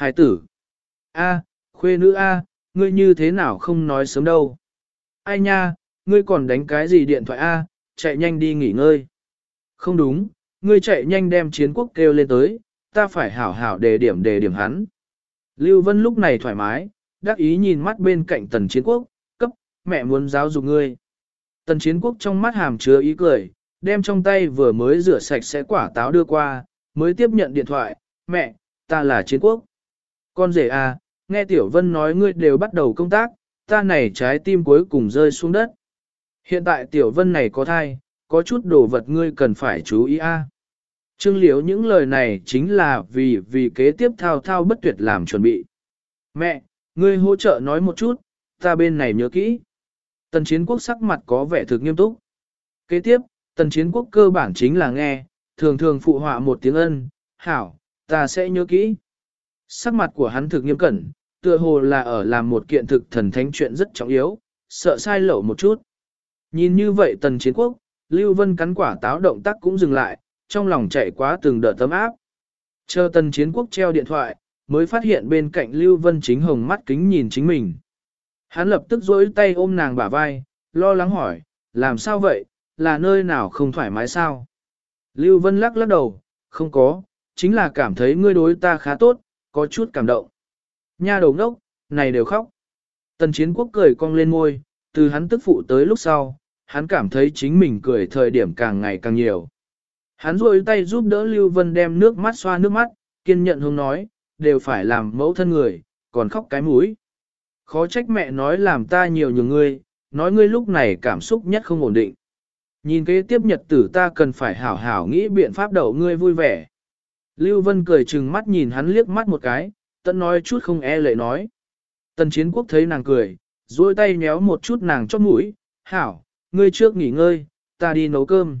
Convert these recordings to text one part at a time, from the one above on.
Hải tử. A, khuê nữ A, ngươi như thế nào không nói sớm đâu. Ai nha, ngươi còn đánh cái gì điện thoại A, chạy nhanh đi nghỉ ngơi. Không đúng, ngươi chạy nhanh đem chiến quốc kêu lên tới, ta phải hảo hảo đề điểm đề điểm hắn. Lưu Vân lúc này thoải mái, đắc ý nhìn mắt bên cạnh tần chiến quốc, cấp, mẹ muốn giáo dục ngươi. Tần chiến quốc trong mắt hàm chứa ý cười, đem trong tay vừa mới rửa sạch sẽ quả táo đưa qua, mới tiếp nhận điện thoại, mẹ, ta là chiến quốc. Con rể à, nghe Tiểu Vân nói ngươi đều bắt đầu công tác, ta này trái tim cuối cùng rơi xuống đất. Hiện tại Tiểu Vân này có thai, có chút đồ vật ngươi cần phải chú ý a. Trương Liễu những lời này chính là vì vì kế tiếp thao thao bất tuyệt làm chuẩn bị. Mẹ, ngươi hỗ trợ nói một chút, ta bên này nhớ kỹ. Tần chiến quốc sắc mặt có vẻ thực nghiêm túc. Kế tiếp, tần chiến quốc cơ bản chính là nghe, thường thường phụ họa một tiếng ân, hảo, ta sẽ nhớ kỹ. Sắc mặt của hắn thực nghiêm cẩn, tựa hồ là ở làm một kiện thực thần thánh chuyện rất trọng yếu, sợ sai lẩu một chút. Nhìn như vậy tần chiến quốc, Lưu Vân cắn quả táo động tác cũng dừng lại, trong lòng chạy quá từng đợt tấm áp. Chờ tần chiến quốc treo điện thoại, mới phát hiện bên cạnh Lưu Vân chính hồng mắt kính nhìn chính mình. Hắn lập tức dối tay ôm nàng bả vai, lo lắng hỏi, làm sao vậy, là nơi nào không thoải mái sao? Lưu Vân lắc lắc đầu, không có, chính là cảm thấy ngươi đối ta khá tốt, có chút cảm động. Nha đầu ngốc, này đều khóc. Tần chiến quốc cười cong lên môi, từ hắn tức phụ tới lúc sau, hắn cảm thấy chính mình cười thời điểm càng ngày càng nhiều. Hắn rôi tay giúp đỡ Lưu Vân đem nước mắt xoa nước mắt, kiên nhận hông nói, đều phải làm mẫu thân người, còn khóc cái mũi. Khó trách mẹ nói làm ta nhiều nhiều ngươi, nói ngươi lúc này cảm xúc nhất không ổn định. Nhìn kế tiếp nhật tử ta cần phải hảo hảo nghĩ biện pháp đậu ngươi vui vẻ. Lưu Vân cười chừng mắt nhìn hắn liếc mắt một cái, tận nói chút không e lệ nói. Tần chiến quốc thấy nàng cười, duỗi tay nhéo một chút nàng chót mũi, hảo, ngươi trước nghỉ ngơi, ta đi nấu cơm.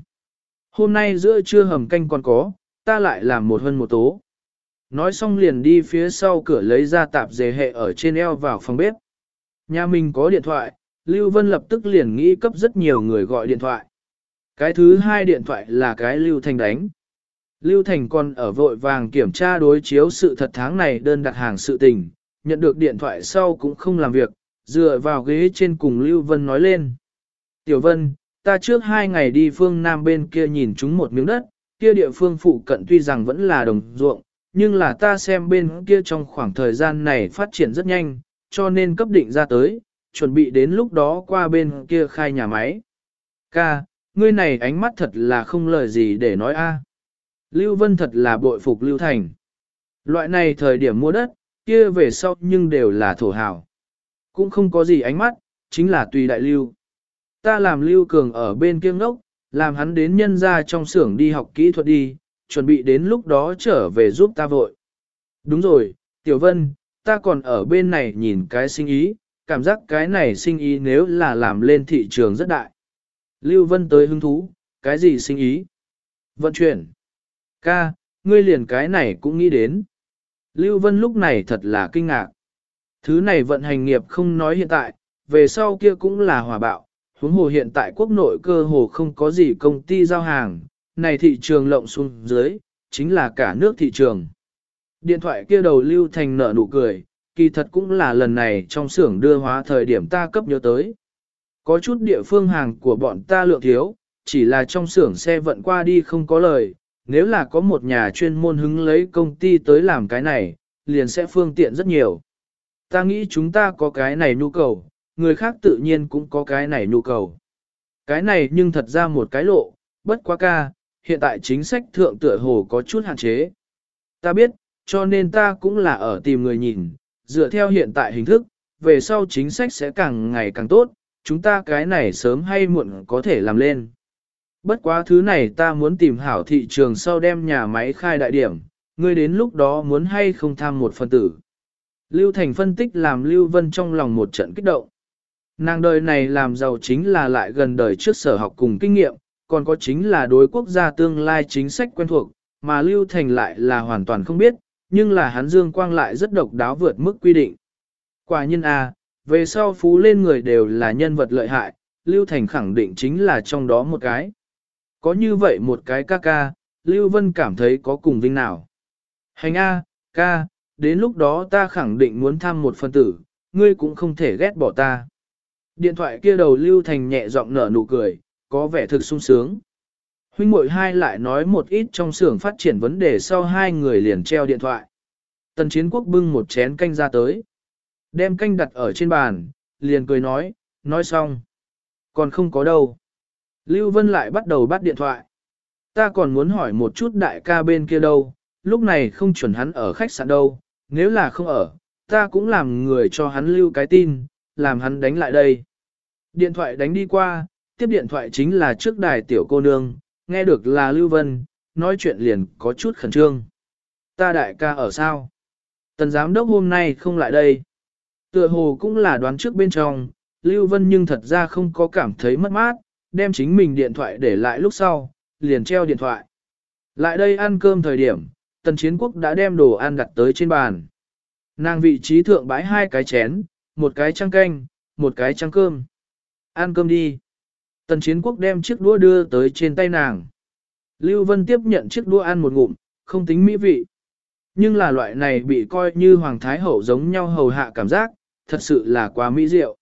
Hôm nay giữa trưa hầm canh còn có, ta lại làm một hơn một tố. Nói xong liền đi phía sau cửa lấy ra tạp dề hệ ở trên eo vào phòng bếp. Nhà mình có điện thoại, Lưu Vân lập tức liền nghĩ cấp rất nhiều người gọi điện thoại. Cái thứ hai điện thoại là cái Lưu Thành đánh. Lưu Thành còn ở vội vàng kiểm tra đối chiếu sự thật tháng này đơn đặt hàng sự tình, nhận được điện thoại sau cũng không làm việc, dựa vào ghế trên cùng Lưu Vân nói lên. Tiểu Vân, ta trước hai ngày đi phương Nam bên kia nhìn chúng một miếng đất, kia địa phương phụ cận tuy rằng vẫn là đồng ruộng, nhưng là ta xem bên kia trong khoảng thời gian này phát triển rất nhanh, cho nên cấp định ra tới, chuẩn bị đến lúc đó qua bên kia khai nhà máy. Ca, ngươi này ánh mắt thật là không lời gì để nói a. Lưu Vân thật là bội phục Lưu Thành. Loại này thời điểm mua đất, kia về sau nhưng đều là thổ hào. Cũng không có gì ánh mắt, chính là tùy đại lưu. Ta làm Lưu Cường ở bên kiêng ngốc, làm hắn đến nhân ra trong xưởng đi học kỹ thuật đi, chuẩn bị đến lúc đó trở về giúp ta vội. Đúng rồi, Tiểu Vân, ta còn ở bên này nhìn cái sinh ý, cảm giác cái này sinh ý nếu là làm lên thị trường rất đại. Lưu Vân tới hứng thú, cái gì sinh ý? Vận chuyển. Ca, ngươi liền cái này cũng nghĩ đến. Lưu Vân lúc này thật là kinh ngạc. Thứ này vận hành nghiệp không nói hiện tại, về sau kia cũng là hòa bạo, huống hồ hiện tại quốc nội cơ hồ không có gì công ty giao hàng, này thị trường lộng xuống dưới, chính là cả nước thị trường. Điện thoại kia đầu Lưu Thành nở nụ cười, kỳ thật cũng là lần này trong xưởng đưa hóa thời điểm ta cấp nhớ tới. Có chút địa phương hàng của bọn ta lượng thiếu, chỉ là trong xưởng xe vận qua đi không có lời, nếu là có một nhà chuyên môn hứng lấy công ty tới làm cái này, liền sẽ phương tiện rất nhiều. Ta nghĩ chúng ta có cái này nhu cầu, người khác tự nhiên cũng có cái này nhu cầu. Cái này nhưng thật ra một cái lộ, bất quá ca, hiện tại chính sách thượng tựa hồ có chút hạn chế. Ta biết, cho nên ta cũng là ở tìm người nhìn, dựa theo hiện tại hình thức, về sau chính sách sẽ càng ngày càng tốt, chúng ta cái này sớm hay muộn có thể làm lên. Bất quá thứ này ta muốn tìm hảo thị trường sau đem nhà máy khai đại điểm, ngươi đến lúc đó muốn hay không tham một phần tử. Lưu Thành phân tích làm Lưu Vân trong lòng một trận kích động. Nàng đời này làm giàu chính là lại gần đời trước sở học cùng kinh nghiệm, còn có chính là đối quốc gia tương lai chính sách quen thuộc, mà Lưu Thành lại là hoàn toàn không biết, nhưng là hắn dương quang lại rất độc đáo vượt mức quy định. Quả nhân A, à, về sau phú lên người đều là nhân vật lợi hại, Lưu Thành khẳng định chính là trong đó một cái. Có như vậy một cái ca ca, Lưu Vân cảm thấy có cùng vinh nào. Hành A, ca, đến lúc đó ta khẳng định muốn thăm một phân tử, ngươi cũng không thể ghét bỏ ta. Điện thoại kia đầu Lưu Thành nhẹ giọng nở nụ cười, có vẻ thực sung sướng. Huynh muội hai lại nói một ít trong xưởng phát triển vấn đề sau hai người liền treo điện thoại. Tần chiến quốc bưng một chén canh ra tới. Đem canh đặt ở trên bàn, liền cười nói, nói xong. Còn không có đâu. Lưu Vân lại bắt đầu bắt điện thoại. Ta còn muốn hỏi một chút đại ca bên kia đâu, lúc này không chuẩn hắn ở khách sạn đâu, nếu là không ở, ta cũng làm người cho hắn lưu cái tin, làm hắn đánh lại đây. Điện thoại đánh đi qua, tiếp điện thoại chính là trước đài tiểu cô nương, nghe được là Lưu Vân, nói chuyện liền có chút khẩn trương. Ta đại ca ở sao? Tần giám đốc hôm nay không lại đây. Tựa hồ cũng là đoán trước bên trong, Lưu Vân nhưng thật ra không có cảm thấy mất mát, đem chính mình điện thoại để lại lúc sau, liền treo điện thoại. Lại đây ăn cơm thời điểm, tần chiến quốc đã đem đồ ăn đặt tới trên bàn. Nàng vị trí thượng bãi hai cái chén, một cái trăng canh, một cái trăng cơm. Ăn cơm đi. Tần chiến quốc đem chiếc đũa đưa tới trên tay nàng. Lưu Vân tiếp nhận chiếc đũa ăn một ngụm, không tính mỹ vị. Nhưng là loại này bị coi như Hoàng Thái Hậu giống nhau hầu hạ cảm giác, thật sự là quá mỹ diệu.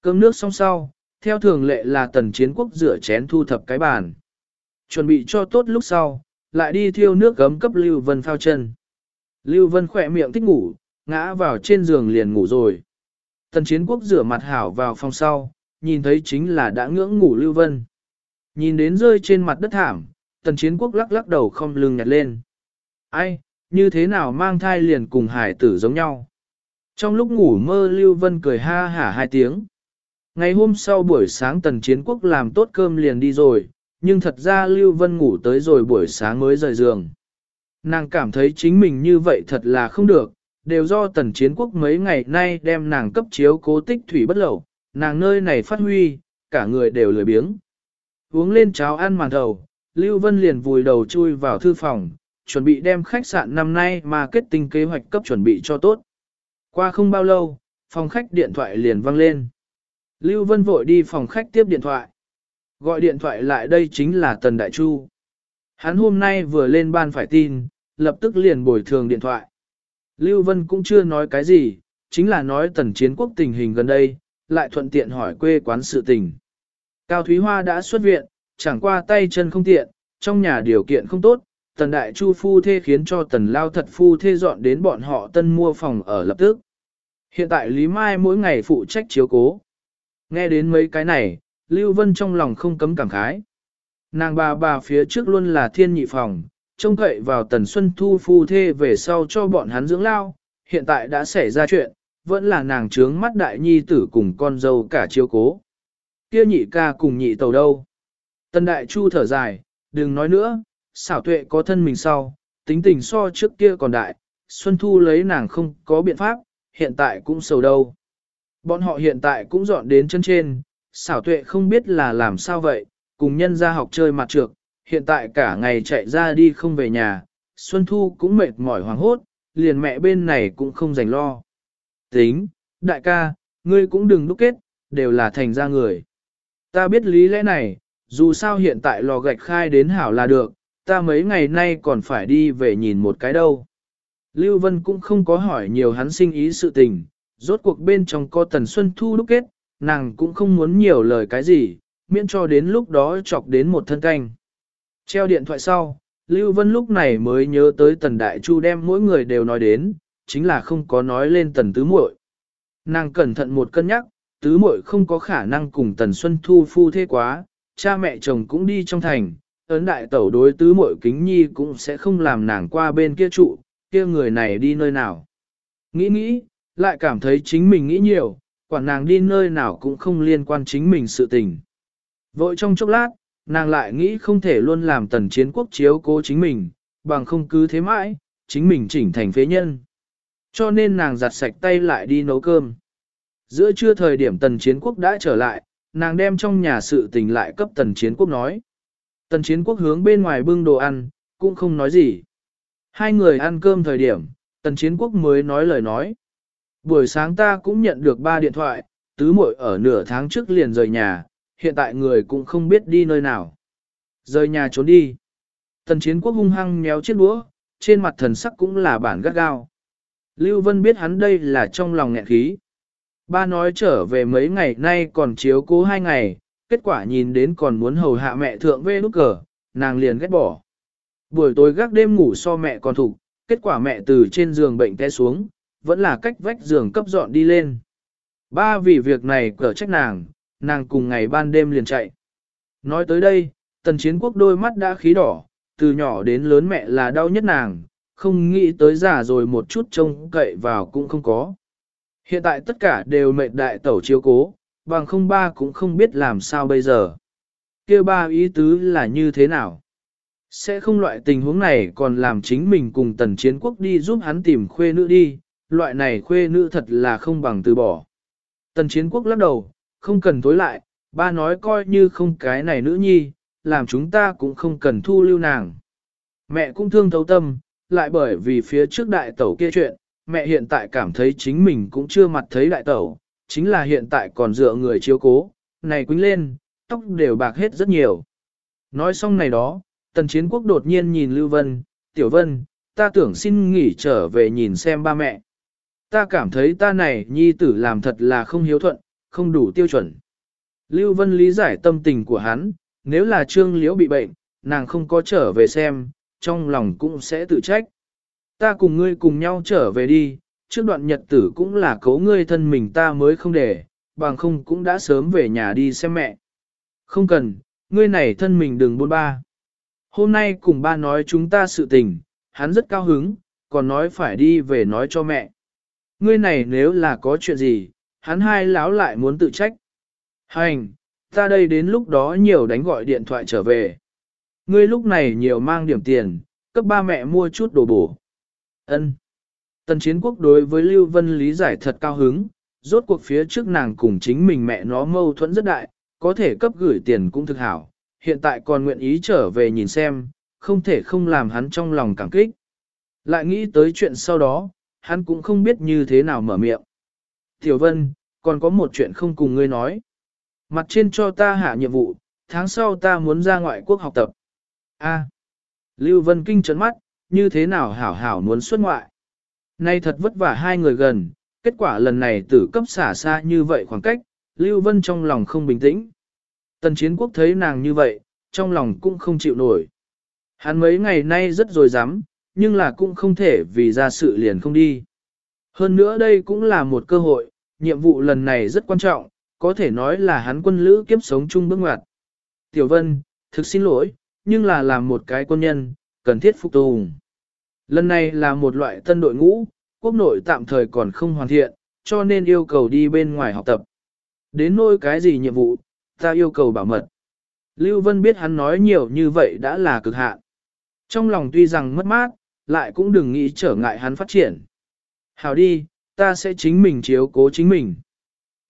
Cơm nước xong sau, theo thường lệ là tần chiến quốc rửa chén thu thập cái bàn. Chuẩn bị cho tốt lúc sau, lại đi thiêu nước gấm cấp Lưu Vân phao chân. Lưu Vân khỏe miệng thích ngủ, ngã vào trên giường liền ngủ rồi. Tần chiến quốc rửa mặt hảo vào phòng sau, nhìn thấy chính là đã ngưỡng ngủ Lưu Vân. Nhìn đến rơi trên mặt đất thảm, tần chiến quốc lắc lắc đầu không lưng nhặt lên. Ai, như thế nào mang thai liền cùng hải tử giống nhau. Trong lúc ngủ mơ Lưu Vân cười ha hả hai tiếng. Ngày hôm sau buổi sáng tần chiến quốc làm tốt cơm liền đi rồi, nhưng thật ra Lưu Vân ngủ tới rồi buổi sáng mới rời giường. Nàng cảm thấy chính mình như vậy thật là không được, đều do tần chiến quốc mấy ngày nay đem nàng cấp chiếu cố tích thủy bất lậu, nàng nơi này phát huy, cả người đều lười biếng. Uống lên cháo ăn màn thầu, Lưu Vân liền vùi đầu chui vào thư phòng, chuẩn bị đem khách sạn năm nay mà kết tinh kế hoạch cấp chuẩn bị cho tốt. Qua không bao lâu, phòng khách điện thoại liền vang lên. Lưu Vân vội đi phòng khách tiếp điện thoại. Gọi điện thoại lại đây chính là Tần Đại Chu. Hắn hôm nay vừa lên ban phải tin, lập tức liền bồi thường điện thoại. Lưu Vân cũng chưa nói cái gì, chính là nói tần chiến quốc tình hình gần đây, lại thuận tiện hỏi quê quán sự tình. Cao Thúy Hoa đã xuất viện, chẳng qua tay chân không tiện, trong nhà điều kiện không tốt, tần đại chu phu thê khiến cho tần lao thật phu thê dọn đến bọn họ tân mua phòng ở lập tức. Hiện tại Lý Mai mỗi ngày phụ trách chiếu cố. Nghe đến mấy cái này, Lưu Vân trong lòng không cấm cảm khái. Nàng bà bà phía trước luôn là thiên nhị phòng, trông cậy vào tần xuân thu phu thê về sau cho bọn hắn dưỡng lao, hiện tại đã xảy ra chuyện, vẫn là nàng trướng mắt đại nhi tử cùng con dâu cả chiếu cố. Kia nhị ca cùng nhị tàu đâu. Tần đại chu thở dài, đừng nói nữa, xảo tuệ có thân mình sau, tính tình so trước kia còn đại, Xuân Thu lấy nàng không có biện pháp, hiện tại cũng sầu đâu. Bọn họ hiện tại cũng dọn đến chân trên, xảo tuệ không biết là làm sao vậy, cùng nhân ra học chơi mặt trược, hiện tại cả ngày chạy ra đi không về nhà, Xuân Thu cũng mệt mỏi hoàng hốt, liền mẹ bên này cũng không dành lo. Tính, đại ca, ngươi cũng đừng đúc kết, đều là thành ra người. Ta biết lý lẽ này, dù sao hiện tại lò gạch khai đến hảo là được, ta mấy ngày nay còn phải đi về nhìn một cái đâu. Lưu Vân cũng không có hỏi nhiều hắn sinh ý sự tình, rốt cuộc bên trong có Tần Xuân Thu đúc kết, nàng cũng không muốn nhiều lời cái gì, miễn cho đến lúc đó chọc đến một thân canh. Treo điện thoại sau, Lưu Vân lúc này mới nhớ tới Tần Đại Chu đem mỗi người đều nói đến, chính là không có nói lên Tần Tứ Muội. Nàng cẩn thận một cân nhắc, Tứ Muội không có khả năng cùng Tần Xuân Thu phu thế quá, cha mẹ chồng cũng đi trong thành, ấn đại tẩu đối Tứ Muội kính nhi cũng sẽ không làm nàng qua bên kia trụ, kia người này đi nơi nào. Nghĩ nghĩ, lại cảm thấy chính mình nghĩ nhiều, quả nàng đi nơi nào cũng không liên quan chính mình sự tình. Vội trong chốc lát, nàng lại nghĩ không thể luôn làm tần chiến quốc chiếu cố chính mình, bằng không cứ thế mãi, chính mình chỉnh thành phế nhân. Cho nên nàng giặt sạch tay lại đi nấu cơm. Giữa trưa thời điểm tần chiến quốc đã trở lại, nàng đem trong nhà sự tình lại cấp tần chiến quốc nói. Tần chiến quốc hướng bên ngoài bưng đồ ăn, cũng không nói gì. Hai người ăn cơm thời điểm, tần chiến quốc mới nói lời nói. Buổi sáng ta cũng nhận được ba điện thoại, tứ muội ở nửa tháng trước liền rời nhà, hiện tại người cũng không biết đi nơi nào. Rời nhà trốn đi. Tần chiến quốc hung hăng méo chiếc đũa, trên mặt thần sắc cũng là bản gắt gao. Lưu Vân biết hắn đây là trong lòng nghẹn khí. Ba nói trở về mấy ngày nay còn chiếu cố hai ngày, kết quả nhìn đến còn muốn hầu hạ mẹ thượng vê nút cờ, nàng liền ghét bỏ. Buổi tối gác đêm ngủ so mẹ còn thủ, kết quả mẹ từ trên giường bệnh té xuống, vẫn là cách vách giường cấp dọn đi lên. Ba vì việc này cỡ trách nàng, nàng cùng ngày ban đêm liền chạy. Nói tới đây, tần chiến quốc đôi mắt đã khí đỏ, từ nhỏ đến lớn mẹ là đau nhất nàng, không nghĩ tới già rồi một chút trông cậy vào cũng không có. Hiện tại tất cả đều mệt đại tẩu chiếu cố, bằng không ba cũng không biết làm sao bây giờ. kia ba ý tứ là như thế nào? Sẽ không loại tình huống này còn làm chính mình cùng tần chiến quốc đi giúp hắn tìm khuê nữ đi, loại này khuê nữ thật là không bằng từ bỏ. Tần chiến quốc lắc đầu, không cần tối lại, ba nói coi như không cái này nữ nhi, làm chúng ta cũng không cần thu lưu nàng. Mẹ cũng thương thấu tâm, lại bởi vì phía trước đại tẩu kia chuyện, mẹ hiện tại cảm thấy chính mình cũng chưa mặt thấy đại tẩu, chính là hiện tại còn dựa người chiếu cố, này quýnh lên, tóc đều bạc hết rất nhiều. Nói xong này đó, tần chiến quốc đột nhiên nhìn Lưu Vân, Tiểu Vân, ta tưởng xin nghỉ trở về nhìn xem ba mẹ. Ta cảm thấy ta này nhi tử làm thật là không hiếu thuận, không đủ tiêu chuẩn. Lưu Vân lý giải tâm tình của hắn, nếu là trương liễu bị bệnh, nàng không có trở về xem, trong lòng cũng sẽ tự trách. Ta cùng ngươi cùng nhau trở về đi, trước đoạn nhật tử cũng là cấu ngươi thân mình ta mới không để, bằng không cũng đã sớm về nhà đi xem mẹ. Không cần, ngươi này thân mình đừng buôn ba. Hôm nay cùng ba nói chúng ta sự tình, hắn rất cao hứng, còn nói phải đi về nói cho mẹ. Ngươi này nếu là có chuyện gì, hắn hai láo lại muốn tự trách. Hành, ta đây đến lúc đó nhiều đánh gọi điện thoại trở về. Ngươi lúc này nhiều mang điểm tiền, cấp ba mẹ mua chút đồ bổ. Ân. Tần chiến quốc đối với Lưu Vân lý giải thật cao hứng, rốt cuộc phía trước nàng cùng chính mình mẹ nó mâu thuẫn rất đại, có thể cấp gửi tiền cũng thực hảo, hiện tại còn nguyện ý trở về nhìn xem, không thể không làm hắn trong lòng cảm kích. Lại nghĩ tới chuyện sau đó, hắn cũng không biết như thế nào mở miệng. Tiểu Vân, còn có một chuyện không cùng ngươi nói. Mặt trên cho ta hạ nhiệm vụ, tháng sau ta muốn ra ngoại quốc học tập. A. Lưu Vân Kinh trấn mắt, như thế nào hảo hảo muốn xuất ngoại. Nay thật vất vả hai người gần, kết quả lần này tử cấp xả xa như vậy khoảng cách, Lưu Vân trong lòng không bình tĩnh. Tần chiến quốc thấy nàng như vậy, trong lòng cũng không chịu nổi. Hắn mấy ngày nay rất rồi dám, nhưng là cũng không thể vì ra sự liền không đi. Hơn nữa đây cũng là một cơ hội, nhiệm vụ lần này rất quan trọng, có thể nói là hắn quân lữ kiếp sống chung bước ngoặt. Tiểu Vân, thực xin lỗi, nhưng là làm một cái quân nhân, cần thiết phục tùng. Lần này là một loại tân đội ngũ, quốc nội tạm thời còn không hoàn thiện, cho nên yêu cầu đi bên ngoài học tập. Đến nỗi cái gì nhiệm vụ, ta yêu cầu bảo mật. Lưu Vân biết hắn nói nhiều như vậy đã là cực hạn. Trong lòng tuy rằng mất mát, lại cũng đừng nghĩ trở ngại hắn phát triển. Hào đi, ta sẽ chính mình chiếu cố chính mình.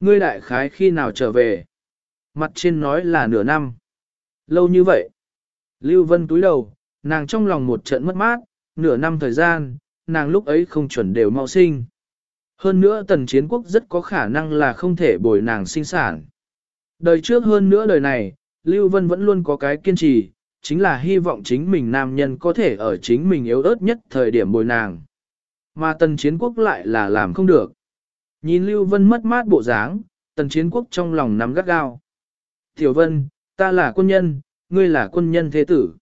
Ngươi đại khái khi nào trở về? Mặt trên nói là nửa năm. Lâu như vậy. Lưu Vân túi đầu, nàng trong lòng một trận mất mát, nửa năm thời gian, nàng lúc ấy không chuẩn đều mau sinh. Hơn nữa tần chiến quốc rất có khả năng là không thể bồi nàng sinh sản. Đời trước hơn nữa đời này, Lưu Vân vẫn luôn có cái kiên trì, chính là hy vọng chính mình nam nhân có thể ở chính mình yếu ớt nhất thời điểm bồi nàng. Mà tần chiến quốc lại là làm không được. Nhìn Lưu Vân mất mát bộ dáng, tần chiến quốc trong lòng nắm gắt gao. Tiểu Vân, ta là quân nhân, ngươi là quân nhân thế tử.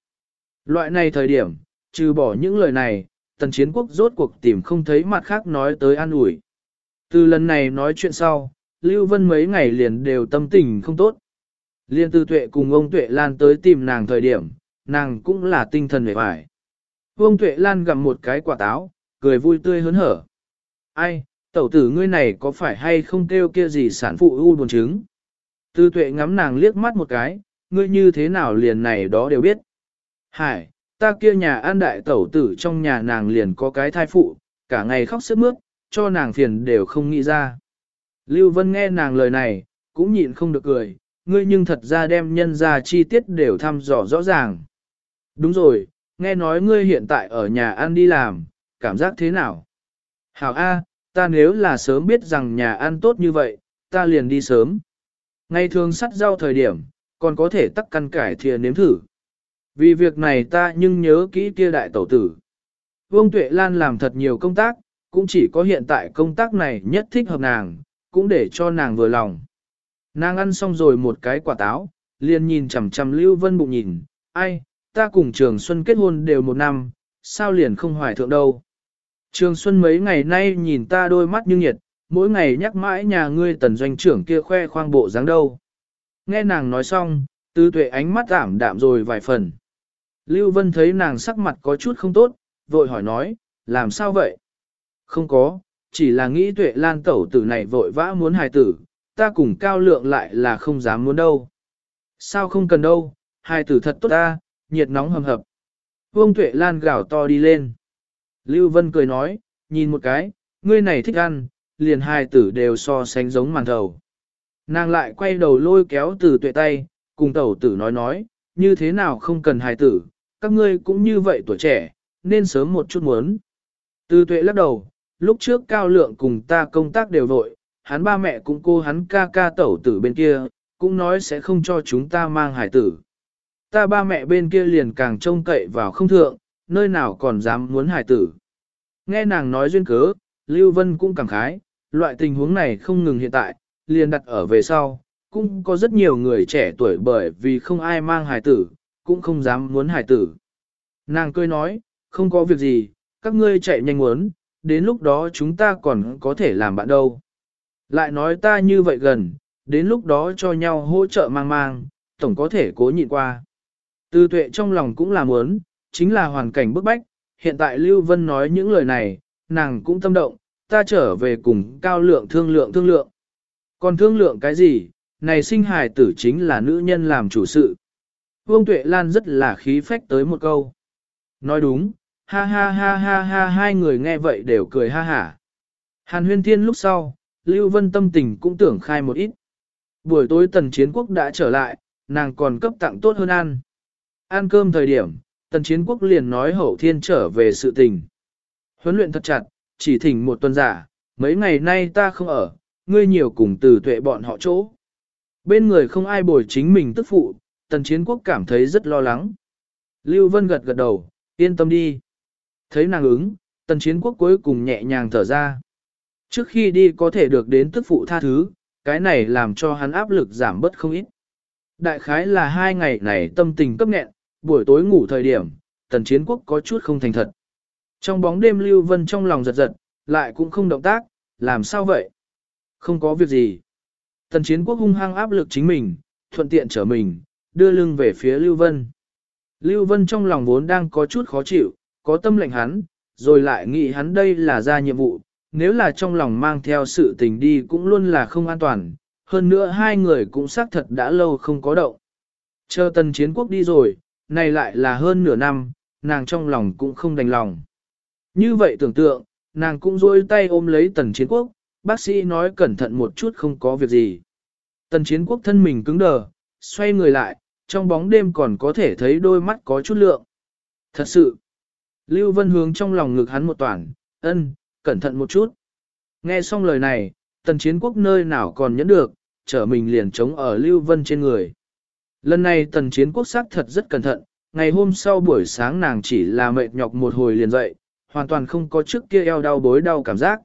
Loại này thời điểm, trừ bỏ những lời này, tần chiến quốc rốt cuộc tìm không thấy mặt khác nói tới an ủi. Từ lần này nói chuyện sau, Lưu Vân mấy ngày liền đều tâm tình không tốt. Liên tư tuệ cùng ông tuệ lan tới tìm nàng thời điểm, nàng cũng là tinh thần vẻ vải. Ông tuệ lan gặm một cái quả táo, cười vui tươi hớn hở. Ai, tẩu tử ngươi này có phải hay không kêu kia gì sản phụ u buồn trứng? Tư tuệ ngắm nàng liếc mắt một cái, ngươi như thế nào liền này đó đều biết. Hải, ta kia nhà an đại tẩu tử trong nhà nàng liền có cái thai phụ, cả ngày khóc sức mướt, cho nàng phiền đều không nghĩ ra. Lưu Vân nghe nàng lời này, cũng nhịn không được cười, ngươi nhưng thật ra đem nhân ra chi tiết đều thăm dò rõ ràng. Đúng rồi, nghe nói ngươi hiện tại ở nhà ăn đi làm, cảm giác thế nào? Hảo A, ta nếu là sớm biết rằng nhà ăn tốt như vậy, ta liền đi sớm. Ngày thường sắt rau thời điểm, còn có thể tắc căn cải thìa nếm thử. Vì việc này ta nhưng nhớ kỹ kia đại tẩu tử. Vương Tuệ Lan làm thật nhiều công tác, cũng chỉ có hiện tại công tác này nhất thích hợp nàng, cũng để cho nàng vừa lòng. Nàng ăn xong rồi một cái quả táo, liền nhìn chằm chằm Lưu Vân bụng nhìn, ai, ta cùng Trường Xuân kết hôn đều một năm, sao liền không hoài thượng đâu. Trường Xuân mấy ngày nay nhìn ta đôi mắt như nhiệt, mỗi ngày nhắc mãi nhà ngươi tần doanh trưởng kia khoe khoang bộ dáng đâu. Nghe nàng nói xong, tư tuệ ánh mắt ảm đạm rồi vài phần. Lưu Vân thấy nàng sắc mặt có chút không tốt, vội hỏi nói, làm sao vậy? Không có, chỉ là nghĩ tuệ lan tẩu tử này vội vã muốn hài tử, ta cùng cao lượng lại là không dám muốn đâu. Sao không cần đâu, hai tử thật tốt ta, nhiệt nóng hầm hập. Vương tuệ lan gào to đi lên. Lưu Vân cười nói, nhìn một cái, ngươi này thích ăn, liền hai tử đều so sánh giống màn thầu. Nàng lại quay đầu lôi kéo từ tuệ tay, cùng tẩu tử nói nói, như thế nào không cần hài tử, các ngươi cũng như vậy tuổi trẻ, nên sớm một chút muốn. Từ tuệ lắc đầu, lúc trước cao lượng cùng ta công tác đều vội, hắn ba mẹ cũng cô hắn ca ca tẩu tử bên kia, cũng nói sẽ không cho chúng ta mang hải tử. Ta ba mẹ bên kia liền càng trông cậy vào không thượng, nơi nào còn dám muốn hải tử. Nghe nàng nói duyên cớ, Lưu Vân cũng cảm khái, loại tình huống này không ngừng hiện tại, liền đặt ở về sau, cũng có rất nhiều người trẻ tuổi bởi vì không ai mang hải tử, cũng không dám muốn hải tử. Nàng cười nói, không có việc gì, các ngươi chạy nhanh muốn, đến lúc đó chúng ta còn có thể làm bạn đâu. Lại nói ta như vậy gần, đến lúc đó cho nhau hỗ trợ mang mang, tổng có thể cố nhịn qua. Tư tuệ trong lòng cũng là muốn, chính là hoàn cảnh bức bách, hiện tại Lưu Vân nói những lời này, nàng cũng tâm động, ta trở về cùng cao lượng thương lượng thương lượng. Còn thương lượng cái gì, này sinh hài tử chính là nữ nhân làm chủ sự. Vương Tuệ Lan rất là khí phách tới một câu. Nói đúng, ha ha ha ha ha hai người nghe vậy đều cười ha hả. Hàn huyên thiên lúc sau, Lưu Vân tâm tình cũng tưởng khai một ít. Buổi tối tần chiến quốc đã trở lại, nàng còn cấp tặng tốt hơn ăn. Ăn cơm thời điểm, tần chiến quốc liền nói hậu thiên trở về sự tình. Huấn luyện thật chặt, chỉ thỉnh một tuần giả, mấy ngày nay ta không ở, ngươi nhiều cùng từ tuệ bọn họ chỗ. Bên người không ai bồi chính mình tức phụ, tần chiến quốc cảm thấy rất lo lắng. Lưu Vân gật gật đầu, yên tâm đi. Thấy nàng ứng, tần chiến quốc cuối cùng nhẹ nhàng thở ra. Trước khi đi có thể được đến tức phụ tha thứ, cái này làm cho hắn áp lực giảm bớt không ít. Đại khái là hai ngày này tâm tình cấp nghẹn, buổi tối ngủ thời điểm, tần chiến quốc có chút không thành thật. Trong bóng đêm Lưu Vân trong lòng giật giật, lại cũng không động tác, làm sao vậy? Không có việc gì. Tần chiến quốc hung hăng áp lực chính mình, thuận tiện trở mình, đưa lưng về phía Lưu Vân. Lưu Vân trong lòng vốn đang có chút khó chịu, có tâm lệnh hắn, rồi lại nghĩ hắn đây là ra nhiệm vụ, nếu là trong lòng mang theo sự tình đi cũng luôn là không an toàn, hơn nữa hai người cũng xác thật đã lâu không có động. Chờ tần chiến quốc đi rồi, này lại là hơn nửa năm, nàng trong lòng cũng không đành lòng. Như vậy tưởng tượng, nàng cũng rôi tay ôm lấy tần chiến quốc, bác sĩ nói cẩn thận một chút không có việc gì. Tần chiến quốc thân mình cứng đờ, xoay người lại, trong bóng đêm còn có thể thấy đôi mắt có chút lượng. Thật sự, Lưu Vân hướng trong lòng ngực hắn một toàn, ân, cẩn thận một chút. Nghe xong lời này, tần chiến quốc nơi nào còn nhẫn được, trở mình liền chống ở Lưu Vân trên người. Lần này tần chiến quốc xác thật rất cẩn thận, ngày hôm sau buổi sáng nàng chỉ là mệt nhọc một hồi liền dậy, hoàn toàn không có trước kia eo đau bối đau cảm giác.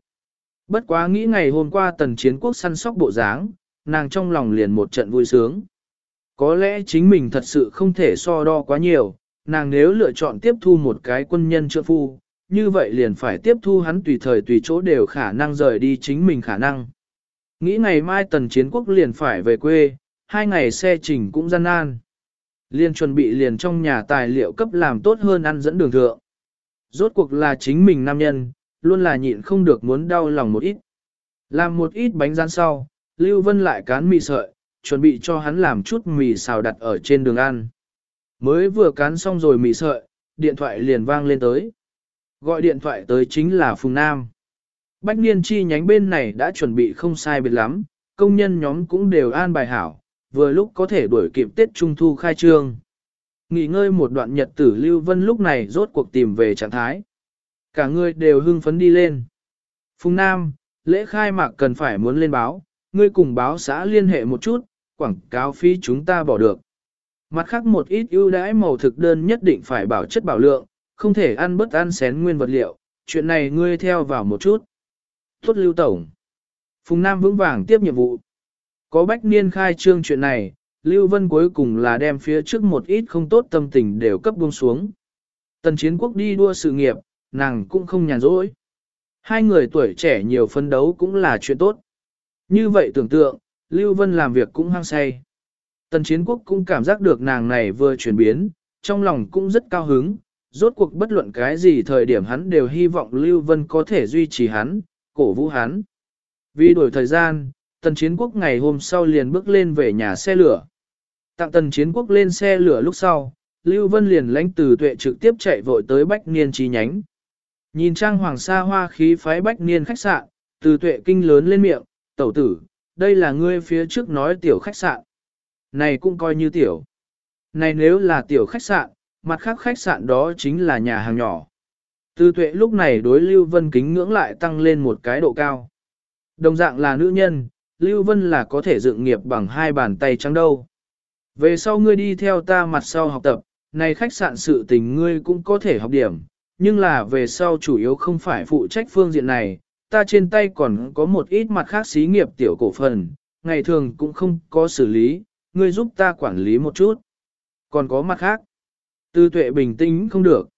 Bất quá nghĩ ngày hôm qua tần chiến quốc săn sóc bộ dáng, nàng trong lòng liền một trận vui sướng. Có lẽ chính mình thật sự không thể so đo quá nhiều, nàng nếu lựa chọn tiếp thu một cái quân nhân trợ phu, như vậy liền phải tiếp thu hắn tùy thời tùy chỗ đều khả năng rời đi chính mình khả năng. Nghĩ ngày mai tần chiến quốc liền phải về quê, hai ngày xe trình cũng gian nan. Liên chuẩn bị liền trong nhà tài liệu cấp làm tốt hơn ăn dẫn đường thượng. Rốt cuộc là chính mình nam nhân, luôn là nhịn không được muốn đau lòng một ít. Làm một ít bánh rán sau, Lưu Vân lại cán mì sợi, chuẩn bị cho hắn làm chút mì xào đặt ở trên đường ăn. Mới vừa cán xong rồi mì sợi, điện thoại liền vang lên tới. Gọi điện thoại tới chính là Phùng Nam. Bách niên chi nhánh bên này đã chuẩn bị không sai biệt lắm, công nhân nhóm cũng đều an bài hảo, vừa lúc có thể đuổi kịp Tết Trung Thu khai trương. Nghỉ ngơi một đoạn nhật tử Lưu Vân lúc này rốt cuộc tìm về trạng thái. Cả người đều hưng phấn đi lên. Phùng Nam, lễ khai mạc cần phải muốn lên báo, ngươi cùng báo xã liên hệ một chút, quảng cáo phí chúng ta bỏ được. Mặt khác một ít ưu đãi màu thực đơn nhất định phải bảo chất bảo lượng, không thể ăn bất ăn xén nguyên vật liệu, chuyện này ngươi theo vào một chút. Tốt lưu tổng. Phùng Nam vững vàng tiếp nhiệm vụ. Có bách niên khai trương chuyện này, Lưu Vân cuối cùng là đem phía trước một ít không tốt tâm tình đều cấp buông xuống. Tần chiến quốc đi đua sự nghiệp, nàng cũng không nhàn rỗi. Hai người tuổi trẻ nhiều phân đấu cũng là chuyện tốt. Như vậy tưởng tượng, Lưu Vân làm việc cũng hăng say. Tần chiến quốc cũng cảm giác được nàng này vừa chuyển biến, trong lòng cũng rất cao hứng, rốt cuộc bất luận cái gì thời điểm hắn đều hy vọng Lưu Vân có thể duy trì hắn, cổ vũ hắn. Vì đổi thời gian, tần chiến quốc ngày hôm sau liền bước lên về nhà xe lửa. Tặng tần chiến quốc lên xe lửa lúc sau, Lưu Vân liền lãnh từ tuệ trực tiếp chạy vội tới Bách Niên chi nhánh. Nhìn trang hoàng sa hoa khí phái Bách Niên khách sạn, từ tuệ kinh lớn lên miệng, tẩu tử, đây là ngươi phía trước nói tiểu khách sạn. Này cũng coi như tiểu. Này nếu là tiểu khách sạn, mặt khác khách sạn đó chính là nhà hàng nhỏ. tư tuệ lúc này đối Lưu Vân kính ngưỡng lại tăng lên một cái độ cao. Đồng dạng là nữ nhân, Lưu Vân là có thể dựng nghiệp bằng hai bàn tay trắng đâu. Về sau ngươi đi theo ta mặt sau học tập, này khách sạn sự tình ngươi cũng có thể học điểm, nhưng là về sau chủ yếu không phải phụ trách phương diện này, ta trên tay còn có một ít mặt khác xí nghiệp tiểu cổ phần, ngày thường cũng không có xử lý, ngươi giúp ta quản lý một chút. Còn có mặt khác, tư tuệ bình tĩnh không được.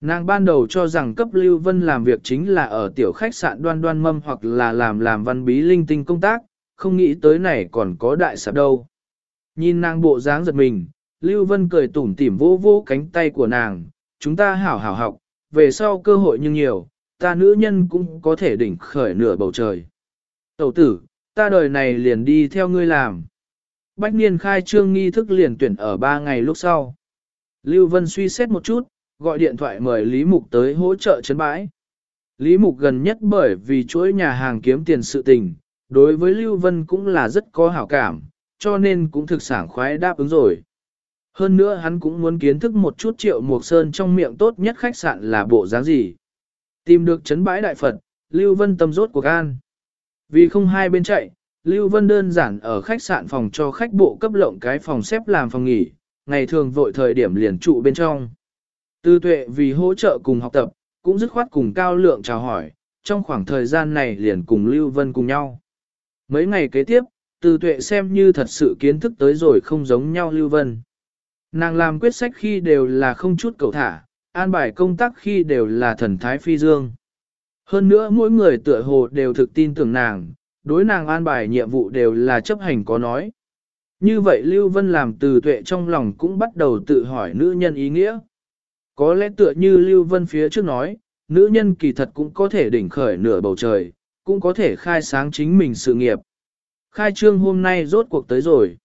Nàng ban đầu cho rằng cấp Lưu Vân làm việc chính là ở tiểu khách sạn đoan đoan mâm hoặc là làm làm văn bí linh tinh công tác, không nghĩ tới này còn có đại sạp đâu. Nhìn nàng bộ dáng giật mình, Lưu Vân cười tủm tỉm vô vô cánh tay của nàng, chúng ta hảo hảo học, về sau cơ hội nhưng nhiều, ta nữ nhân cũng có thể đỉnh khởi nửa bầu trời. Tẩu tử, ta đời này liền đi theo ngươi làm. Bách niên khai trương nghi thức liền tuyển ở ba ngày lúc sau. Lưu Vân suy xét một chút, gọi điện thoại mời Lý Mục tới hỗ trợ chấn bãi. Lý Mục gần nhất bởi vì chuỗi nhà hàng kiếm tiền sự tình, đối với Lưu Vân cũng là rất có hảo cảm, cho nên cũng thực sảng khoái đáp ứng rồi. Hơn nữa hắn cũng muốn kiến thức một chút triệu mục sơn trong miệng tốt nhất khách sạn là bộ dáng gì. Tìm được chấn bãi đại Phật, Lưu Vân tâm rốt của gan. Vì không hai bên chạy, Lưu Vân đơn giản ở khách sạn phòng cho khách bộ cấp lộng cái phòng xếp làm phòng nghỉ, ngày thường vội thời điểm liền trụ bên trong. Tư tuệ vì hỗ trợ cùng học tập, cũng dứt khoát cùng cao lượng chào hỏi, trong khoảng thời gian này liền cùng Lưu Vân cùng nhau. Mấy ngày kế tiếp, Tư tuệ xem như thật sự kiến thức tới rồi không giống nhau Lưu Vân. Nàng làm quyết sách khi đều là không chút cầu thả, an bài công tác khi đều là thần thái phi dương. Hơn nữa mỗi người tựa hồ đều thực tin tưởng nàng, đối nàng an bài nhiệm vụ đều là chấp hành có nói. Như vậy Lưu Vân làm từ tuệ trong lòng cũng bắt đầu tự hỏi nữ nhân ý nghĩa. Có lẽ tựa như Lưu Vân phía trước nói, nữ nhân kỳ thật cũng có thể đỉnh khởi nửa bầu trời, cũng có thể khai sáng chính mình sự nghiệp. Khai trương hôm nay rốt cuộc tới rồi.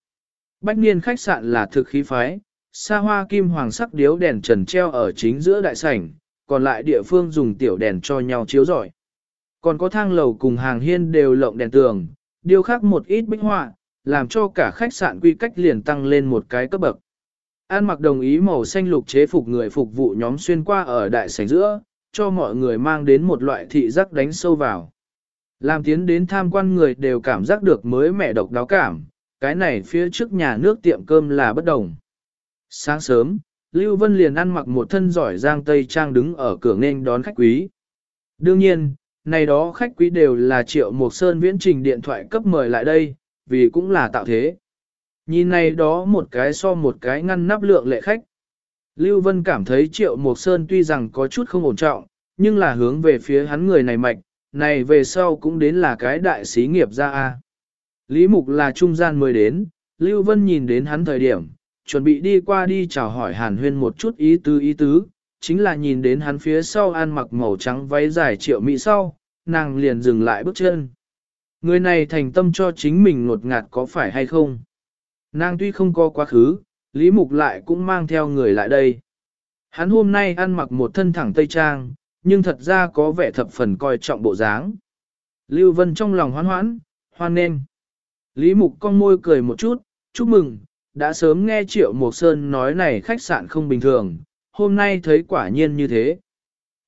Bách niên khách sạn là thực khí phái, xa hoa kim hoàng sắc điếu đèn trần treo ở chính giữa đại sảnh, còn lại địa phương dùng tiểu đèn cho nhau chiếu rọi. Còn có thang lầu cùng hàng hiên đều lộng đèn tường, điều khác một ít bích họa, làm cho cả khách sạn quy cách liền tăng lên một cái cấp bậc. An mặc đồng ý màu xanh lục chế phục người phục vụ nhóm xuyên qua ở đại sảnh giữa, cho mọi người mang đến một loại thị giác đánh sâu vào. Làm tiến đến tham quan người đều cảm giác được mới mẻ độc đáo cảm, cái này phía trước nhà nước tiệm cơm là bất đồng. Sáng sớm, Lưu Vân liền ăn mặc một thân giỏi giang tây trang đứng ở cửa nghênh đón khách quý. Đương nhiên, này đó khách quý đều là triệu một sơn viễn trình điện thoại cấp mời lại đây, vì cũng là tạo thế. Nhìn này đó một cái so một cái ngăn nắp lượng lệ khách. Lưu Vân cảm thấy triệu một sơn tuy rằng có chút không ổn trọng, nhưng là hướng về phía hắn người này mạch, này về sau cũng đến là cái đại sĩ nghiệp ra a. Lý Mục là trung gian mới đến, Lưu Vân nhìn đến hắn thời điểm, chuẩn bị đi qua đi chào hỏi hàn huyên một chút ý tứ ý tứ, chính là nhìn đến hắn phía sau ăn mặc màu trắng váy dài triệu mỹ sau, nàng liền dừng lại bước chân. Người này thành tâm cho chính mình ngột ngạt có phải hay không? Nàng tuy không có quá khứ, Lý Mục lại cũng mang theo người lại đây. Hắn hôm nay ăn mặc một thân thẳng tây trang, nhưng thật ra có vẻ thập phần coi trọng bộ dáng. Lưu Vân trong lòng hoan hoãn, hoan nên. Lý Mục con môi cười một chút, chúc mừng, đã sớm nghe Triệu Mộc Sơn nói này khách sạn không bình thường, hôm nay thấy quả nhiên như thế.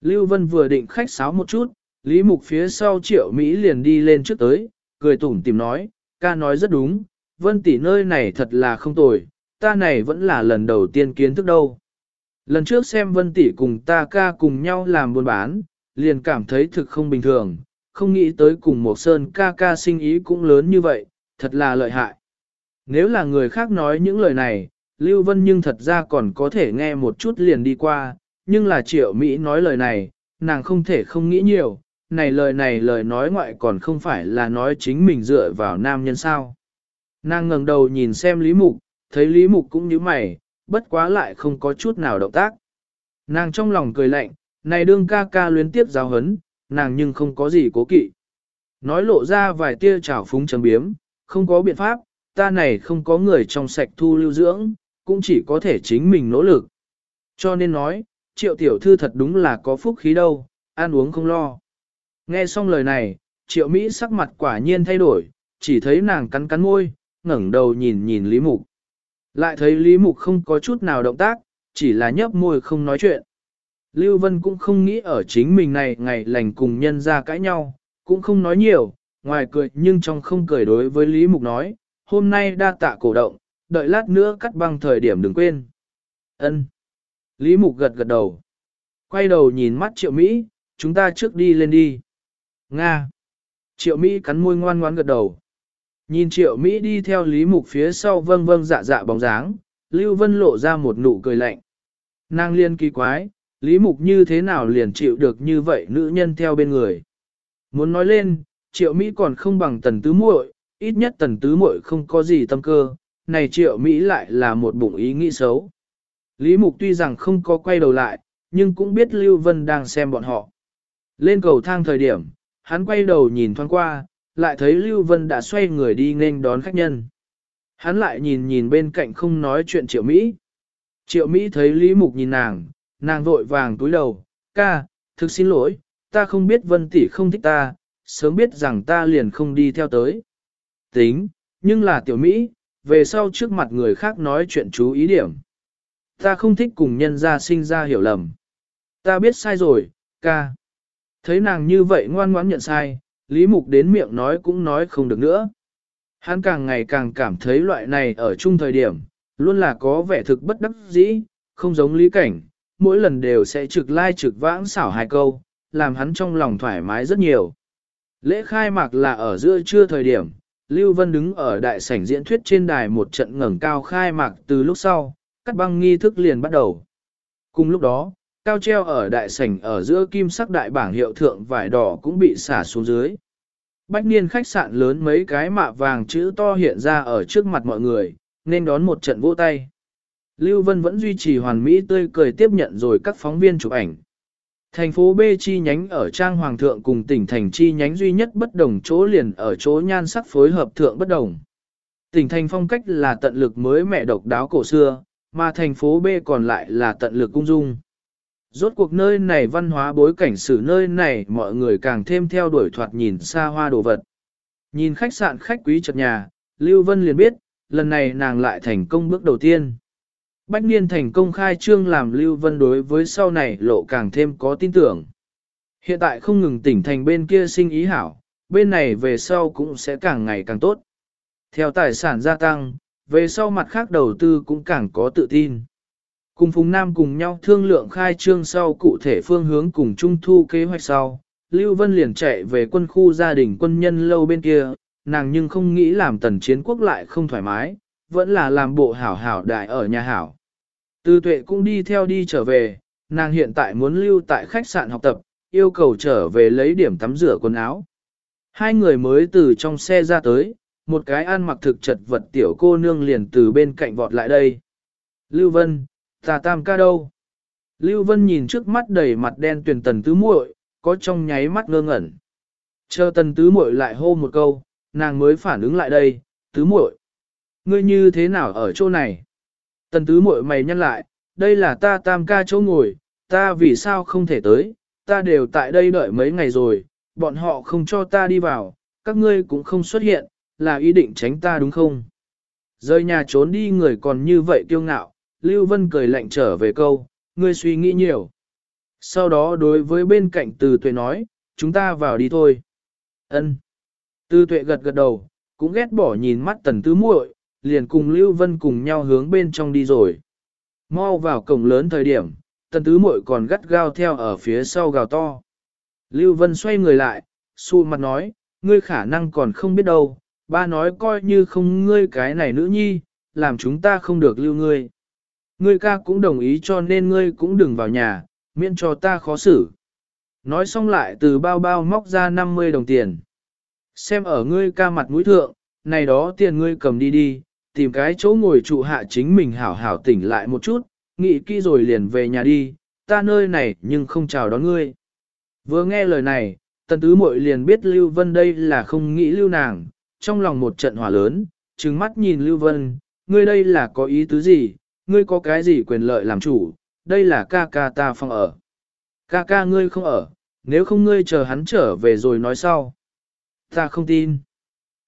Lưu Vân vừa định khách sáo một chút, Lý Mục phía sau Triệu Mỹ liền đi lên trước tới, cười tủm tìm nói, ca nói rất đúng, Vân tỷ nơi này thật là không tồi, ta này vẫn là lần đầu tiên kiến thức đâu. Lần trước xem Vân tỷ cùng ta ca cùng nhau làm buôn bán, liền cảm thấy thực không bình thường, không nghĩ tới cùng một sơn ca ca sinh ý cũng lớn như vậy, thật là lợi hại. Nếu là người khác nói những lời này, Lưu Vân nhưng thật ra còn có thể nghe một chút liền đi qua, nhưng là triệu Mỹ nói lời này, nàng không thể không nghĩ nhiều, này lời này lời nói ngoại còn không phải là nói chính mình dựa vào nam nhân sao. Nàng ngẩng đầu nhìn xem Lý Mục, thấy Lý Mục cũng như mày, bất quá lại không có chút nào động tác. Nàng trong lòng cười lạnh, này đương ca ca luyến tiếp giáo hấn, nàng nhưng không có gì cố kỵ. Nói lộ ra vài tia trào phúng chấm biếm, không có biện pháp, ta này không có người trong sạch thu lưu dưỡng, cũng chỉ có thể chính mình nỗ lực. Cho nên nói, triệu tiểu thư thật đúng là có phúc khí đâu, ăn uống không lo. Nghe xong lời này, triệu Mỹ sắc mặt quả nhiên thay đổi, chỉ thấy nàng cắn cắn môi, ngẩng đầu nhìn nhìn Lý Mục. Lại thấy Lý Mục không có chút nào động tác, chỉ là nhấp môi không nói chuyện. Lưu Vân cũng không nghĩ ở chính mình này ngày lành cùng nhân ra cãi nhau, cũng không nói nhiều, ngoài cười nhưng trong không cười đối với Lý Mục nói, hôm nay đa tạ cổ động, đợi lát nữa cắt băng thời điểm đừng quên. Ân. Lý Mục gật gật đầu. Quay đầu nhìn mắt Triệu Mỹ, chúng ta trước đi lên đi. Nga. Triệu Mỹ cắn môi ngoan ngoan gật đầu. Nhìn Triệu Mỹ đi theo Lý Mục phía sau vâng vâng dạ dạ bóng dáng, Lưu Vân lộ ra một nụ cười lạnh. Nàng liên kỳ quái, Lý Mục như thế nào liền chịu được như vậy nữ nhân theo bên người. Muốn nói lên, Triệu Mỹ còn không bằng tần tứ muội, ít nhất tần tứ muội không có gì tâm cơ, này Triệu Mỹ lại là một bụng ý nghĩ xấu. Lý Mục tuy rằng không có quay đầu lại, nhưng cũng biết Lưu Vân đang xem bọn họ. Lên cầu thang thời điểm, hắn quay đầu nhìn thoáng qua, lại thấy Lưu Vân đã xoay người đi nên đón khách nhân. Hắn lại nhìn nhìn bên cạnh không nói chuyện Triệu Mỹ. Triệu Mỹ thấy Lý Mục nhìn nàng, nàng vội vàng túi đầu, ca, thực xin lỗi, ta không biết Vân Tỷ không thích ta, sớm biết rằng ta liền không đi theo tới. Tính, nhưng là Tiểu Mỹ, về sau trước mặt người khác nói chuyện chú ý điểm. Ta không thích cùng nhân gia sinh ra hiểu lầm. Ta biết sai rồi, ca. Thấy nàng như vậy ngoan ngoãn nhận sai, Lý Mục đến miệng nói cũng nói không được nữa. Hắn càng ngày càng cảm thấy loại này ở chung thời điểm, luôn là có vẻ thực bất đắc dĩ, không giống lý cảnh, mỗi lần đều sẽ trực lai trực vãng xảo hai câu, làm hắn trong lòng thoải mái rất nhiều. Lễ khai mạc là ở giữa trưa thời điểm, Lưu Vân đứng ở đại sảnh diễn thuyết trên đài một trận ngẩng cao khai mạc từ lúc sau, cắt băng nghi thức liền bắt đầu. Cùng lúc đó, cao treo ở đại sảnh ở giữa kim sắc đại bảng hiệu thượng vải đỏ cũng bị xả xuống dưới. Bách niên khách sạn lớn mấy cái mạ vàng chữ to hiện ra ở trước mặt mọi người, nên đón một trận vỗ tay. Lưu Vân vẫn duy trì hoàn mỹ tươi cười tiếp nhận rồi các phóng viên chụp ảnh. Thành phố B chi nhánh ở Trang Hoàng Thượng cùng tỉnh thành chi nhánh duy nhất bất đồng chỗ liền ở chỗ nhan sắc phối hợp thượng bất đồng. Tỉnh thành phong cách là tận lực mới mẹ độc đáo cổ xưa, mà thành phố B còn lại là tận lực cung dung. Rốt cuộc nơi này văn hóa bối cảnh sử nơi này mọi người càng thêm theo đuổi thoạt nhìn xa hoa đồ vật. Nhìn khách sạn khách quý chật nhà, Lưu Vân liền biết, lần này nàng lại thành công bước đầu tiên. Bách Niên thành công khai trương làm Lưu Vân đối với sau này lộ càng thêm có tin tưởng. Hiện tại không ngừng tỉnh thành bên kia sinh ý hảo, bên này về sau cũng sẽ càng ngày càng tốt. Theo tài sản gia tăng, về sau mặt khác đầu tư cũng càng có tự tin. Cùng Phùng Nam cùng nhau thương lượng khai trương sau cụ thể phương hướng cùng trung thu kế hoạch sau, Lưu Vân liền chạy về quân khu gia đình quân nhân lâu bên kia, nàng nhưng không nghĩ làm tần chiến quốc lại không thoải mái, vẫn là làm bộ hảo hảo đại ở nhà hảo. Tư tuệ cũng đi theo đi trở về, nàng hiện tại muốn lưu tại khách sạn học tập, yêu cầu trở về lấy điểm tắm rửa quần áo. Hai người mới từ trong xe ra tới, một cái ăn mặc thực chật vật tiểu cô nương liền từ bên cạnh vọt lại đây. Lưu Vân, ta tam ca đâu? Lưu Vân nhìn trước mắt đầy mặt đen tuyển tần tứ muội, có trong nháy mắt ngơ ngẩn. Chờ tần tứ muội lại hô một câu, nàng mới phản ứng lại đây, tứ muội, ngươi như thế nào ở chỗ này? Tần tứ muội mày nhăn lại, đây là ta tam ca chỗ ngồi, ta vì sao không thể tới, ta đều tại đây đợi mấy ngày rồi, bọn họ không cho ta đi vào, các ngươi cũng không xuất hiện, là ý định tránh ta đúng không? Rơi nhà trốn đi người còn như vậy kiêu ngạo, Lưu Vân cười lạnh trở về câu, ngươi suy nghĩ nhiều. Sau đó đối với bên cạnh từ tuệ nói, chúng ta vào đi thôi. Ân. Từ tuệ gật gật đầu, cũng ghét bỏ nhìn mắt tần tứ muội, liền cùng Lưu Vân cùng nhau hướng bên trong đi rồi. Mau vào cổng lớn thời điểm, tần tứ muội còn gắt gao theo ở phía sau gào to. Lưu Vân xoay người lại, xu mặt nói, ngươi khả năng còn không biết đâu, ba nói coi như không ngươi cái này nữ nhi, làm chúng ta không được lưu ngươi. Ngươi ca cũng đồng ý cho nên ngươi cũng đừng vào nhà, miễn cho ta khó xử. Nói xong lại từ bao bao móc ra 50 đồng tiền. Xem ở ngươi ca mặt mũi thượng, này đó tiền ngươi cầm đi đi, tìm cái chỗ ngồi trụ hạ chính mình hảo hảo tỉnh lại một chút, nghĩ kỹ rồi liền về nhà đi, ta nơi này nhưng không chào đón ngươi. Vừa nghe lời này, tần tứ muội liền biết Lưu Vân đây là không nghĩ lưu nàng, trong lòng một trận hỏa lớn, trừng mắt nhìn Lưu Vân, ngươi đây là có ý tứ gì, ngươi có cái gì quyền lợi làm chủ, đây là ca ca ta phong ở. Ca ca ngươi không ở, nếu không ngươi chờ hắn trở về rồi nói sau. Ta không tin.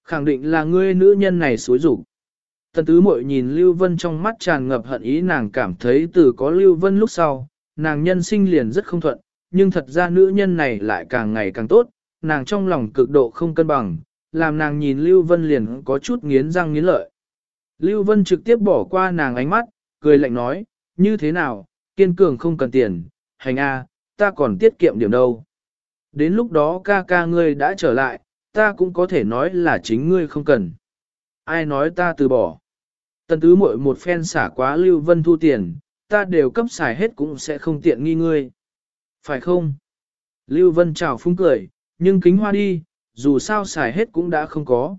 Khẳng định là ngươi nữ nhân này xối rủ. Tần tứ mội nhìn Lưu Vân trong mắt tràn ngập hận ý nàng cảm thấy từ có Lưu Vân lúc sau, nàng nhân sinh liền rất không thuận, nhưng thật ra nữ nhân này lại càng ngày càng tốt, nàng trong lòng cực độ không cân bằng, làm nàng nhìn Lưu Vân liền có chút nghiến răng nghiến lợi. Lưu Vân trực tiếp bỏ qua nàng ánh mắt, cười lạnh nói, như thế nào, kiên cường không cần tiền, hành a, ta còn tiết kiệm điểm đâu. Đến lúc đó ca ca ngươi đã trở lại, ta cũng có thể nói là chính ngươi không cần. Ai nói ta từ bỏ. Tần tứ muội một phen xả quá Lưu Vân thu tiền, ta đều cấp xài hết cũng sẽ không tiện nghi ngươi. Phải không? Lưu Vân chào phúng cười, nhưng kính hoa đi, dù sao xài hết cũng đã không có.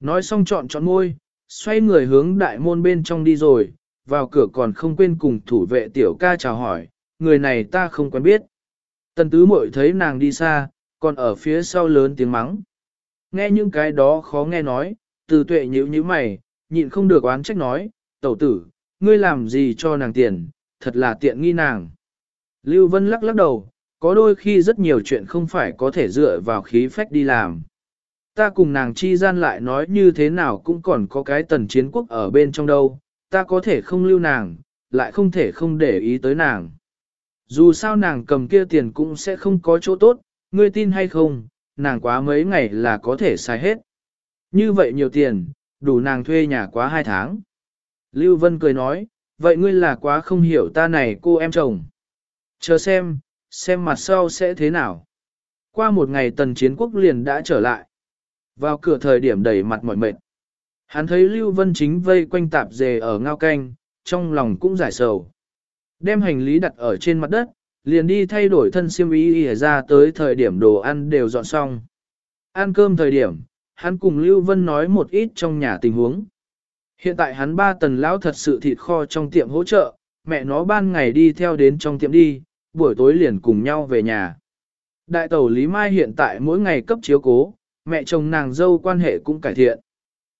Nói xong chọn chọn môi, xoay người hướng đại môn bên trong đi rồi, vào cửa còn không quên cùng thủ vệ tiểu ca chào hỏi, người này ta không quen biết. Tần tứ mội thấy nàng đi xa, còn ở phía sau lớn tiếng mắng. Nghe những cái đó khó nghe nói, từ tuệ nhíu như mày, nhịn không được oán trách nói, tẩu tử, ngươi làm gì cho nàng tiền, thật là tiện nghi nàng. Lưu Vân lắc lắc đầu, có đôi khi rất nhiều chuyện không phải có thể dựa vào khí phách đi làm. Ta cùng nàng chi gian lại nói như thế nào cũng còn có cái tần chiến quốc ở bên trong đâu, ta có thể không lưu nàng, lại không thể không để ý tới nàng. Dù sao nàng cầm kia tiền cũng sẽ không có chỗ tốt, ngươi tin hay không, nàng quá mấy ngày là có thể xài hết. Như vậy nhiều tiền, đủ nàng thuê nhà quá hai tháng. Lưu Vân cười nói, vậy ngươi là quá không hiểu ta này cô em chồng. Chờ xem, xem mặt sau sẽ thế nào. Qua một ngày tần chiến quốc liền đã trở lại. Vào cửa thời điểm đầy mặt mỏi mệt. Hắn thấy Lưu Vân Chính vây quanh tạp dề ở ngao canh, trong lòng cũng giải sầu. Đem hành lý đặt ở trên mặt đất, liền đi thay đổi thân siêm ý ra tới thời điểm đồ ăn đều dọn xong. Ăn cơm thời điểm, hắn cùng Lưu Vân nói một ít trong nhà tình huống. Hiện tại hắn ba tần lão thật sự thịt kho trong tiệm hỗ trợ, mẹ nó ban ngày đi theo đến trong tiệm đi, buổi tối liền cùng nhau về nhà. Đại tẩu Lý Mai hiện tại mỗi ngày cấp chiếu cố, mẹ chồng nàng dâu quan hệ cũng cải thiện.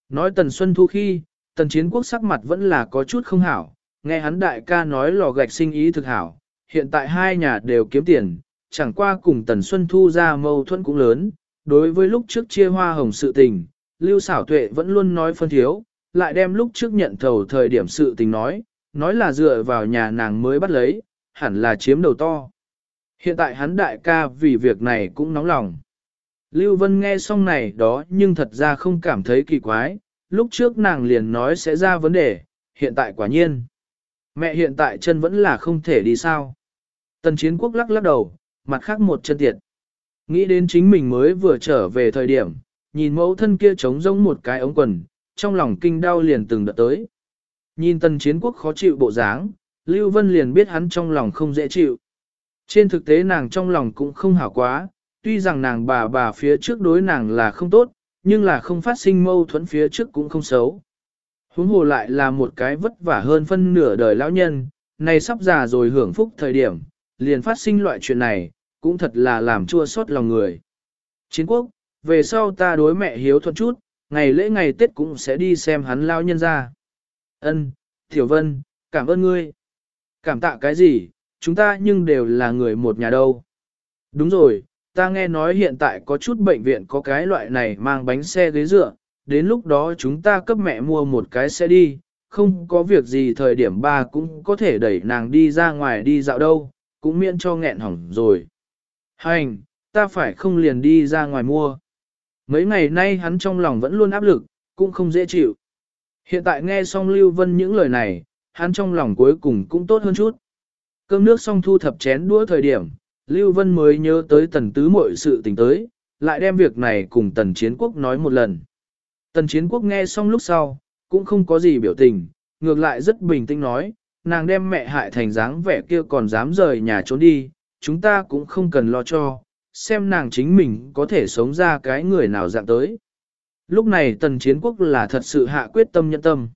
Nói tần xuân thu khi, tần chiến quốc sắc mặt vẫn là có chút không hảo, nghe hắn đại ca nói lò gạch sinh ý thực hảo, hiện tại hai nhà đều kiếm tiền, chẳng qua cùng tần xuân thu ra mâu thuẫn cũng lớn, đối với lúc trước chia hoa hồng sự tình, lưu xảo tuệ vẫn luôn nói phân thiếu, lại đem lúc trước nhận thầu thời điểm sự tình nói, nói là dựa vào nhà nàng mới bắt lấy, hẳn là chiếm đầu to. Hiện tại hắn đại ca vì việc này cũng nóng lòng. Lưu Vân nghe xong này đó nhưng thật ra không cảm thấy kỳ quái, lúc trước nàng liền nói sẽ ra vấn đề, hiện tại quả nhiên. Mẹ hiện tại chân vẫn là không thể đi sao. Tần chiến quốc lắc lắc đầu, mặt khác một chân tiệt. Nghĩ đến chính mình mới vừa trở về thời điểm, nhìn mẫu thân kia trống rỗng một cái ống quần, trong lòng kinh đau liền từng đợt tới. Nhìn tần chiến quốc khó chịu bộ dáng, Lưu Vân liền biết hắn trong lòng không dễ chịu. Trên thực tế nàng trong lòng cũng không hảo quá, tuy rằng nàng bà bà phía trước đối nàng là không tốt, nhưng là không phát sinh mâu thuẫn phía trước cũng không xấu. Huống hồ lại là một cái vất vả hơn phân nửa đời lão nhân, này sắp già rồi hưởng phúc thời điểm, liền phát sinh loại chuyện này, cũng thật là làm chua xót lòng người. Chiến quốc, về sau ta đối mẹ hiếu thuận chút, ngày lễ ngày Tết cũng sẽ đi xem hắn lão nhân ra. Ân, Tiểu Vân, cảm ơn ngươi. Cảm tạ cái gì, chúng ta nhưng đều là người một nhà đâu. Đúng rồi, ta nghe nói hiện tại có chút bệnh viện có cái loại này mang bánh xe ghế dựa, đến lúc đó chúng ta cấp mẹ mua một cái xe đi, không có việc gì thời điểm ba cũng có thể đẩy nàng đi ra ngoài đi dạo đâu, cũng miễn cho nghẹn hỏng rồi. Hành, ta phải không liền đi ra ngoài mua. Mấy ngày nay hắn trong lòng vẫn luôn áp lực, cũng không dễ chịu. Hiện tại nghe xong Lưu Vân những lời này, hắn trong lòng cuối cùng cũng tốt hơn chút. Cơm nước xong thu thập chén đũa thời điểm, Lưu Vân mới nhớ tới tần tứ mọi sự tình tới, lại đem việc này cùng tần chiến quốc nói một lần. Tần chiến quốc nghe xong lúc sau, cũng không có gì biểu tình, ngược lại rất bình tĩnh nói, nàng đem mẹ hại thành dáng vẻ kia còn dám rời nhà trốn đi, chúng ta cũng không cần lo cho, xem nàng chính mình có thể sống ra cái người nào dạng tới. Lúc này tần chiến quốc là thật sự hạ quyết tâm nhận tâm.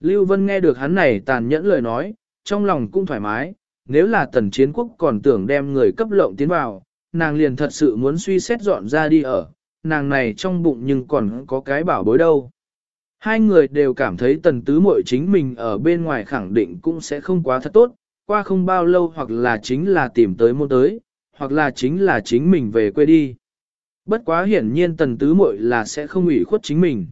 Lưu Vân nghe được hắn này tàn nhẫn lời nói, trong lòng cũng thoải mái, nếu là tần chiến quốc còn tưởng đem người cấp lộng tiến vào, nàng liền thật sự muốn suy xét dọn ra đi ở, nàng này trong bụng nhưng còn có cái bảo bối đâu. Hai người đều cảm thấy tần tứ muội chính mình ở bên ngoài khẳng định cũng sẽ không quá thật tốt, qua không bao lâu hoặc là chính là tìm tới môn tới, hoặc là chính là chính mình về quê đi. Bất quá hiển nhiên tần tứ muội là sẽ không ủy khuất chính mình.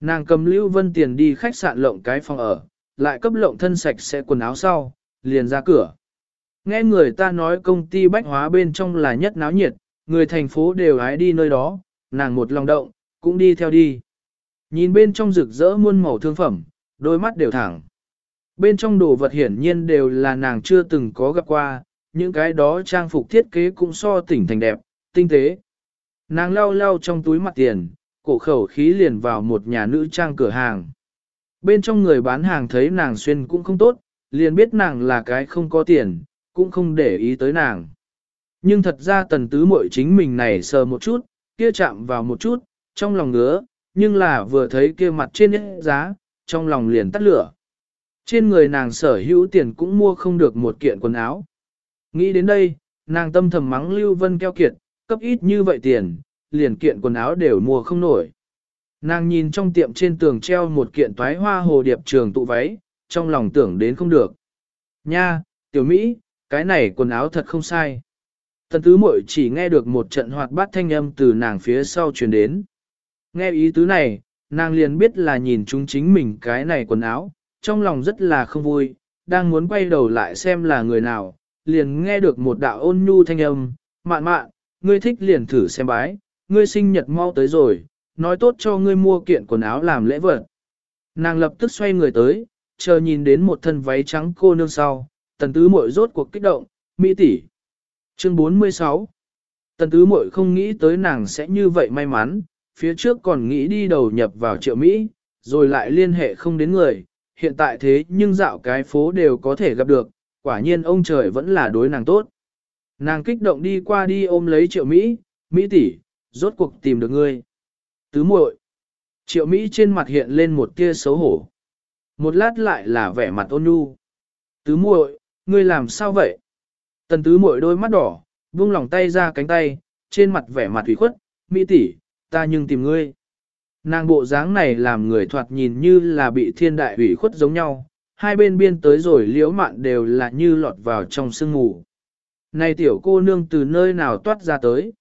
Nàng cầm Lưu Vân tiền đi khách sạn lộng cái phòng ở, lại cấp lộng thân sạch sẽ quần áo sau, liền ra cửa. Nghe người ta nói công ty bách hóa bên trong là nhất náo nhiệt, người thành phố đều hái đi nơi đó, nàng một lòng động, cũng đi theo đi. Nhìn bên trong rực rỡ muôn màu thương phẩm, đôi mắt đều thẳng. Bên trong đồ vật hiển nhiên đều là nàng chưa từng có gặp qua, những cái đó trang phục thiết kế cũng so tỉnh thành đẹp, tinh tế. Nàng lau lau trong túi mặt tiền, cổ khẩu khí liền vào một nhà nữ trang cửa hàng. Bên trong người bán hàng thấy nàng xuyên cũng không tốt, liền biết nàng là cái không có tiền, cũng không để ý tới nàng. Nhưng thật ra tần tứ muội chính mình này sờ một chút, kia chạm vào một chút, trong lòng ngứa, nhưng là vừa thấy kia mặt trên giá, trong lòng liền tắt lửa. Trên người nàng sở hữu tiền cũng mua không được một kiện quần áo. Nghĩ đến đây, nàng tâm thầm mắng Lưu Vân keo kiệt, cấp ít như vậy tiền, liền kiện quần áo đều mua không nổi. Nàng nhìn trong tiệm trên tường treo một kiện toái hoa hồ điệp trường tụ váy, trong lòng tưởng đến không được. Nha, tiểu Mỹ, cái này quần áo thật không sai. Tần tứ muội chỉ nghe được một trận hoạt bát thanh âm từ nàng phía sau truyền đến. Nghe ý tứ này, nàng liền biết là nhìn chúng chính mình cái này quần áo, trong lòng rất là không vui, đang muốn quay đầu lại xem là người nào, liền nghe được một đạo ôn nhu thanh âm, mạn mạn, ngươi thích liền thử xem bái, ngươi sinh nhật mau tới rồi, nói tốt cho ngươi mua kiện quần áo làm lễ vật. Nàng lập tức xoay người tới, chờ nhìn đến một thân váy trắng cô nương sau, tần tứ muội rốt cuộc kích động, mỹ tỷ. Chương 46 Tần tứ muội không nghĩ tới nàng sẽ như vậy may mắn, phía trước còn nghĩ đi đầu nhập vào triệu Mỹ, rồi lại liên hệ không đến người, hiện tại thế nhưng dạo cái phố đều có thể gặp được, quả nhiên ông trời vẫn là đối nàng tốt. Nàng kích động đi qua đi ôm lấy triệu Mỹ, Mỹ tỷ, rốt cuộc tìm được ngươi. Tứ muội. Triệu Mỹ trên mặt hiện lên một tia xấu hổ. Một lát lại là vẻ mặt ôn nhu. Tứ muội, ngươi làm sao vậy? Tần tứ muội đôi mắt đỏ, buông lòng tay ra cánh tay, trên mặt vẻ mặt ủy khuất, Mỹ tỷ, ta nhưng tìm ngươi. Nàng bộ dáng này làm người thoạt nhìn như là bị thiên đại ủy khuất giống nhau, hai bên biên tới rồi liễu mạn đều là như lọt vào trong sương mù. Này tiểu cô nương từ nơi nào toát ra tới?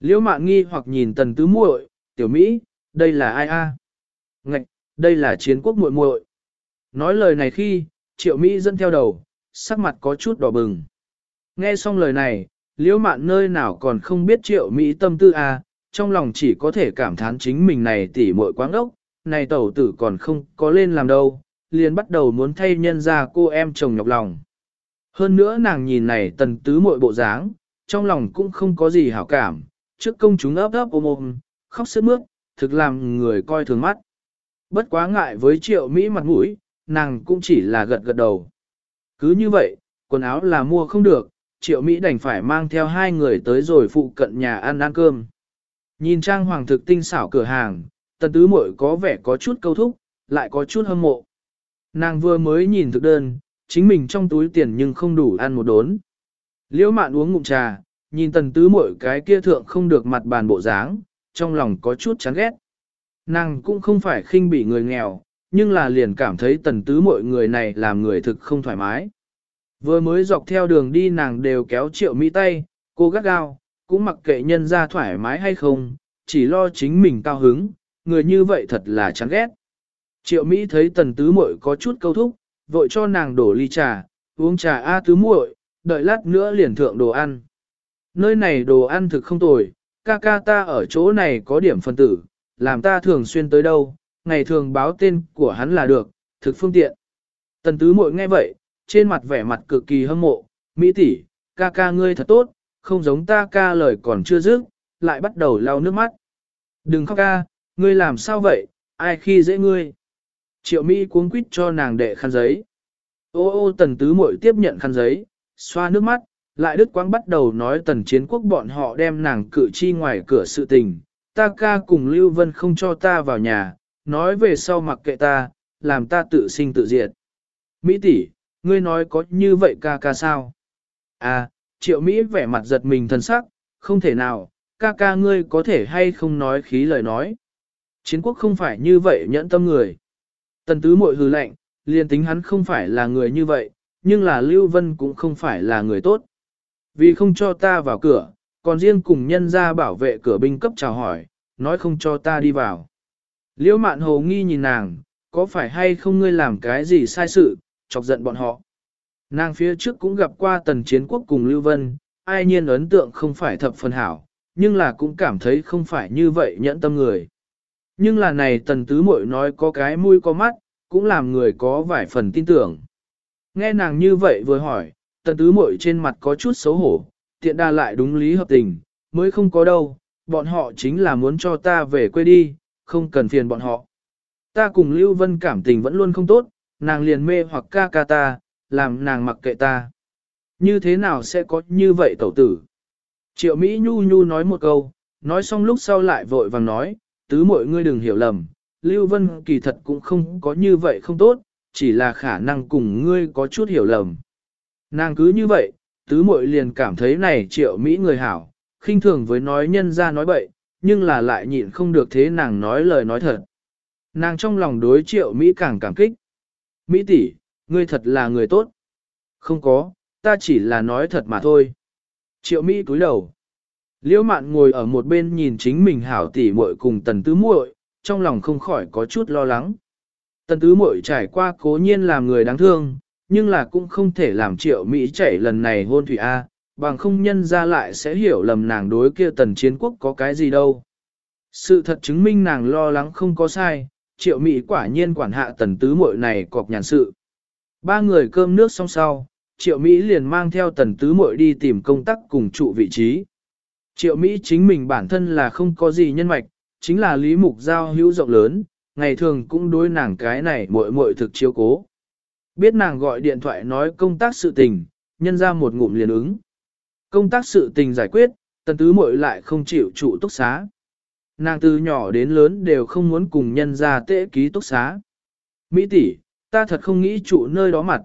Liễu mạn nghi hoặc nhìn tần tứ muội, tiểu Mỹ, đây là ai a? Ngạch, đây là chiến quốc muội muội. Nói lời này khi, triệu Mỹ dẫn theo đầu, sắc mặt có chút đỏ bừng. Nghe xong lời này, liễu mạn nơi nào còn không biết triệu Mỹ tâm tư à trong lòng chỉ có thể cảm thán chính mình này tỉ muội quáng ốc, này tẩu tử còn không có lên làm đâu, liền bắt đầu muốn thay nhân ra cô em chồng nhọc lòng. Hơn nữa nàng nhìn này tần tứ muội bộ dáng, trong lòng cũng không có gì hảo cảm, trước công chúng ấp ấp ôm ôm, khóc sướt mướt, thực làm người coi thường mắt. Bất quá ngại với triệu Mỹ mặt mũi, nàng cũng chỉ là gật gật đầu. Cứ như vậy, quần áo là mua không được, triệu Mỹ đành phải mang theo hai người tới rồi phụ cận nhà ăn ăn cơm. Nhìn trang hoàng thực tinh xảo cửa hàng, tần tứ muội có vẻ có chút câu thúc, lại có chút hâm mộ. Nàng vừa mới nhìn thực đơn, chính mình trong túi tiền nhưng không đủ ăn một đốn. Liễu mạn uống ngụm trà, nhìn tần tứ muội cái kia thượng không được mặt bàn bộ dáng, trong lòng có chút chán ghét. Nàng cũng không phải khinh bỉ người nghèo, nhưng là liền cảm thấy tần tứ muội người này làm người thực không thoải mái. Vừa mới dọc theo đường đi nàng đều kéo triệu mỹ tay, cô gắt gao, cũng mặc kệ nhân ra thoải mái hay không, chỉ lo chính mình cao hứng, người như vậy thật là chán ghét. Triệu Mỹ thấy tần tứ muội có chút câu thúc, vội cho nàng đổ ly trà, uống trà A tứ muội, đợi lát nữa liền thượng đồ ăn. Nơi này đồ ăn thực không tồi, ca ca ta ở chỗ này có điểm phân tử, làm ta thường xuyên tới đâu, ngày thường báo tên của hắn là được, thực phương tiện. Tần tứ muội nghe vậy, trên mặt vẻ mặt cực kỳ hâm mộ, Mỹ tỷ, ca ca ngươi thật tốt, không giống ta ca lời còn chưa dứt, lại bắt đầu lau nước mắt. Đừng khóc ca, ngươi làm sao vậy, ai khi dễ ngươi. Triệu Mỹ cuống quýt cho nàng đệ khăn giấy. Ô ô tần tứ muội tiếp nhận khăn giấy, xoa nước mắt, lại đức quang bắt đầu nói tần chiến quốc bọn họ đem nàng cử chi ngoài cửa sự tình. Ta ca cùng Lưu Vân không cho ta vào nhà, nói về sau mặc kệ ta, làm ta tự sinh tự diệt. Mỹ tỷ, ngươi nói có như vậy ca ca sao? À, triệu Mỹ vẻ mặt giật mình thân sắc, không thể nào, ca ca ngươi có thể hay không nói khí lời nói. Chiến quốc không phải như vậy nhẫn tâm người. Tần tứ muội hừ lạnh, liền tính hắn không phải là người như vậy, nhưng là Lưu Vân cũng không phải là người tốt. Vì không cho ta vào cửa, còn riêng cùng nhân ra bảo vệ cửa binh cấp chào hỏi, nói không cho ta đi vào. Liễu mạn hồ nghi nhìn nàng, có phải hay không ngươi làm cái gì sai sự, chọc giận bọn họ. Nàng phía trước cũng gặp qua tần chiến quốc cùng Lưu Vân, ai nhiên ấn tượng không phải thập phần hảo, nhưng là cũng cảm thấy không phải như vậy nhẫn tâm người. Nhưng là này tần tứ muội nói có cái mũi có mắt, cũng làm người có vài phần tin tưởng. Nghe nàng như vậy vừa hỏi, tần tứ muội trên mặt có chút xấu hổ, tiện đa lại đúng lý hợp tình, mới không có đâu, bọn họ chính là muốn cho ta về quê đi, không cần phiền bọn họ. Ta cùng Lưu Vân cảm tình vẫn luôn không tốt, nàng liền mê hoặc ca ca ta, làm nàng mặc kệ ta. Như thế nào sẽ có như vậy tẩu tử? Triệu Mỹ Nhu Nhu nói một câu, nói xong lúc sau lại vội vàng nói, tứ mọi ngươi đừng hiểu lầm, Lưu Vân kỳ thật cũng không có như vậy không tốt, chỉ là khả năng cùng ngươi có chút hiểu lầm. Nàng cứ như vậy, tứ muội liền cảm thấy này triệu Mỹ người hảo, khinh thường với nói nhân ra nói bậy, nhưng là lại nhịn không được thế nàng nói lời nói thật. Nàng trong lòng đối triệu Mỹ càng cảm kích. Mỹ tỷ, ngươi thật là người tốt. Không có, ta chỉ là nói thật mà thôi. Triệu Mỹ cúi đầu. Liễu mạn ngồi ở một bên nhìn chính mình hảo tỷ muội cùng tần tứ muội, trong lòng không khỏi có chút lo lắng. Tần tứ muội trải qua cố nhiên làm người đáng thương, nhưng là cũng không thể làm triệu Mỹ chảy lần này hôn thủy A, bằng không nhân ra lại sẽ hiểu lầm nàng đối kia tần chiến quốc có cái gì đâu. Sự thật chứng minh nàng lo lắng không có sai, triệu Mỹ quả nhiên quản hạ tần tứ muội này cọc nhàn sự. Ba người cơm nước xong sau, triệu Mỹ liền mang theo tần tứ muội đi tìm công tác cùng trụ vị trí. Triệu Mỹ chính mình bản thân là không có gì nhân mạch, chính là lý mục giao hữu rộng lớn, ngày thường cũng đối nàng cái này muội muội thực chiếu cố. Biết nàng gọi điện thoại nói công tác sự tình, nhân ra một ngụm liền ứng. Công tác sự tình giải quyết, tần tứ muội lại không chịu trụ túc xá. Nàng từ nhỏ đến lớn đều không muốn cùng nhân ra tễ ký túc xá. Mỹ tỷ, ta thật không nghĩ trụ nơi đó mặt.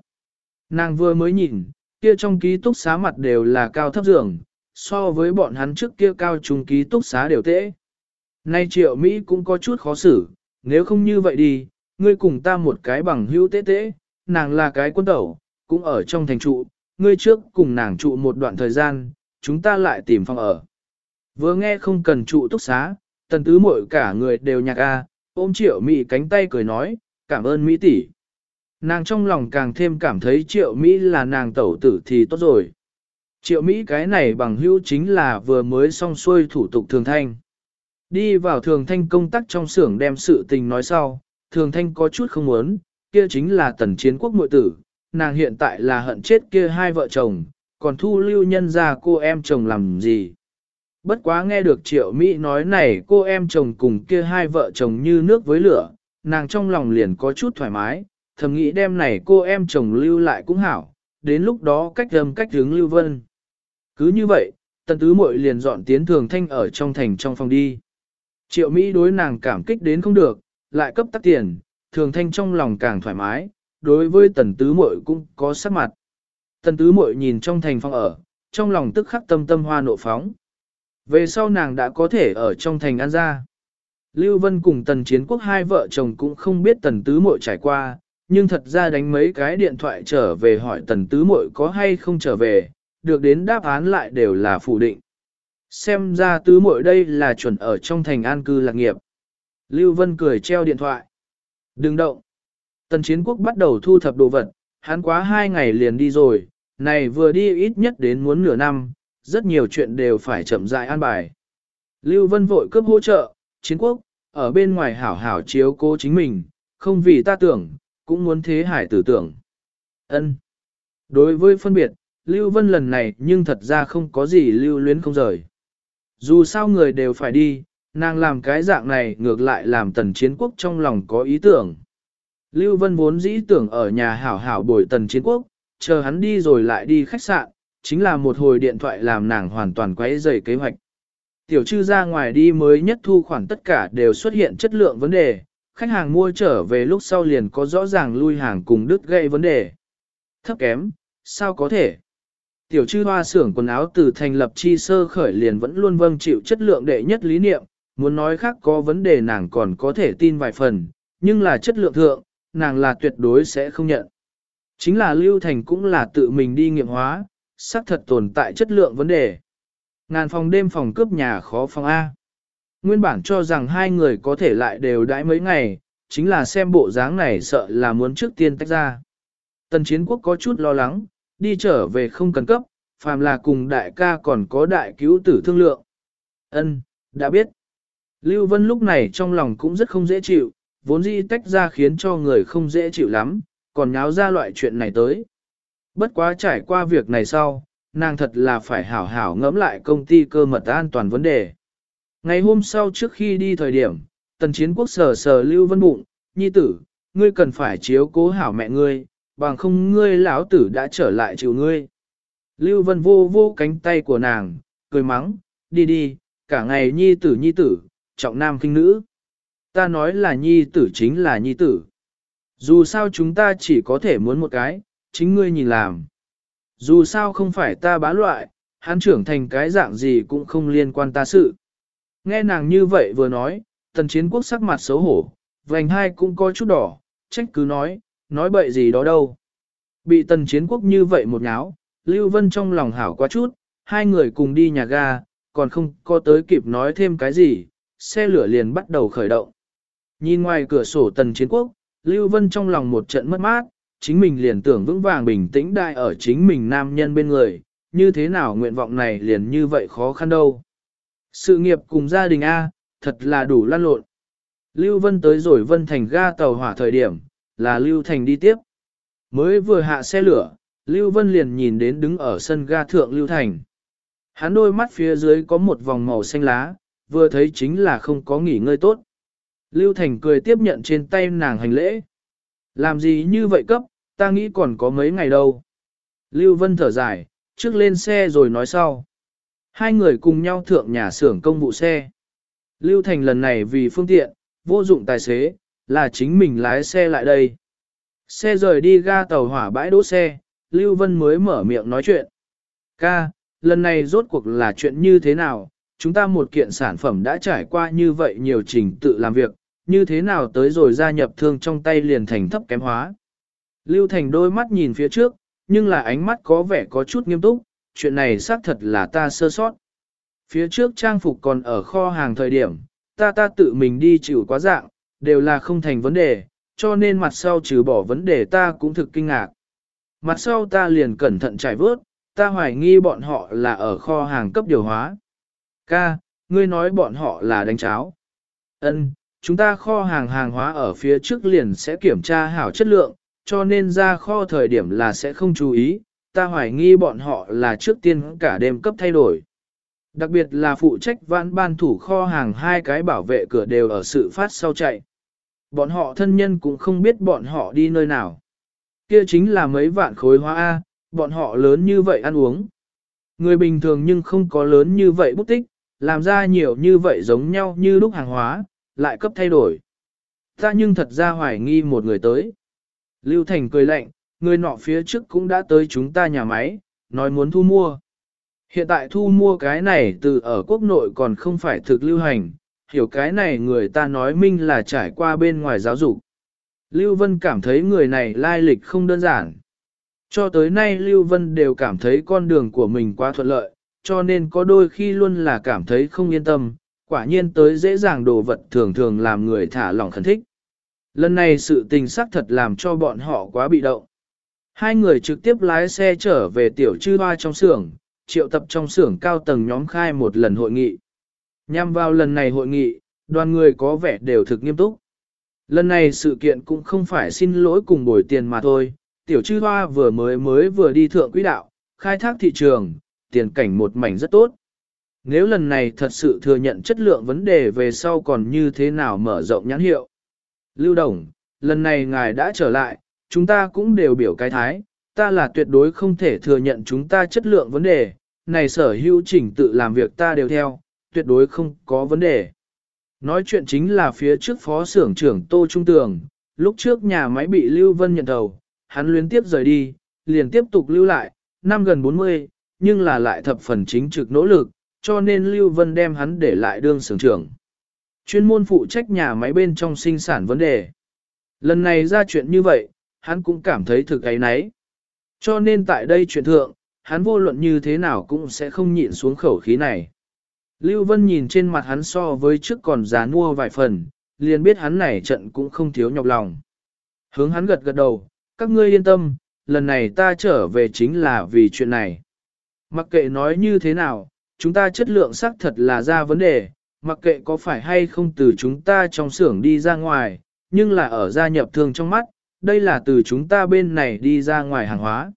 Nàng vừa mới nhìn, kia trong ký túc xá mặt đều là cao thấp giường, so với bọn hắn trước kia cao trùng ký túc xá đều tễ. Nay triệu Mỹ cũng có chút khó xử, nếu không như vậy đi, ngươi cùng ta một cái bằng hữu tế tế, nàng là cái quân tẩu, cũng ở trong thành trụ, ngươi trước cùng nàng trụ một đoạn thời gian, chúng ta lại tìm phòng ở. Vừa nghe không cần trụ túc xá, tần tứ mội cả người đều nhạc a, ôm triệu Mỹ cánh tay cười nói, cảm ơn Mỹ tỷ. Nàng trong lòng càng thêm cảm thấy triệu Mỹ là nàng tẩu tử thì tốt rồi. Triệu Mỹ cái này bằng hữu chính là vừa mới xong xuôi thủ tục thường thanh. Đi vào thường thanh công tác trong xưởng đem sự tình nói sau, thường thanh có chút không muốn, kia chính là tần chiến quốc mội tử, nàng hiện tại là hận chết kia hai vợ chồng, còn thu lưu nhân ra cô em chồng làm gì. Bất quá nghe được triệu Mỹ nói này cô em chồng cùng kia hai vợ chồng như nước với lửa, nàng trong lòng liền có chút thoải mái, thầm nghĩ đem này cô em chồng lưu lại cũng hảo, đến lúc đó cách âm cách hướng lưu vân. Cứ như vậy, tần tứ muội liền dọn tiến thường thanh ở trong thành trong phòng đi. Triệu Mỹ đối nàng cảm kích đến không được, lại cấp tắt tiền, thường thanh trong lòng càng thoải mái, đối với tần tứ muội cũng có sắc mặt. Tần tứ muội nhìn trong thành phòng ở, trong lòng tức khắc tâm tâm hoa nộ phóng. Về sau nàng đã có thể ở trong thành ăn ra. Lưu Vân cùng tần chiến quốc hai vợ chồng cũng không biết tần tứ muội trải qua, nhưng thật ra đánh mấy cái điện thoại trở về hỏi tần tứ muội có hay không trở về, được đến đáp án lại đều là phủ định. Xem ra tứ muội đây là chuẩn ở trong thành an cư lạc nghiệp. Lưu Vân cười treo điện thoại. Đừng động. Tần chiến quốc bắt đầu thu thập đồ vật, hắn quá hai ngày liền đi rồi, này vừa đi ít nhất đến muốn nửa năm, rất nhiều chuyện đều phải chậm rãi an bài. Lưu Vân vội cướp hỗ trợ, chiến quốc, ở bên ngoài hảo hảo chiếu cố chính mình, không vì ta tưởng, cũng muốn thế hải tử tưởng. ân Đối với phân biệt, Lưu Vân lần này nhưng thật ra không có gì lưu luyến không rời. Dù sao người đều phải đi, nàng làm cái dạng này ngược lại làm tần chiến quốc trong lòng có ý tưởng. Lưu Vân vốn dĩ tưởng ở nhà hảo hảo bồi tần chiến quốc, chờ hắn đi rồi lại đi khách sạn, chính là một hồi điện thoại làm nàng hoàn toàn quấy rầy kế hoạch. Tiểu trư ra ngoài đi mới nhất thu khoản tất cả đều xuất hiện chất lượng vấn đề, khách hàng mua trở về lúc sau liền có rõ ràng lui hàng cùng đứt gây vấn đề. Thấp kém, sao có thể? Tiểu trư hoa xưởng quần áo từ thành lập chi sơ khởi liền vẫn luôn vâng chịu chất lượng đệ nhất lý niệm, muốn nói khác có vấn đề nàng còn có thể tin vài phần, nhưng là chất lượng thượng, nàng là tuyệt đối sẽ không nhận. Chính là Lưu Thành cũng là tự mình đi nghiệm hóa, xác thật tồn tại chất lượng vấn đề. Ngàn phòng đêm phòng cướp nhà khó phòng A. Nguyên bản cho rằng hai người có thể lại đều đãi mấy ngày, chính là xem bộ dáng này sợ là muốn trước tiên tách ra. Tần chiến quốc có chút lo lắng, đi trở về không cần cấp, phàm là cùng đại ca còn có đại cứu tử thương lượng. Ân, đã biết. Lưu Vân lúc này trong lòng cũng rất không dễ chịu, vốn dĩ tách ra khiến cho người không dễ chịu lắm, còn nháo ra loại chuyện này tới. Bất quá trải qua việc này sau, nàng thật là phải hảo hảo ngẫm lại công ty cơ mật an toàn vấn đề. Ngày hôm sau trước khi đi thời điểm, tần chiến quốc sờ sờ Lưu Vân bụng, nhi tử, ngươi cần phải chiếu cố hảo mẹ ngươi, bằng không ngươi lão tử đã trở lại chịu ngươi. Lưu Vân vô vô cánh tay của nàng, cười mắng, đi đi, cả ngày nhi tử nhi tử, trọng nam kinh nữ. Ta nói là nhi tử chính là nhi tử. Dù sao chúng ta chỉ có thể muốn một cái, chính ngươi nhìn làm. Dù sao không phải ta bá loại, hắn trưởng thành cái dạng gì cũng không liên quan ta sự. Nghe nàng như vậy vừa nói, tần chiến quốc sắc mặt xấu hổ, vành hai cũng có chút đỏ, trách cứ nói, nói bậy gì đó đâu. Bị tần chiến quốc như vậy một nháo, Lưu Vân trong lòng hảo quá chút, hai người cùng đi nhà ga, còn không có tới kịp nói thêm cái gì, xe lửa liền bắt đầu khởi động. Nhìn ngoài cửa sổ tần chiến quốc, Lưu Vân trong lòng một trận mất mát, chính mình liền tưởng vững vàng bình tĩnh đại ở chính mình nam nhân bên người, như thế nào nguyện vọng này liền như vậy khó khăn đâu. Sự nghiệp cùng gia đình A, thật là đủ lan lộn. Lưu Vân tới rồi Vân Thành ga tàu hỏa thời điểm, là Lưu Thành đi tiếp. Mới vừa hạ xe lửa, Lưu Vân liền nhìn đến đứng ở sân ga thượng Lưu Thành. Hắn đôi mắt phía dưới có một vòng màu xanh lá, vừa thấy chính là không có nghỉ ngơi tốt. Lưu Thành cười tiếp nhận trên tay nàng hành lễ. Làm gì như vậy cấp, ta nghĩ còn có mấy ngày đâu. Lưu Vân thở dài, trước lên xe rồi nói sau. Hai người cùng nhau thượng nhà xưởng công vụ xe. Lưu Thành lần này vì phương tiện, vô dụng tài xế, là chính mình lái xe lại đây. Xe rời đi ga tàu hỏa bãi đỗ xe, Lưu Vân mới mở miệng nói chuyện. Ca, lần này rốt cuộc là chuyện như thế nào? Chúng ta một kiện sản phẩm đã trải qua như vậy nhiều trình tự làm việc, như thế nào tới rồi gia nhập thương trong tay liền thành thấp kém hóa. Lưu Thành đôi mắt nhìn phía trước, nhưng là ánh mắt có vẻ có chút nghiêm túc, chuyện này xác thật là ta sơ sót. Phía trước trang phục còn ở kho hàng thời điểm, ta ta tự mình đi chịu quá dạng, đều là không thành vấn đề, cho nên mặt sau trừ bỏ vấn đề ta cũng thực kinh ngạc. Mặt sau ta liền cẩn thận trải vớt, ta hoài nghi bọn họ là ở kho hàng cấp điều hóa. Ca, ngươi nói bọn họ là đánh cháo. Ân, chúng ta kho hàng hàng hóa ở phía trước liền sẽ kiểm tra hảo chất lượng, cho nên ra kho thời điểm là sẽ không chú ý, ta hoài nghi bọn họ là trước tiên cả đêm cấp thay đổi. Đặc biệt là phụ trách vãn ban thủ kho hàng hai cái bảo vệ cửa đều ở sự phát sau chạy. Bọn họ thân nhân cũng không biết bọn họ đi nơi nào. Kia chính là mấy vạn khối hóa A, bọn họ lớn như vậy ăn uống. Người bình thường nhưng không có lớn như vậy bút tích, làm ra nhiều như vậy giống nhau như lúc hàng hóa, lại cấp thay đổi. Ta nhưng thật ra hoài nghi một người tới. Lưu Thành cười lạnh, người nọ phía trước cũng đã tới chúng ta nhà máy, nói muốn thu mua. Hiện tại thu mua cái này từ ở quốc nội còn không phải thực lưu hành, hiểu cái này người ta nói minh là trải qua bên ngoài giáo dục. Lưu Vân cảm thấy người này lai lịch không đơn giản. Cho tới nay Lưu Vân đều cảm thấy con đường của mình quá thuận lợi, cho nên có đôi khi luôn là cảm thấy không yên tâm, quả nhiên tới dễ dàng đồ vật thường thường làm người thả lỏng khẩn thích. Lần này sự tình xác thật làm cho bọn họ quá bị động. Hai người trực tiếp lái xe trở về tiểu trư hoa trong xưởng, triệu tập trong xưởng cao tầng nhóm khai một lần hội nghị. Nhằm vào lần này hội nghị, đoàn người có vẻ đều thực nghiêm túc. Lần này sự kiện cũng không phải xin lỗi cùng bồi tiền mà thôi, tiểu trư hoa vừa mới mới vừa đi thượng quỹ đạo, khai thác thị trường, tiền cảnh một mảnh rất tốt. Nếu lần này thật sự thừa nhận chất lượng vấn đề về sau còn như thế nào mở rộng nhãn hiệu. Lưu Đồng, lần này ngài đã trở lại, chúng ta cũng đều biểu cái thái, ta là tuyệt đối không thể thừa nhận chúng ta chất lượng vấn đề, này sở hữu chỉnh tự làm việc ta đều theo, tuyệt đối không có vấn đề. Nói chuyện chính là phía trước phó xưởng trưởng Tô Trung Tường, lúc trước nhà máy bị Lưu Vân nhận đầu, hắn luyến tiếp rời đi, liền tiếp tục lưu lại, năm gần 40, nhưng là lại thập phần chính trực nỗ lực, cho nên Lưu Vân đem hắn để lại đương sưởng trưởng. Chuyên môn phụ trách nhà máy bên trong sinh sản vấn đề. Lần này ra chuyện như vậy, hắn cũng cảm thấy thực ấy nấy. Cho nên tại đây chuyện thượng, hắn vô luận như thế nào cũng sẽ không nhịn xuống khẩu khí này. Lưu Vân nhìn trên mặt hắn so với trước còn giá mua vài phần, liền biết hắn này trận cũng không thiếu nhọc lòng. Hướng hắn gật gật đầu, các ngươi yên tâm, lần này ta trở về chính là vì chuyện này. Mặc kệ nói như thế nào, chúng ta chất lượng xác thật là ra vấn đề, mặc kệ có phải hay không từ chúng ta trong xưởng đi ra ngoài, nhưng là ở gia nhập thương trong mắt, đây là từ chúng ta bên này đi ra ngoài hàng hóa.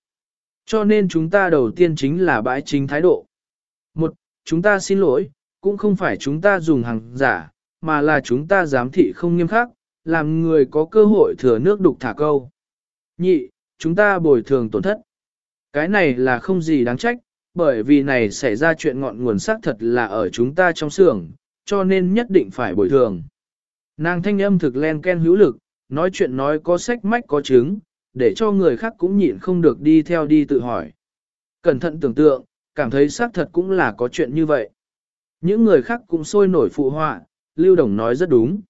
Cho nên chúng ta đầu tiên chính là bãi chính thái độ. Một, chúng ta xin lỗi, cũng không phải chúng ta dùng hàng giả, mà là chúng ta giám thị không nghiêm khắc, làm người có cơ hội thừa nước đục thả câu. Nhị, chúng ta bồi thường tổn thất. Cái này là không gì đáng trách, bởi vì này xảy ra chuyện ngọn nguồn xác thật là ở chúng ta trong xưởng, cho nên nhất định phải bồi thường. Nàng thanh âm thực len ken hữu lực, nói chuyện nói có sách mách có chứng, để cho người khác cũng nhịn không được đi theo đi tự hỏi. Cẩn thận tưởng tượng, cảm thấy xác thật cũng là có chuyện như vậy. Những người khác cũng sôi nổi phụ họa, Lưu Đồng nói rất đúng.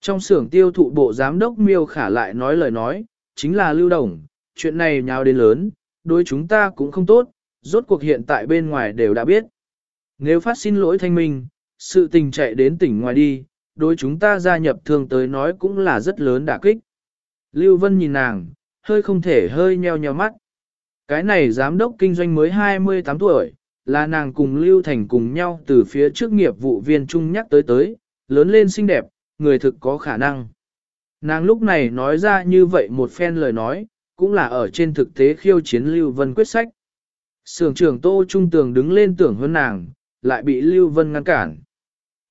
Trong xưởng tiêu thụ bộ giám đốc miêu khả lại nói lời nói, chính là Lưu Đồng, chuyện này nhào đến lớn, đối chúng ta cũng không tốt, rốt cuộc hiện tại bên ngoài đều đã biết. Nếu phát xin lỗi thanh minh, sự tình chạy đến tỉnh ngoài đi, đối chúng ta gia nhập thương tới nói cũng là rất lớn đả kích. Lưu Vân nhìn nàng, hơi không thể hơi nheo nheo mắt. Cái này giám đốc kinh doanh mới 28 tuổi, là nàng cùng Lưu Thành cùng nhau từ phía trước nghiệp vụ viên trung nhắc tới tới, lớn lên xinh đẹp, người thực có khả năng. Nàng lúc này nói ra như vậy một phen lời nói, cũng là ở trên thực tế khiêu chiến Lưu Vân quyết sách. Sưởng trưởng Tô Trung Tường đứng lên tưởng hơn nàng, lại bị Lưu Vân ngăn cản.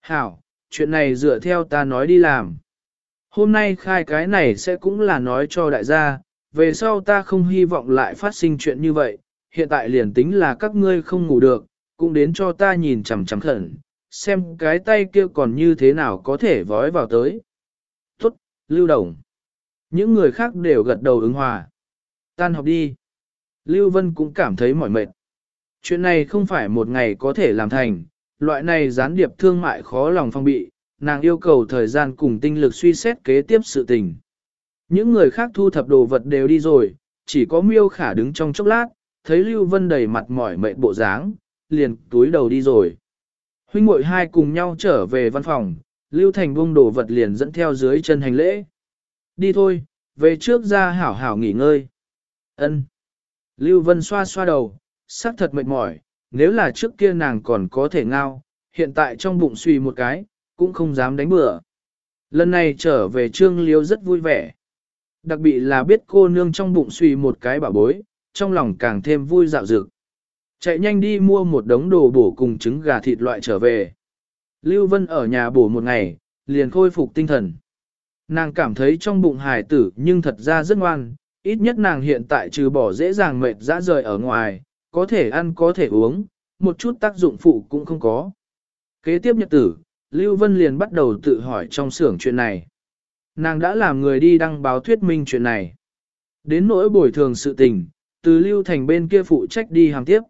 Hảo, chuyện này dựa theo ta nói đi làm. Hôm nay khai cái này sẽ cũng là nói cho đại gia, về sau ta không hy vọng lại phát sinh chuyện như vậy, hiện tại liền tính là các ngươi không ngủ được, cũng đến cho ta nhìn chằm chằm khẩn, xem cái tay kia còn như thế nào có thể vói vào tới. Tốt, Lưu Đồng. Những người khác đều gật đầu ứng hòa. Tan học đi. Lưu Vân cũng cảm thấy mỏi mệt. Chuyện này không phải một ngày có thể làm thành, loại này gián điệp thương mại khó lòng phong bị, nàng yêu cầu thời gian cùng tinh lực suy xét kế tiếp sự tình. Những người khác thu thập đồ vật đều đi rồi, chỉ có miêu khả đứng trong chốc lát, thấy Lưu Vân đầy mặt mỏi mệt bộ dáng, liền túi đầu đi rồi. Huynh muội hai cùng nhau trở về văn phòng, Lưu Thành buông đồ vật liền dẫn theo dưới chân hành lễ. Đi thôi, về trước ra hảo hảo nghỉ ngơi. Ân. Lưu Vân xoa xoa đầu, sắc thật mệt mỏi, nếu là trước kia nàng còn có thể ngao, hiện tại trong bụng suy một cái, cũng không dám đánh bừa. Lần này trở về Trương Liêu rất vui vẻ. Đặc biệt là biết cô nương trong bụng suy một cái bảo bối, trong lòng càng thêm vui dạo dực. Chạy nhanh đi mua một đống đồ bổ cùng trứng gà thịt loại trở về. Lưu Vân ở nhà bổ một ngày, liền khôi phục tinh thần. Nàng cảm thấy trong bụng hài tử nhưng thật ra rất ngoan, ít nhất nàng hiện tại trừ bỏ dễ dàng mệt dã rời ở ngoài, có thể ăn có thể uống, một chút tác dụng phụ cũng không có. Kế tiếp nhật tử, Lưu Vân liền bắt đầu tự hỏi trong xưởng chuyện này. Nàng đã làm người đi đăng báo thuyết minh chuyện này. Đến nỗi bồi thường sự tình, từ Lưu Thành bên kia phụ trách đi hàng tiếp.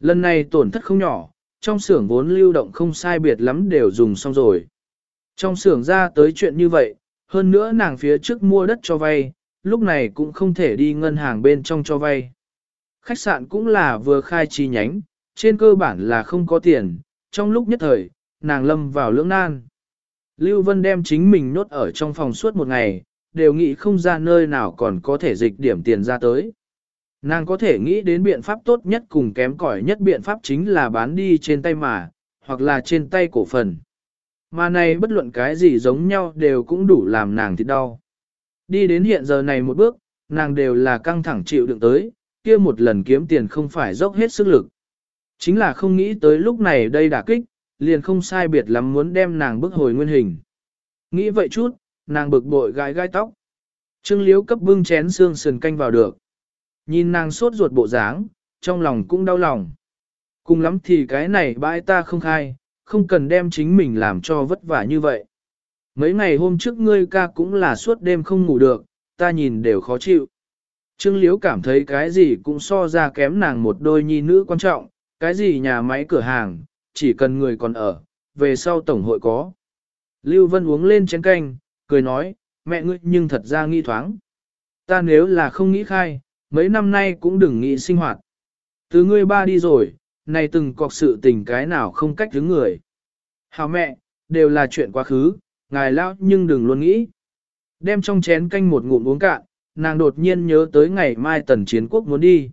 Lần này tổn thất không nhỏ, trong xưởng vốn lưu động không sai biệt lắm đều dùng xong rồi. Trong xưởng ra tới chuyện như vậy, hơn nữa nàng phía trước mua đất cho vay, lúc này cũng không thể đi ngân hàng bên trong cho vay. Khách sạn cũng là vừa khai chi nhánh, trên cơ bản là không có tiền, trong lúc nhất thời, nàng lâm vào lưỡng nan. Lưu Vân đem chính mình nốt ở trong phòng suốt một ngày, đều nghĩ không ra nơi nào còn có thể dịch điểm tiền ra tới. Nàng có thể nghĩ đến biện pháp tốt nhất cùng kém cỏi nhất biện pháp chính là bán đi trên tay mà, hoặc là trên tay cổ phần. Mà này bất luận cái gì giống nhau đều cũng đủ làm nàng thịt đau. Đi đến hiện giờ này một bước, nàng đều là căng thẳng chịu đựng tới, kia một lần kiếm tiền không phải dốc hết sức lực. Chính là không nghĩ tới lúc này đây đả kích, liền không sai biệt lắm muốn đem nàng bức hồi nguyên hình. Nghĩ vậy chút, nàng bực bội gai gai tóc. Trương Liễu cấp bưng chén xương sườn canh vào được. Nhìn nàng sốt ruột bộ dáng, trong lòng cũng đau lòng. Cùng lắm thì cái này bãi ta không khai, không cần đem chính mình làm cho vất vả như vậy. Mấy ngày hôm trước ngươi ca cũng là suốt đêm không ngủ được, ta nhìn đều khó chịu. Trương Liễu cảm thấy cái gì cũng so ra kém nàng một đôi nhi nữ quan trọng, cái gì nhà máy cửa hàng, chỉ cần người còn ở, về sau tổng hội có. Lưu Vân uống lên chén canh, cười nói, mẹ ngươi nhưng thật ra nghi thoáng. Ta nếu là không nghĩ khai, mấy năm nay cũng đừng nghĩ sinh hoạt. Từ ngươi ba đi rồi, này từng cọc sự tình cái nào không cách thứ người. Hào mẹ, đều là chuyện quá khứ, ngài lão nhưng đừng luôn nghĩ. Đem trong chén canh một ngụm uống cạn, nàng đột nhiên nhớ tới ngày mai tần chiến quốc muốn đi.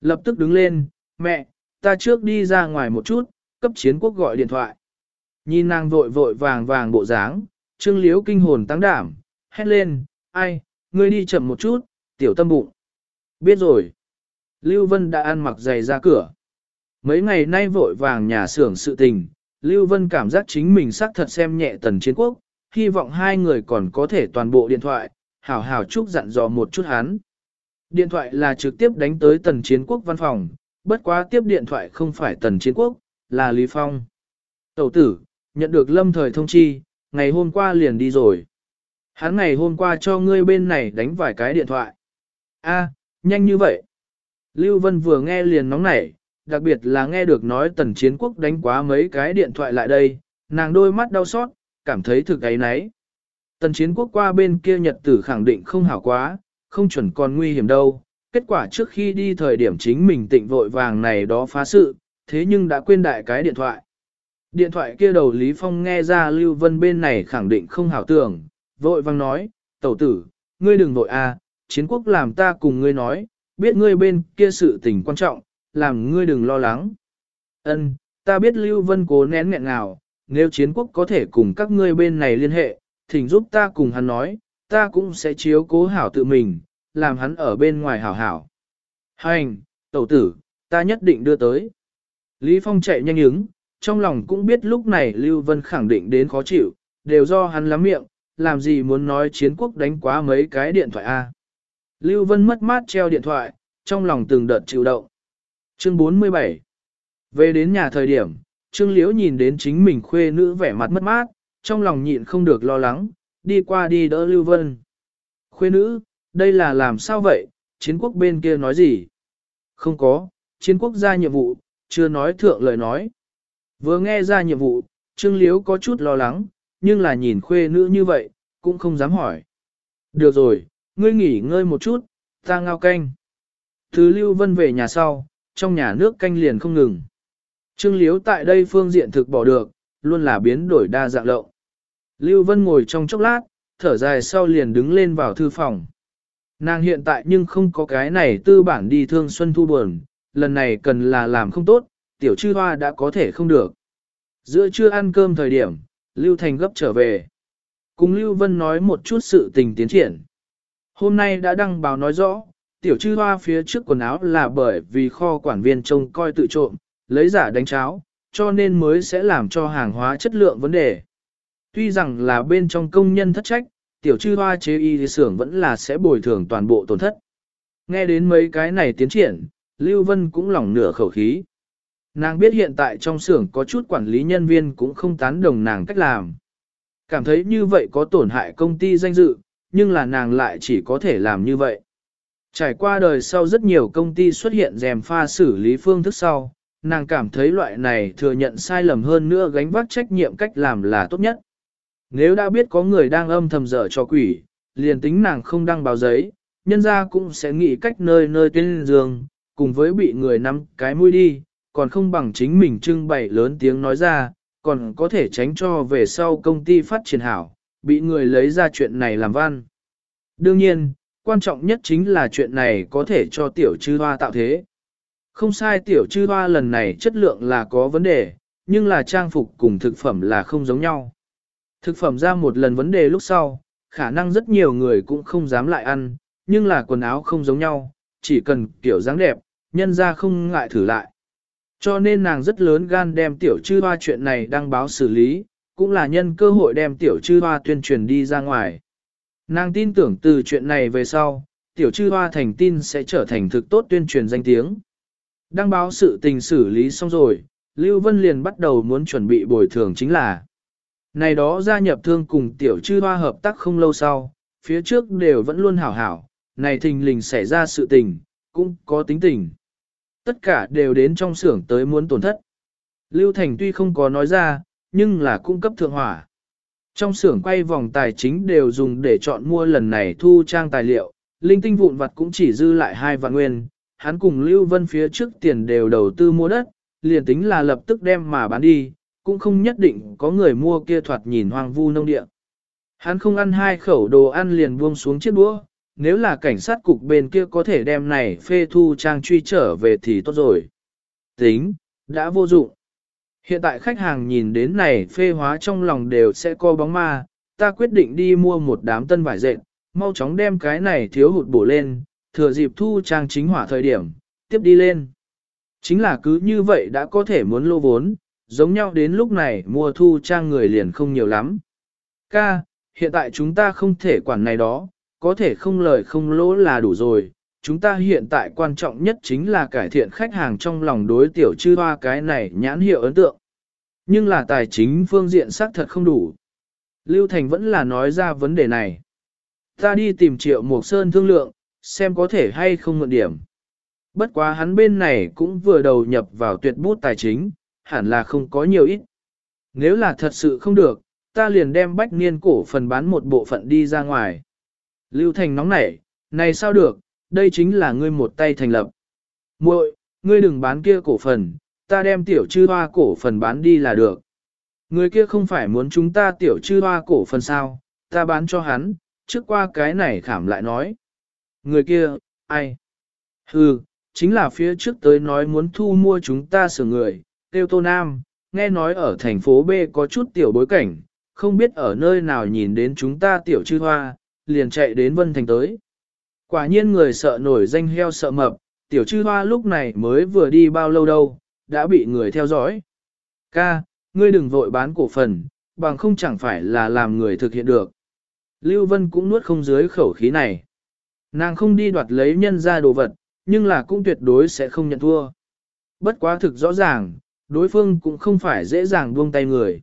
Lập tức đứng lên, mẹ, ta trước đi ra ngoài một chút, cấp chiến quốc gọi điện thoại. Nhìn nàng vội vội vàng vàng bộ dáng, trương liếu kinh hồn tăng đảm, hét lên, ai, ngươi đi chậm một chút, tiểu tâm bụng. Biết rồi. Lưu Vân đã ăn mặc giày ra cửa. Mấy ngày nay vội vàng nhà xưởng sự tình, Lưu Vân cảm giác chính mình xác thật xem nhẹ tần chiến quốc, hy vọng hai người còn có thể toàn bộ điện thoại, hảo hảo chúc dặn dò một chút hắn. Điện thoại là trực tiếp đánh tới tần chiến quốc văn phòng, bất quá tiếp điện thoại không phải tần chiến quốc, là Lý Phong. Tẩu tử, nhận được lâm thời thông chi, ngày hôm qua liền đi rồi. Hắn ngày hôm qua cho ngươi bên này đánh vài cái điện thoại. A, nhanh như vậy. Lưu Vân vừa nghe liền nóng nảy, đặc biệt là nghe được nói tần chiến quốc đánh quá mấy cái điện thoại lại đây, nàng đôi mắt đau xót, cảm thấy thực ấy nấy. Tần chiến quốc qua bên kia nhật tử khẳng định không hảo quá, không chuẩn còn nguy hiểm đâu. Kết quả trước khi đi thời điểm chính mình tịnh vội vàng này đó phá sự, thế nhưng đã quên đại cái điện thoại. Điện thoại kia đầu Lý Phong nghe ra Lưu Vân bên này khẳng định không hảo tưởng, vội vàng nói, tẩu tử, ngươi đừng vội a, à, chiến quốc làm ta cùng ngươi nói, biết ngươi bên kia sự tình quan trọng, làm ngươi đừng lo lắng. Ân, ta biết Lưu Vân cố nén nghẹn ngào, nếu chiến quốc có thể cùng các ngươi bên này liên hệ, thỉnh giúp ta cùng hắn nói, ta cũng sẽ chiếu cố hảo tự mình, làm hắn ở bên ngoài hảo hảo. Hành, tẩu tử, ta nhất định đưa tới. Lý Phong chạy nhanh ứng, trong lòng cũng biết lúc này Lưu Vân khẳng định đến khó chịu, đều do hắn lắm miệng, làm gì muốn nói chiến quốc đánh quá mấy cái điện thoại A. Lưu Vân mất mát treo điện thoại, trong lòng từng đợt chịu động. Chương 47 Về đến nhà thời điểm, Trương Liễu nhìn đến chính mình khuê nữ vẻ mặt mất mát, trong lòng nhịn không được lo lắng, đi qua đi đỡ Lưu Vân. Khuê nữ, đây là làm sao vậy, chiến quốc bên kia nói gì? Không có, chiến quốc ra nhiệm vụ, chưa nói thượng lời nói. Vừa nghe ra nhiệm vụ, Trương Liễu có chút lo lắng, nhưng là nhìn khuê nữ như vậy, cũng không dám hỏi. Được rồi, ngươi nghỉ ngơi một chút, ta ngao canh. Thứ Lưu Vân về nhà sau, trong nhà nước canh liền không ngừng. Trương Liếu tại đây phương diện thực bỏ được, luôn là biến đổi đa dạng lộ Lưu Vân ngồi trong chốc lát, thở dài sau liền đứng lên vào thư phòng. Nàng hiện tại nhưng không có cái này tư bản đi thương xuân thu buồn, lần này cần là làm không tốt, tiểu chư hoa đã có thể không được. Giữa trưa ăn cơm thời điểm, Lưu Thành gấp trở về. Cùng Lưu Vân nói một chút sự tình tiến triển. Hôm nay đã đăng báo nói rõ, tiểu chư hoa phía trước quần áo là bởi vì kho quản viên trông coi tự trộm, lấy giả đánh cháo, cho nên mới sẽ làm cho hàng hóa chất lượng vấn đề. Tuy rằng là bên trong công nhân thất trách, tiểu chư hoa chế y thì xưởng vẫn là sẽ bồi thường toàn bộ tổn thất. Nghe đến mấy cái này tiến triển, Lưu Vân cũng lỏng nửa khẩu khí. Nàng biết hiện tại trong xưởng có chút quản lý nhân viên cũng không tán đồng nàng cách làm. Cảm thấy như vậy có tổn hại công ty danh dự, nhưng là nàng lại chỉ có thể làm như vậy. Trải qua đời sau rất nhiều công ty xuất hiện rèm pha xử lý phương thức sau, nàng cảm thấy loại này thừa nhận sai lầm hơn nữa gánh vác trách nhiệm cách làm là tốt nhất. Nếu đã biết có người đang âm thầm dở cho quỷ, liền tính nàng không đăng báo giấy, nhân ra cũng sẽ nghĩ cách nơi nơi tuyên giường, cùng với bị người nắm cái mũi đi, còn không bằng chính mình trưng bày lớn tiếng nói ra, còn có thể tránh cho về sau công ty phát triển hảo, bị người lấy ra chuyện này làm văn. Đương nhiên, quan trọng nhất chính là chuyện này có thể cho tiểu chư hoa tạo thế. Không sai tiểu chư hoa lần này chất lượng là có vấn đề, nhưng là trang phục cùng thực phẩm là không giống nhau. Thực phẩm ra một lần vấn đề lúc sau, khả năng rất nhiều người cũng không dám lại ăn, nhưng là quần áo không giống nhau, chỉ cần kiểu dáng đẹp, nhân ra không ngại thử lại. Cho nên nàng rất lớn gan đem tiểu chư hoa chuyện này đăng báo xử lý, cũng là nhân cơ hội đem tiểu chư hoa tuyên truyền đi ra ngoài. Nàng tin tưởng từ chuyện này về sau, tiểu chư hoa thành tin sẽ trở thành thực tốt tuyên truyền danh tiếng. Đăng báo sự tình xử lý xong rồi, Lưu Vân liền bắt đầu muốn chuẩn bị bồi thường chính là này đó gia nhập thương cùng tiểu chư hoa hợp tác không lâu sau, phía trước đều vẫn luôn hảo hảo, này thình lình xảy ra sự tình, cũng có tính tình. Tất cả đều đến trong xưởng tới muốn tổn thất. Lưu Thành tuy không có nói ra, nhưng là cung cấp thượng hỏa. Trong xưởng quay vòng tài chính đều dùng để chọn mua lần này thu trang tài liệu, linh tinh vụn vặt cũng chỉ dư lại hai vạn nguyên, hắn cùng Lưu Vân phía trước tiền đều đầu tư mua đất, liền tính là lập tức đem mà bán đi, cũng không nhất định có người mua kia thoạt nhìn hoang vu nông địa. Hắn không ăn hai khẩu đồ ăn liền buông xuống chiếc đũa, nếu là cảnh sát cục bên kia có thể đem này phê thu trang truy trở về thì tốt rồi. Tính, đã vô dụng. Hiện tại khách hàng nhìn đến này phê hóa trong lòng đều sẽ co bóng ma, ta quyết định đi mua một đám tân vải dệt, mau chóng đem cái này thiếu hụt bổ lên, thừa dịp thu trang chính hỏa thời điểm, tiếp đi lên. Chính là cứ như vậy đã có thể muốn lô vốn, giống nhau đến lúc này mua thu trang người liền không nhiều lắm. Ca, hiện tại chúng ta không thể quản này đó, có thể không lời không lỗ là đủ rồi. Chúng ta hiện tại quan trọng nhất chính là cải thiện khách hàng trong lòng đối tiểu chư hoa cái này nhãn hiệu ấn tượng. Nhưng là tài chính phương diện xác thật không đủ. Lưu Thành vẫn là nói ra vấn đề này. Ta đi tìm triệu Mộc Sơn thương lượng, xem có thể hay không mượn điểm. Bất quá hắn bên này cũng vừa đầu nhập vào tuyệt bút tài chính, hẳn là không có nhiều ít. Nếu là thật sự không được, ta liền đem bách niên cổ phần bán một bộ phận đi ra ngoài. Lưu Thành nóng nảy, này sao được, đây chính là ngươi một tay thành lập. muội ngươi đừng bán kia cổ phần, ta đem tiểu chư hoa cổ phần bán đi là được. Người kia không phải muốn chúng ta tiểu chư hoa cổ phần sao, ta bán cho hắn, trước qua cái này khảm lại nói. Người kia, ai? Hừ, chính là phía trước tới nói muốn thu mua chúng ta sửa người, tiêu tô nam, nghe nói ở thành phố B có chút tiểu bối cảnh, không biết ở nơi nào nhìn đến chúng ta tiểu chư hoa, liền chạy đến Vân Thành tới. Quả nhiên người sợ nổi danh heo sợ mập, tiểu chư hoa lúc này mới vừa đi bao lâu đâu, đã bị người theo dõi. Ca, ngươi đừng vội bán cổ phần, bằng không chẳng phải là làm người thực hiện được. Lưu Vân cũng nuốt không dưới khẩu khí này. Nàng không đi đoạt lấy nhân ra đồ vật, nhưng là cũng tuyệt đối sẽ không nhận thua. Bất quá thực rõ ràng, đối phương cũng không phải dễ dàng buông tay người.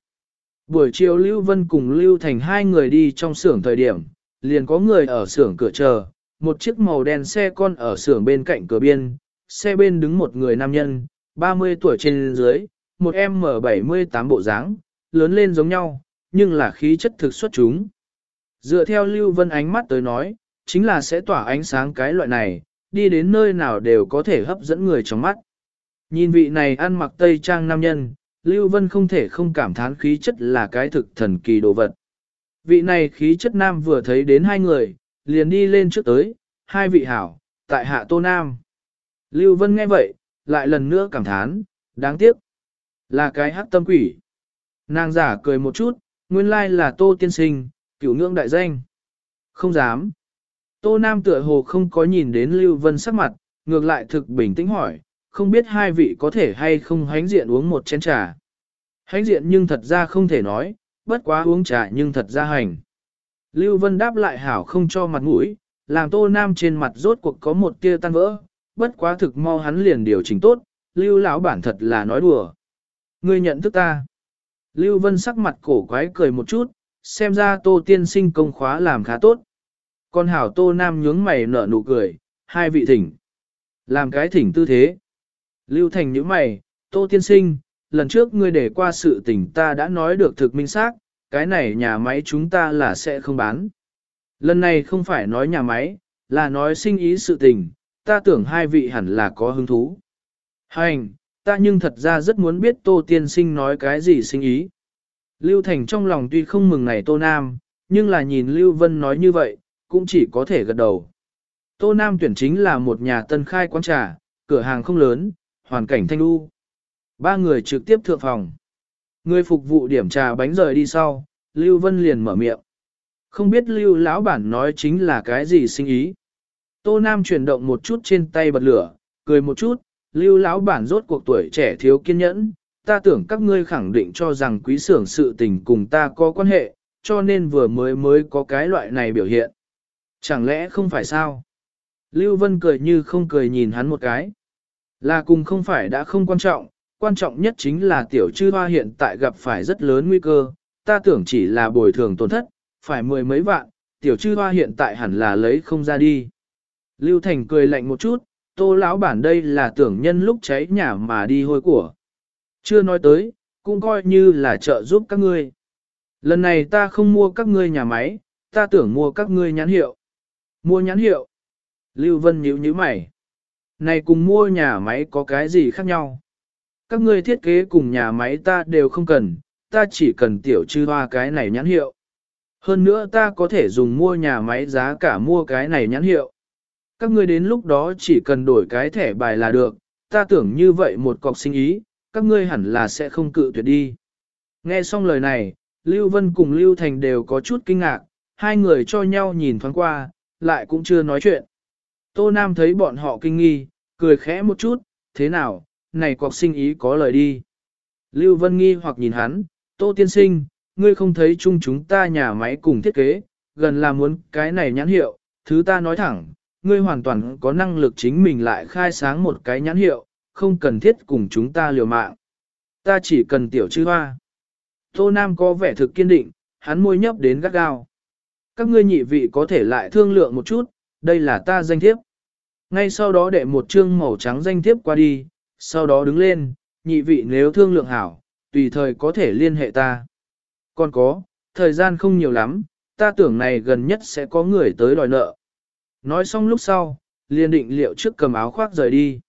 Buổi chiều Lưu Vân cùng Lưu Thành hai người đi trong xưởng thời điểm, liền có người ở xưởng cửa chờ, một chiếc màu đen xe con ở xưởng bên cạnh cửa biên, xe bên đứng một người nam nhân, 30 tuổi trên dưới, một em M78 bộ dáng, lớn lên giống nhau, nhưng là khí chất thực xuất chúng. Dựa theo Lưu Vân ánh mắt tới nói, chính là sẽ tỏa ánh sáng cái loại này, đi đến nơi nào đều có thể hấp dẫn người trong mắt. Nhìn vị này ăn mặc tây trang nam nhân, Lưu Vân không thể không cảm thán khí chất là cái thực thần kỳ đồ vật. Vị này khí chất nam vừa thấy đến hai người, liền đi lên trước tới, hai vị hảo, tại hạ tô nam. Lưu Vân nghe vậy, lại lần nữa cảm thán, đáng tiếc. Là cái hắc tâm quỷ. Nàng giả cười một chút, nguyên lai là tô tiên sinh, cửu ngưỡng đại danh. Không dám. Tô Nam tựa hồ không có nhìn đến Lưu Vân sắc mặt, ngược lại thực bình tĩnh hỏi, không biết hai vị có thể hay không hánh diện uống một chén trà. Hánh diện nhưng thật ra không thể nói, bất quá uống trà nhưng thật ra hành. Lưu Vân đáp lại hảo không cho mặt mũi, làm Tô Nam trên mặt rốt cuộc có một tia tan vỡ, bất quá thực mau hắn liền điều chỉnh tốt, Lưu lão bản thật là nói đùa. Ngươi nhận thức ta. Lưu Vân sắc mặt cổ quái cười một chút, xem ra Tô tiên sinh công khóa làm khá tốt. Con hảo Tô Nam nhướng mày nở nụ cười, hai vị thỉnh. Làm cái thỉnh tư thế. Lưu Thành nhíu mày, Tô tiên sinh, lần trước ngươi để qua sự tình ta đã nói được thực minh xác, cái này nhà máy chúng ta là sẽ không bán. Lần này không phải nói nhà máy, là nói sinh ý sự tình, ta tưởng hai vị hẳn là có hứng thú. Hành, ta nhưng thật ra rất muốn biết Tô Tiên Sinh nói cái gì sinh ý. Lưu Thành trong lòng tuy không mừng này Tô Nam, nhưng là nhìn Lưu Vân nói như vậy, cũng chỉ có thể gật đầu. Tô Nam tuyển chính là một nhà tân khai quán trà, cửa hàng không lớn, hoàn cảnh thanh lưu. Ba người trực tiếp thượng phòng. Người phục vụ điểm trà bánh rời đi sau, Lưu Vân liền mở miệng. Không biết Lưu lão bản nói chính là cái gì sinh ý. Tô Nam chuyển động một chút trên tay bật lửa, cười một chút, lưu lão bản rốt cuộc tuổi trẻ thiếu kiên nhẫn, ta tưởng các ngươi khẳng định cho rằng quý xưởng sự tình cùng ta có quan hệ, cho nên vừa mới mới có cái loại này biểu hiện. Chẳng lẽ không phải sao? Lưu Vân cười như không cười nhìn hắn một cái. Là cùng không phải đã không quan trọng, quan trọng nhất chính là tiểu chư hoa hiện tại gặp phải rất lớn nguy cơ, ta tưởng chỉ là bồi thường tổn thất, phải mười mấy vạn, tiểu chư hoa hiện tại hẳn là lấy không ra đi. Lưu Thành cười lạnh một chút, tô lão bản đây là tưởng nhân lúc cháy nhà mà đi hôi của. Chưa nói tới, cũng coi như là trợ giúp các ngươi. Lần này ta không mua các ngươi nhà máy, ta tưởng mua các ngươi nhãn hiệu. Mua nhãn hiệu. Lưu Vân nhíu nhíu mày. Này cùng mua nhà máy có cái gì khác nhau? Các ngươi thiết kế cùng nhà máy ta đều không cần, ta chỉ cần tiểu trư hoa cái này nhãn hiệu. Hơn nữa ta có thể dùng mua nhà máy giá cả mua cái này nhãn hiệu. Các ngươi đến lúc đó chỉ cần đổi cái thẻ bài là được, ta tưởng như vậy một cọc sinh ý, các ngươi hẳn là sẽ không cự tuyệt đi. Nghe xong lời này, Lưu Vân cùng Lưu Thành đều có chút kinh ngạc, hai người cho nhau nhìn thoáng qua, lại cũng chưa nói chuyện. Tô Nam thấy bọn họ kinh nghi, cười khẽ một chút, thế nào, này cọc sinh ý có lời đi. Lưu Vân nghi hoặc nhìn hắn, Tô Tiên Sinh, ngươi không thấy chung chúng ta nhà máy cùng thiết kế, gần là muốn cái này nhãn hiệu, thứ ta nói thẳng, ngươi hoàn toàn có năng lực chính mình lại khai sáng một cái nhãn hiệu, không cần thiết cùng chúng ta liều mạng. Ta chỉ cần tiểu chư hoa. Tô Nam có vẻ thực kiên định, hắn môi nhấp đến gắt gao. Các ngươi nhị vị có thể lại thương lượng một chút, đây là ta danh thiếp. Ngay sau đó đệ một chương màu trắng danh thiếp qua đi, sau đó đứng lên, nhị vị nếu thương lượng hảo, tùy thời có thể liên hệ ta. Còn có, thời gian không nhiều lắm, ta tưởng này gần nhất sẽ có người tới đòi nợ. Nói xong lúc sau, liền định liệu trước cầm áo khoác rời đi.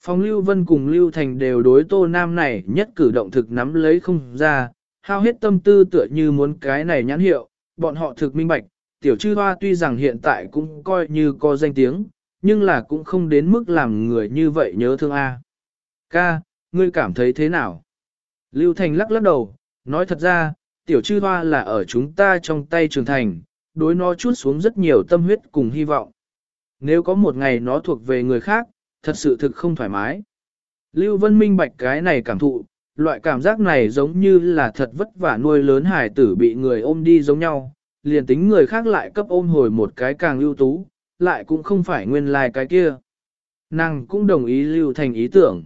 Phong Lưu Vân cùng Lưu Thành đều đối Tô Nam này nhất cử động thực nắm lấy không ra, hao hết tâm tư tựa như muốn cái này nhãn hiệu, bọn họ thực minh bạch, tiểu chư hoa tuy rằng hiện tại cũng coi như có danh tiếng, nhưng là cũng không đến mức làm người như vậy nhớ thương A. Ca, ngươi cảm thấy thế nào? Lưu Thành lắc lắc đầu, nói thật ra, tiểu chư hoa là ở chúng ta trong tay Trường thành, đối nó chút xuống rất nhiều tâm huyết cùng hy vọng. Nếu có một ngày nó thuộc về người khác, thật sự thực không thoải mái. Lưu Vân minh bạch cái này cảm thụ, loại cảm giác này giống như là thật vất vả nuôi lớn hải tử bị người ôm đi giống nhau, liền tính người khác lại cấp ôm hồi một cái càng ưu tú, lại cũng không phải nguyên lai like cái kia. Nàng cũng đồng ý lưu thành ý tưởng.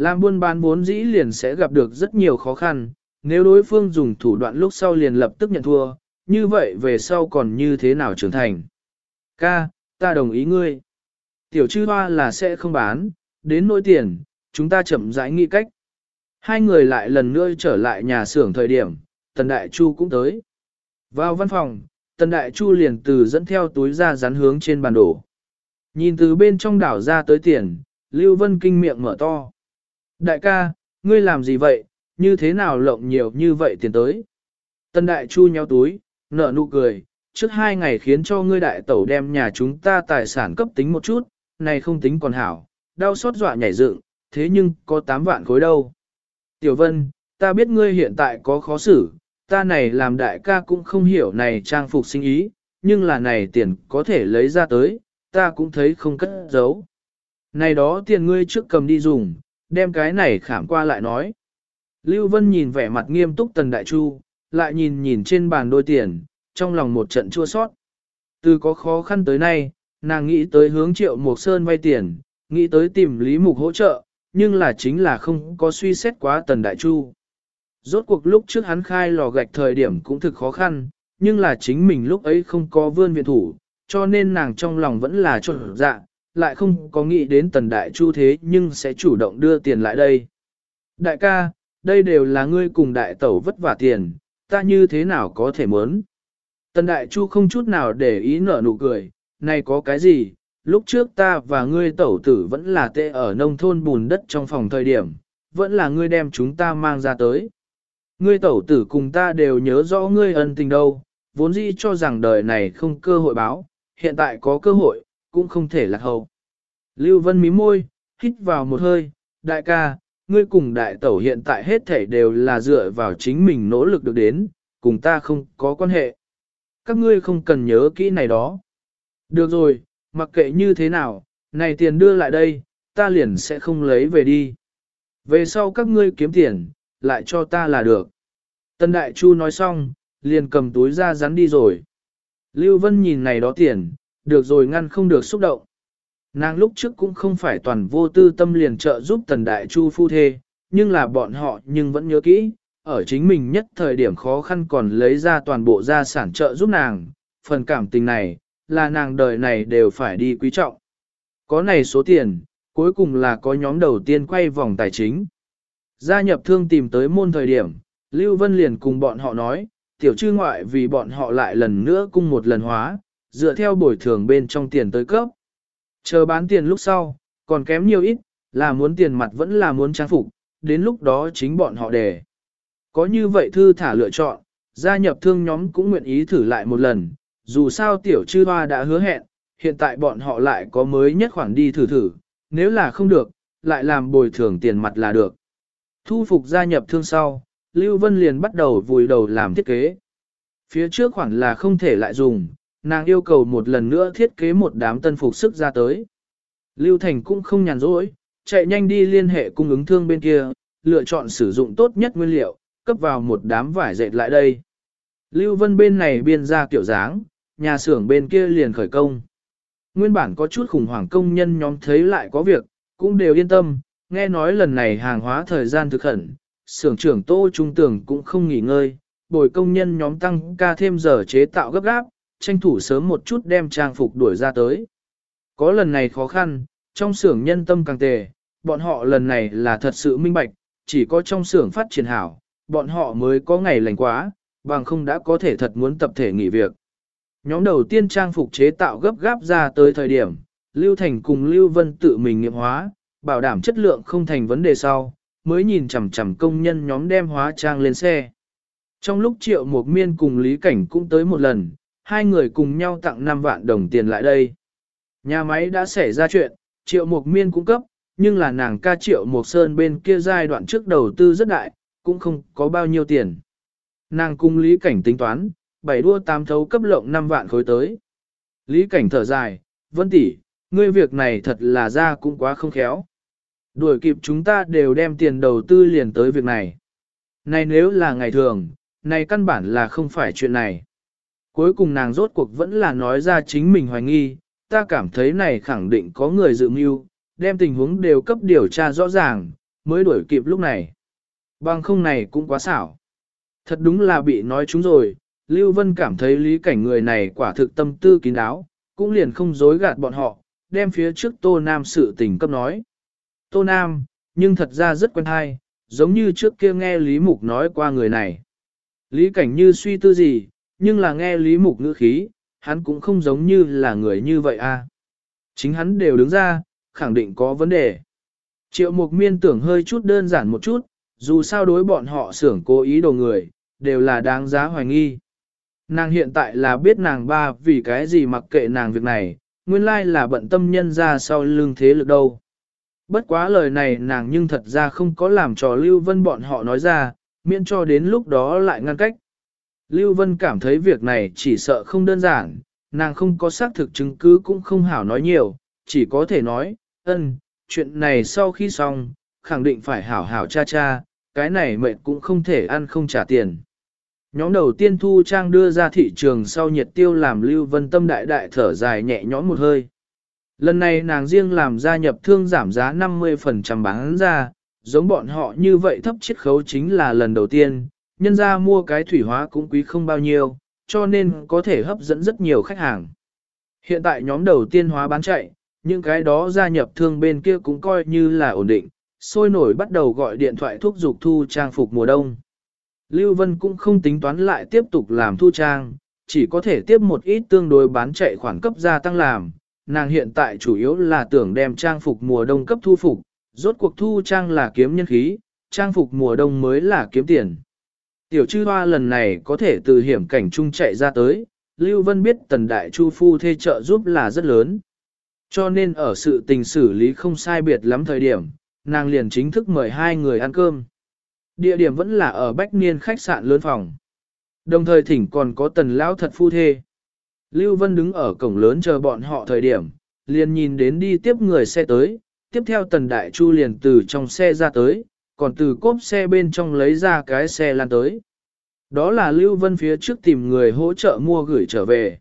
Làm buôn bán vốn dĩ liền sẽ gặp được rất nhiều khó khăn, nếu đối phương dùng thủ đoạn lúc sau liền lập tức nhận thua, như vậy về sau còn như thế nào trưởng thành. Ca, ta đồng ý ngươi. Tiểu chư hoa là sẽ không bán, đến nỗi tiền, chúng ta chậm rãi nghĩ cách. Hai người lại lần nữa trở lại nhà xưởng thời điểm, Tần Đại Chu cũng tới. Vào văn phòng, Tần Đại Chu liền từ dẫn theo túi ra rắn hướng trên bàn đổ. Nhìn từ bên trong đảo ra tới tiền, Lưu Vân kinh miệng mở to. Đại ca, ngươi làm gì vậy, như thế nào lộng nhiều như vậy tiền tới? Tần Đại Chu nhéo túi, nở nụ cười, trước hai ngày khiến cho ngươi đại tẩu đem nhà chúng ta tài sản cấp tính một chút, này không tính còn hảo, đau xót dọa nhảy dựng, thế nhưng có 8 vạn khối đâu. Tiểu Vân, ta biết ngươi hiện tại có khó xử, ta này làm đại ca cũng không hiểu này trang phục sinh ý, nhưng là này tiền có thể lấy ra tới, ta cũng thấy không cất giấu. Này đó tiền ngươi trước cầm đi dùng, đem cái này khảm qua lại nói. Lưu Vân nhìn vẻ mặt nghiêm túc Tần Đại Chu, lại nhìn nhìn trên bàn đôi tiền, trong lòng một trận chua sót. Từ có khó khăn tới nay, nàng nghĩ tới hướng triệu Mộc Sơn vay tiền, nghĩ tới tìm Lý Mục hỗ trợ, nhưng là chính là không có suy xét quá Tần Đại Chu. Rốt cuộc lúc trước hắn khai lò gạch thời điểm cũng thực khó khăn, nhưng là chính mình lúc ấy không có vươn viện thủ, cho nên nàng trong lòng vẫn là trộn dạ, lại không có nghĩ đến Tần Đại Chu thế nhưng sẽ chủ động đưa tiền lại đây. Đại ca, đây đều là ngươi cùng đại tẩu vất vả tiền, ta như thế nào có thể muốn. Tần Đại Chu không chút nào để ý nở nụ cười, này có cái gì, lúc trước ta và ngươi tẩu tử vẫn là tệ ở nông thôn bùn đất trong phòng thời điểm, vẫn là ngươi đem chúng ta mang ra tới. Ngươi tẩu tử cùng ta đều nhớ rõ ngươi ân tình đâu, vốn dĩ cho rằng đời này không cơ hội báo, hiện tại có cơ hội, cũng không thể lạc hậu. Lưu Vân mí môi, hít vào một hơi, đại ca, ngươi cùng đại tẩu hiện tại hết thể đều là dựa vào chính mình nỗ lực được đến, cùng ta không có quan hệ. Các ngươi không cần nhớ kỹ này đó. Được rồi, mặc kệ như thế nào, này tiền đưa lại đây, ta liền sẽ không lấy về đi. Về sau các ngươi kiếm tiền, lại cho ta là được. Tân Đại Chu nói xong, liền cầm túi ra rắn đi rồi. Lưu Vân nhìn này đó tiền, được rồi ngăn không được xúc động. Nàng lúc trước cũng không phải toàn vô tư tâm liền trợ giúp Tần Đại Chu phu thê, nhưng là bọn họ nhưng vẫn nhớ kỹ, ở chính mình nhất thời điểm khó khăn còn lấy ra toàn bộ gia sản trợ giúp nàng, phần cảm tình này, là nàng đời này đều phải đi quý trọng. Có này số tiền, cuối cùng là có nhóm đầu tiên quay vòng tài chính. Gia nhập thương tìm tới môn thời điểm, Lưu Vân liền cùng bọn họ nói, tiểu trư ngoại vì bọn họ lại lần nữa cung một lần hóa, dựa theo bồi thường bên trong tiền tới cấp. Chờ bán tiền lúc sau, còn kém nhiều ít, là muốn tiền mặt vẫn là muốn trang phục, đến lúc đó chính bọn họ để. Có như vậy thư thả lựa chọn, gia nhập thương nhóm cũng nguyện ý thử lại một lần, dù sao tiểu chư hoa đã hứa hẹn, hiện tại bọn họ lại có mới nhất khoản đi thử thử, nếu là không được, lại làm bồi thường tiền mặt là được. Thu phục gia nhập thương sau, Lưu Vân liền bắt đầu vùi đầu làm thiết kế. Phía trước khoản là không thể lại dùng, nàng yêu cầu một lần nữa thiết kế một đám tân phục sức ra tới. Lưu Thành cũng không nhàn rỗi, chạy nhanh đi liên hệ cung ứng thương bên kia, lựa chọn sử dụng tốt nhất nguyên liệu, cấp vào một đám vải dệt lại đây. Lưu Vân bên này biên ra kiểu dáng, nhà xưởng bên kia liền khởi công. Nguyên bản có chút khủng hoảng công nhân nhóm thấy lại có việc, cũng đều yên tâm, nghe nói lần này hàng hóa thời gian thực khẩn, xưởng trưởng Tô Trung Tưởng cũng không nghỉ ngơi, bồi công nhân nhóm tăng ca thêm giờ chế tạo gấp gáp, tranh thủ sớm một chút đem trang phục đuổi ra tới. Có lần này khó khăn, trong xưởng nhân tâm càng tề, bọn họ lần này là thật sự minh bạch, chỉ có trong xưởng phát triển hảo, bọn họ mới có ngày lành quá, bằng không đã có thể thật muốn tập thể nghỉ việc. Nhóm đầu tiên trang phục chế tạo gấp gáp ra tới thời điểm, Lưu Thành cùng Lưu Vân tự mình nghiệm hóa, bảo đảm chất lượng không thành vấn đề sau, mới nhìn chằm chằm công nhân nhóm đem hóa trang lên xe. Trong lúc Triệu một Miên cùng Lý Cảnh cũng tới một lần, hai người cùng nhau tặng 5 vạn đồng tiền lại đây. Nhà máy đã xảy ra chuyện, Triệu Mục Miên cung cấp, nhưng là nàng ca Triệu Mục Sơn bên kia giai đoạn trước đầu tư rất đại, cũng không có bao nhiêu tiền. Nàng cung Lý Cảnh tính toán, bảy đua tám thấu cấp lộng 5 vạn khối tới. Lý Cảnh thở dài, Vân tỷ, ngươi việc này thật là ra cũng quá không khéo. Đuổi kịp chúng ta đều đem tiền đầu tư liền tới việc này. Này nếu là ngày thường, này căn bản là không phải chuyện này. Cuối cùng nàng rốt cuộc vẫn là nói ra chính mình hoài nghi, ta cảm thấy này khẳng định có người dự mưu, đem tình huống đều cấp điều tra rõ ràng, mới đuổi kịp lúc này. Bằng không này cũng quá xảo. Thật đúng là bị nói chúng rồi, Lưu Vân cảm thấy lý cảnh người này quả thực tâm tư kín đáo, cũng liền không dối gạt bọn họ, đem phía trước Tô Nam sự tình cấp nói. Tô Nam, nhưng thật ra rất quen hay, giống như trước kia nghe Lý Mục nói qua người này. Lý cảnh như suy tư gì, nhưng là nghe Lý Mục ngữ khí, hắn cũng không giống như là người như vậy a. À. Chính hắn đều đứng ra, khẳng định có vấn đề. Triệu Mục Miên tưởng hơi chút đơn giản một chút, dù sao đối bọn họ xưởng cố ý đồ người, đều là đáng giá hoài nghi. Nàng hiện tại là biết nàng ba vì cái gì mặc kệ nàng việc này, nguyên lai là bận tâm nhân ra sau lưng thế lực đâu. Bất quá lời này nàng nhưng thật ra không có làm trò Lưu Vân bọn họ nói ra, miễn cho đến lúc đó lại ngăn cách. Lưu Vân cảm thấy việc này chỉ sợ không đơn giản, nàng không có xác thực chứng cứ cũng không hảo nói nhiều, chỉ có thể nói, ân, chuyện này sau khi xong, khẳng định phải hảo hảo cha cha, cái này mệnh cũng không thể ăn không trả tiền. Nhóm đầu tiên thu trang đưa ra thị trường sau nhiệt tiêu làm Lưu Vân Tâm đại đại thở dài nhẹ nhõm một hơi. Lần này nàng riêng làm gia nhập thương giảm giá 50% bán ra, giống bọn họ như vậy thấp chiết khấu chính là lần đầu tiên, nhân ra mua cái thủy hóa cũng quý không bao nhiêu, cho nên có thể hấp dẫn rất nhiều khách hàng. Hiện tại nhóm đầu tiên hóa bán chạy, những cái đó gia nhập thương bên kia cũng coi như là ổn định, sôi nổi bắt đầu gọi điện thoại thúc giục thu trang phục mùa đông. Lưu Vân cũng không tính toán lại tiếp tục làm thu trang, chỉ có thể tiếp một ít tương đối bán chạy khoản cấp gia tăng làm. Nàng hiện tại chủ yếu là tưởng đem trang phục mùa đông cấp thu phục, rốt cuộc thu trang là kiếm nhân khí, trang phục mùa đông mới là kiếm tiền. Tiểu chư hoa lần này có thể từ hiểm cảnh trung chạy ra tới, Lưu Vân biết tần đại chu phu thê trợ giúp là rất lớn. Cho nên ở sự tình xử lý không sai biệt lắm thời điểm, nàng liền chính thức mời hai người ăn cơm. Địa điểm vẫn là ở Bách Niên khách sạn lớn phòng. Đồng thời thỉnh còn có tần lão thật phu thê. Lưu Vân đứng ở cổng lớn chờ bọn họ thời điểm, liền nhìn đến đi tiếp người xe tới, tiếp theo tần đại chu liền từ trong xe ra tới, còn từ cốp xe bên trong lấy ra cái xe lan tới. Đó là Lưu Vân phía trước tìm người hỗ trợ mua gửi trở về.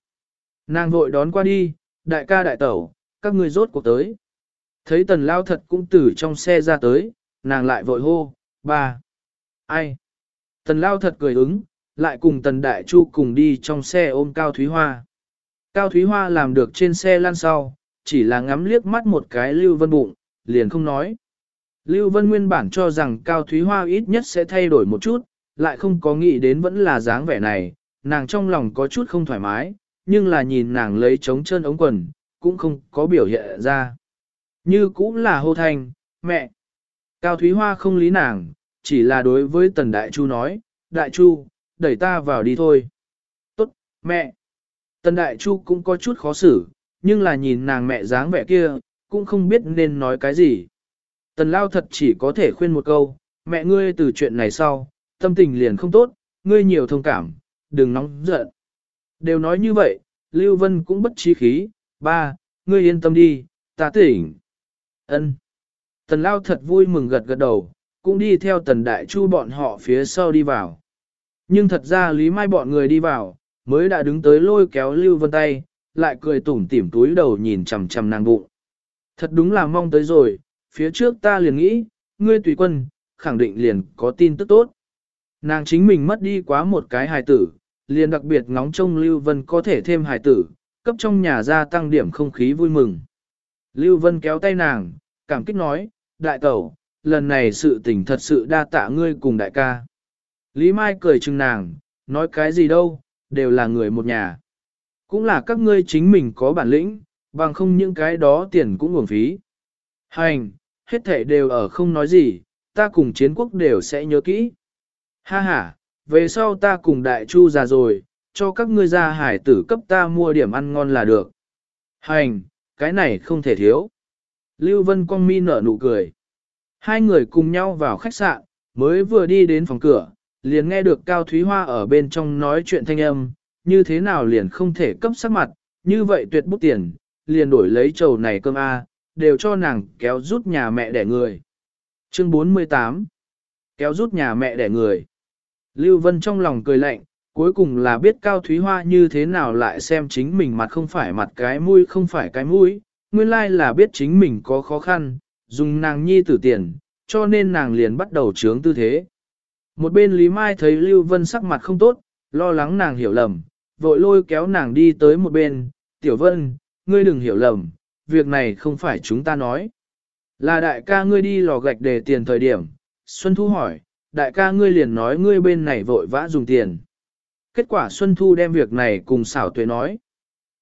Nàng vội đón qua đi, đại ca đại tẩu, các người rốt cuộc tới. Thấy tần lao thật cũng từ trong xe ra tới, nàng lại vội hô, ba. Ai? Tần lao thật cười ứng, lại cùng tần đại chu cùng đi trong xe ôm Cao Thúy Hoa. Cao Thúy Hoa làm được trên xe lan sau, chỉ là ngắm liếc mắt một cái Lưu Vân bụng, liền không nói. Lưu Vân nguyên bản cho rằng Cao Thúy Hoa ít nhất sẽ thay đổi một chút, lại không có nghĩ đến vẫn là dáng vẻ này, nàng trong lòng có chút không thoải mái, nhưng là nhìn nàng lấy trống chân ống quần, cũng không có biểu hiện ra. Như cũng là hô thanh, mẹ. Cao Thúy Hoa không lý nàng, chỉ là đối với Tần Đại Chu nói, Đại Chu, đẩy ta vào đi thôi. Tốt, mẹ. Tần Đại Chu cũng có chút khó xử, nhưng là nhìn nàng mẹ dáng vẻ kia, cũng không biết nên nói cái gì. Tần Lao thật chỉ có thể khuyên một câu, mẹ ngươi từ chuyện này sau, tâm tình liền không tốt, ngươi nhiều thông cảm, đừng nóng giận. Đều nói như vậy, Lưu Vân cũng bất trí khí, ba, ngươi yên tâm đi, ta tỉnh. Ân. Tần Lao thật vui mừng gật gật đầu, cũng đi theo tần đại chu bọn họ phía sau đi vào. Nhưng thật ra Lý Mai bọn người đi vào, mới đã đứng tới lôi kéo Lưu Vân tay, lại cười tủm tỉm túi đầu nhìn chằm chằm nàng bụng. Thật đúng là mong tới rồi, phía trước ta liền nghĩ, ngươi tùy quân, khẳng định liền có tin tức tốt. Nàng chính mình mất đi quá một cái hài tử, liền đặc biệt ngóng trông Lưu Vân có thể thêm hài tử, cấp trong nhà gia tăng điểm không khí vui mừng. Lưu Vân kéo tay nàng, cảm kích nói, đại tẩu, lần này sự tình thật sự đa tạ ngươi cùng đại ca. Lý Mai cười chừng nàng, nói cái gì đâu, đều là người một nhà. Cũng là các ngươi chính mình có bản lĩnh, bằng không những cái đó tiền cũng uổng phí. Hành, hết thể đều ở không nói gì, ta cùng chiến quốc đều sẽ nhớ kỹ. Ha ha, về sau ta cùng đại chu già rồi, cho các ngươi ra hải tử cấp ta mua điểm ăn ngon là được. Hành, cái này không thể thiếu. Lưu Vân Quang mi nở nụ cười. Hai người cùng nhau vào khách sạn, mới vừa đi đến phòng cửa, liền nghe được Cao Thúy Hoa ở bên trong nói chuyện thanh âm, như thế nào liền không thể cấp sắc mặt, như vậy tuyệt bút tiền, liền đổi lấy chầu này cơm A, đều cho nàng kéo rút nhà mẹ đẻ người. Chương 48 Kéo rút nhà mẹ đẻ người. Lưu Vân trong lòng cười lạnh, cuối cùng là biết Cao Thúy Hoa như thế nào lại xem chính mình mặt không phải mặt cái mũi không phải cái mũi, nguyên lai là biết chính mình có khó khăn, dùng nàng nhi tử tiền, cho nên nàng liền bắt đầu trướng tư thế. Một bên Lý Mai thấy Lưu Vân sắc mặt không tốt, lo lắng nàng hiểu lầm, vội lôi kéo nàng đi tới một bên, Tiểu Vân, ngươi đừng hiểu lầm, việc này không phải chúng ta nói. Là đại ca ngươi đi lò gạch để tiền thời điểm, Xuân Thu hỏi, đại ca ngươi liền nói ngươi bên này vội vã dùng tiền. Kết quả Xuân Thu đem việc này cùng xảo tuệ nói.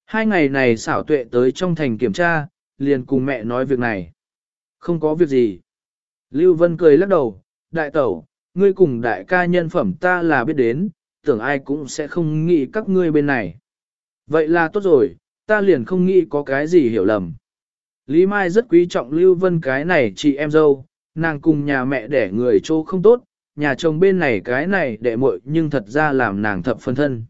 Hai ngày này xảo tuệ tới trong thành kiểm tra, liền cùng mẹ nói việc này. Không có việc gì. Lưu Vân cười lắc đầu, đại tẩu, ngươi cùng đại ca nhân phẩm ta là biết đến, tưởng ai cũng sẽ không nghĩ các ngươi bên này. Vậy là tốt rồi, ta liền không nghĩ có cái gì hiểu lầm. Lý Mai rất quý trọng Lưu Vân cái này chị em dâu, nàng cùng nhà mẹ đẻ người chỗ không tốt, nhà chồng bên này cái này đệ muội nhưng thật ra làm nàng thập phân thân.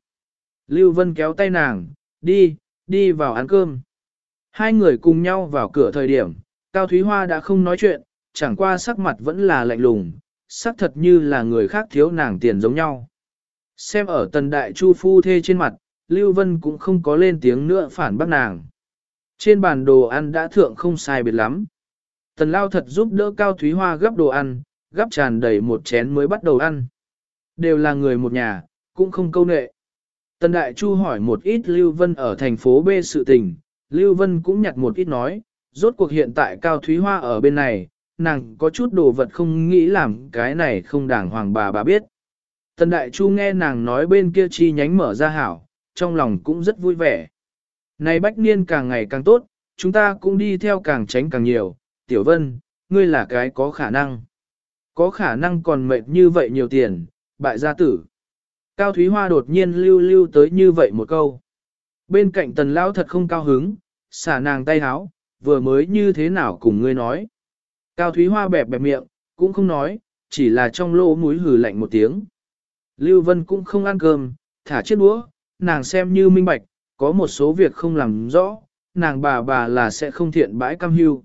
Lưu Vân kéo tay nàng, đi, đi vào ăn cơm. Hai người cùng nhau vào cửa thời điểm, Cao Thúy Hoa đã không nói chuyện, chẳng qua sắc mặt vẫn là lạnh lùng, sắc thật như là người khác thiếu nàng tiền giống nhau. Xem ở tần đại chu phu thê trên mặt, Lưu Vân cũng không có lên tiếng nữa phản bác nàng. Trên bàn đồ ăn đã thượng không sai biệt lắm. Tần lao thật giúp đỡ Cao Thúy Hoa gấp đồ ăn, gấp tràn đầy một chén mới bắt đầu ăn. Đều là người một nhà, cũng không câu nệ. Tần Đại Chu hỏi một ít Lưu Vân ở thành phố B sự tình, Lưu Vân cũng nhặt một ít nói, rốt cuộc hiện tại Cao Thúy Hoa ở bên này, nàng có chút đồ vật không nghĩ làm cái này không đàng hoàng bà bà biết. Tần Đại Chu nghe nàng nói bên kia chi nhánh mở ra hảo, trong lòng cũng rất vui vẻ. Này bách niên càng ngày càng tốt, chúng ta cũng đi theo càng tránh càng nhiều, Tiểu Vân, ngươi là cái có khả năng. Có khả năng còn mệt như vậy nhiều tiền, bại gia tử. Cao Thúy Hoa đột nhiên lưu lưu tới như vậy một câu. Bên cạnh tần lão thật không cao hứng, xả nàng tay háo, vừa mới như thế nào cùng ngươi nói. Cao Thúy Hoa bẹp bẹp miệng, cũng không nói, chỉ là trong lỗ mũi hừ lạnh một tiếng. Lưu Vân cũng không ăn cơm, thả chiếc đũa, nàng xem như minh bạch, có một số việc không làm rõ, nàng bà bà là sẽ không thiện bãi cam hưu.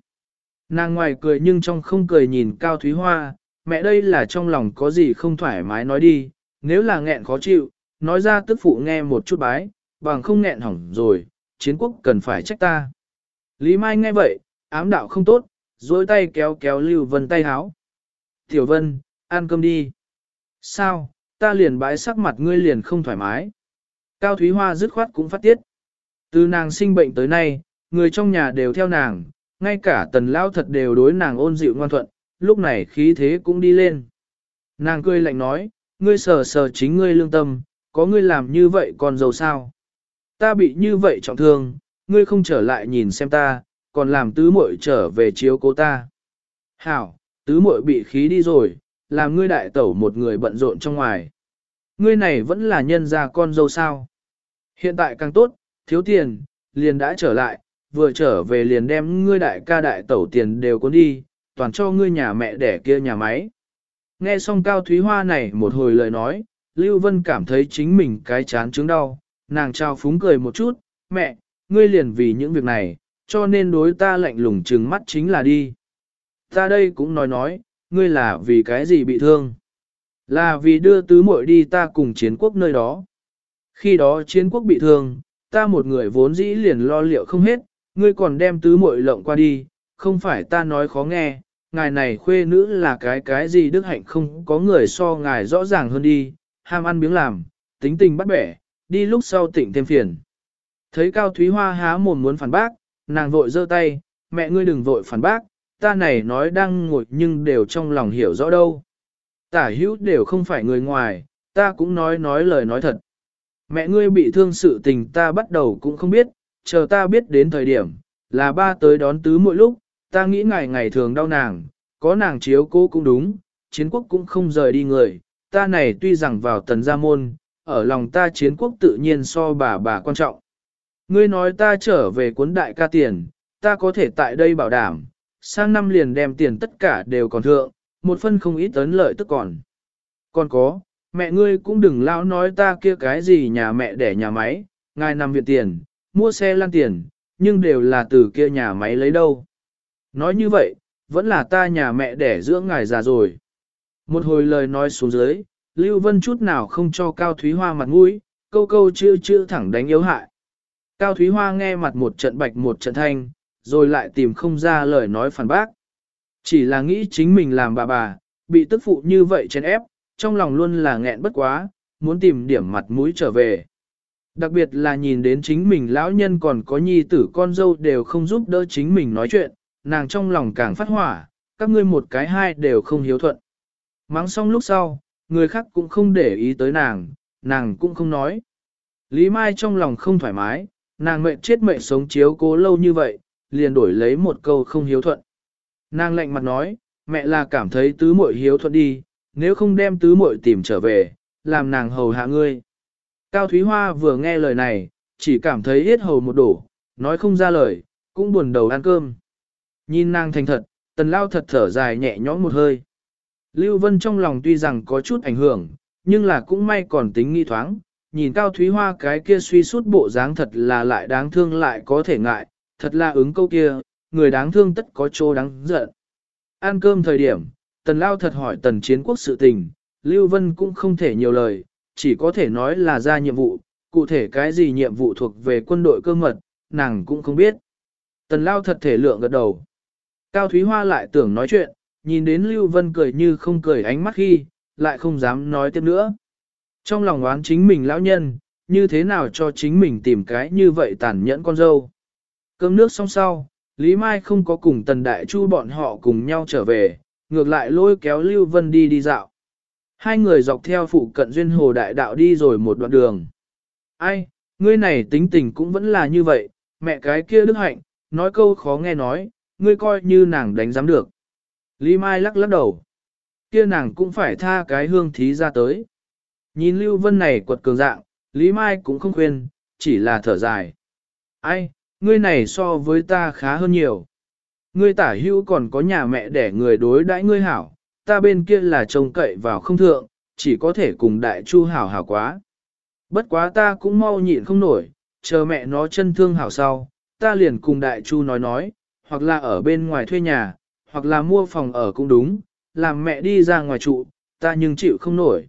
Nàng ngoài cười nhưng trong không cười nhìn Cao Thúy Hoa, mẹ đây là trong lòng có gì không thoải mái nói đi, nếu là nghẹn khó chịu, nói ra tức phụ nghe một chút bái, bằng không nghẹn hỏng rồi, chiến quốc cần phải trách ta. Lý Mai nghe vậy, ám đạo không tốt, dối tay kéo kéo Lưu Vân tay háo. Tiểu Vân, ăn cơm đi. Sao, ta liền bái sắc mặt ngươi liền không thoải mái. Cao Thúy Hoa dứt khoát cũng phát tiết. Từ nàng sinh bệnh tới nay, người trong nhà đều theo nàng, ngay cả tần lao thật đều đối nàng ôn dịu ngoan thuận, lúc này khí thế cũng đi lên. Nàng cười lạnh nói, ngươi sờ sờ chính ngươi lương tâm, có ngươi làm như vậy còn giàu sao? Ta bị như vậy trọng thương, ngươi không trở lại nhìn xem ta, còn làm tứ muội trở về chiếu cố ta. Hảo, tứ muội bị khí đi rồi, làm ngươi đại tẩu một người bận rộn trong ngoài. Ngươi này vẫn là nhân gia con dâu sao. Hiện tại càng tốt, thiếu tiền, liền đã trở lại, vừa trở về liền đem ngươi đại ca đại tẩu tiền đều cuốn đi, toàn cho ngươi nhà mẹ đẻ kia nhà máy. Nghe xong Cao Thúy Hoa này một hồi lời nói, Lưu Vân cảm thấy chính mình cái chán chứng đau, nàng trao phúng cười một chút, mẹ, ngươi liền vì những việc này, cho nên đối ta lạnh lùng trừng mắt chính là đi. Ta đây cũng nói nói, ngươi là vì cái gì bị thương? Là vì đưa tứ muội đi ta cùng chiến quốc nơi đó. Khi đó chiến quốc bị thương, ta một người vốn dĩ liền lo liệu không hết, ngươi còn đem tứ muội lộng qua đi, không phải ta nói khó nghe, ngài này khuê nữ là cái cái gì đức hạnh không có người so ngài rõ ràng hơn đi, ham ăn miếng làm, tính tình bắt bẻ, đi lúc sau tỉnh thêm phiền. Thấy Cao Thúy Hoa há mồm muốn phản bác, nàng vội giơ tay, mẹ ngươi đừng vội phản bác, ta này nói đang ngồi nhưng đều trong lòng hiểu rõ đâu. Tả hữu đều không phải người ngoài, ta cũng nói nói lời nói thật. Mẹ ngươi bị thương sự tình ta bắt đầu cũng không biết, chờ ta biết đến thời điểm, là ba tới đón tứ mỗi lúc, ta nghĩ ngày ngày thường đau nàng, có nàng chiếu cố cũng đúng, chiến quốc cũng không rời đi người, ta này tuy rằng vào tần gia môn, ở lòng ta chiến quốc tự nhiên so bà bà quan trọng. Ngươi nói ta trở về cuốn đại ca tiền, ta có thể tại đây bảo đảm, sang năm liền đem tiền tất cả đều còn thượng, một phân không ít tấn lợi tức còn. Còn có, mẹ ngươi cũng đừng lao nói ta kia cái gì nhà mẹ để nhà máy, ngài nằm viện tiền, mua xe lan tiền, nhưng đều là từ kia nhà máy lấy đâu. Nói như vậy, vẫn là ta nhà mẹ để dưỡng ngài già rồi. Một hồi lời nói xuống dưới, Lưu Vân chút nào không cho Cao Thúy Hoa mặt mũi, câu câu chữ chữ thẳng đánh yếu hại. Cao Thúy Hoa nghe mặt một trận bạch một trận thanh, rồi lại tìm không ra lời nói phản bác. Chỉ là nghĩ chính mình làm bà bà, bị tức phụ như vậy chèn ép, trong lòng luôn là nghẹn bất quá, muốn tìm điểm mặt mũi trở về. Đặc biệt là nhìn đến chính mình lão nhân còn có nhi tử con dâu đều không giúp đỡ chính mình nói chuyện, nàng trong lòng càng phát hỏa, các ngươi một cái hai đều không hiếu thuận. Mắng xong lúc sau, người khác cũng không để ý tới nàng, nàng cũng không nói. Lý Mai trong lòng không thoải mái, nàng mệnh chết mệnh sống chiếu cố lâu như vậy, liền đổi lấy một câu không hiếu thuận. Nàng lạnh mặt nói, mẹ là cảm thấy tứ muội hiếu thuận đi, nếu không đem tứ muội tìm trở về, làm nàng hầu hạ ngươi. Cao Thúy Hoa vừa nghe lời này, chỉ cảm thấy hết hầu một đổ, nói không ra lời, cũng buồn đầu ăn cơm. Nhìn nàng thành thật, tần lao thật thở dài nhẹ nhõm một hơi. Lưu Vân trong lòng tuy rằng có chút ảnh hưởng, nhưng là cũng may còn tính nghi thoáng, nhìn Cao Thúy Hoa cái kia suy sút bộ dáng thật là lại đáng thương lại có thể ngại, thật là ứng câu kia, người đáng thương tất có chỗ đáng giận. Ăn cơm thời điểm, tần lao thật hỏi tần chiến quốc sự tình, Lưu Vân cũng không thể nhiều lời, chỉ có thể nói là ra nhiệm vụ, cụ thể cái gì nhiệm vụ thuộc về quân đội cơ mật, nàng cũng không biết. Tần lao thật thể lượng gật đầu. Cao Thúy Hoa lại tưởng nói chuyện, nhìn đến Lưu Vân cười như không cười ánh mắt khi, lại không dám nói tiếp nữa. Trong lòng oán chính mình lão nhân, như thế nào cho chính mình tìm cái như vậy tàn nhẫn con dâu. Cơm nước xong sau, Lý Mai không có cùng Tần Đại Chu bọn họ cùng nhau trở về, ngược lại lôi kéo Lưu Vân đi đi dạo. Hai người dọc theo phụ cận duyên hồ đại đạo đi rồi một đoạn đường. Ai, ngươi này tính tình cũng vẫn là như vậy, mẹ cái kia đức hạnh, nói câu khó nghe nói, ngươi coi như nàng đánh giám được. Lý Mai lắc lắc đầu. Kia nàng cũng phải tha cái hương thí ra tới. Nhìn Lưu Vân này quật cường dạng, Lý Mai cũng không khuyên, chỉ là thở dài. Ai, ngươi này so với ta khá hơn nhiều. Ngươi tả hữu còn có nhà mẹ để người đối đãi ngươi hảo, ta bên kia là trông cậy vào không thượng, chỉ có thể cùng đại chu hảo hảo quá. Bất quá ta cũng mau nhịn không nổi, chờ mẹ nó chân thương hảo sau, ta liền cùng đại chu nói nói, hoặc là ở bên ngoài thuê nhà, hoặc là mua phòng ở cũng đúng, làm mẹ đi ra ngoài trụ, ta nhưng chịu không nổi.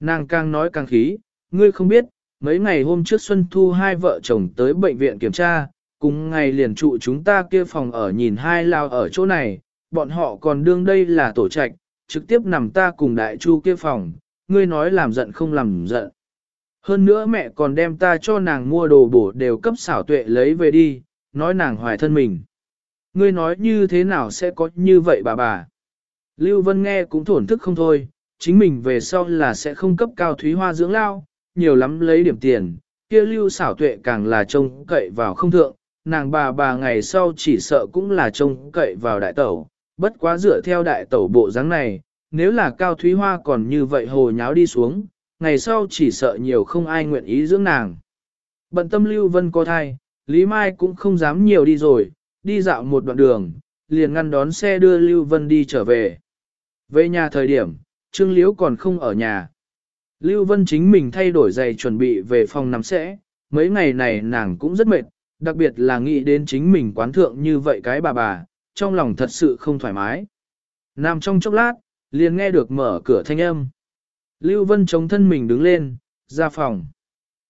Nàng càng nói càng khí, ngươi không biết, mấy ngày hôm trước Xuân Thu hai vợ chồng tới bệnh viện kiểm tra, cùng ngày liền trụ chúng ta kia phòng ở nhìn hai lao ở chỗ này, bọn họ còn đương đây là tổ trạch, trực tiếp nằm ta cùng đại chu kia phòng, ngươi nói làm giận không làm giận. Hơn nữa mẹ còn đem ta cho nàng mua đồ bổ đều cấp xảo tuệ lấy về đi, nói nàng hoài thân mình. Ngươi nói như thế nào sẽ có như vậy bà bà. Lưu Vân nghe cũng thổn thức không thôi, chính mình về sau là sẽ không cấp cao thúy hoa dưỡng lao, nhiều lắm lấy điểm tiền, kia lưu xảo tuệ càng là trông cậy vào không thượng, nàng bà bà ngày sau chỉ sợ cũng là trông cậy vào đại tẩu, bất quá dựa theo đại tẩu bộ dáng này, nếu là cao thúy hoa còn như vậy hồ nháo đi xuống, ngày sau chỉ sợ nhiều không ai nguyện ý dưỡng nàng. Bận tâm Lưu Vân có thai, Lý Mai cũng không dám nhiều đi rồi, đi dạo một đoạn đường, liền ngăn đón xe đưa Lưu Vân đi trở về. Về nhà thời điểm, Trương Liễu còn không ở nhà. Lưu Vân chính mình thay đổi giày chuẩn bị về phòng nằm sẽ, mấy ngày này nàng cũng rất mệt, đặc biệt là nghĩ đến chính mình quán thượng như vậy cái bà bà, trong lòng thật sự không thoải mái. Nằm trong chốc lát, liền nghe được mở cửa thanh âm. Lưu Vân chống thân mình đứng lên, ra phòng.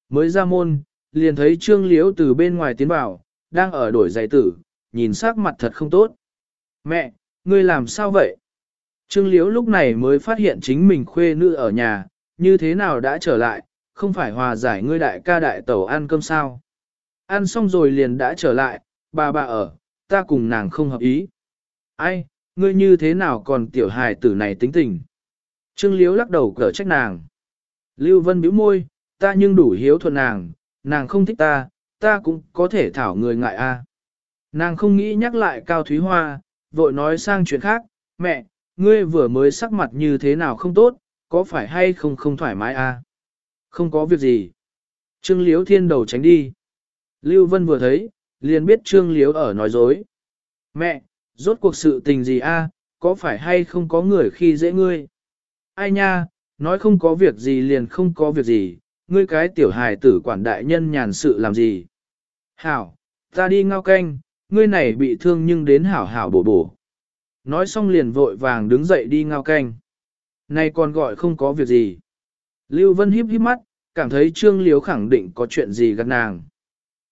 Mới ra môn, liền thấy Trương Liễu từ bên ngoài tiến vào, đang ở đổi giày tử, nhìn sắc mặt thật không tốt. Mẹ, ngươi làm sao vậy? Trương Liễu lúc này mới phát hiện chính mình khuê nữ ở nhà, như thế nào đã trở lại, không phải hòa giải ngươi đại ca đại tẩu ăn cơm sao. Ăn xong rồi liền đã trở lại, bà bà ở, ta cùng nàng không hợp ý. Ai, ngươi như thế nào còn tiểu hài tử này tính tình. Trương Liễu lắc đầu cở trách nàng. Lưu Vân bĩu môi, ta nhưng đủ hiếu thuận nàng, nàng không thích ta, ta cũng có thể thảo người ngại a. Nàng không nghĩ nhắc lại Cao Thúy Hoa, vội nói sang chuyện khác, mẹ, ngươi vừa mới sắc mặt như thế nào không tốt, có phải hay không không thoải mái a? Không có việc gì. Trương Liễu thiên đầu tránh đi. Lưu Vân vừa thấy, liền biết Trương Liễu ở nói dối. Mẹ, rốt cuộc sự tình gì a? có phải hay không có người khi dễ ngươi? Ai nha, nói không có việc gì liền không có việc gì, ngươi cái tiểu hài tử quản đại nhân nhàn sự làm gì? Hảo, ta đi ngao canh, ngươi này bị thương nhưng đến hảo hảo bổ bổ. Nói xong liền vội vàng đứng dậy đi ngao canh. Này còn gọi không có việc gì. Lưu Vân híp híp mắt, cảm thấy Trương Liếu khẳng định có chuyện gì gần nàng.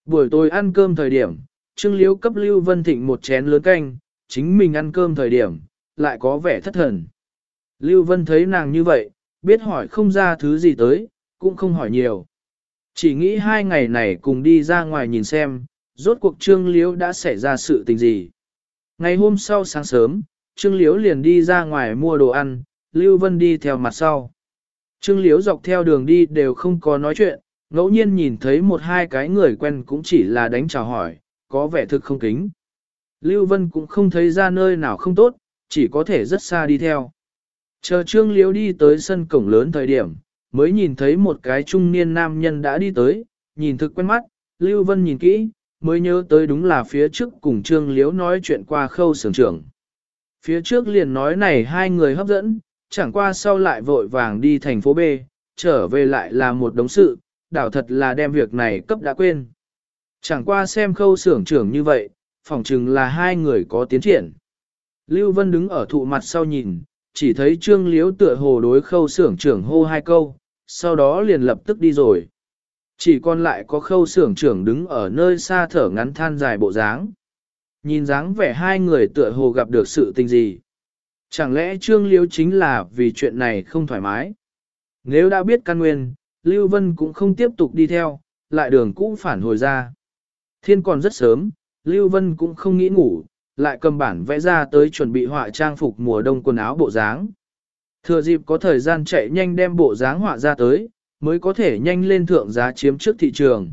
Buổi tối ăn cơm thời điểm, Trương liễu cấp Lưu Vân thịnh một chén lớn canh, chính mình ăn cơm thời điểm, lại có vẻ thất thần. Lưu Vân thấy nàng như vậy, biết hỏi không ra thứ gì tới, cũng không hỏi nhiều. Chỉ nghĩ hai ngày này cùng đi ra ngoài nhìn xem, rốt cuộc Trương Liễu đã xảy ra sự tình gì. Ngày hôm sau sáng sớm, Trương Liễu liền đi ra ngoài mua đồ ăn, Lưu Vân đi theo mặt sau. Trương Liễu dọc theo đường đi đều không có nói chuyện, ngẫu nhiên nhìn thấy một hai cái người quen cũng chỉ là đánh chào hỏi, có vẻ thực không kính. Lưu Vân cũng không thấy ra nơi nào không tốt, chỉ có thể rất xa đi theo. Chờ Trương Liễu đi tới sân cổng lớn thời điểm, mới nhìn thấy một cái trung niên nam nhân đã đi tới, nhìn thực quen mắt, Lưu Vân nhìn kỹ, mới nhớ tới đúng là phía trước cùng Trương Liễu nói chuyện qua khâu sưởng trưởng. Phía trước liền nói này hai người hấp dẫn, chẳng qua sau lại vội vàng đi thành phố B, trở về lại là một đống sự, đảo thật là đem việc này cấp đã quên. Chẳng qua xem khâu sưởng trưởng như vậy, phỏng chừng là hai người có tiến triển. Lưu Vân đứng ở thụ mặt sau nhìn, chỉ thấy Trương Liễu tựa hồ đối khâu sưởng trưởng hô hai câu, sau đó liền lập tức đi rồi. Chỉ còn lại có khâu sưởng trưởng đứng ở nơi xa thở ngắn than dài bộ dáng. Nhìn dáng vẻ hai người tựa hồ gặp được sự tình gì. Chẳng lẽ Trương Liễu chính là vì chuyện này không thoải mái? Nếu đã biết căn nguyên, Lưu Vân cũng không tiếp tục đi theo, lại đường cũ phản hồi ra. Thiên còn rất sớm, Lưu Vân cũng không nghĩ ngủ, lại cầm bản vẽ ra tới chuẩn bị họa trang phục mùa đông quần áo bộ dáng. Thừa dịp có thời gian chạy nhanh đem bộ dáng họa ra tới, mới có thể nhanh lên thượng giá chiếm trước thị trường.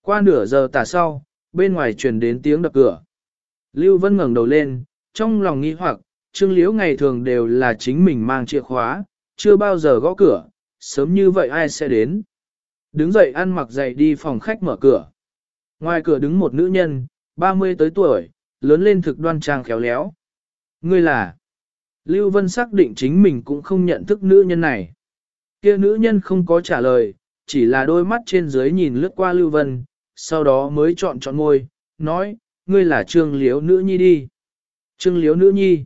Qua nửa giờ tả sau, bên ngoài truyền đến tiếng đập cửa. Lưu Vân ngẩng đầu lên, trong lòng nghi hoặc, Trương Liễu ngày thường đều là chính mình mang chìa khóa, chưa bao giờ gõ cửa, sớm như vậy ai sẽ đến. Đứng dậy ăn mặc dậy đi phòng khách mở cửa. Ngoài cửa đứng một nữ nhân, 30 tới tuổi, lớn lên thực đoan trang khéo léo. Ngươi là? Lưu Vân xác định chính mình cũng không nhận thức nữ nhân này. Kia nữ nhân không có trả lời, chỉ là đôi mắt trên dưới nhìn lướt qua Lưu Vân, sau đó mới chọn chọn môi, nói, ngươi là trương liếu nữ nhi đi. Trương liếu nữ nhi.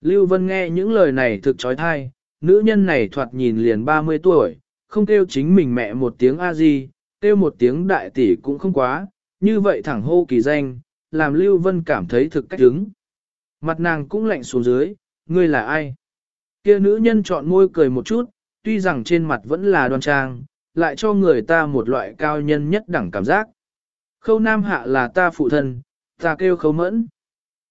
Lưu Vân nghe những lời này thực trói thai, nữ nhân này thoạt nhìn liền 30 tuổi, không kêu chính mình mẹ một tiếng a di, kêu một tiếng đại tỷ cũng không quá, như vậy thẳng hô kỳ danh, làm Lưu Vân cảm thấy thực cách đứng. Mặt nàng cũng lạnh xuống dưới, ngươi là ai? Kia nữ nhân chọn môi cười một chút, tuy rằng trên mặt vẫn là đoan trang, lại cho người ta một loại cao nhân nhất đẳng cảm giác. Khâu Nam Hạ là ta phụ thân, ta kêu khâu mẫn.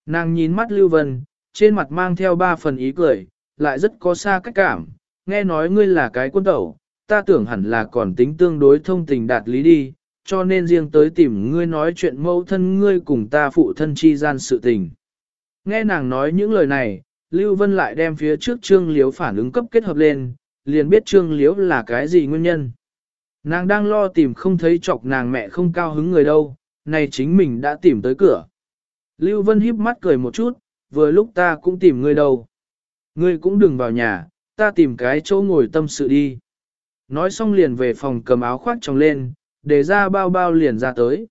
Nàng nhìn mắt Lưu Vân, trên mặt mang theo ba phần ý cười, lại rất có xa cách cảm, nghe nói ngươi là cái quân tẩu, ta tưởng hẳn là còn tính tương đối thông tình đạt lý đi, cho nên riêng tới tìm ngươi nói chuyện mâu thân ngươi cùng ta phụ thân chi gian sự tình. Nghe nàng nói những lời này, Lưu Vân lại đem phía trước Trương Liếu phản ứng cấp kết hợp lên, liền biết Trương Liếu là cái gì nguyên nhân. Nàng đang lo tìm không thấy chọc nàng mẹ không cao hứng người đâu, này chính mình đã tìm tới cửa. Lưu Vân híp mắt cười một chút, vừa lúc ta cũng tìm ngươi đâu. Ngươi cũng đừng vào nhà, ta tìm cái chỗ ngồi tâm sự đi. Nói xong liền về phòng cầm áo khoác trong lên, để ra bao bao liền ra tới.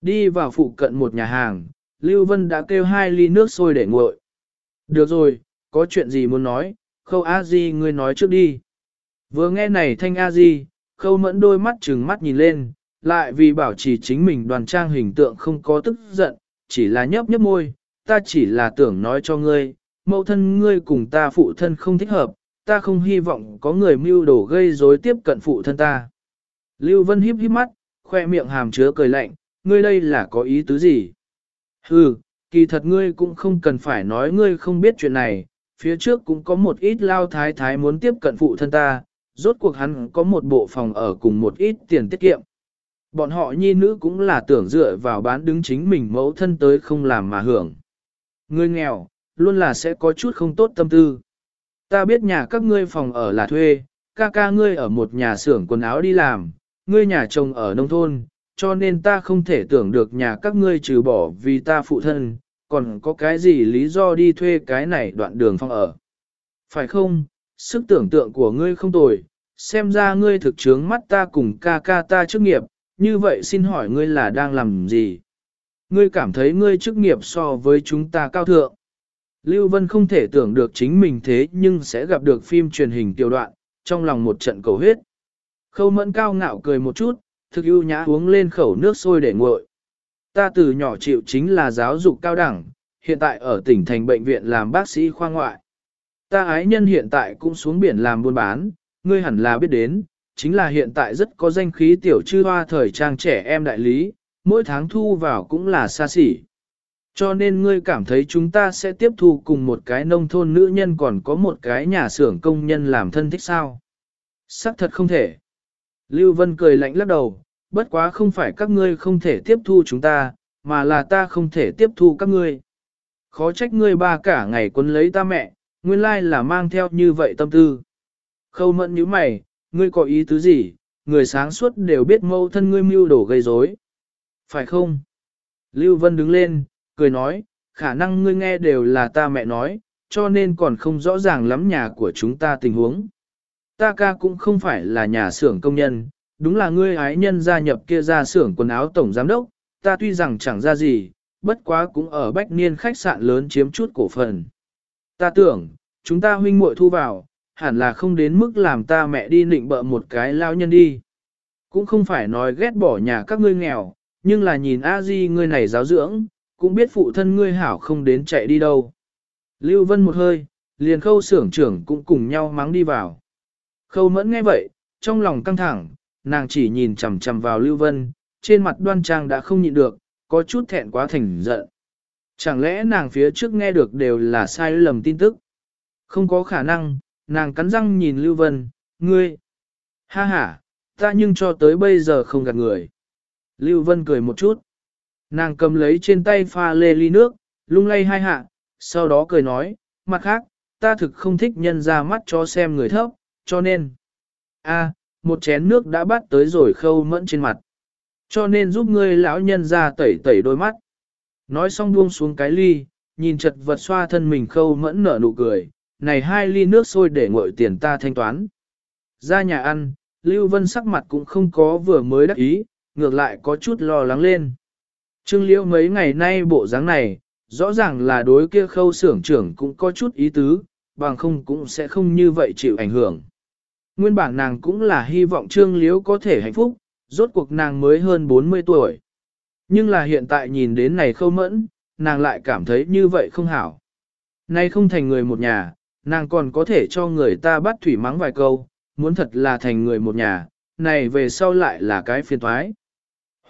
Đi vào phụ cận một nhà hàng, Lưu Vân đã kêu hai ly nước sôi để nguội. Được rồi, có chuyện gì muốn nói, khâu a di ngươi nói trước đi. Vừa nghe này thanh a di, khâu mẫn đôi mắt trừng mắt nhìn lên, lại vì bảo trì chính mình đoàn trang hình tượng không có tức giận, chỉ là nhấp nhấp môi, ta chỉ là tưởng nói cho ngươi, mẫu thân ngươi cùng ta phụ thân không thích hợp, ta không hy vọng có người mưu đồ gây rối tiếp cận phụ thân ta. Lưu Vân híp híp mắt, khoe miệng hàm chứa cười lạnh, ngươi đây là có ý tứ gì? Hừ, kỳ thật ngươi cũng không cần phải nói ngươi không biết chuyện này, phía trước cũng có một ít lao thái thái muốn tiếp cận phụ thân ta, rốt cuộc hắn có một bộ phòng ở cùng một ít tiền tiết kiệm. Bọn họ nhi nữ cũng là tưởng dựa vào bán đứng chính mình mẫu thân tới không làm mà hưởng. Ngươi nghèo, luôn là sẽ có chút không tốt tâm tư. Ta biết nhà các ngươi phòng ở là thuê, ca ca ngươi ở một nhà xưởng quần áo đi làm, ngươi nhà chồng ở nông thôn, cho nên ta không thể tưởng được nhà các ngươi trừ bỏ vì ta phụ thân, còn có cái gì lý do đi thuê cái này đoạn đường phòng ở. Phải không, sức tưởng tượng của ngươi không tồi, xem ra ngươi thực chướng mắt ta cùng ca ca ta chức nghiệp, như vậy xin hỏi ngươi là đang làm gì? Ngươi cảm thấy ngươi chức nghiệp so với chúng ta cao thượng. Lưu Vân không thể tưởng được chính mình thế nhưng sẽ gặp được phim truyền hình tiểu đoạn, trong lòng một trận cầu huyết. Khâu mẫn cao ngạo cười một chút, thực ưu nhã uống lên khẩu nước sôi để nguội. Ta từ nhỏ chịu chính là giáo dục cao đẳng, hiện tại ở tỉnh thành bệnh viện làm bác sĩ khoa ngoại. Ta ái nhân hiện tại cũng xuống biển làm buôn bán, ngươi hẳn là biết đến, chính là hiện tại rất có danh khí tiểu chư hoa thời trang trẻ em đại lý, mỗi tháng thu vào cũng là xa xỉ. Cho nên ngươi cảm thấy chúng ta sẽ tiếp thu cùng một cái nông thôn nữ nhân còn có một cái nhà xưởng công nhân làm thân thích sao? Sắc thật không thể. Lưu Vân cười lạnh lắc đầu, bất quá không phải các ngươi không thể tiếp thu chúng ta, mà là ta không thể tiếp thu các ngươi. Khó trách ngươi ba cả ngày quấn lấy ta mẹ, nguyên lai là mang theo như vậy tâm tư. Khâu mẫn như mày, ngươi có ý tứ gì, người sáng suốt đều biết mâu thân ngươi mưu đổ gây rối, Phải không? Lưu Vân đứng lên, cười nói, khả năng ngươi nghe đều là ta mẹ nói, cho nên còn không rõ ràng lắm nhà của chúng ta tình huống. Ta ca cũng không phải là nhà xưởng công nhân, đúng là ngươi ái nhân gia nhập kia ra xưởng quần áo tổng giám đốc, ta tuy rằng chẳng ra gì, bất quá cũng ở bách niên khách sạn lớn chiếm chút cổ phần. Ta tưởng, chúng ta huynh muội thu vào, hẳn là không đến mức làm ta mẹ đi nịnh bợ một cái lao nhân đi. Cũng không phải nói ghét bỏ nhà các ngươi nghèo, nhưng là nhìn a di ngươi này giáo dưỡng, cũng biết phụ thân ngươi hảo không đến chạy đi đâu. Lưu Vân một hơi, liền khâu sưởng trưởng cũng cùng nhau mắng đi vào. Khâu mẫn nghe vậy, trong lòng căng thẳng, nàng chỉ nhìn chằm chằm vào Lưu Vân, trên mặt đoan trang đã không nhịn được, có chút thẹn quá thành giận. Chẳng lẽ nàng phía trước nghe được đều là sai lầm tin tức? Không có khả năng, nàng cắn răng nhìn Lưu Vân, ngươi. Ha ha, ta nhưng cho tới bây giờ không gạt người. Lưu Vân cười một chút. Nàng cầm lấy trên tay pha lê ly nước, lung lay hai hạ, sau đó cười nói, mặt khác, ta thực không thích nhân ra mắt cho xem người thấp, cho nên. a một chén nước đã bắt tới rồi khâu mẫn trên mặt. Cho nên giúp ngươi lão nhân ra tẩy tẩy đôi mắt. Nói xong buông xuống cái ly, nhìn chật vật xoa thân mình khâu mẫn nở nụ cười, này hai ly nước sôi để ngội tiền ta thanh toán. Ra nhà ăn, Lưu Vân sắc mặt cũng không có vừa mới đắc ý, ngược lại có chút lo lắng lên. Trương Liễu mấy ngày nay bộ dáng này, rõ ràng là đối kia khâu xưởng trưởng cũng có chút ý tứ, bằng không cũng sẽ không như vậy chịu ảnh hưởng. Nguyên bản nàng cũng là hy vọng Trương Liễu có thể hạnh phúc, rốt cuộc nàng mới hơn 40 tuổi. Nhưng là hiện tại nhìn đến này khâu mẫn, nàng lại cảm thấy như vậy không hảo. Nay không thành người một nhà, nàng còn có thể cho người ta bắt thủy mắng vài câu, muốn thật là thành người một nhà, này về sau lại là cái phiền thoái.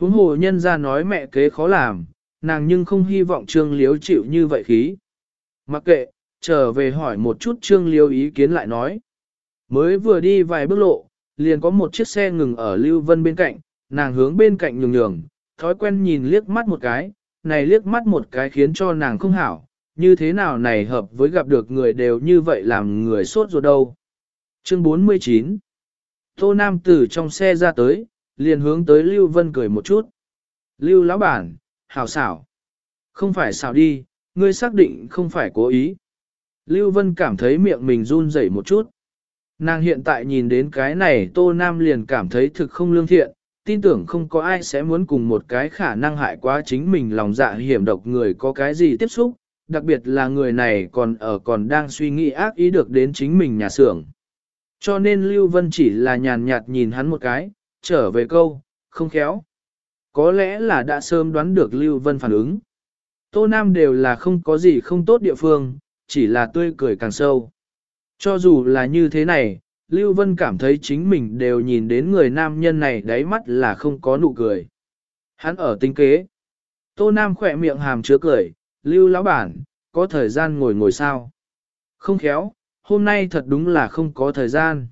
Huống hồ nhân ra nói mẹ kế khó làm, nàng nhưng không hy vọng Trương Liếu chịu như vậy khí. Mặc kệ, trở về hỏi một chút Trương Liếu ý kiến lại nói. Mới vừa đi vài bước lộ, liền có một chiếc xe ngừng ở Lưu Vân bên cạnh, nàng hướng bên cạnh nhường nhường, thói quen nhìn liếc mắt một cái, này liếc mắt một cái khiến cho nàng không hảo, như thế nào này hợp với gặp được người đều như vậy làm người sốt ruột đâu. Chương 49 Tô Nam từ trong xe ra tới, liền hướng tới Lưu Vân cười một chút. Lưu lão bản, hảo xảo. Không phải xảo đi, ngươi xác định không phải cố ý. Lưu Vân cảm thấy miệng mình run rẩy một chút. Nàng hiện tại nhìn đến cái này Tô Nam liền cảm thấy thực không lương thiện, tin tưởng không có ai sẽ muốn cùng một cái khả năng hại quá chính mình lòng dạ hiểm độc người có cái gì tiếp xúc, đặc biệt là người này còn ở còn đang suy nghĩ ác ý được đến chính mình nhà xưởng. Cho nên Lưu Vân chỉ là nhàn nhạt nhìn hắn một cái, trở về câu, không khéo. Có lẽ là đã sớm đoán được Lưu Vân phản ứng. Tô Nam đều là không có gì không tốt địa phương, chỉ là tươi cười càng sâu. Cho dù là như thế này, Lưu Vân cảm thấy chính mình đều nhìn đến người nam nhân này đáy mắt là không có nụ cười. Hắn ở tinh kế. Tô Nam khỏe miệng hàm chứa cười, Lưu lão bản, có thời gian ngồi ngồi sao? Không khéo, hôm nay thật đúng là không có thời gian.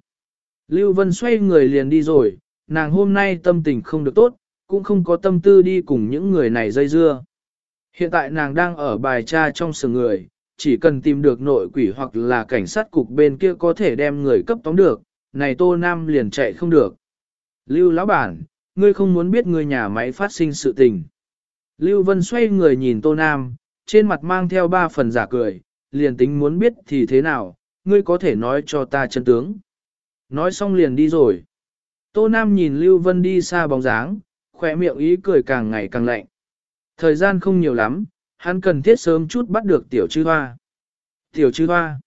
Lưu Vân xoay người liền đi rồi, nàng hôm nay tâm tình không được tốt, cũng không có tâm tư đi cùng những người này dây dưa. Hiện tại nàng đang ở bài tra trong sừng người, chỉ cần tìm được nội quỷ hoặc là cảnh sát cục bên kia có thể đem người cấp tóm được, này Tô Nam liền chạy không được. Lưu lão bản, ngươi không muốn biết người nhà máy phát sinh sự tình. Lưu Vân xoay người nhìn Tô Nam, trên mặt mang theo ba phần giả cười, liền tính muốn biết thì thế nào, ngươi có thể nói cho ta chân tướng. Nói xong liền đi rồi. Tô Nam nhìn Lưu Vân đi xa bóng dáng, khỏe miệng ý cười càng ngày càng lạnh. Thời gian không nhiều lắm, hắn cần thiết sớm chút bắt được tiểu chư hoa. Tiểu chư hoa.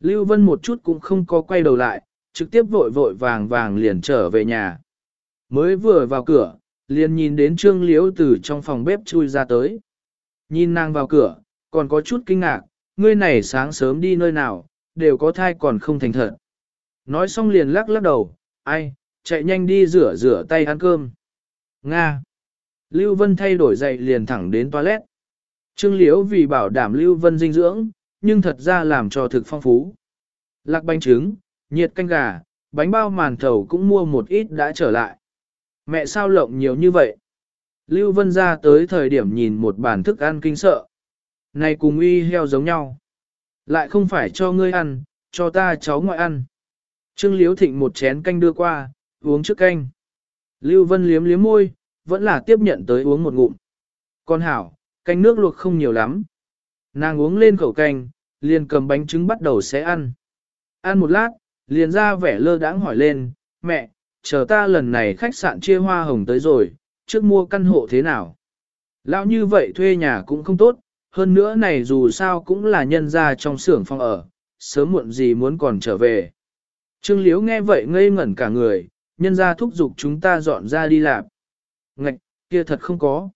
Lưu Vân một chút cũng không có quay đầu lại, trực tiếp vội vội vàng vàng liền trở về nhà. Mới vừa vào cửa, liền nhìn đến Trương Liễu từ trong phòng bếp chui ra tới. Nhìn nàng vào cửa, còn có chút kinh ngạc, ngươi này sáng sớm đi nơi nào, đều có thai còn không thành thật. Nói xong liền lắc lắc đầu, ai, chạy nhanh đi rửa rửa tay ăn cơm. Nga. Lưu Vân thay đổi dậy liền thẳng đến toilet. Trương Liễu vì bảo đảm Lưu Vân dinh dưỡng, nhưng thật ra làm cho thực phong phú. Lạc bánh trứng, nhiệt canh gà, bánh bao màn thầu cũng mua một ít đã trở lại. Mẹ sao lộng nhiều như vậy? Lưu Vân ra tới thời điểm nhìn một bản thức ăn kinh sợ. Này cùng uy heo giống nhau. Lại không phải cho ngươi ăn, cho ta cháu ngoại ăn. Trương Liễu thịnh một chén canh đưa qua, uống trước canh. Lưu Vân liếm liếm môi, vẫn là tiếp nhận tới uống một ngụm. Con hảo, canh nước luộc không nhiều lắm. Nàng uống lên khẩu canh, liền cầm bánh trứng bắt đầu xé ăn. Ăn một lát, liền ra vẻ lơ đãng hỏi lên, mẹ, chờ ta lần này khách sạn chia hoa hồng tới rồi, trước mua căn hộ thế nào? Lão như vậy thuê nhà cũng không tốt, hơn nữa này dù sao cũng là nhân gia trong xưởng phòng ở, sớm muộn gì muốn còn trở về. Trương Liễu nghe vậy ngây ngẩn cả người, nhân ra thúc giục chúng ta dọn ra đi làm. Ngạch, kia thật không có.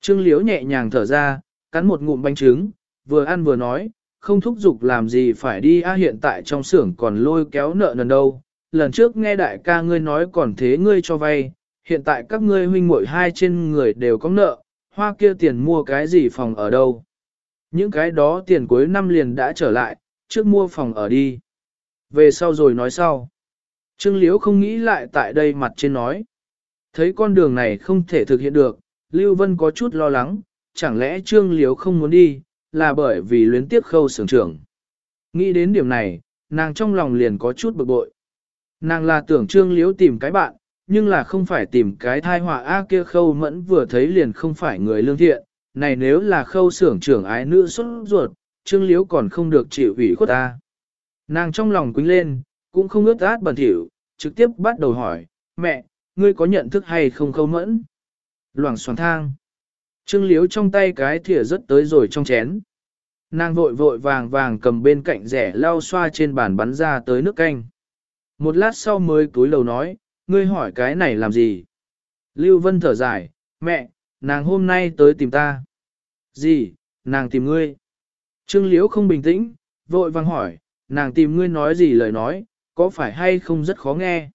Trương Liễu nhẹ nhàng thở ra, cắn một ngụm bánh trứng, vừa ăn vừa nói, không thúc giục làm gì phải đi a hiện tại trong xưởng còn lôi kéo nợ nần đâu. Lần trước nghe đại ca ngươi nói còn thế ngươi cho vay, hiện tại các ngươi huynh muội hai trên người đều có nợ, hoa kia tiền mua cái gì phòng ở đâu. Những cái đó tiền cuối năm liền đã trở lại, trước mua phòng ở đi. Về sau rồi nói sau. Trương Liễu không nghĩ lại tại đây mặt trên nói. Thấy con đường này không thể thực hiện được, Lưu Vân có chút lo lắng, chẳng lẽ Trương Liễu không muốn đi, là bởi vì luyến tiếc khâu sưởng trưởng. Nghĩ đến điểm này, nàng trong lòng liền có chút bực bội. Nàng là tưởng Trương Liễu tìm cái bạn, nhưng là không phải tìm cái thai họa A kia khâu mẫn vừa thấy liền không phải người lương thiện, này nếu là khâu sưởng trưởng ái nữ xuất ruột, Trương Liễu còn không được chịu ủy khuất ta. Nàng trong lòng quýnh lên, cũng không ướt át bẩn thỉu, trực tiếp bắt đầu hỏi, mẹ, ngươi có nhận thức hay không khâu mẫn? Loảng xoảng thang. Trương Liếu trong tay cái thìa rất tới rồi trong chén. Nàng vội vội vàng vàng cầm bên cạnh rẻ lau xoa trên bàn bắn ra tới nước canh. Một lát sau mới túi lầu nói, ngươi hỏi cái này làm gì? Lưu Vân thở dài, mẹ, nàng hôm nay tới tìm ta. Gì, nàng tìm ngươi? Trương Liễu không bình tĩnh, vội vàng hỏi, nàng tìm ngươi nói gì lời nói, có phải hay không rất khó nghe?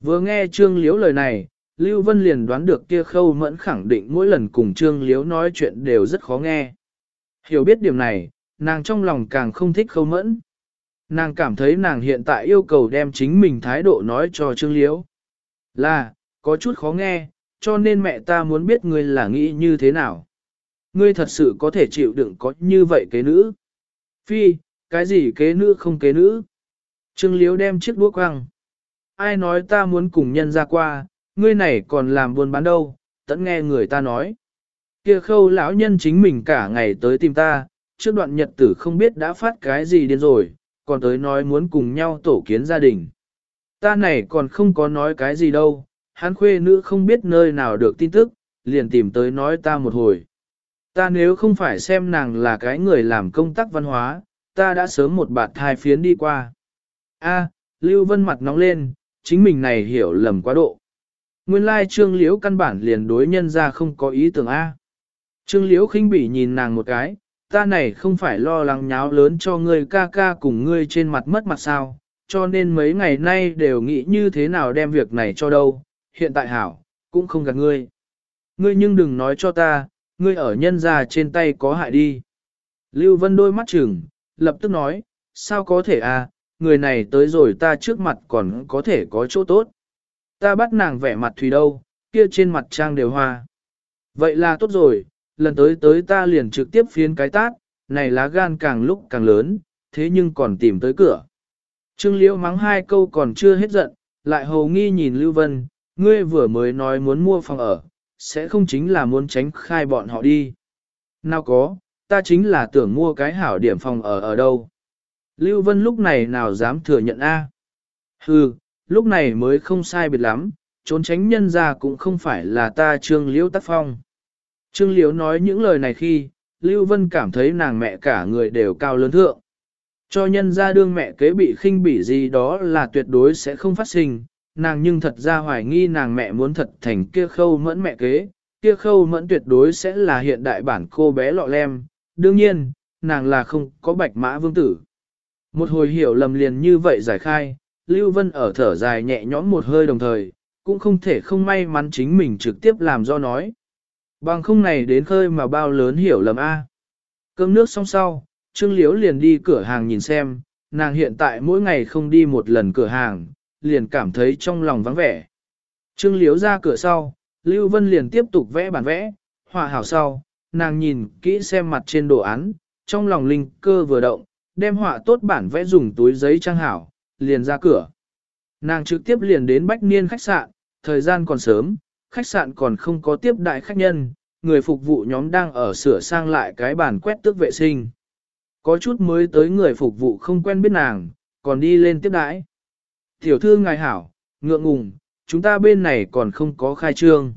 Vừa nghe Trương Liễu lời này, Lưu Vân liền đoán được kia khâu mẫn khẳng định mỗi lần cùng Trương Liễu nói chuyện đều rất khó nghe. Hiểu biết điểm này, nàng trong lòng càng không thích khâu mẫn. Nàng cảm thấy nàng hiện tại yêu cầu đem chính mình thái độ nói cho Trương Liễu. Là, có chút khó nghe, cho nên mẹ ta muốn biết ngươi là nghĩ như thế nào. Ngươi thật sự có thể chịu đựng có như vậy kế nữ. Phi, cái gì kế nữ không kế nữ? Trương Liễu đem chiếc đũa quăng. Ai nói ta muốn cùng nhân ra qua, ngươi này còn làm buôn bán đâu, tẫn nghe người ta nói. Kia khâu lão nhân chính mình cả ngày tới tìm ta, trước đoạn nhật tử không biết đã phát cái gì điên rồi, còn tới nói muốn cùng nhau tổ kiến gia đình. Ta này còn không có nói cái gì đâu, hắn khuê nữ không biết nơi nào được tin tức, liền tìm tới nói ta một hồi. Ta nếu không phải xem nàng là cái người làm công tác văn hóa, ta đã sớm một bạt thai phiến đi qua. A, Lưu Vân mặt nóng lên, chính mình này hiểu lầm quá độ. Nguyên lai Trương Liễu căn bản liền đối nhân ra không có ý tưởng A. Trương Liễu khinh bỉ nhìn nàng một cái, ta này không phải lo lắng nháo lớn cho ngươi ca ca cùng ngươi trên mặt mất mặt sao, cho nên mấy ngày nay đều nghĩ như thế nào đem việc này cho đâu, hiện tại hảo, cũng không gạt ngươi. Ngươi nhưng đừng nói cho ta, ngươi ở nhân gia trên tay có hại đi. Lưu Vân đôi mắt chừng, lập tức nói, sao có thể à, người này tới rồi ta trước mặt còn có thể có chỗ tốt. Ta bắt nàng vẻ mặt thủy đâu, kia trên mặt trang đều hoa. Vậy là tốt rồi, lần tới tới ta liền trực tiếp phiến cái tát, này lá gan càng lúc càng lớn, thế nhưng còn tìm tới cửa. Trương Liễu mắng hai câu còn chưa hết giận, lại hầu nghi nhìn Lưu Vân, ngươi vừa mới nói muốn mua phòng ở, sẽ không chính là muốn tránh khai bọn họ đi. Nào có, ta chính là tưởng mua cái hảo điểm phòng ở ở đâu. Lưu Vân lúc này nào dám thừa nhận A. À? Hừ, lúc này mới không sai biệt lắm, trốn tránh nhân ra cũng không phải là ta Trương Liễu tác phong. Trương Liễu nói những lời này khi, Lưu Vân cảm thấy nàng mẹ cả người đều cao lớn thượng. Cho nhân ra đương mẹ kế bị khinh bỉ gì đó là tuyệt đối sẽ không phát sinh, nàng nhưng thật ra hoài nghi nàng mẹ muốn thật thành kia khâu mẫn mẹ kế, kia khâu mẫn tuyệt đối sẽ là hiện đại bản cô bé lọ lem, đương nhiên, nàng là không có bạch mã vương tử. Một hồi hiểu lầm liền như vậy giải khai, Lưu Vân ở thở dài nhẹ nhõm một hơi đồng thời, cũng không thể không may mắn chính mình trực tiếp làm do nói. Bằng không này đến khơi mà bao lớn hiểu lầm a. Cơm nước xong sau, Trương Liễu liền đi cửa hàng nhìn xem, nàng hiện tại mỗi ngày không đi một lần cửa hàng, liền cảm thấy trong lòng vắng vẻ. Trương Liễu ra cửa sau, Lưu Vân liền tiếp tục vẽ bản vẽ, họa hảo sau, nàng nhìn kỹ xem mặt trên đồ án, trong lòng linh cơ vừa động, đem họa tốt bản vẽ dùng túi giấy trang hảo, liền ra cửa. Nàng trực tiếp liền đến Bách Niên khách sạn, thời gian còn sớm, khách sạn còn không có tiếp đại khách nhân, người phục vụ nhóm đang ở sửa sang lại cái bàn quét tước vệ sinh. Có chút mới tới người phục vụ không quen biết nàng, còn đi lên tiếp đãi. Tiểu thư ngài hảo, ngượng ngùng, chúng ta bên này còn không có khai trương.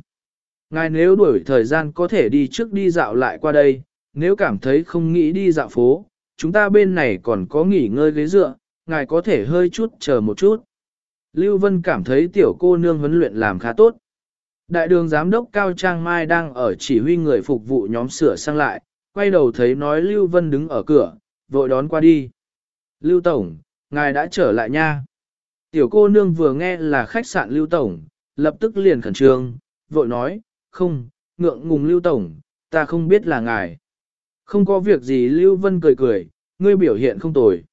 Ngài nếu đuổi thời gian có thể đi trước đi dạo lại qua đây, nếu cảm thấy không nghĩ đi dạo phố, chúng ta bên này còn có nghỉ ngơi ghế dựa, ngài có thể hơi chút chờ một chút. Lưu Vân cảm thấy tiểu cô nương huấn luyện làm khá tốt. Đại đường giám đốc Cao Trang Mai đang ở chỉ huy người phục vụ nhóm sửa sang lại, quay đầu thấy nói Lưu Vân đứng ở cửa, vội đón qua đi. Lưu Tổng, ngài đã trở lại nha. Tiểu cô nương vừa nghe là khách sạn Lưu Tổng, lập tức liền khẩn trương, vội nói, không, ngượng ngùng Lưu Tổng, ta không biết là ngài. Không có việc gì Lưu Vân cười cười, ngươi biểu hiện không tồi.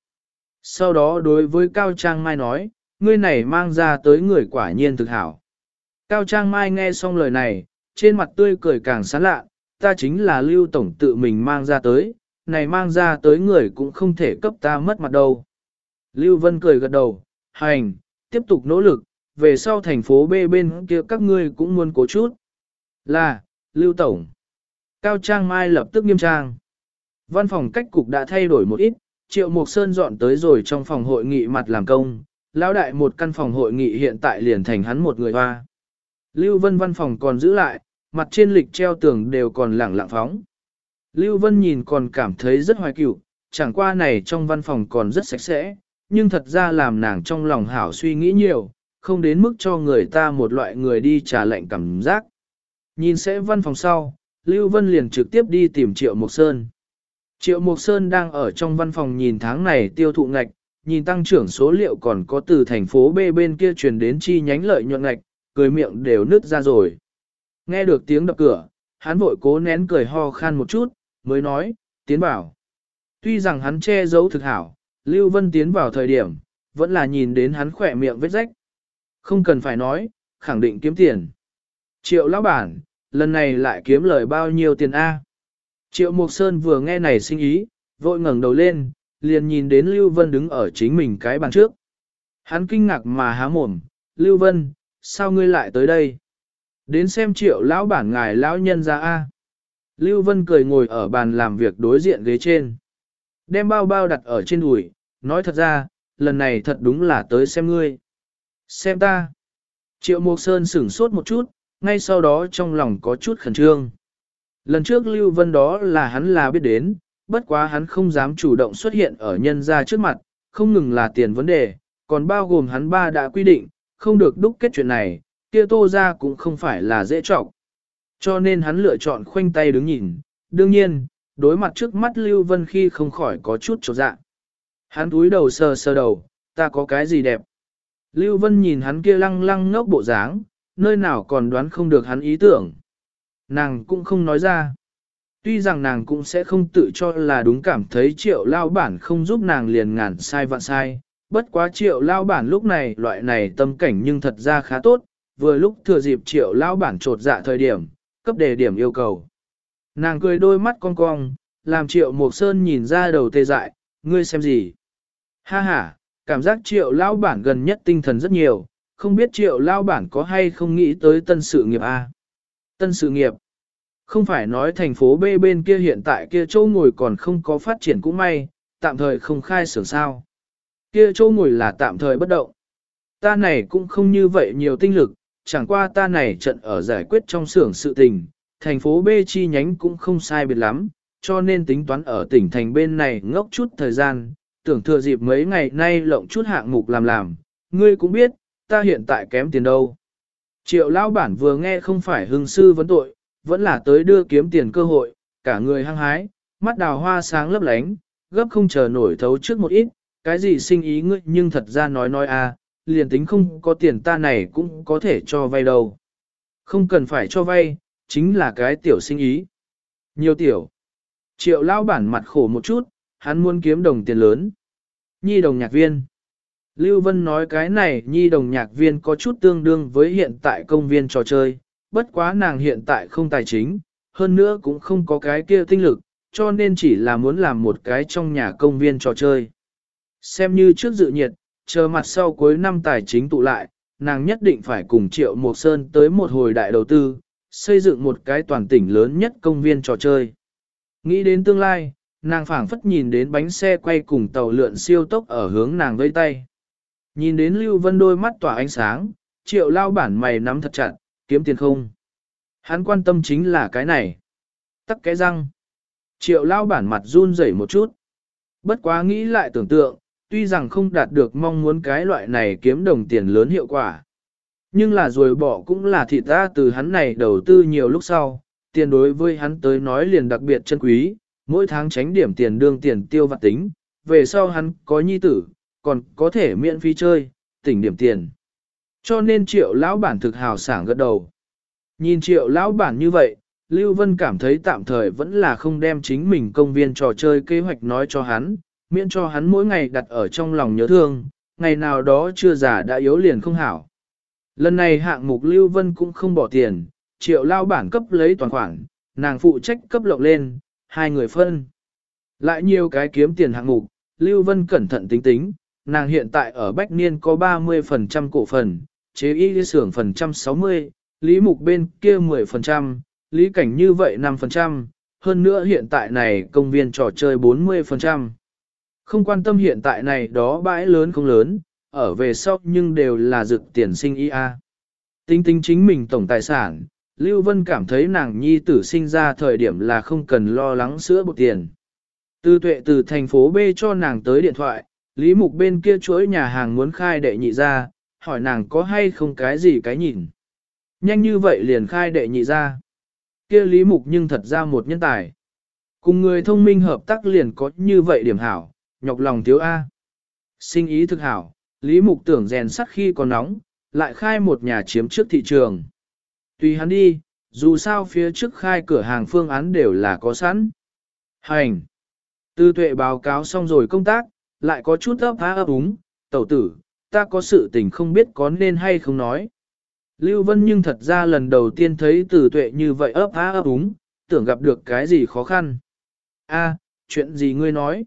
Sau đó đối với Cao Trang Mai nói, ngươi này mang ra tới người quả nhiên thực hảo. Cao Trang Mai nghe xong lời này, trên mặt tươi cười càng sán lạ, ta chính là Lưu Tổng tự mình mang ra tới, này mang ra tới người cũng không thể cấp ta mất mặt đâu. Lưu Vân cười gật đầu, hành, tiếp tục nỗ lực, về sau thành phố B bên kia các ngươi cũng muốn cố chút. Là, Lưu Tổng. Cao Trang Mai lập tức nghiêm trang. Văn phòng cách cục đã thay đổi một ít, Triệu Mục Sơn dọn tới rồi trong phòng hội nghị mặt làm công, lão đại một căn phòng hội nghị hiện tại liền thành hắn một người hoa. Lưu Vân văn phòng còn giữ lại, mặt trên lịch treo tường đều còn lẳng lặng phóng. Lưu Vân nhìn còn cảm thấy rất hoài cựu, chẳng qua này trong văn phòng còn rất sạch sẽ, nhưng thật ra làm nàng trong lòng hảo suy nghĩ nhiều, không đến mức cho người ta một loại người đi trả lệnh cảm giác. Nhìn sẽ văn phòng sau, Lưu Vân liền trực tiếp đi tìm Triệu Mộc Sơn. Triệu Mộc Sơn đang ở trong văn phòng nhìn tháng này tiêu thụ ngạch, nhìn tăng trưởng số liệu còn có từ thành phố B bên kia truyền đến chi nhánh lợi nhuận ngạch, cười miệng đều nứt ra rồi. Nghe được tiếng đập cửa, hắn vội cố nén cười ho khan một chút, mới nói, tiến vào. Tuy rằng hắn che giấu thực hảo, Lưu Vân tiến vào thời điểm, vẫn là nhìn đến hắn khỏe miệng vết rách. Không cần phải nói, khẳng định kiếm tiền. Triệu lão bản, lần này lại kiếm lời bao nhiêu tiền A. Triệu Mộc Sơn vừa nghe này sinh ý, vội ngẩng đầu lên, liền nhìn đến Lưu Vân đứng ở chính mình cái bàn trước. Hắn kinh ngạc mà há mồm, Lưu Vân, sao ngươi lại tới đây? Đến xem triệu lão bản ngài lão nhân ra A. Lưu Vân cười ngồi ở bàn làm việc đối diện ghế trên. Đem bao bao đặt ở trên đùi, nói thật ra, lần này thật đúng là tới xem ngươi. Xem ta. Triệu Mộc Sơn sửng sốt một chút, ngay sau đó trong lòng có chút khẩn trương. Lần trước Lưu Vân đó là hắn là biết đến, bất quá hắn không dám chủ động xuất hiện ở nhân ra trước mặt, không ngừng là tiền vấn đề, còn bao gồm hắn ba đã quy định, không được đúc kết chuyện này, kia tô ra cũng không phải là dễ trọng. Cho nên hắn lựa chọn khoanh tay đứng nhìn, đương nhiên, đối mặt trước mắt Lưu Vân khi không khỏi có chút trột dạ. Hắn túi đầu sờ sờ đầu, ta có cái gì đẹp. Lưu Vân nhìn hắn kia lăng lăng ngốc bộ dáng, nơi nào còn đoán không được hắn ý tưởng. Nàng cũng không nói ra. Tuy rằng nàng cũng sẽ không tự cho là đúng cảm thấy triệu lao bản không giúp nàng liền ngàn sai vạn sai, bất quá triệu lao bản lúc này loại này tâm cảnh nhưng thật ra khá tốt, vừa lúc thừa dịp triệu lao bản trột dạ thời điểm, cấp đề điểm yêu cầu. Nàng cười đôi mắt cong cong, làm triệu mộc sơn nhìn ra đầu tê dại, ngươi xem gì? Ha ha, cảm giác triệu lao bản gần nhất tinh thần rất nhiều, không biết triệu lao bản có hay không nghĩ tới tân sự nghiệp A. Tân sự nghiệp. Không phải nói thành phố B bên kia hiện tại kia châu ngồi còn không có phát triển cũng may, tạm thời không khai xưởng sao. Kia châu ngồi là tạm thời bất động. Ta này cũng không như vậy nhiều tinh lực, chẳng qua ta này trận ở giải quyết trong xưởng sự tình, thành phố B chi nhánh cũng không sai biệt lắm, cho nên tính toán ở tỉnh thành bên này ngốc chút thời gian, tưởng thừa dịp mấy ngày nay lộng chút hạng mục làm làm, ngươi cũng biết, ta hiện tại kém tiền đâu. Triệu lao bản vừa nghe không phải hưng sư vấn tội, vẫn là tới đưa kiếm tiền cơ hội, cả người hăng hái, mắt đào hoa sáng lấp lánh, gấp không chờ nổi thấu trước một ít, cái gì sinh ý ngươi nhưng thật ra nói nói à, liền tính không có tiền ta này cũng có thể cho vay đâu. Không cần phải cho vay, chính là cái tiểu sinh ý. Nhiều tiểu. Triệu lao bản mặt khổ một chút, hắn muốn kiếm đồng tiền lớn. Nhi đồng nhạc viên. Lưu Vân nói cái này nhi đồng nhạc viên có chút tương đương với hiện tại công viên trò chơi, bất quá nàng hiện tại không tài chính, hơn nữa cũng không có cái kia tinh lực, cho nên chỉ là muốn làm một cái trong nhà công viên trò chơi. Xem như trước dự nhiệt, chờ mặt sau cuối năm tài chính tụ lại, nàng nhất định phải cùng Triệu Mộc Sơn tới một hồi đại đầu tư, xây dựng một cái toàn tỉnh lớn nhất công viên trò chơi. Nghĩ đến tương lai, nàng phảng phất nhìn đến bánh xe quay cùng tàu lượn siêu tốc ở hướng nàng vây tay. Nhìn đến Lưu Vân đôi mắt tỏa ánh sáng, triệu lao bản mày nắm thật chặt, kiếm tiền không. Hắn quan tâm chính là cái này. Tắc cái răng. Triệu lao bản mặt run rẩy một chút. Bất quá nghĩ lại tưởng tượng, tuy rằng không đạt được mong muốn cái loại này kiếm đồng tiền lớn hiệu quả. Nhưng là rồi bỏ cũng là thịt ta từ hắn này đầu tư nhiều lúc sau, tiền đối với hắn tới nói liền đặc biệt chân quý, mỗi tháng tránh điểm tiền đương tiền tiêu vặt tính, về sau hắn có nhi tử, còn có thể miễn phí chơi, tỉnh điểm tiền. Cho nên triệu lão bản thực hào sảng gật đầu. Nhìn triệu lão bản như vậy, Lưu Vân cảm thấy tạm thời vẫn là không đem chính mình công viên trò chơi kế hoạch nói cho hắn, miễn cho hắn mỗi ngày đặt ở trong lòng nhớ thương, ngày nào đó chưa già đã yếu liền không hảo. Lần này hạng mục Lưu Vân cũng không bỏ tiền, triệu lao bản cấp lấy toàn khoản, nàng phụ trách cấp lộng lên, hai người phân. Lại nhiều cái kiếm tiền hạng mục, Lưu Vân cẩn thận tính tính, nàng hiện tại ở Bách Niên có 30% cổ phần, chế y xưởng phần trăm 60, lý mục bên kia 10%, lý cảnh như vậy 5%, hơn nữa hiện tại này công viên trò chơi 40%. Không quan tâm hiện tại này đó bãi lớn không lớn, ở về sau nhưng đều là dực tiền sinh IA. Tính tính chính mình tổng tài sản, Lưu Vân cảm thấy nàng nhi tử sinh ra thời điểm là không cần lo lắng sữa bột tiền. Tư tuệ từ thành phố B cho nàng tới điện thoại, Lý Mục bên kia chuỗi nhà hàng muốn khai đệ nhị ra, hỏi nàng có hay không cái gì cái nhìn. Nhanh như vậy liền khai đệ nhị ra. Kia Lý Mục nhưng thật ra một nhân tài. Cùng người thông minh hợp tác liền có như vậy điểm hảo, nhọc lòng thiếu A. Sinh ý thực hảo, Lý Mục tưởng rèn sắt khi còn nóng, lại khai một nhà chiếm trước thị trường. Tùy hắn đi, dù sao phía trước khai cửa hàng phương án đều là có sẵn. Hành! Tư tuệ báo cáo xong rồi công tác, lại có chút ấp há ấp úng, tẩu tử, ta có sự tình không biết có nên hay không nói. Lưu Vân nhưng thật ra lần đầu tiên thấy Tử tuệ như vậy ấp há ấp úng, tưởng gặp được cái gì khó khăn. A, chuyện gì ngươi nói?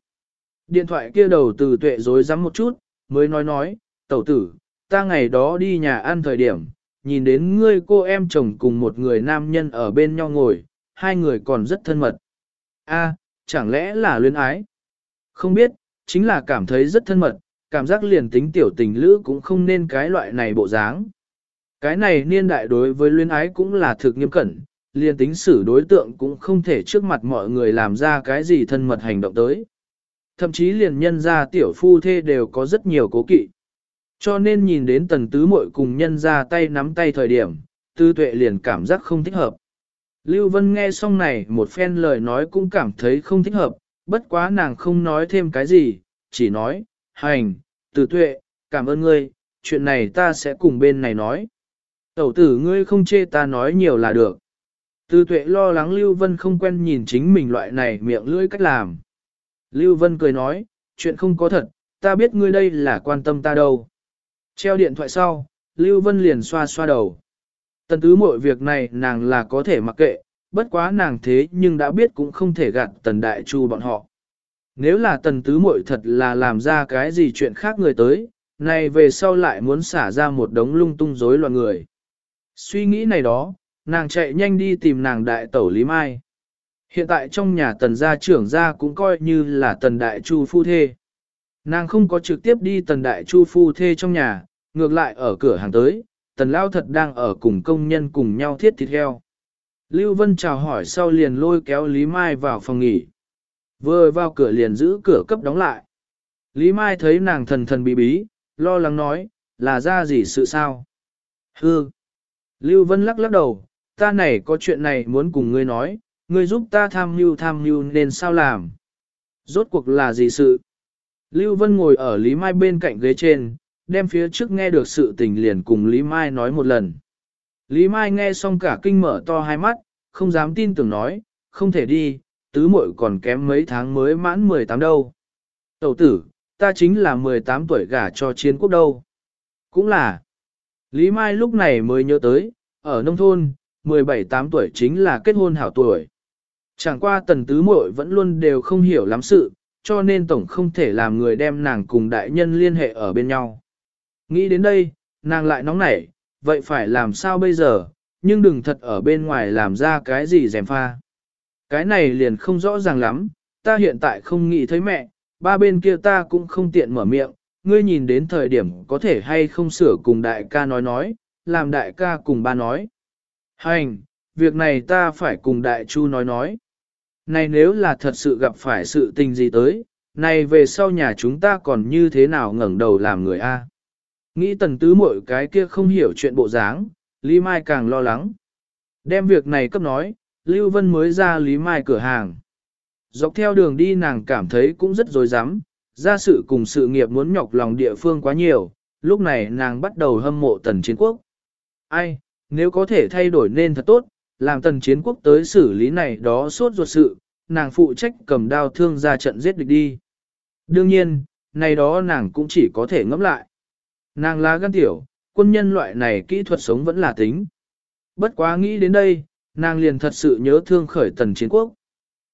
Điện thoại kia đầu Tử tuệ dối rắm một chút, mới nói nói, tẩu tử, ta ngày đó đi nhà ăn thời điểm, nhìn đến ngươi cô em chồng cùng một người nam nhân ở bên nhau ngồi, hai người còn rất thân mật. A, chẳng lẽ là luyến ái? Không biết, chính là cảm thấy rất thân mật, cảm giác liền tính tiểu tình lữ cũng không nên cái loại này bộ dáng. Cái này niên đại đối với luyến ái cũng là thực nghiêm cẩn, liền tính xử đối tượng cũng không thể trước mặt mọi người làm ra cái gì thân mật hành động tới. Thậm chí liền nhân gia tiểu phu thê đều có rất nhiều cố kỵ. Cho nên nhìn đến tần tứ muội cùng nhân ra tay nắm tay thời điểm, tư tuệ liền cảm giác không thích hợp. Lưu Vân nghe xong này một phen lời nói cũng cảm thấy không thích hợp, bất quá nàng không nói thêm cái gì, chỉ nói, hành, từ tuệ, cảm ơn ngươi, chuyện này ta sẽ cùng bên này nói. Tẩu tử ngươi không chê ta nói nhiều là được. Từ tuệ lo lắng Lưu Vân không quen nhìn chính mình loại này miệng lưỡi cách làm. Lưu Vân cười nói, chuyện không có thật, ta biết ngươi đây là quan tâm ta đâu. Treo điện thoại sau, Lưu Vân liền xoa xoa đầu. Tần tứ mọi việc này nàng là có thể mặc kệ, bất quá nàng thế nhưng đã biết cũng không thể gạt tần đại chu bọn họ. Nếu là tần tứ muội thật là làm ra cái gì chuyện khác người tới, này về sau lại muốn xả ra một đống lung tung rối loạn người. Suy nghĩ này đó, nàng chạy nhanh đi tìm nàng đại tẩu Lý Mai. Hiện tại trong nhà tần gia trưởng gia cũng coi như là tần đại chu phu thê. Nàng không có trực tiếp đi tần đại chu phu thê trong nhà, ngược lại ở cửa hàng tới, tần lao thật đang ở cùng công nhân cùng nhau thiết thịt heo. Lưu Vân chào hỏi sau liền lôi kéo Lý Mai vào phòng nghỉ. Vừa vào cửa liền giữ cửa cấp đóng lại. Lý Mai thấy nàng thần thần bí bí, lo lắng nói, là ra gì sự sao? Hư! Lưu Vân lắc lắc đầu, ta này có chuyện này muốn cùng ngươi nói, ngươi giúp ta tham mưu tham mưu nên sao làm? Rốt cuộc là gì sự? Lưu Vân ngồi ở Lý Mai bên cạnh ghế trên, đem phía trước nghe được sự tình liền cùng Lý Mai nói một lần. Lý Mai nghe xong cả kinh mở to hai mắt, không dám tin tưởng nói, không thể đi, tứ muội còn kém mấy tháng mới mãn 18 đâu. Tẩu tử, ta chính là 18 tuổi gả cho chiến quốc đâu. Cũng là, Lý Mai lúc này mới nhớ tới, ở nông thôn, 17-8 tuổi chính là kết hôn hảo tuổi. Chẳng qua tần tứ muội vẫn luôn đều không hiểu lắm sự, cho nên tổng không thể làm người đem nàng cùng đại nhân liên hệ ở bên nhau. Nghĩ đến đây, nàng lại nóng nảy, vậy phải làm sao bây giờ, nhưng đừng thật ở bên ngoài làm ra cái gì dèm pha. Cái này liền không rõ ràng lắm, ta hiện tại không nghĩ thấy mẹ, ba bên kia ta cũng không tiện mở miệng, ngươi nhìn đến thời điểm có thể hay không sửa cùng đại ca nói nói, làm đại ca cùng ba nói. Hành, việc này ta phải cùng đại chu nói nói. Này nếu là thật sự gặp phải sự tình gì tới, này về sau nhà chúng ta còn như thế nào ngẩng đầu làm người a? Nghĩ tần tứ mỗi cái kia không hiểu chuyện bộ dáng, Lý Mai càng lo lắng. Đem việc này cấp nói, Lưu Vân mới ra Lý Mai cửa hàng. Dọc theo đường đi nàng cảm thấy cũng rất dối rắm ra sự cùng sự nghiệp muốn nhọc lòng địa phương quá nhiều, lúc này nàng bắt đầu hâm mộ tần chiến quốc. Ai, nếu có thể thay đổi nên thật tốt, làm tần chiến quốc tới xử lý này đó suốt ruột sự, nàng phụ trách cầm đao thương ra trận giết địch đi. Đương nhiên, này đó nàng cũng chỉ có thể ngẫm lại. Nàng là gan tiểu, quân nhân loại này kỹ thuật sống vẫn là tính. Bất quá nghĩ đến đây, nàng liền thật sự nhớ thương khởi tần chiến quốc.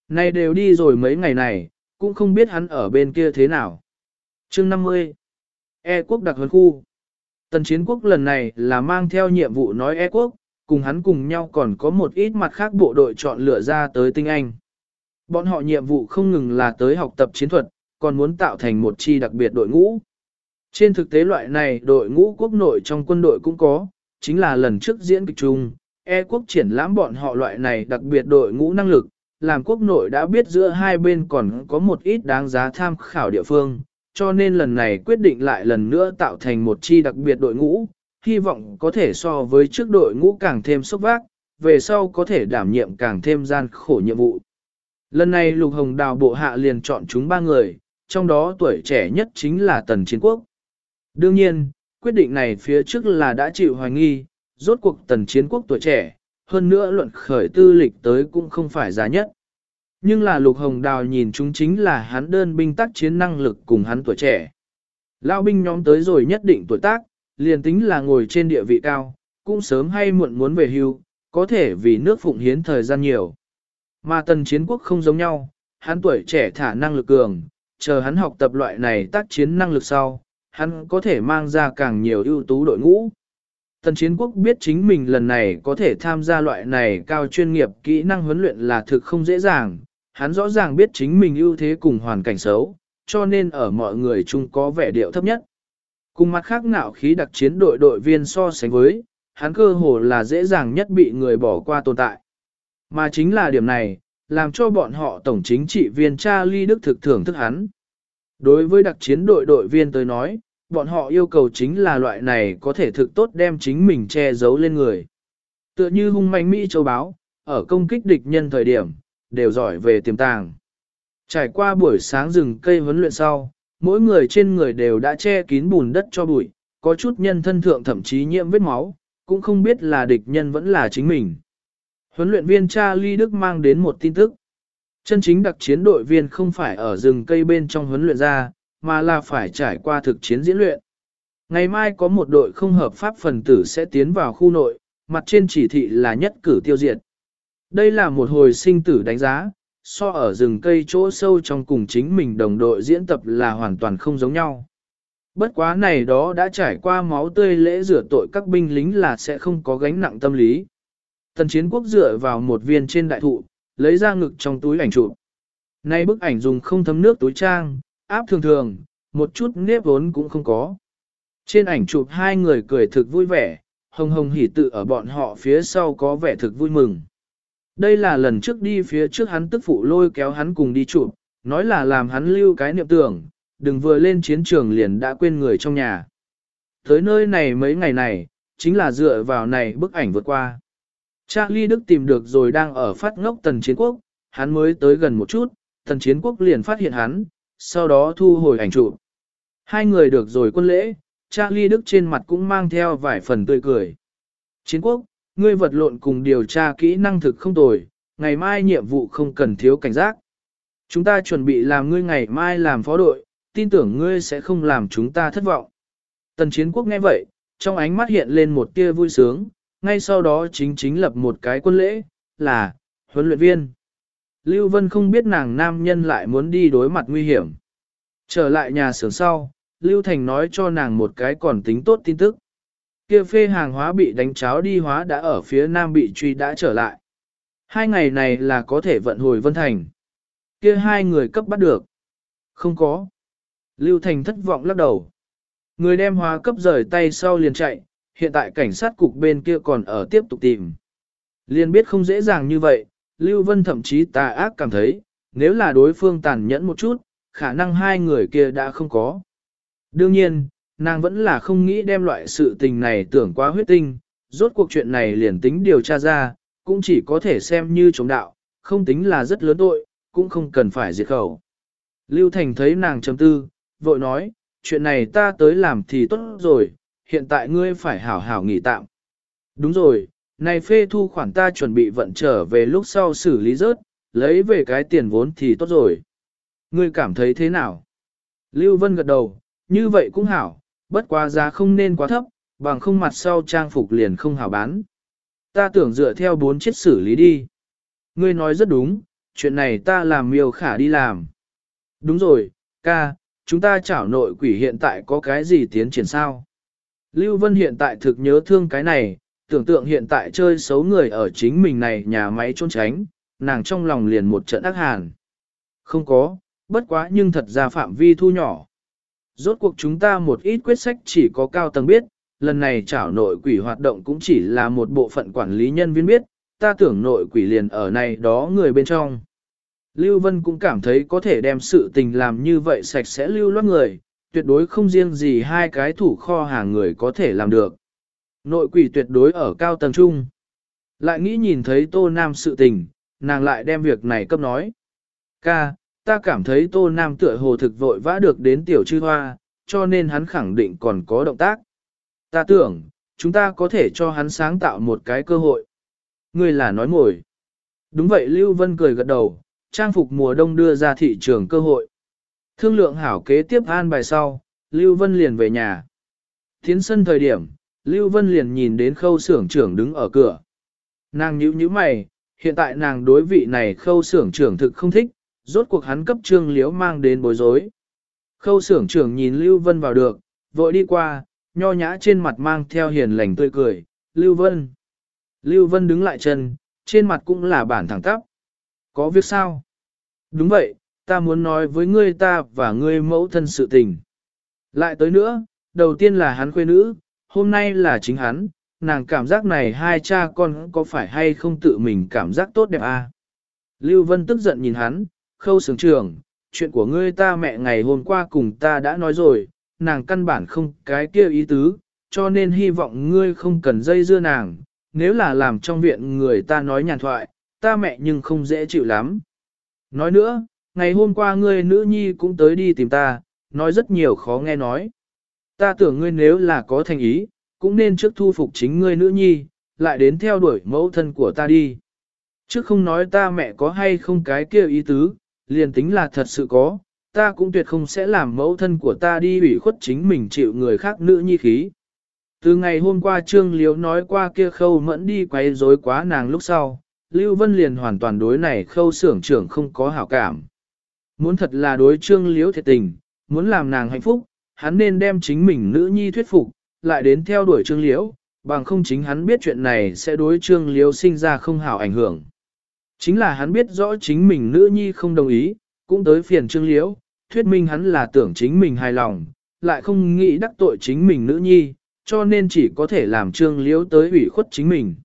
nay đều đi rồi mấy ngày này, cũng không biết hắn ở bên kia thế nào. chương 50 E quốc đặc huấn khu Tần chiến quốc lần này là mang theo nhiệm vụ nói E quốc, cùng hắn cùng nhau còn có một ít mặt khác bộ đội chọn lựa ra tới tinh Anh. Bọn họ nhiệm vụ không ngừng là tới học tập chiến thuật, còn muốn tạo thành một chi đặc biệt đội ngũ. Trên thực tế loại này đội ngũ quốc nội trong quân đội cũng có, chính là lần trước diễn kịch chung, E quốc triển lãm bọn họ loại này đặc biệt đội ngũ năng lực, làm quốc nội đã biết giữa hai bên còn có một ít đáng giá tham khảo địa phương, cho nên lần này quyết định lại lần nữa tạo thành một chi đặc biệt đội ngũ, hy vọng có thể so với trước đội ngũ càng thêm sốc vác, về sau có thể đảm nhiệm càng thêm gian khổ nhiệm vụ. Lần này Lục Hồng Đào bộ hạ liền chọn chúng ba người, trong đó tuổi trẻ nhất chính là Tần Chiến Quốc. Đương nhiên, quyết định này phía trước là đã chịu hoài nghi, rốt cuộc Tần Chiến Quốc tuổi trẻ, hơn nữa luận khởi tư lịch tới cũng không phải giá nhất. Nhưng là Lục Hồng Đào nhìn chúng chính là hắn đơn binh tác chiến năng lực cùng hắn tuổi trẻ. Lao binh nhóm tới rồi nhất định tuổi tác, liền tính là ngồi trên địa vị cao, cũng sớm hay muộn muốn về hưu, có thể vì nước phụng hiến thời gian nhiều. Mà tần chiến quốc không giống nhau, hắn tuổi trẻ thả năng lực cường, chờ hắn học tập loại này tác chiến năng lực sau, hắn có thể mang ra càng nhiều ưu tú đội ngũ. Tần chiến quốc biết chính mình lần này có thể tham gia loại này cao chuyên nghiệp kỹ năng huấn luyện là thực không dễ dàng, hắn rõ ràng biết chính mình ưu thế cùng hoàn cảnh xấu, cho nên ở mọi người chung có vẻ điệu thấp nhất. Cùng mặt khác ngạo khí đặc chiến đội đội viên so sánh với, hắn cơ hồ là dễ dàng nhất bị người bỏ qua tồn tại. Mà chính là điểm này, làm cho bọn họ tổng chính trị viên Charlie Đức thực thưởng thức hắn. Đối với đặc chiến đội đội viên tới nói, bọn họ yêu cầu chính là loại này có thể thực tốt đem chính mình che giấu lên người. Tựa như hung manh Mỹ châu báo, ở công kích địch nhân thời điểm, đều giỏi về tiềm tàng. Trải qua buổi sáng rừng cây huấn luyện sau, mỗi người trên người đều đã che kín bùn đất cho bụi, có chút nhân thân thượng thậm chí nhiễm vết máu, cũng không biết là địch nhân vẫn là chính mình. Huấn luyện viên Charlie Đức mang đến một tin tức. Chân chính đặc chiến đội viên không phải ở rừng cây bên trong huấn luyện ra, mà là phải trải qua thực chiến diễn luyện. Ngày mai có một đội không hợp pháp phần tử sẽ tiến vào khu nội, mặt trên chỉ thị là nhất cử tiêu diệt. Đây là một hồi sinh tử đánh giá, so ở rừng cây chỗ sâu trong cùng chính mình đồng đội diễn tập là hoàn toàn không giống nhau. Bất quá này đó đã trải qua máu tươi lễ rửa tội các binh lính là sẽ không có gánh nặng tâm lý. Tần chiến quốc dựa vào một viên trên đại thụ, lấy ra ngực trong túi ảnh chụp. Nay bức ảnh dùng không thấm nước túi trang, áp thường thường, một chút nếp vốn cũng không có. Trên ảnh chụp hai người cười thực vui vẻ, hồng hồng hỉ tự ở bọn họ phía sau có vẻ thực vui mừng. Đây là lần trước đi phía trước hắn tức phụ lôi kéo hắn cùng đi chụp, nói là làm hắn lưu cái niệm tưởng, đừng vừa lên chiến trường liền đã quên người trong nhà. Tới nơi này mấy ngày này, chính là dựa vào này bức ảnh vượt qua. Charlie Đức tìm được rồi đang ở phát ngốc tần chiến quốc, hắn mới tới gần một chút, tần chiến quốc liền phát hiện hắn, sau đó thu hồi ảnh chụp. Hai người được rồi quân lễ, Charlie Đức trên mặt cũng mang theo vài phần tươi cười. Chiến quốc, ngươi vật lộn cùng điều tra kỹ năng thực không tồi, ngày mai nhiệm vụ không cần thiếu cảnh giác. Chúng ta chuẩn bị làm ngươi ngày mai làm phó đội, tin tưởng ngươi sẽ không làm chúng ta thất vọng. Tần chiến quốc nghe vậy, trong ánh mắt hiện lên một tia vui sướng, ngay sau đó chính chính lập một cái quân lễ, là, huấn luyện viên. Lưu Vân không biết nàng nam nhân lại muốn đi đối mặt nguy hiểm. Trở lại nhà xưởng sau, Lưu Thành nói cho nàng một cái còn tính tốt tin tức. Kia phê hàng hóa bị đánh cháo đi hóa đã ở phía nam bị truy đã trở lại. Hai ngày này là có thể vận hồi Vân Thành. Kia hai người cấp bắt được. Không có. Lưu Thành thất vọng lắc đầu. Người đem hóa cấp rời tay sau liền chạy, hiện tại cảnh sát cục bên kia còn ở tiếp tục tìm. Liên biết không dễ dàng như vậy, Lưu Vân thậm chí tà ác cảm thấy, nếu là đối phương tàn nhẫn một chút, khả năng hai người kia đã không có. Đương nhiên, nàng vẫn là không nghĩ đem loại sự tình này tưởng quá huyết tinh, rốt cuộc chuyện này liền tính điều tra ra, cũng chỉ có thể xem như chống đạo, không tính là rất lớn tội, cũng không cần phải diệt khẩu. Lưu Thành thấy nàng chấm tư, vội nói, chuyện này ta tới làm thì tốt rồi, hiện tại ngươi phải hảo hảo nghỉ tạm. Đúng rồi, này phê thu khoản ta chuẩn bị vận trở về lúc sau xử lý rớt, lấy về cái tiền vốn thì tốt rồi. Ngươi cảm thấy thế nào? Lưu Vân gật đầu, như vậy cũng hảo, bất quá giá không nên quá thấp, bằng không mặt sau trang phục liền không hảo bán. Ta tưởng dựa theo bốn chiếc xử lý đi. Ngươi nói rất đúng, chuyện này ta làm miêu khả đi làm. Đúng rồi, ca, chúng ta chảo nội quỷ hiện tại có cái gì tiến triển sao? Lưu Vân hiện tại thực nhớ thương cái này, tưởng tượng hiện tại chơi xấu người ở chính mình này nhà máy trốn tránh, nàng trong lòng liền một trận ác hàn. Không có, bất quá nhưng thật ra phạm vi thu nhỏ. Rốt cuộc chúng ta một ít quyết sách chỉ có cao tầng biết, lần này trảo nội quỷ hoạt động cũng chỉ là một bộ phận quản lý nhân viên biết, ta tưởng nội quỷ liền ở này đó người bên trong. Lưu Vân cũng cảm thấy có thể đem sự tình làm như vậy sạch sẽ lưu loát người, tuyệt đối không riêng gì hai cái thủ kho hàng người có thể làm được. Nội quỷ tuyệt đối ở cao tầng trung. Lại nghĩ nhìn thấy Tô Nam sự tình, nàng lại đem việc này cấp nói. Ca, ta cảm thấy Tô Nam tựa hồ thực vội vã được đến tiểu chư hoa, cho nên hắn khẳng định còn có động tác. Ta tưởng, chúng ta có thể cho hắn sáng tạo một cái cơ hội. Ngươi là nói ngồi. Đúng vậy Lưu Vân cười gật đầu, trang phục mùa đông đưa ra thị trường cơ hội. Thương lượng hảo kế tiếp an bài sau, Lưu Vân liền về nhà. Tiến sân thời điểm, Lưu Vân liền nhìn đến khâu xưởng trưởng đứng ở cửa. Nàng nhíu nhíu mày, hiện tại nàng đối vị này khâu xưởng trưởng thực không thích, rốt cuộc hắn cấp trương liễu mang đến bối rối. Khâu xưởng trưởng nhìn Lưu Vân vào được, vội đi qua, nho nhã trên mặt mang theo hiền lành tươi cười, Lưu Vân. Lưu Vân đứng lại chân, trên mặt cũng là bản thẳng tắp. Có việc sao? Đúng vậy, ta muốn nói với ngươi ta và ngươi mẫu thân sự tình. Lại tới nữa, đầu tiên là hắn khuê nữ, hôm nay là chính hắn, nàng cảm giác này hai cha con có phải hay không tự mình cảm giác tốt đẹp à? Lưu Vân tức giận nhìn hắn, khâu sướng trường, chuyện của ngươi ta mẹ ngày hôm qua cùng ta đã nói rồi, nàng căn bản không cái kia ý tứ, cho nên hy vọng ngươi không cần dây dưa nàng, nếu là làm trong viện người ta nói nhàn thoại, ta mẹ nhưng không dễ chịu lắm. Nói nữa, ngày hôm qua ngươi nữ nhi cũng tới đi tìm ta, nói rất nhiều khó nghe nói. Ta tưởng ngươi nếu là có thành ý, cũng nên trước thu phục chính ngươi nữ nhi, lại đến theo đuổi mẫu thân của ta đi. Trước không nói ta mẹ có hay không cái kia ý tứ, liền tính là thật sự có, ta cũng tuyệt không sẽ làm mẫu thân của ta đi ủy khuất chính mình chịu người khác nữ nhi khí. Từ ngày hôm qua Trương Liễu nói qua kia khâu mẫn đi quấy rối quá nàng lúc sau, Lưu Vân liền hoàn toàn đối này khâu xưởng trưởng không có hảo cảm. Muốn thật là đối Trương Liễu thiệt tình, muốn làm nàng hạnh phúc, hắn nên đem chính mình nữ nhi thuyết phục, lại đến theo đuổi Trương Liễu, bằng không chính hắn biết chuyện này sẽ đối Trương Liễu sinh ra không hảo ảnh hưởng. Chính là hắn biết rõ chính mình nữ nhi không đồng ý, cũng tới phiền Trương Liễu, thuyết minh hắn là tưởng chính mình hài lòng, lại không nghĩ đắc tội chính mình nữ nhi, cho nên chỉ có thể làm Trương Liễu tới ủy khuất chính mình.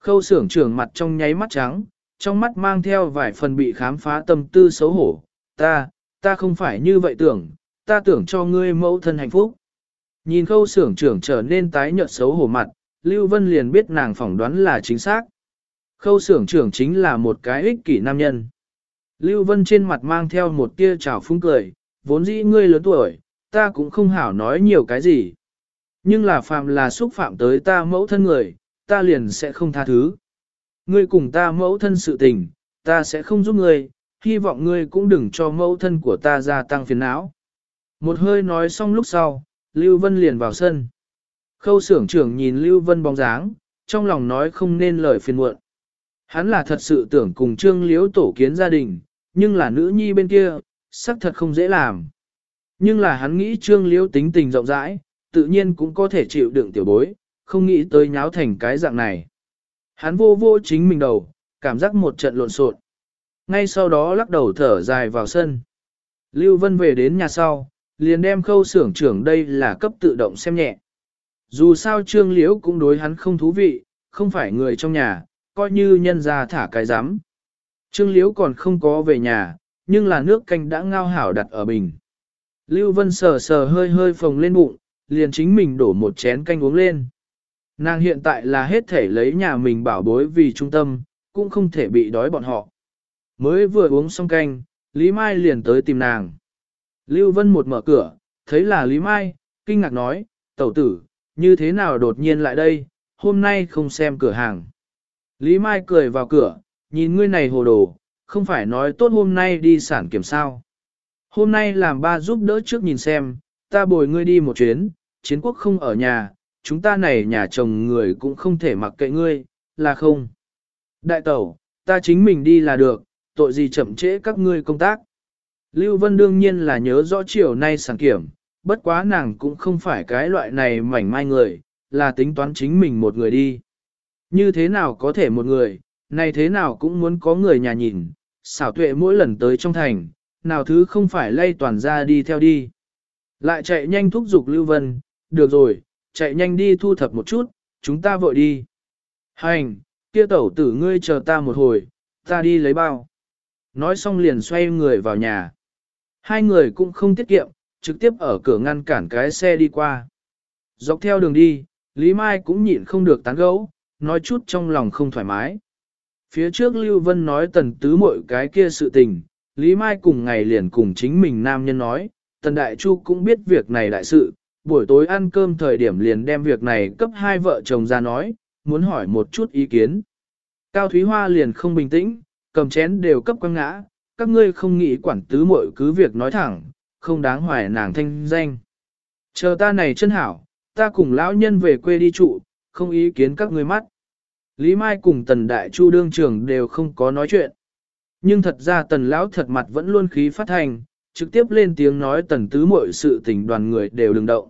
Khâu xưởng trưởng mặt trong nháy mắt trắng, trong mắt mang theo vài phần bị khám phá tâm tư xấu hổ, ta, ta không phải như vậy tưởng, ta tưởng cho ngươi mẫu thân hạnh phúc. Nhìn khâu xưởng trưởng trở nên tái nhợt xấu hổ mặt, Lưu Vân liền biết nàng phỏng đoán là chính xác. Khâu xưởng trưởng chính là một cái ích kỷ nam nhân. Lưu Vân trên mặt mang theo một tia trào phúng cười, vốn dĩ ngươi lớn tuổi, ta cũng không hảo nói nhiều cái gì. Nhưng là phạm là xúc phạm tới ta mẫu thân người, ta liền sẽ không tha thứ. Ngươi cùng ta mẫu thân sự tình, ta sẽ không giúp ngươi, hy vọng ngươi cũng đừng cho mẫu thân của ta gia tăng phiền não. Một hơi nói xong lúc sau, Lưu Vân liền vào sân. Khâu Sưởng trưởng nhìn Lưu Vân bóng dáng, trong lòng nói không nên lời phiền muộn. Hắn là thật sự tưởng cùng Trương Liễu tổ kiến gia đình, nhưng là nữ nhi bên kia, sắc thật không dễ làm. Nhưng là hắn nghĩ Trương Liễu tính tình rộng rãi, tự nhiên cũng có thể chịu đựng tiểu bối, không nghĩ tới nháo thành cái dạng này. Hắn vô vô chính mình đầu, cảm giác một trận lộn xộn. Ngay sau đó lắc đầu thở dài vào sân. Lưu Vân về đến nhà sau, liền đem khâu xưởng trưởng đây là cấp tự động xem nhẹ. Dù sao Trương Liễu cũng đối hắn không thú vị, không phải người trong nhà, coi như nhân ra thả cái giám. Trương Liễu còn không có về nhà, nhưng là nước canh đã ngao hảo đặt ở bình. Lưu Vân sờ sờ hơi hơi phồng lên bụng, liền chính mình đổ một chén canh uống lên. Nàng hiện tại là hết thể lấy nhà mình bảo bối vì trung tâm, cũng không thể bị đói bọn họ. Mới vừa uống xong canh, Lý Mai liền tới tìm nàng. Lưu Vân một mở cửa, thấy là Lý Mai, kinh ngạc nói, tẩu tử, như thế nào đột nhiên lại đây, hôm nay không xem cửa hàng. Lý Mai cười vào cửa, nhìn ngươi này hồ đồ, không phải nói tốt hôm nay đi sản kiểm sao. Hôm nay làm ba giúp đỡ trước nhìn xem, ta bồi ngươi đi một chuyến, chiến quốc không ở nhà, chúng ta này nhà chồng người cũng không thể mặc kệ ngươi, là không. Đại tẩu, ta chính mình đi là được, tội gì chậm trễ các ngươi công tác. Lưu Vân đương nhiên là nhớ rõ chiều nay sản kiểm, bất quá nàng cũng không phải cái loại này mảnh mai người, là tính toán chính mình một người đi. Như thế nào có thể một người, này thế nào cũng muốn có người nhà nhìn, xảo tuệ mỗi lần tới trong thành, nào thứ không phải lay toàn ra đi theo đi. Lại chạy nhanh thúc giục Lưu Vân, được rồi, chạy nhanh đi thu thập một chút, chúng ta vội đi. Hành, kia tẩu tử ngươi chờ ta một hồi, ta đi lấy bao. Nói xong liền xoay người vào nhà. Hai người cũng không tiết kiệm, trực tiếp ở cửa ngăn cản cái xe đi qua. Dọc theo đường đi, Lý Mai cũng nhịn không được tán gẫu, nói chút trong lòng không thoải mái. Phía trước Lưu Vân nói tần tứ mội cái kia sự tình, Lý Mai cùng ngày liền cùng chính mình nam nhân nói, tần đại chu cũng biết việc này đại sự, buổi tối ăn cơm thời điểm liền đem việc này cấp hai vợ chồng ra nói, muốn hỏi một chút ý kiến. Cao Thúy Hoa liền không bình tĩnh, cầm chén đều cấp quăng ngã, các ngươi không nghĩ quản tứ muội cứ việc nói thẳng, không đáng hoài nàng thanh danh. Chờ ta này chân hảo, ta cùng lão nhân về quê đi trụ, không ý kiến các ngươi mắt. Lý Mai cùng tần đại chu đương trưởng đều không có nói chuyện. Nhưng thật ra tần lão thật mặt vẫn luôn khí phát thành, trực tiếp lên tiếng nói tần tứ muội sự tình đoàn người đều đừng động.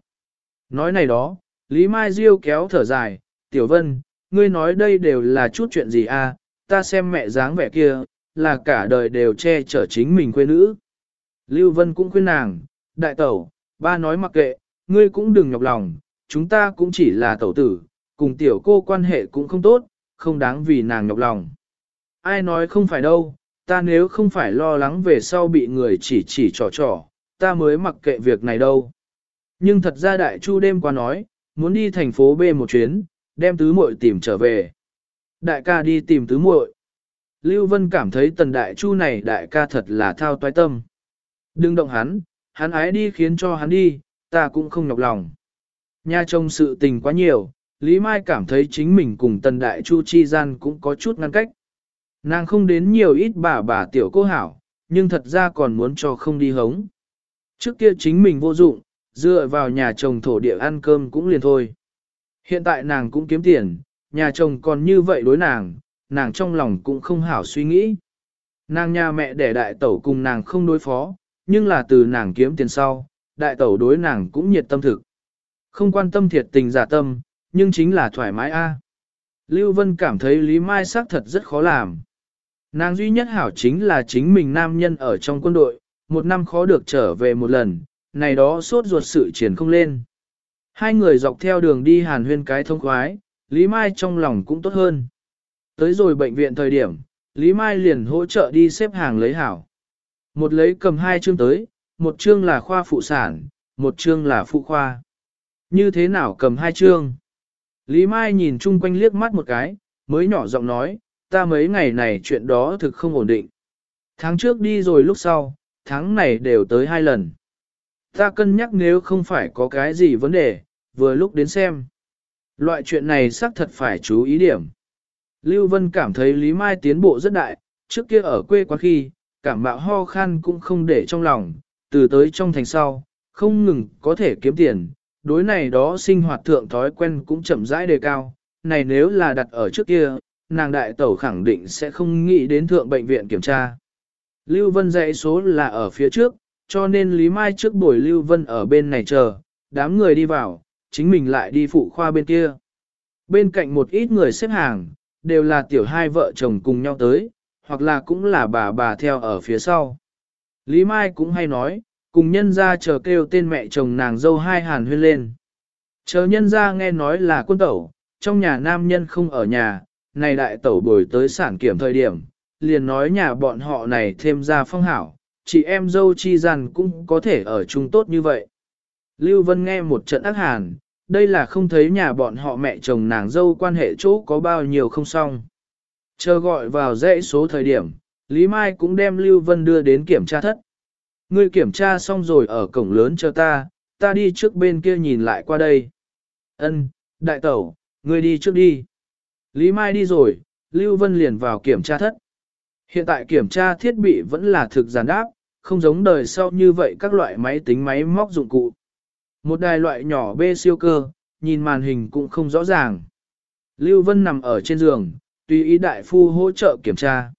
Nói này đó, Lý Mai Diêu kéo thở dài, Tiểu Vân, ngươi nói đây đều là chút chuyện gì a? À? ta xem mẹ dáng vẻ kia, là cả đời đều che chở chính mình quê nữ. Lưu Vân cũng khuyên nàng, đại tẩu, ba nói mặc kệ, ngươi cũng đừng nhọc lòng, chúng ta cũng chỉ là tẩu tử, cùng tiểu cô quan hệ cũng không tốt, không đáng vì nàng nhọc lòng. Ai nói không phải đâu, ta nếu không phải lo lắng về sau bị người chỉ chỉ trò trò, ta mới mặc kệ việc này đâu. Nhưng thật ra đại chu đêm qua nói, muốn đi thành phố B một chuyến, đem tứ muội tìm trở về. Đại ca đi tìm tứ muội. Lưu Vân cảm thấy tần đại chu này đại ca thật là thao toái tâm. Đừng động hắn, hắn ái đi khiến cho hắn đi, ta cũng không nhọc lòng. Nhà chồng sự tình quá nhiều, Lý Mai cảm thấy chính mình cùng tần đại chu chi gian cũng có chút ngăn cách. Nàng không đến nhiều ít bà bà tiểu cô hảo, nhưng thật ra còn muốn cho không đi hống. Trước kia chính mình vô dụng, dựa vào nhà chồng thổ địa ăn cơm cũng liền thôi. Hiện tại nàng cũng kiếm tiền, nhà chồng còn như vậy đối nàng, nàng trong lòng cũng không hảo suy nghĩ. Nàng nhà mẹ để đại tẩu cùng nàng không đối phó, nhưng là từ nàng kiếm tiền sau, đại tẩu đối nàng cũng nhiệt tâm thực. Không quan tâm thiệt tình giả tâm, nhưng chính là thoải mái a. Lưu Vân cảm thấy Lý Mai xác thật rất khó làm. Nàng duy nhất hảo chính là chính mình nam nhân ở trong quân đội, một năm khó được trở về một lần, này đó suốt ruột sự triển không lên. Hai người dọc theo đường đi hàn huyên cái thông khoái, Lý Mai trong lòng cũng tốt hơn. Tới rồi bệnh viện thời điểm, Lý Mai liền hỗ trợ đi xếp hàng lấy hảo. Một lấy cầm hai chương tới, một chương là khoa phụ sản, một chương là phụ khoa. Như thế nào cầm hai chương? Lý Mai nhìn chung quanh liếc mắt một cái, mới nhỏ giọng nói, ta mấy ngày này chuyện đó thực không ổn định. Tháng trước đi rồi lúc sau, tháng này đều tới hai lần. Ta cân nhắc nếu không phải có cái gì vấn đề, vừa lúc đến xem. Loại chuyện này xác thật phải chú ý điểm. Lưu Vân cảm thấy Lý Mai tiến bộ rất đại, trước kia ở quê quá khi, cảm bạo ho khan cũng không để trong lòng, từ tới trong thành sau, không ngừng có thể kiếm tiền, đối này đó sinh hoạt thượng thói quen cũng chậm rãi đề cao, này nếu là đặt ở trước kia, nàng đại tẩu khẳng định sẽ không nghĩ đến thượng bệnh viện kiểm tra. Lưu Vân dạy số là ở phía trước, cho nên Lý Mai trước buổi Lưu Vân ở bên này chờ, đám người đi vào, chính mình lại đi phụ khoa bên kia. Bên cạnh một ít người xếp hàng, đều là tiểu hai vợ chồng cùng nhau tới, hoặc là cũng là bà bà theo ở phía sau. Lý Mai cũng hay nói, cùng nhân ra chờ kêu tên mẹ chồng nàng dâu hai hàn huyên lên. Chờ nhân ra nghe nói là quân tẩu, trong nhà nam nhân không ở nhà, này đại tẩu bồi tới sản kiểm thời điểm, liền nói nhà bọn họ này thêm ra phong hảo, chị em dâu chi rằng cũng có thể ở chung tốt như vậy. Lưu Vân nghe một trận ác hàn, đây là không thấy nhà bọn họ mẹ chồng nàng dâu quan hệ chỗ có bao nhiêu không xong. Chờ gọi vào dãy số thời điểm, Lý Mai cũng đem Lưu Vân đưa đến kiểm tra thất. Ngươi kiểm tra xong rồi ở cổng lớn chờ ta, ta đi trước bên kia nhìn lại qua đây. Ân, đại tẩu, ngươi đi trước đi. Lý Mai đi rồi, Lưu Vân liền vào kiểm tra thất. Hiện tại kiểm tra thiết bị vẫn là thực giản đáp, không giống đời sau như vậy các loại máy tính máy móc dụng cụ. Một đài loại nhỏ bê siêu cơ, nhìn màn hình cũng không rõ ràng. Lưu Vân nằm ở trên giường, tùy ý đại phu hỗ trợ kiểm tra.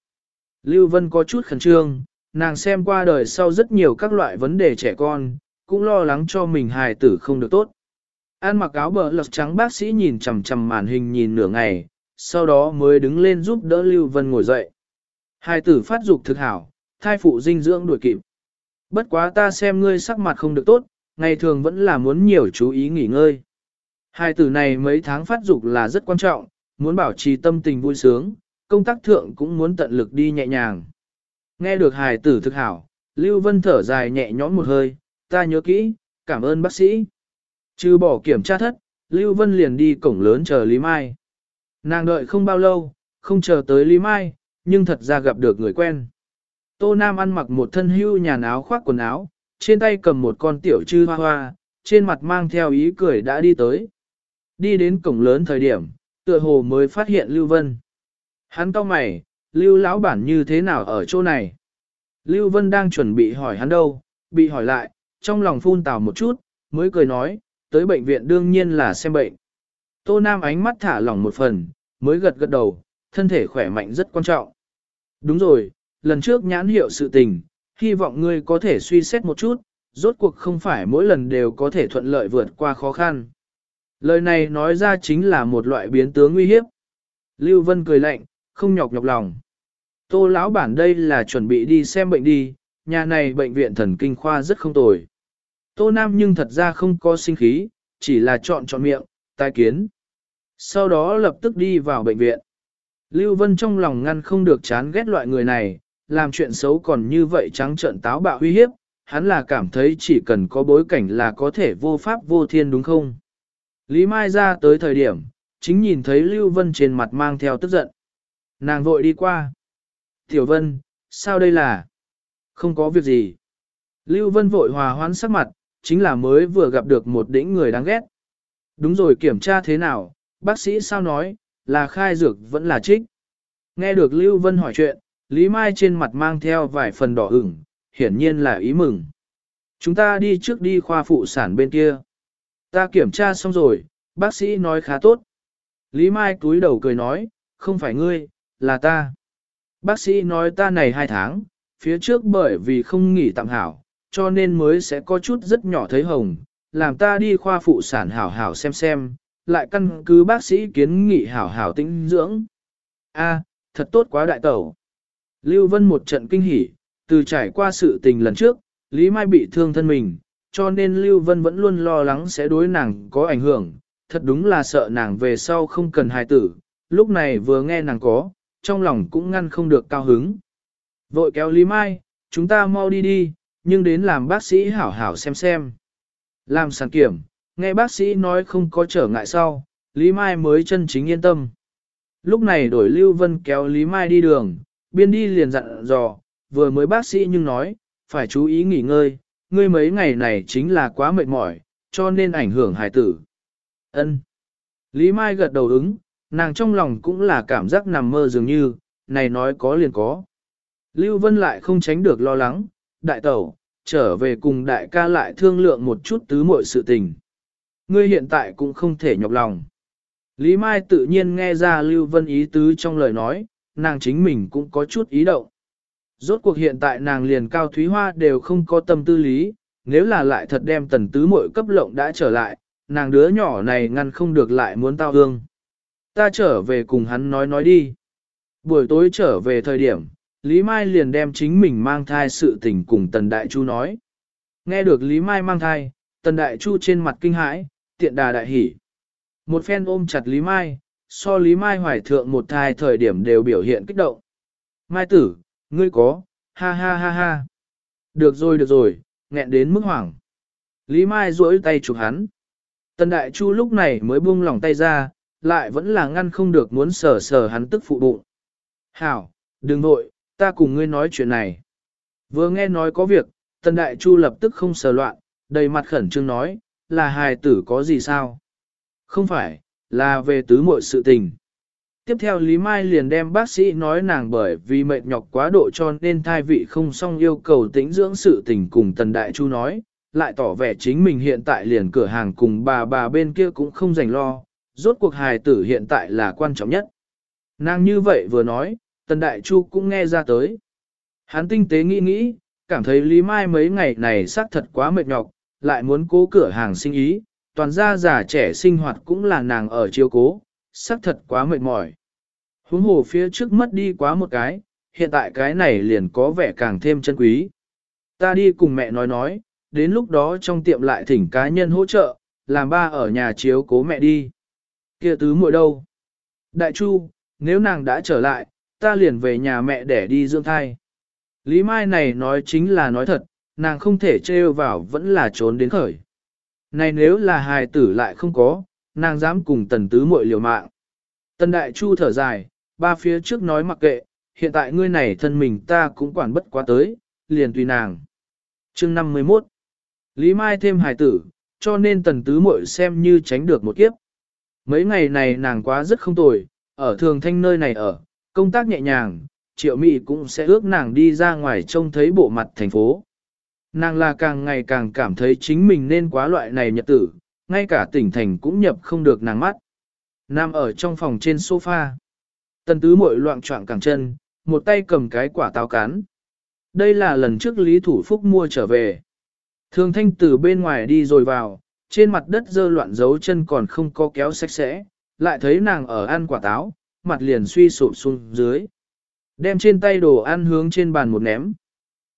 Lưu Vân có chút khẩn trương, nàng xem qua đời sau rất nhiều các loại vấn đề trẻ con, cũng lo lắng cho mình hài tử không được tốt. An mặc áo bờ lật trắng bác sĩ nhìn chằm chằm màn hình nhìn nửa ngày, sau đó mới đứng lên giúp đỡ Lưu Vân ngồi dậy. Hài tử phát dục thực hảo, thai phụ dinh dưỡng đuổi kịp. Bất quá ta xem ngươi sắc mặt không được tốt, ngày thường vẫn là muốn nhiều chú ý nghỉ ngơi. Hai tử này mấy tháng phát dục là rất quan trọng, muốn bảo trì tâm tình vui sướng, công tác thượng cũng muốn tận lực đi nhẹ nhàng. Nghe được hài tử thực hảo, Lưu Vân thở dài nhẹ nhõm một hơi, ta nhớ kỹ, cảm ơn bác sĩ. Trừ bỏ kiểm tra thất, Lưu Vân liền đi cổng lớn chờ Lý Mai. Nàng đợi không bao lâu, không chờ tới Lý Mai, nhưng thật ra gặp được người quen. Tô Nam ăn mặc một thân hưu nhà áo khoác quần áo, trên tay cầm một con tiểu chư hoa hoa, trên mặt mang theo ý cười đã đi tới. Đi đến cổng lớn thời điểm, tựa hồ mới phát hiện Lưu Vân. Hắn cau mày, Lưu lão bản như thế nào ở chỗ này? Lưu Vân đang chuẩn bị hỏi hắn đâu, bị hỏi lại, trong lòng phun tào một chút, mới cười nói, tới bệnh viện đương nhiên là xem bệnh. Tô Nam ánh mắt thả lỏng một phần, mới gật gật đầu, thân thể khỏe mạnh rất quan trọng. Đúng rồi, lần trước nhãn hiệu sự tình, hy vọng ngươi có thể suy xét một chút, rốt cuộc không phải mỗi lần đều có thể thuận lợi vượt qua khó khăn. Lời này nói ra chính là một loại biến tướng nguy hiếp. Lưu Vân cười lạnh, không nhọc nhọc lòng. Tô lão bản đây là chuẩn bị đi xem bệnh đi, nhà này bệnh viện thần kinh khoa rất không tồi. Tô Nam nhưng thật ra không có sinh khí, chỉ là chọn chọn miệng, tai kiến. Sau đó lập tức đi vào bệnh viện. Lưu Vân trong lòng ngăn không được chán ghét loại người này, làm chuyện xấu còn như vậy trắng trợn táo bạo uy hiếp, hắn là cảm thấy chỉ cần có bối cảnh là có thể vô pháp vô thiên đúng không? Lý Mai ra tới thời điểm, chính nhìn thấy Lưu Vân trên mặt mang theo tức giận. Nàng vội đi qua. Tiểu Vân, sao đây là? Không có việc gì. Lưu Vân vội hòa hoãn sắc mặt, chính là mới vừa gặp được một đỉnh người đáng ghét. Đúng rồi kiểm tra thế nào, bác sĩ sao nói, là khai dược vẫn là trích. Nghe được Lưu Vân hỏi chuyện, Lý Mai trên mặt mang theo vài phần đỏ ửng, hiển nhiên là ý mừng. Chúng ta đi trước đi khoa phụ sản bên kia. Ta kiểm tra xong rồi, bác sĩ nói khá tốt. Lý Mai cúi đầu cười nói, không phải ngươi, là ta. Bác sĩ nói ta này hai tháng, phía trước bởi vì không nghỉ tạm hảo, cho nên mới sẽ có chút rất nhỏ thấy hồng, làm ta đi khoa phụ sản hảo hảo xem xem, lại căn cứ bác sĩ kiến nghị hảo hảo tĩnh dưỡng. A, thật tốt quá đại tẩu. Lưu Vân một trận kinh hỉ, từ trải qua sự tình lần trước, Lý Mai bị thương thân mình, cho nên Lưu Vân vẫn luôn lo lắng sẽ đối nàng có ảnh hưởng, thật đúng là sợ nàng về sau không cần hài tử, lúc này vừa nghe nàng có, trong lòng cũng ngăn không được cao hứng. Vội kéo Lý Mai, chúng ta mau đi đi, nhưng đến làm bác sĩ hảo hảo xem xem. Làm sản kiểm, nghe bác sĩ nói không có trở ngại sau, Lý Mai mới chân chính yên tâm. Lúc này đổi Lưu Vân kéo Lý Mai đi đường, biên đi liền dặn dò, vừa mới bác sĩ nhưng nói, phải chú ý nghỉ ngơi, ngươi mấy ngày này chính là quá mệt mỏi, cho nên ảnh hưởng hài tử. Ân. Lý Mai gật đầu ứng, nàng trong lòng cũng là cảm giác nằm mơ dường như, này nói có liền có. Lưu Vân lại không tránh được lo lắng, đại tẩu, trở về cùng đại ca lại thương lượng một chút tứ muội sự tình. Ngươi hiện tại cũng không thể nhọc lòng. Lý Mai tự nhiên nghe ra Lưu Vân ý tứ trong lời nói, nàng chính mình cũng có chút ý động. Rốt cuộc hiện tại nàng liền cao thúy hoa đều không có tâm tư lý, nếu là lại thật đem tần tứ muội cấp lộng đã trở lại, nàng đứa nhỏ này ngăn không được lại muốn tao hương. Ta trở về cùng hắn nói nói đi. Buổi tối trở về thời điểm, Lý Mai liền đem chính mình mang thai sự tình cùng Tần Đại Chu nói. Nghe được Lý Mai mang thai, Tần Đại Chu trên mặt kinh hãi, tiện đà đại hỉ. Một phen ôm chặt Lý Mai, so Lý Mai hoài thượng một thai thời điểm đều biểu hiện kích động. Mai tử, ngươi có, ha ha ha ha. Được rồi được rồi, nghẹn đến mức hoảng. Lý Mai duỗi tay chụp hắn. Tần Đại Chu lúc này mới buông lỏng tay ra, lại vẫn là ngăn không được muốn sờ sờ hắn tức phụ bụng. Hảo, đừng nội, ta cùng ngươi nói chuyện này. Vừa nghe nói có việc, Tần Đại Chu lập tức không sờ loạn, đầy mặt khẩn trương nói, là hài tử có gì sao? Không phải, là về tứ muội sự tình. Tiếp theo Lý Mai liền đem bác sĩ nói nàng bởi vì mệt nhọc quá độ cho nên thai vị không xong yêu cầu tĩnh dưỡng sự tình cùng Tần Đại Chu nói, lại tỏ vẻ chính mình hiện tại liền cửa hàng cùng bà bà bên kia cũng không dành lo, rốt cuộc hài tử hiện tại là quan trọng nhất. Nàng như vậy vừa nói, Tần Đại Chu cũng nghe ra tới. Hắn tinh tế nghĩ nghĩ, cảm thấy Lý Mai mấy ngày này xác thật quá mệt nhọc, lại muốn cố cửa hàng sinh ý, toàn gia già trẻ sinh hoạt cũng là nàng ở chiếu cố, xác thật quá mệt mỏi. Huống hồ phía trước mất đi quá một cái, hiện tại cái này liền có vẻ càng thêm chân quý. Ta đi cùng mẹ nói nói, đến lúc đó trong tiệm lại thỉnh cá nhân hỗ trợ, làm ba ở nhà chiếu cố mẹ đi. Kia tứ muội đâu? Đại Chu, nếu nàng đã trở lại, ta liền về nhà mẹ để đi dưỡng thai. Lý Mai này nói chính là nói thật, nàng không thể trêu vào vẫn là trốn đến khởi. Này nếu là hài tử lại không có, nàng dám cùng tần tứ muội liều mạng. Tần đại chu thở dài, ba phía trước nói mặc kệ, hiện tại ngươi này thân mình ta cũng quản bất quá tới, liền tùy nàng. Chương 51 Lý Mai thêm hài tử, cho nên tần tứ muội xem như tránh được một kiếp. Mấy ngày này nàng quá rất không tồi, ở thường thanh nơi này ở, công tác nhẹ nhàng, triệu mị cũng sẽ ước nàng đi ra ngoài trông thấy bộ mặt thành phố. Nàng là càng ngày càng cảm thấy chính mình nên quá loại này nhật tử, ngay cả tỉnh thành cũng nhập không được nàng mắt. Nam ở trong phòng trên sofa. Tần tứ muội loạn trọng càng chân, một tay cầm cái quả táo cán. Đây là lần trước Lý Thủ Phúc mua trở về. Thường thanh từ bên ngoài đi rồi vào, trên mặt đất dơ loạn dấu chân còn không có kéo sạch sẽ, lại thấy nàng ở ăn quả táo, mặt liền suy sụp xuống dưới. Đem trên tay đồ ăn hướng trên bàn một ném.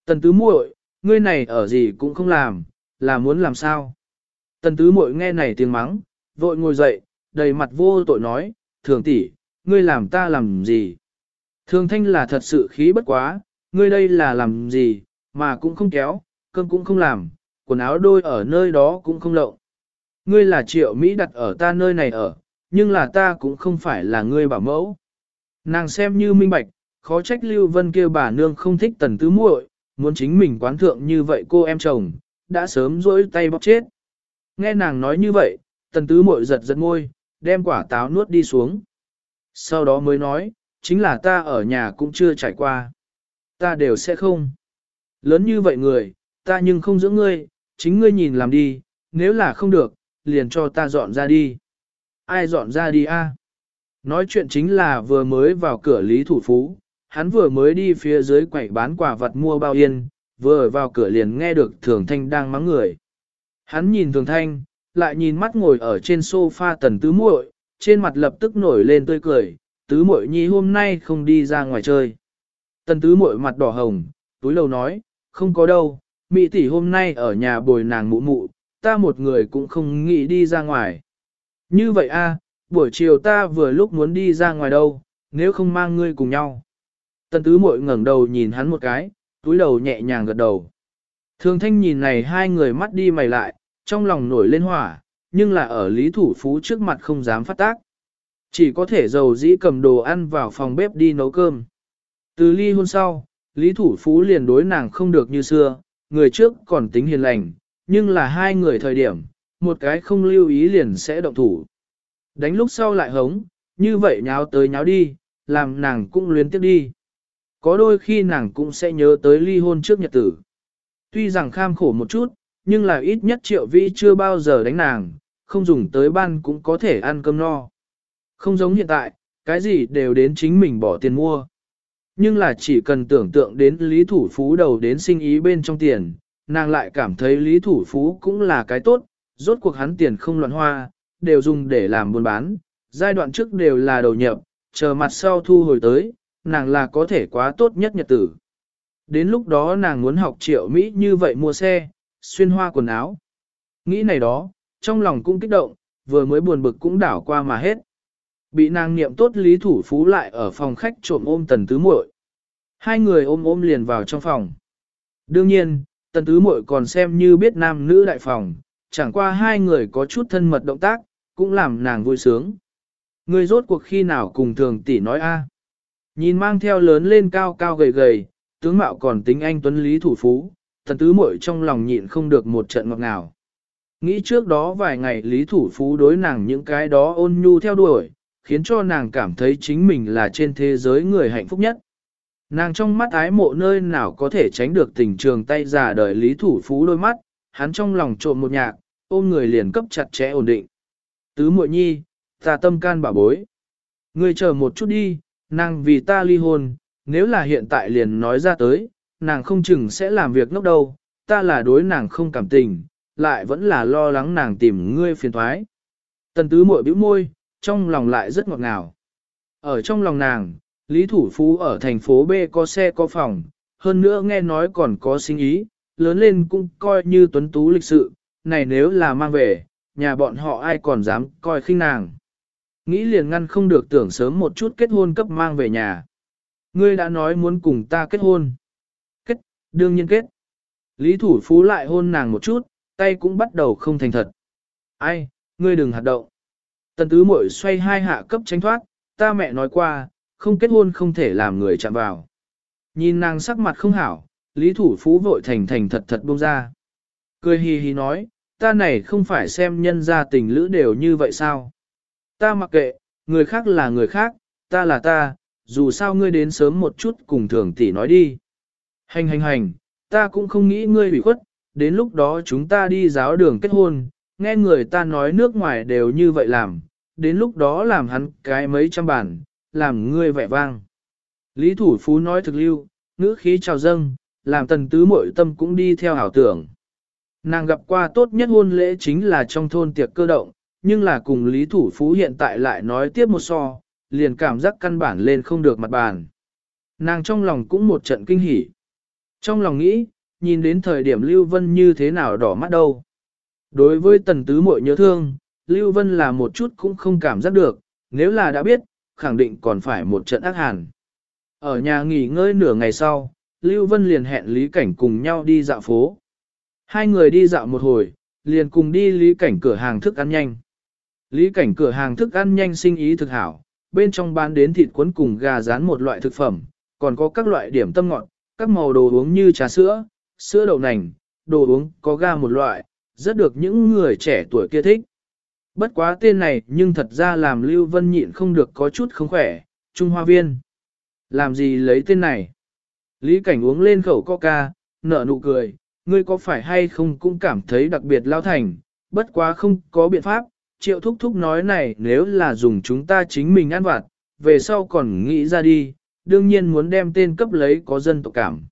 Tần tứ muội, ngươi này ở gì cũng không làm, là muốn làm sao? Tần tứ muội nghe này tiếng mắng, vội ngồi dậy, đầy mặt vô tội nói, thường tỷ, ngươi làm ta làm gì? Thường thanh là thật sự khí bất quá, ngươi đây là làm gì, mà cũng không kéo, cơm cũng không làm, quần áo đôi ở nơi đó cũng không lộng. Ngươi là triệu Mỹ đặt ở ta nơi này ở, nhưng là ta cũng không phải là ngươi bảo mẫu. Nàng xem như minh bạch, khó trách Lưu Vân kia bà nương không thích tần tứ muội, muốn chính mình quán thượng như vậy cô em chồng, đã sớm rỗi tay bóc chết. Nghe nàng nói như vậy, tần tứ muội giật giật môi, đem quả táo nuốt đi xuống. Sau đó mới nói, chính là ta ở nhà cũng chưa trải qua. Ta đều sẽ không. Lớn như vậy người, ta nhưng không giữ ngươi, chính ngươi nhìn làm đi, nếu là không được, liền cho ta dọn ra đi. Ai dọn ra đi a? Nói chuyện chính là vừa mới vào cửa Lý Thủ Phú, hắn vừa mới đi phía dưới quầy bán quà vật mua bao yên, vừa vào cửa liền nghe được Thường Thanh đang mắng người. Hắn nhìn Thường Thanh, lại nhìn mắt ngồi ở trên sofa tần tứ muội, trên mặt lập tức nổi lên tươi cười, tứ muội nhi hôm nay không đi ra ngoài chơi. Tần tứ muội mặt đỏ hồng, túi lâu nói, không có đâu, Mỹ tỷ hôm nay ở nhà bồi nàng mụ mụ, ta một người cũng không nghĩ đi ra ngoài. Như vậy a, buổi chiều ta vừa lúc muốn đi ra ngoài đâu, nếu không mang ngươi cùng nhau. Tần tứ muội ngẩng đầu nhìn hắn một cái, túi đầu nhẹ nhàng gật đầu. Thường thanh nhìn này hai người mắt đi mày lại, trong lòng nổi lên hỏa, nhưng là ở lý thủ phú trước mặt không dám phát tác. Chỉ có thể dầu dĩ cầm đồ ăn vào phòng bếp đi nấu cơm. Từ ly hôn sau, lý thủ phú liền đối nàng không được như xưa, người trước còn tính hiền lành, nhưng là hai người thời điểm, một cái không lưu ý liền sẽ động thủ. Đánh lúc sau lại hống, như vậy nháo tới nháo đi, làm nàng cũng luyến tiếp đi. Có đôi khi nàng cũng sẽ nhớ tới ly hôn trước nhật tử. Tuy rằng kham khổ một chút, nhưng là ít nhất triệu vĩ chưa bao giờ đánh nàng, không dùng tới ban cũng có thể ăn cơm no. Không giống hiện tại, cái gì đều đến chính mình bỏ tiền mua. Nhưng là chỉ cần tưởng tượng đến lý thủ phú đầu đến sinh ý bên trong tiền, nàng lại cảm thấy lý thủ phú cũng là cái tốt, rốt cuộc hắn tiền không loạn hoa, đều dùng để làm buôn bán, giai đoạn trước đều là đầu nhập, chờ mặt sau thu hồi tới, nàng là có thể quá tốt nhất nhật tử. Đến lúc đó nàng muốn học triệu Mỹ như vậy mua xe, xuyên hoa quần áo. Nghĩ này đó, trong lòng cũng kích động, vừa mới buồn bực cũng đảo qua mà hết. Bị nàng niệm tốt lý thủ phú lại ở phòng khách trộm ôm tần tứ muội. Hai người ôm ôm liền vào trong phòng. Đương nhiên, tần tứ muội còn xem như biết nam nữ đại phòng, chẳng qua hai người có chút thân mật động tác, cũng làm nàng vui sướng. Người rốt cuộc khi nào cùng thường tỷ nói a Nhìn mang theo lớn lên cao cao gầy gầy, tướng mạo còn tính anh tuấn lý thủ phú, thần tứ muội trong lòng nhịn không được một trận ngọt ngào. Nghĩ trước đó vài ngày lý thủ phú đối nàng những cái đó ôn nhu theo đuổi, khiến cho nàng cảm thấy chính mình là trên thế giới người hạnh phúc nhất. Nàng trong mắt ái mộ nơi nào có thể tránh được tình trường tay già đời lý thủ phú đôi mắt, hắn trong lòng trộm một nhạc, ôm người liền cấp chặt chẽ ổn định. Tứ muội nhi, ta tâm can bảo bối. Ngươi chờ một chút đi, nàng vì ta ly hôn, nếu là hiện tại liền nói ra tới, nàng không chừng sẽ làm việc ngốc đâu, ta là đối nàng không cảm tình, lại vẫn là lo lắng nàng tìm ngươi phiền thoái. Tần tứ mội bĩu môi, trong lòng lại rất ngọt ngào. Ở trong lòng nàng, Lý Thủ Phú ở thành phố B có xe có phòng, hơn nữa nghe nói còn có sinh ý, lớn lên cũng coi như tuấn tú lịch sự, này nếu là mang về, nhà bọn họ ai còn dám coi khinh nàng. Nghĩ liền ngăn không được tưởng sớm một chút kết hôn cấp mang về nhà. Ngươi đã nói muốn cùng ta kết hôn. Kết, đương nhiên kết. Lý thủ phú lại hôn nàng một chút, tay cũng bắt đầu không thành thật. Ai, ngươi đừng hạt động. Tần tứ muội xoay hai hạ cấp tránh thoát, ta mẹ nói qua, không kết hôn không thể làm người chạm vào. Nhìn nàng sắc mặt không hảo, lý thủ phú vội thành thành thật thật buông ra. Cười hì hì nói, ta này không phải xem nhân gia tình lữ đều như vậy sao? Ta mặc kệ, người khác là người khác, ta là ta, dù sao ngươi đến sớm một chút cùng thường tỷ nói đi. Hành hành hành, ta cũng không nghĩ ngươi bị khuất, đến lúc đó chúng ta đi giáo đường kết hôn, nghe người ta nói nước ngoài đều như vậy làm, đến lúc đó làm hắn cái mấy trăm bản, làm ngươi vẻ vang. Lý Thủ Phú nói thực lưu, ngữ khí trào dâng, làm tần tứ mội tâm cũng đi theo ảo tưởng. Nàng gặp qua tốt nhất hôn lễ chính là trong thôn tiệc cơ động, nhưng là cùng Lý Thủ Phú hiện tại lại nói tiếp một so, liền cảm giác căn bản lên không được mặt bàn. Nàng trong lòng cũng một trận kinh hỉ. Trong lòng nghĩ, nhìn đến thời điểm Lưu Vân như thế nào đỏ mắt đâu. Đối với tần tứ muội nhớ thương, Lưu Vân là một chút cũng không cảm giác được, nếu là đã biết, khẳng định còn phải một trận ác hàn. Ở nhà nghỉ ngơi nửa ngày sau, Lưu Vân liền hẹn Lý Cảnh cùng nhau đi dạo phố. Hai người đi dạo một hồi, liền cùng đi Lý Cảnh cửa hàng thức ăn nhanh. Lý Cảnh cửa hàng thức ăn nhanh sinh ý thực hảo, bên trong bán đến thịt cuốn cùng gà rán một loại thực phẩm, còn có các loại điểm tâm ngọt, các màu đồ uống như trà sữa, sữa đậu nành, đồ uống có ga một loại, rất được những người trẻ tuổi kia thích. Bất quá tên này nhưng thật ra làm Lưu Vân nhịn không được có chút không khỏe, Trung Hoa Viên. Làm gì lấy tên này? Lý Cảnh uống lên khẩu coca, nở nụ cười, ngươi có phải hay không cũng cảm thấy đặc biệt lao thành, bất quá không có biện pháp, triệu thúc thúc nói này nếu là dùng chúng ta chính mình ăn vặt, về sau còn nghĩ ra đi, đương nhiên muốn đem tên cấp lấy có dân tộc cảm.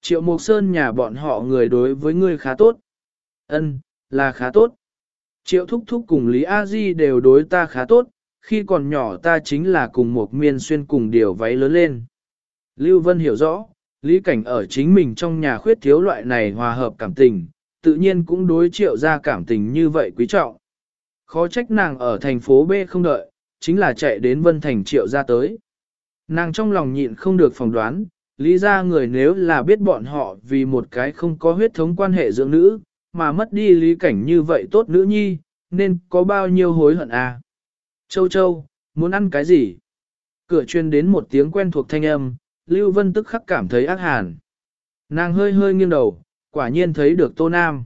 Triệu Mộc Sơn nhà bọn họ người đối với ngươi khá tốt. Ân, là khá tốt. Triệu Thúc Thúc cùng Lý A Di đều đối ta khá tốt, khi còn nhỏ ta chính là cùng một miên xuyên cùng điều váy lớn lên. Lưu Vân hiểu rõ, Lý Cảnh ở chính mình trong nhà khuyết thiếu loại này hòa hợp cảm tình, tự nhiên cũng đối triệu ra cảm tình như vậy quý trọng. Khó trách nàng ở thành phố B không đợi, chính là chạy đến Vân Thành triệu ra tới. Nàng trong lòng nhịn không được phỏng đoán, lý ra người nếu là biết bọn họ vì một cái không có huyết thống quan hệ dưỡng nữ, mà mất đi lý cảnh như vậy tốt nữ nhi, nên có bao nhiêu hối hận à. Châu Châu, muốn ăn cái gì? Cửa chuyên đến một tiếng quen thuộc thanh âm, Lưu Vân tức khắc cảm thấy ác hàn. Nàng hơi hơi nghiêng đầu, quả nhiên thấy được Tô Nam.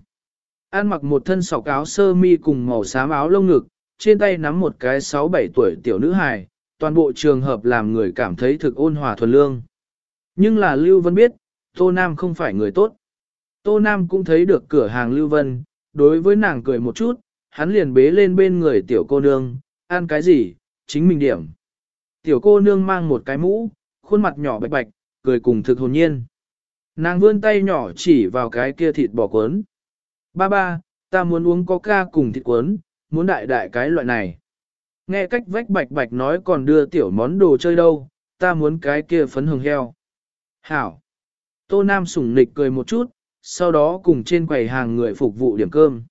Ăn mặc một thân sọc áo sơ mi cùng màu xám áo lông ngực, trên tay nắm một cái 6-7 tuổi tiểu nữ hài, toàn bộ trường hợp làm người cảm thấy thực ôn hòa thuần lương. Nhưng là Lưu Vân biết, Tô Nam không phải người tốt. Tô Nam cũng thấy được cửa hàng Lưu Vân, đối với nàng cười một chút, hắn liền bế lên bên người tiểu cô nương, ăn cái gì, chính mình điểm. Tiểu cô nương mang một cái mũ, khuôn mặt nhỏ bạch bạch, cười cùng thực hồn nhiên. Nàng vươn tay nhỏ chỉ vào cái kia thịt bò cuốn. Ba ba, ta muốn uống coca cùng thịt cuốn, muốn đại đại cái loại này. Nghe cách vách bạch bạch nói còn đưa tiểu món đồ chơi đâu, ta muốn cái kia phấn hồng heo. Hảo. Tô Nam sủng nịch cười một chút, sau đó cùng trên quầy hàng người phục vụ điểm cơm.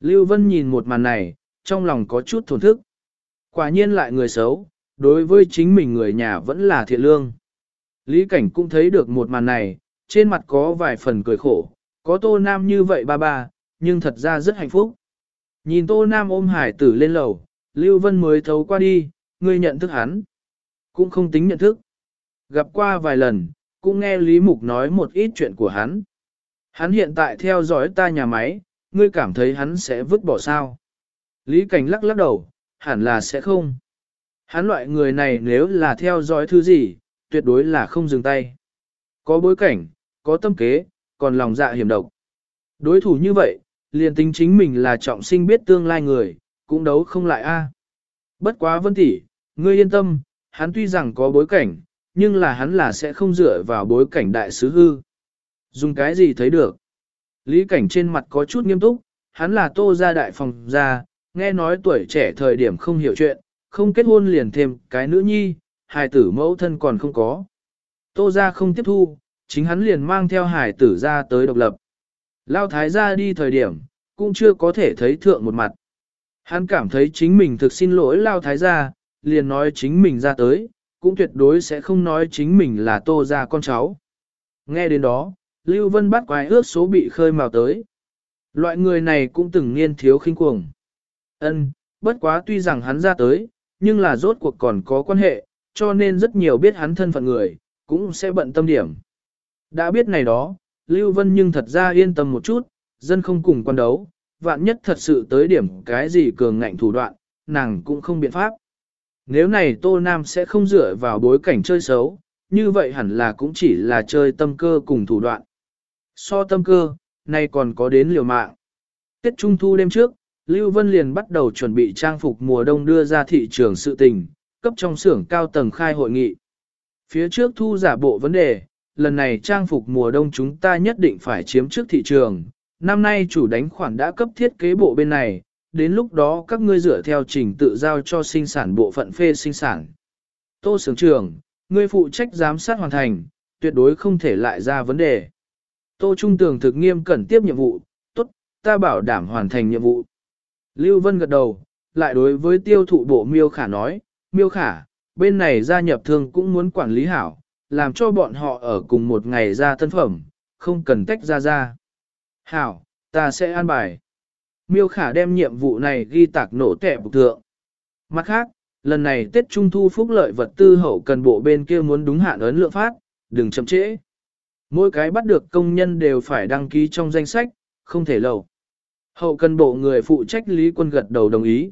Lưu Vân nhìn một màn này, trong lòng có chút thổn thức. Quả nhiên lại người xấu, đối với chính mình người nhà vẫn là thiện lương. Lý Cảnh cũng thấy được một màn này, trên mặt có vài phần cười khổ, có Tô Nam như vậy ba ba, nhưng thật ra rất hạnh phúc. Nhìn Tô Nam ôm hải tử lên lầu, Lưu Vân mới thấu qua đi, ngươi nhận thức hắn. Cũng không tính nhận thức. Gặp qua vài lần, cũng nghe Lý Mục nói một ít chuyện của hắn. Hắn hiện tại theo dõi ta nhà máy, ngươi cảm thấy hắn sẽ vứt bỏ sao? Lý Cảnh lắc lắc đầu, hẳn là sẽ không. Hắn loại người này nếu là theo dõi thứ gì, tuyệt đối là không dừng tay. Có bối cảnh, có tâm kế, còn lòng dạ hiểm độc. Đối thủ như vậy, liền tính chính mình là trọng sinh biết tương lai người, cũng đấu không lại a. Bất quá vân tỷ, ngươi yên tâm, hắn tuy rằng có bối cảnh, nhưng là hắn là sẽ không dựa vào bối cảnh đại sứ hư. Dùng cái gì thấy được? Lý cảnh trên mặt có chút nghiêm túc, hắn là tô gia đại phòng gia, nghe nói tuổi trẻ thời điểm không hiểu chuyện, không kết hôn liền thêm cái nữ nhi, hài tử mẫu thân còn không có. Tô gia không tiếp thu, chính hắn liền mang theo Hải tử ra tới độc lập. Lao thái gia đi thời điểm, cũng chưa có thể thấy thượng một mặt. Hắn cảm thấy chính mình thực xin lỗi lao thái gia, liền nói chính mình ra tới, cũng tuyệt đối sẽ không nói chính mình là tô ra con cháu. Nghe đến đó, Lưu Vân bắt quái ước số bị khơi mào tới. Loại người này cũng từng niên thiếu khinh cuồng. Ân, bất quá tuy rằng hắn ra tới, nhưng là rốt cuộc còn có quan hệ, cho nên rất nhiều biết hắn thân phận người, cũng sẽ bận tâm điểm. Đã biết này đó, Lưu Vân nhưng thật ra yên tâm một chút, dân không cùng quan đấu, vạn nhất thật sự tới điểm cái gì cường ngạnh thủ đoạn, nàng cũng không biện pháp. Nếu này Tô Nam sẽ không dựa vào bối cảnh chơi xấu, như vậy hẳn là cũng chỉ là chơi tâm cơ cùng thủ đoạn. So tâm cơ, nay còn có đến liều mạng. Tết Trung Thu đêm trước, Lưu Vân liền bắt đầu chuẩn bị trang phục mùa đông đưa ra thị trường sự tình, cấp trong xưởng cao tầng khai hội nghị. Phía trước thu giả bộ vấn đề, lần này trang phục mùa đông chúng ta nhất định phải chiếm trước thị trường. Năm nay chủ đánh khoản đã cấp thiết kế bộ bên này, đến lúc đó các ngươi dựa theo trình tự giao cho sinh sản bộ phận phê sinh sản. Tô Sướng Trường, ngươi phụ trách giám sát hoàn thành, tuyệt đối không thể lại ra vấn đề. Tô Trung Tường thực nghiêm cẩn tiếp nhiệm vụ, tốt, ta bảo đảm hoàn thành nhiệm vụ. Lưu Vân gật đầu, lại đối với tiêu thụ bộ miêu khả nói, miêu khả, bên này gia nhập thương cũng muốn quản lý hảo, làm cho bọn họ ở cùng một ngày ra tân phẩm, không cần tách ra ra. Hảo, ta sẽ an bài. Miêu khả đem nhiệm vụ này ghi tạc nổ tẻ bục thượng. Mặt khác, lần này Tết Trung Thu phúc lợi vật tư hậu cần bộ bên kia muốn đúng hạn ấn lượng phát, đừng chậm trễ. Mỗi cái bắt được công nhân đều phải đăng ký trong danh sách, không thể lầu. Hậu cần bộ người phụ trách lý quân gật đầu đồng ý.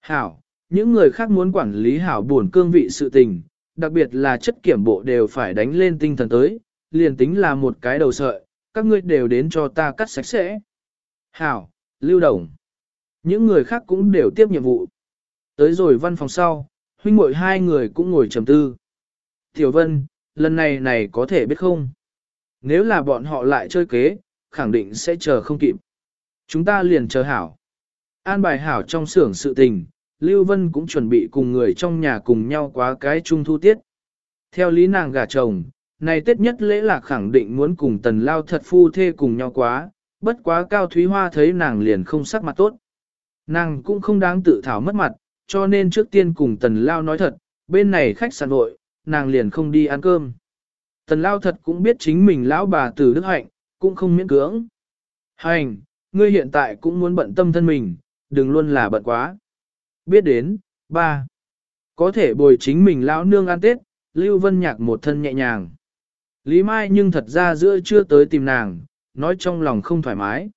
Hảo, những người khác muốn quản lý hảo buồn cương vị sự tình, đặc biệt là chất kiểm bộ đều phải đánh lên tinh thần tới, liền tính là một cái đầu sợi, các ngươi đều đến cho ta cắt sạch sẽ. Hảo, lưu đồng. Những người khác cũng đều tiếp nhiệm vụ. Tới rồi văn phòng sau, huynh muội hai người cũng ngồi trầm tư. Tiểu Vân, lần này này có thể biết không? Nếu là bọn họ lại chơi kế, khẳng định sẽ chờ không kịp. Chúng ta liền chờ hảo. An bài hảo trong xưởng sự tình, Lưu Vân cũng chuẩn bị cùng người trong nhà cùng nhau quá cái trung thu tiết. Theo lý nàng gả chồng, này Tết nhất lễ lạc khẳng định muốn cùng tần lao thật phu thê cùng nhau quá, bất quá Cao Thúy Hoa thấy nàng liền không sắc mặt tốt. Nàng cũng không đáng tự thảo mất mặt, cho nên trước tiên cùng tần lao nói thật, bên này khách sạn vội, nàng liền không đi ăn cơm. Tần lao thật cũng biết chính mình lão bà tử đức hạnh, cũng không miễn cưỡng. Hành, ngươi hiện tại cũng muốn bận tâm thân mình, đừng luôn là bận quá. Biết đến, ba. Có thể bồi chính mình lão nương ăn tết, Lưu Vân Nhạc một thân nhẹ nhàng. Lý Mai nhưng thật ra giữa chưa tới tìm nàng, nói trong lòng không thoải mái.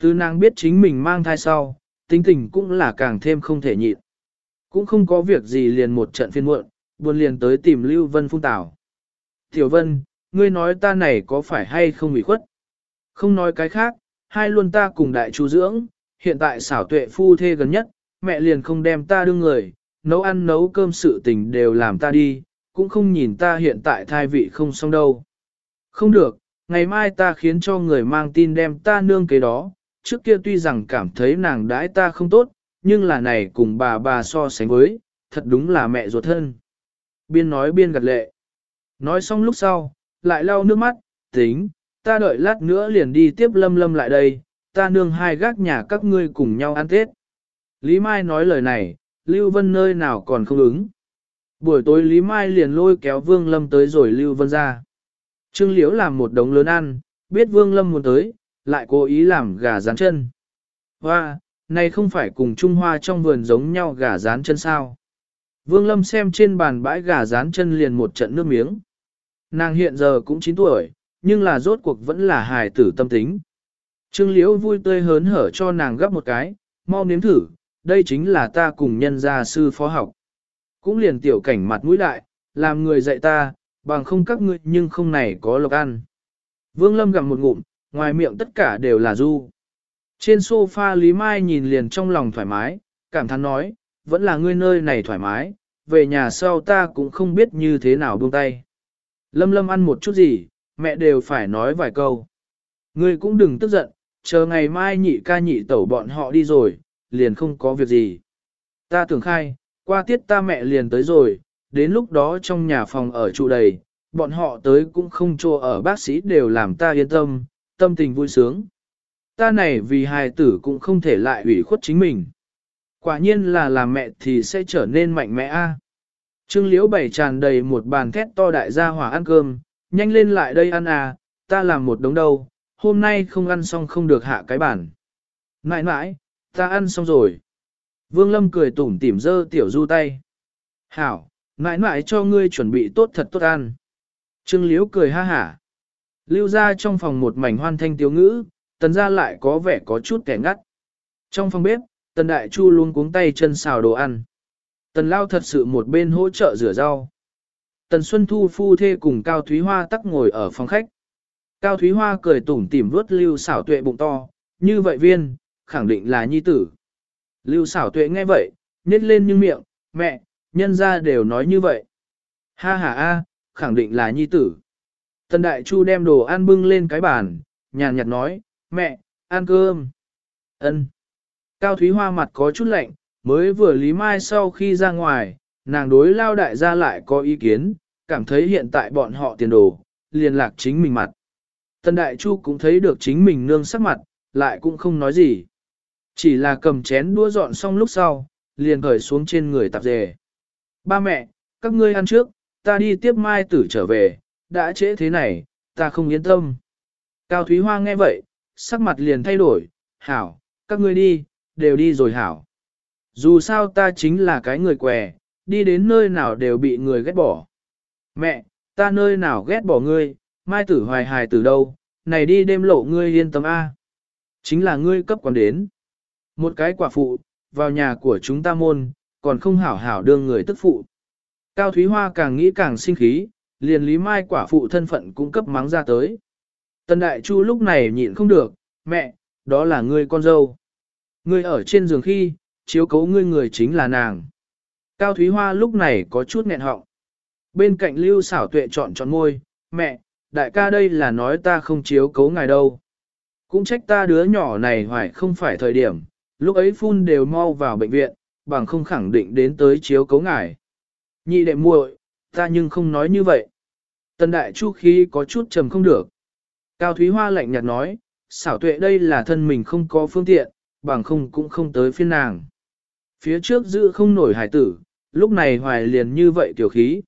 Từ nàng biết chính mình mang thai sau, tính tình cũng là càng thêm không thể nhịn. Cũng không có việc gì liền một trận phiên muộn, buồn liền tới tìm Lưu Vân phung tảo. Tiểu Vân, ngươi nói ta này có phải hay không bị khuất? Không nói cái khác, hai luôn ta cùng đại chú dưỡng, hiện tại xảo tuệ phu thê gần nhất, mẹ liền không đem ta đương người, nấu ăn nấu cơm sự tình đều làm ta đi, cũng không nhìn ta hiện tại thai vị không xong đâu. Không được, ngày mai ta khiến cho người mang tin đem ta nương kế đó, trước kia tuy rằng cảm thấy nàng đãi ta không tốt, nhưng là này cùng bà bà so sánh với, thật đúng là mẹ ruột thân. Biên nói biên gật lệ. Nói xong lúc sau, lại lau nước mắt, tính, ta đợi lát nữa liền đi tiếp lâm lâm lại đây, ta nương hai gác nhà các ngươi cùng nhau ăn Tết. Lý Mai nói lời này, Lưu Vân nơi nào còn không ứng. Buổi tối Lý Mai liền lôi kéo Vương Lâm tới rồi Lưu Vân ra. Trương Liễu làm một đống lớn ăn, biết Vương Lâm muốn tới, lại cố ý làm gà rán chân. Hoa, này không phải cùng Trung Hoa trong vườn giống nhau gà rán chân sao. Vương Lâm xem trên bàn bãi gà rán chân liền một trận nước miếng. Nàng hiện giờ cũng 9 tuổi, nhưng là rốt cuộc vẫn là hài tử tâm tính. Trương Liễu vui tươi hớn hở cho nàng gấp một cái, mau nếm thử, đây chính là ta cùng nhân gia sư phó học. Cũng liền tiểu cảnh mặt mũi đại, làm người dạy ta, bằng không các ngươi nhưng không này có lộc ăn. Vương Lâm gặm một ngụm, ngoài miệng tất cả đều là du. Trên sofa Lý Mai nhìn liền trong lòng thoải mái, cảm thán nói, vẫn là ngươi nơi này thoải mái, về nhà sau ta cũng không biết như thế nào buông tay. Lâm Lâm ăn một chút gì, mẹ đều phải nói vài câu. Ngươi cũng đừng tức giận, chờ ngày mai nhị ca nhị tẩu bọn họ đi rồi, liền không có việc gì. Ta tưởng khai, qua tiết ta mẹ liền tới rồi, đến lúc đó trong nhà phòng ở trụ đầy, bọn họ tới cũng không cho ở bác sĩ đều làm ta yên tâm, tâm tình vui sướng. Ta này vì hài tử cũng không thể lại ủy khuất chính mình. Quả nhiên là làm mẹ thì sẽ trở nên mạnh mẽ a. Trương Liễu bày tràn đầy một bàn thét to đại gia hỏa ăn cơm, nhanh lên lại đây ăn à, ta làm một đống đâu, hôm nay không ăn xong không được hạ cái bản. Mãi mãi, ta ăn xong rồi. Vương Lâm cười tủm tỉm dơ tiểu du tay. Hảo, mãi mãi cho ngươi chuẩn bị tốt thật tốt ăn. Trương Liễu cười ha hả. Lưu ra trong phòng một mảnh hoan thanh tiếu ngữ, tần ra lại có vẻ có chút kẻ ngắt. Trong phòng bếp, tần đại chu luôn cuống tay chân xào đồ ăn. Tần lao thật sự một bên hỗ trợ rửa rau. Tần Xuân Thu phu thê cùng Cao Thúy Hoa tắc ngồi ở phòng khách. Cao Thúy Hoa cười tủm tỉm vuốt lưu xảo tuệ bụng to, như vậy viên, khẳng định là nhi tử. Lưu xảo tuệ nghe vậy, nhét lên như miệng, mẹ, nhân ra đều nói như vậy. Ha ha a, khẳng định là nhi tử. Tần Đại Chu đem đồ ăn bưng lên cái bàn, nhàn nhạt nói, mẹ, ăn cơm. Ân. Cao Thúy Hoa mặt có chút lạnh, mới vừa Lý Mai sau khi ra ngoài, nàng đối lao đại gia lại có ý kiến, cảm thấy hiện tại bọn họ tiền đồ, liên lạc chính mình mặt. Tần Đại Chu cũng thấy được chính mình nương sắc mặt, lại cũng không nói gì. Chỉ là cầm chén đua dọn xong lúc sau, liền khởi xuống trên người tạp dề. Ba mẹ, các ngươi ăn trước, ta đi tiếp mai tử trở về, đã trễ thế này, ta không yên tâm. Cao Thúy Hoa nghe vậy, sắc mặt liền thay đổi, hảo, các ngươi đi, đều đi rồi hảo. Dù sao ta chính là cái người què, đi đến nơi nào đều bị người ghét bỏ. Mẹ, ta nơi nào ghét bỏ ngươi, mai tử hoài hài từ đâu, này đi đêm lộ ngươi yên tâm A. Chính là ngươi cấp còn đến. Một cái quả phụ, vào nhà của chúng ta môn, còn không hảo hảo đương người tức phụ. Cao Thúy Hoa càng nghĩ càng sinh khí, liền lý mai quả phụ thân phận cũng cấp mắng ra tới. Tần Đại Chu lúc này nhịn không được, mẹ, đó là ngươi con dâu. Ngươi ở trên giường khi, chiếu cấu ngươi người chính là nàng. Cao Thúy Hoa lúc này có chút nghẹn họng. Bên cạnh Lưu xảo tuệ chọn chọn môi, mẹ, đại ca đây là nói ta không chiếu cấu ngài đâu. Cũng trách ta đứa nhỏ này hoài không phải thời điểm, lúc ấy phun đều mau vào bệnh viện, bằng không khẳng định đến tới chiếu cấu ngải Nhị đệ muội, ta nhưng không nói như vậy. Tần đại chu khí có chút trầm không được. Cao Thúy Hoa lạnh nhạt nói, xảo tuệ đây là thân mình không có phương tiện, bằng không cũng không tới phiên nàng. Phía trước giữ không nổi hải tử, lúc này hoài liền như vậy tiểu khí.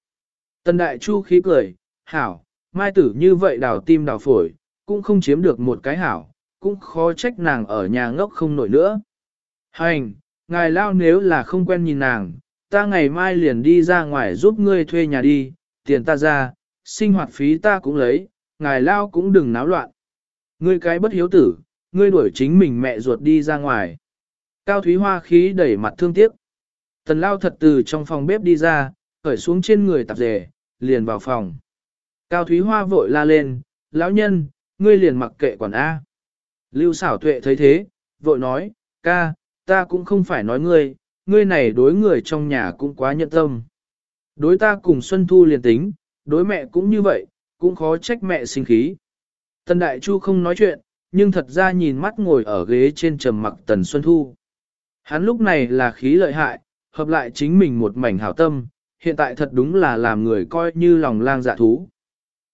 Tần đại chu khí cười, hảo, mai tử như vậy đào tim đào phổi, cũng không chiếm được một cái hảo, cũng khó trách nàng ở nhà ngốc không nổi nữa. Hành, ngài lao nếu là không quen nhìn nàng, ta ngày mai liền đi ra ngoài giúp ngươi thuê nhà đi, tiền ta ra, sinh hoạt phí ta cũng lấy, ngài lao cũng đừng náo loạn. Ngươi cái bất hiếu tử, ngươi đuổi chính mình mẹ ruột đi ra ngoài. Cao Thúy Hoa khí đẩy mặt thương tiếc. Tần lao thật từ trong phòng bếp đi ra, khởi xuống trên người tạp dề, liền vào phòng. Cao Thúy Hoa vội la lên, lão nhân, ngươi liền mặc kệ quản A. Lưu xảo tuệ thấy thế, vội nói, ca, ta cũng không phải nói ngươi, ngươi này đối người trong nhà cũng quá nhận tâm. Đối ta cùng Xuân Thu liền tính, đối mẹ cũng như vậy, cũng khó trách mẹ sinh khí. Tần Đại Chu không nói chuyện, nhưng thật ra nhìn mắt ngồi ở ghế trên trầm mặc Tần Xuân Thu. Hắn lúc này là khí lợi hại, hợp lại chính mình một mảnh hảo tâm, hiện tại thật đúng là làm người coi như lòng lang dạ thú.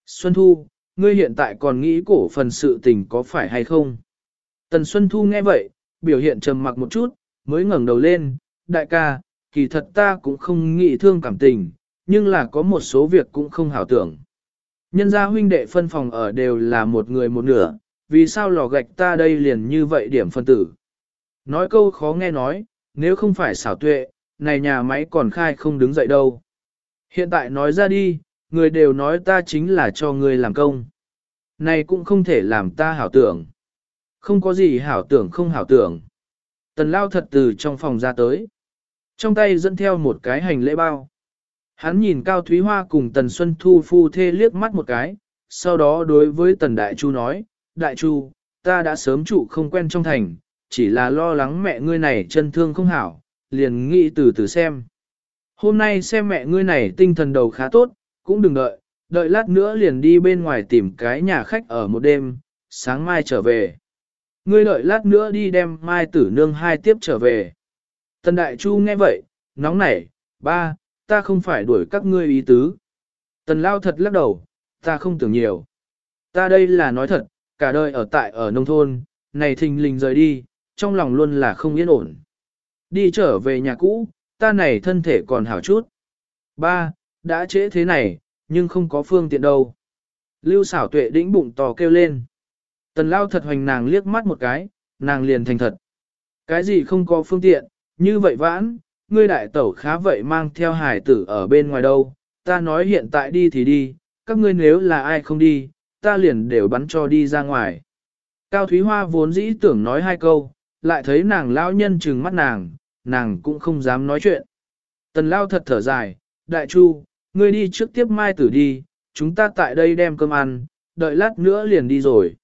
Xuân Thu, ngươi hiện tại còn nghĩ cổ phần sự tình có phải hay không? Tần Xuân Thu nghe vậy, biểu hiện trầm mặc một chút, mới ngẩng đầu lên, đại ca, kỳ thật ta cũng không nghĩ thương cảm tình, nhưng là có một số việc cũng không hảo tưởng. Nhân gia huynh đệ phân phòng ở đều là một người một nửa, vì sao lò gạch ta đây liền như vậy điểm phân tử. Nói câu khó nghe nói, nếu không phải xảo tuệ, này nhà máy còn khai không đứng dậy đâu. Hiện tại nói ra đi, người đều nói ta chính là cho người làm công. Này cũng không thể làm ta hảo tưởng. Không có gì hảo tưởng không hảo tưởng. Tần lao thật từ trong phòng ra tới. Trong tay dẫn theo một cái hành lễ bao. Hắn nhìn Cao Thúy Hoa cùng Tần Xuân Thu phu thê liếc mắt một cái, sau đó đối với Tần Đại Chu nói, Đại Chu, ta đã sớm trụ không quen trong thành, chỉ là lo lắng mẹ ngươi này chân thương không hảo, liền nghĩ từ từ xem. Hôm nay xem mẹ ngươi này tinh thần đầu khá tốt, cũng đừng đợi, đợi lát nữa liền đi bên ngoài tìm cái nhà khách ở một đêm, sáng mai trở về. Ngươi đợi lát nữa đi đem mai tử nương hai tiếp trở về. Tần Đại Chu nghe vậy, nóng nảy, ba, ta không phải đuổi các ngươi ý tứ. Tần Lao thật lắc đầu, ta không tưởng nhiều. Ta đây là nói thật, cả đời ở tại ở nông thôn, này thình lình rời đi, trong lòng luôn là không yên ổn. đi trở về nhà cũ, ta này thân thể còn hảo chút. Ba, đã trễ thế này, nhưng không có phương tiện đâu. Lưu xảo tuệ đĩnh bụng to kêu lên. Tần lao thật hoành nàng liếc mắt một cái, nàng liền thành thật. Cái gì không có phương tiện, như vậy vãn, ngươi đại tẩu khá vậy mang theo hải tử ở bên ngoài đâu, ta nói hiện tại đi thì đi, các ngươi nếu là ai không đi, ta liền đều bắn cho đi ra ngoài. Cao Thúy Hoa vốn dĩ tưởng nói hai câu, lại thấy nàng lao nhân trừng mắt nàng, nàng cũng không dám nói chuyện. Tần lao thật thở dài, đại chu, ngươi đi trước tiếp mai tử đi, chúng ta tại đây đem cơm ăn, đợi lát nữa liền đi rồi.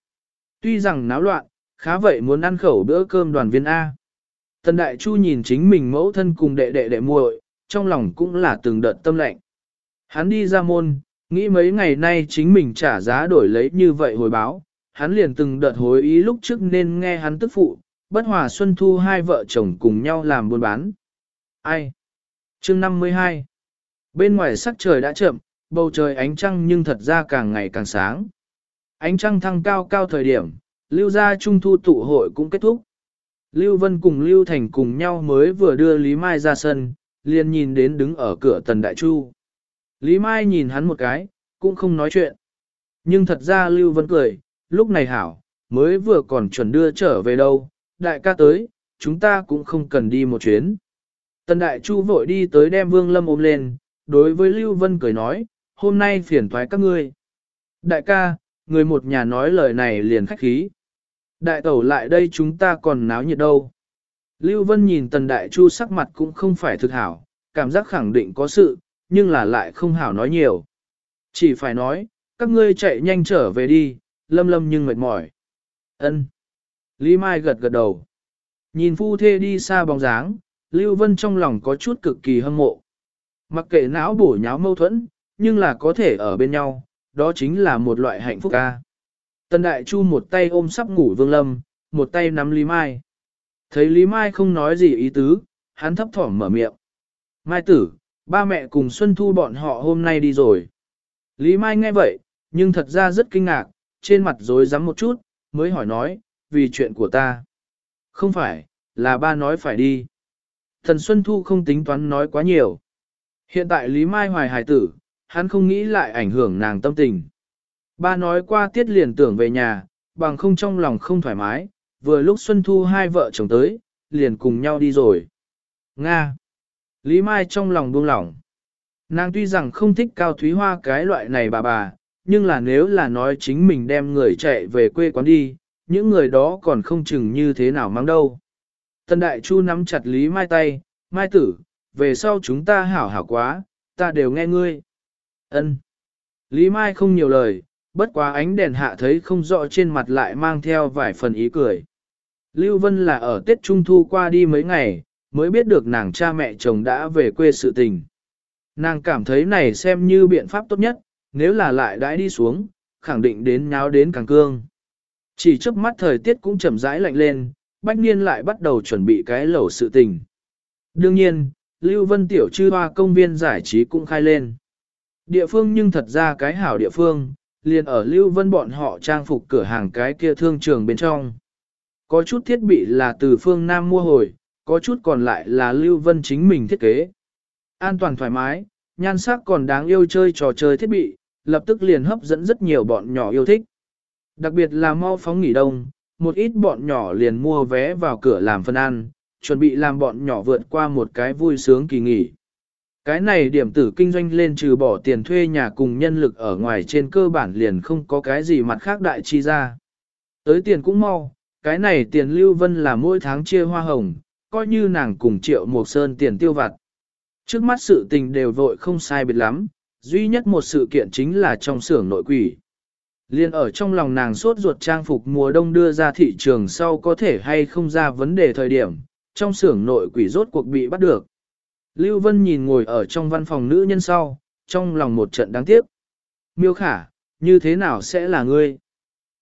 Tuy rằng náo loạn, khá vậy muốn ăn khẩu bữa cơm đoàn viên A. Tần đại chu nhìn chính mình mẫu thân cùng đệ đệ đệ muội, trong lòng cũng là từng đợt tâm lạnh. Hắn đi ra môn, nghĩ mấy ngày nay chính mình trả giá đổi lấy như vậy hồi báo, hắn liền từng đợt hối ý lúc trước nên nghe hắn tức phụ, bất hòa xuân thu hai vợ chồng cùng nhau làm buôn bán. Ai? Chương 52 Bên ngoài sắc trời đã chậm, bầu trời ánh trăng nhưng thật ra càng ngày càng sáng. Ánh trăng thăng cao cao thời điểm, lưu gia trung thu tụ hội cũng kết thúc. Lưu Vân cùng Lưu Thành cùng nhau mới vừa đưa Lý Mai ra sân, liền nhìn đến đứng ở cửa Tần Đại Chu. Lý Mai nhìn hắn một cái, cũng không nói chuyện. Nhưng thật ra Lưu Vân cười, lúc này hảo, mới vừa còn chuẩn đưa trở về đâu, đại ca tới, chúng ta cũng không cần đi một chuyến. Tần Đại Chu vội đi tới đem Vương Lâm ôm lên, đối với Lưu Vân cười nói, hôm nay phiền thoái các ngươi. Đại ca, người một nhà nói lời này liền khách khí. Đại tẩu lại đây chúng ta còn náo nhiệt đâu. Lưu Vân nhìn Tần Đại Chu sắc mặt cũng không phải thực hảo, cảm giác khẳng định có sự, nhưng là lại không hảo nói nhiều. Chỉ phải nói, các ngươi chạy nhanh trở về đi, lâm lâm nhưng mệt mỏi. Ân. Lý Mai gật gật đầu. Nhìn phu thê đi xa bóng dáng, Lưu Vân trong lòng có chút cực kỳ hâm mộ. Mặc kệ não bổ nháo mâu thuẫn, nhưng là có thể ở bên nhau, đó chính là một loại hạnh phúc ca. Tần Đại Chu một tay ôm sắp ngủ Vương Lâm, một tay nắm Lý Mai. Thấy Lý Mai không nói gì ý tứ, hắn thấp thỏm mở miệng. Mai tử, ba mẹ cùng Xuân Thu bọn họ hôm nay đi rồi. Lý Mai nghe vậy, nhưng thật ra rất kinh ngạc, trên mặt rối rắm một chút, mới hỏi nói, vì chuyện của ta. Không phải, là ba nói phải đi. Thần Xuân Thu không tính toán nói quá nhiều. Hiện tại Lý Mai hoài hài tử, hắn không nghĩ lại ảnh hưởng nàng tâm tình. Ba nói qua tiết liền tưởng về nhà, bằng không trong lòng không thoải mái, vừa lúc Xuân Thu hai vợ chồng tới, liền cùng nhau đi rồi. Nga. Lý Mai trong lòng buông lỏng. Nàng tuy rằng không thích Cao Thúy Hoa cái loại này bà bà, nhưng là nếu là nói chính mình đem người chạy về quê quán đi, những người đó còn không chừng như thế nào mang đâu. tân Đại Chu nắm chặt Lý Mai tay, Mai tử, về sau chúng ta hảo hảo quá, ta đều nghe ngươi. Ân. Lý Mai không nhiều lời, bất quá ánh đèn hạ thấy không rõ trên mặt lại mang theo vài phần ý cười. Lưu Vân là ở Tết Trung Thu qua đi mấy ngày, mới biết được nàng cha mẹ chồng đã về quê sự tình. Nàng cảm thấy này xem như biện pháp tốt nhất, nếu là lại đãi đi xuống, khẳng định đến nháo đến càng cương. Chỉ trước mắt thời tiết cũng chậm rãi lạnh lên, Bách Niên lại bắt đầu chuẩn bị cái lẩu sự tình. Đương nhiên, Lưu Vân Tiểu Trư Hoa công viên giải trí cũng khai lên. Địa phương nhưng thật ra cái hảo địa phương, liền ở Lưu Vân bọn họ trang phục cửa hàng cái kia thương trường bên trong. Có chút thiết bị là từ phương Nam mua hồi, có chút còn lại là Lưu Vân chính mình thiết kế. An toàn thoải mái, nhan sắc còn đáng yêu chơi trò chơi thiết bị, lập tức liền hấp dẫn rất nhiều bọn nhỏ yêu thích. Đặc biệt là mau phóng nghỉ đông, một ít bọn nhỏ liền mua vé vào cửa làm phân ăn, chuẩn bị làm bọn nhỏ vượt qua một cái vui sướng kỳ nghỉ. Cái này điểm tử kinh doanh lên trừ bỏ tiền thuê nhà cùng nhân lực ở ngoài trên cơ bản liền không có cái gì mặt khác đại chi ra. Tới tiền cũng mau, cái này tiền lưu vân là mỗi tháng chia hoa hồng, coi như nàng cùng triệu một sơn tiền tiêu vặt. Trước mắt sự tình đều vội không sai biệt lắm, duy nhất một sự kiện chính là trong xưởng nội quỷ. Liên ở trong lòng nàng sốt ruột trang phục mùa đông đưa ra thị trường sau có thể hay không ra vấn đề thời điểm, trong xưởng nội quỷ rốt cuộc bị bắt được. Lưu Vân nhìn ngồi ở trong văn phòng nữ nhân sau, trong lòng một trận đáng tiếc. Miêu khả, như thế nào sẽ là ngươi?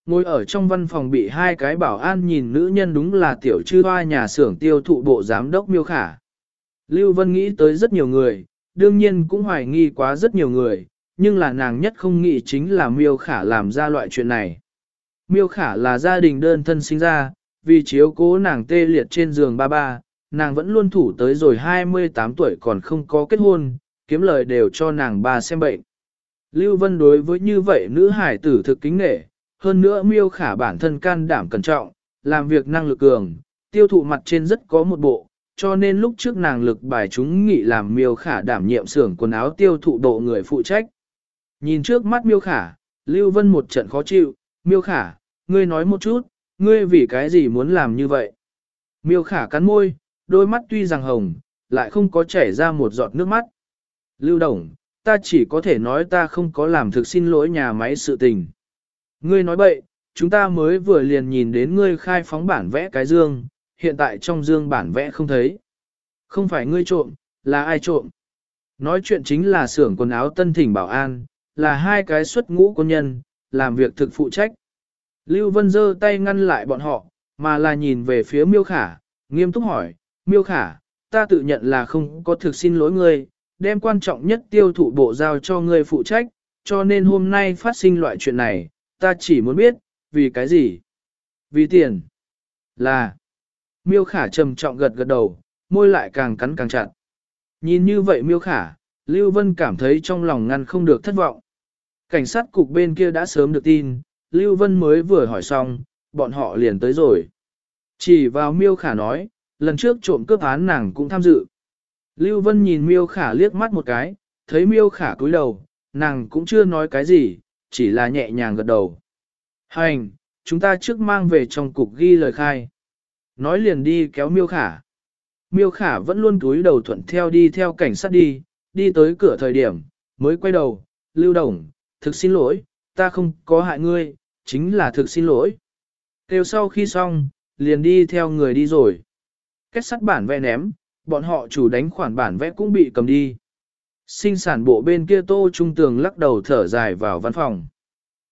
Ngồi ở trong văn phòng bị hai cái bảo an nhìn nữ nhân đúng là tiểu chư hoa nhà xưởng tiêu thụ bộ giám đốc miêu khả. Lưu Vân nghĩ tới rất nhiều người, đương nhiên cũng hoài nghi quá rất nhiều người, nhưng là nàng nhất không nghĩ chính là miêu khả làm ra loại chuyện này. Miêu khả là gia đình đơn thân sinh ra, vì chiếu cố nàng tê liệt trên giường ba ba, nàng vẫn luôn thủ tới rồi 28 tuổi còn không có kết hôn, kiếm lời đều cho nàng ba xem bệnh. Lưu Vân đối với như vậy nữ hải tử thực kính nghệ, hơn nữa miêu khả bản thân can đảm cẩn trọng, làm việc năng lực cường, tiêu thụ mặt trên rất có một bộ, cho nên lúc trước nàng lực bài chúng nghị làm miêu khả đảm nhiệm xưởng quần áo tiêu thụ độ người phụ trách. Nhìn trước mắt miêu khả, Lưu Vân một trận khó chịu, miêu khả, ngươi nói một chút, ngươi vì cái gì muốn làm như vậy? Miêu khả cắn môi, đôi mắt tuy rằng hồng, lại không có chảy ra một giọt nước mắt. Lưu Đồng, ta chỉ có thể nói ta không có làm thực xin lỗi nhà máy sự tình. Ngươi nói bậy, chúng ta mới vừa liền nhìn đến ngươi khai phóng bản vẽ cái dương, hiện tại trong dương bản vẽ không thấy. Không phải ngươi trộm, là ai trộm? Nói chuyện chính là xưởng quần áo Tân Thỉnh Bảo An, là hai cái xuất ngũ quân nhân, làm việc thực phụ trách. Lưu Vân giơ tay ngăn lại bọn họ, mà là nhìn về phía Miêu Khả, nghiêm túc hỏi, Miêu Khả, ta tự nhận là không có thực xin lỗi ngươi, đem quan trọng nhất tiêu thụ bộ giao cho ngươi phụ trách, cho nên hôm nay phát sinh loại chuyện này, ta chỉ muốn biết, vì cái gì? Vì tiền. Là. Miêu Khả trầm trọng gật gật đầu, môi lại càng cắn càng chặt. Nhìn như vậy Miêu Khả, Lưu Vân cảm thấy trong lòng ngăn không được thất vọng. Cảnh sát cục bên kia đã sớm được tin, Lưu Vân mới vừa hỏi xong, bọn họ liền tới rồi. Chỉ vào Miêu Khả nói, lần trước trộm cướp án nàng cũng tham dự. Lưu Vân nhìn Miêu Khả liếc mắt một cái, thấy Miêu Khả cúi đầu, nàng cũng chưa nói cái gì, chỉ là nhẹ nhàng gật đầu. Hành, chúng ta trước mang về trong cục ghi lời khai. Nói liền đi kéo Miêu Khả. Miêu Khả vẫn luôn cúi đầu thuận theo đi theo cảnh sát đi, đi tới cửa thời điểm, mới quay đầu, Lưu Đồng, thực xin lỗi, ta không có hại ngươi, chính là thực xin lỗi. Kêu sau khi xong, liền đi theo người đi rồi. Kết sắt bản vẽ ném, bọn họ chủ đánh khoản bản vẽ cũng bị cầm đi. Sinh sản bộ bên kia tô trung tường lắc đầu thở dài vào văn phòng.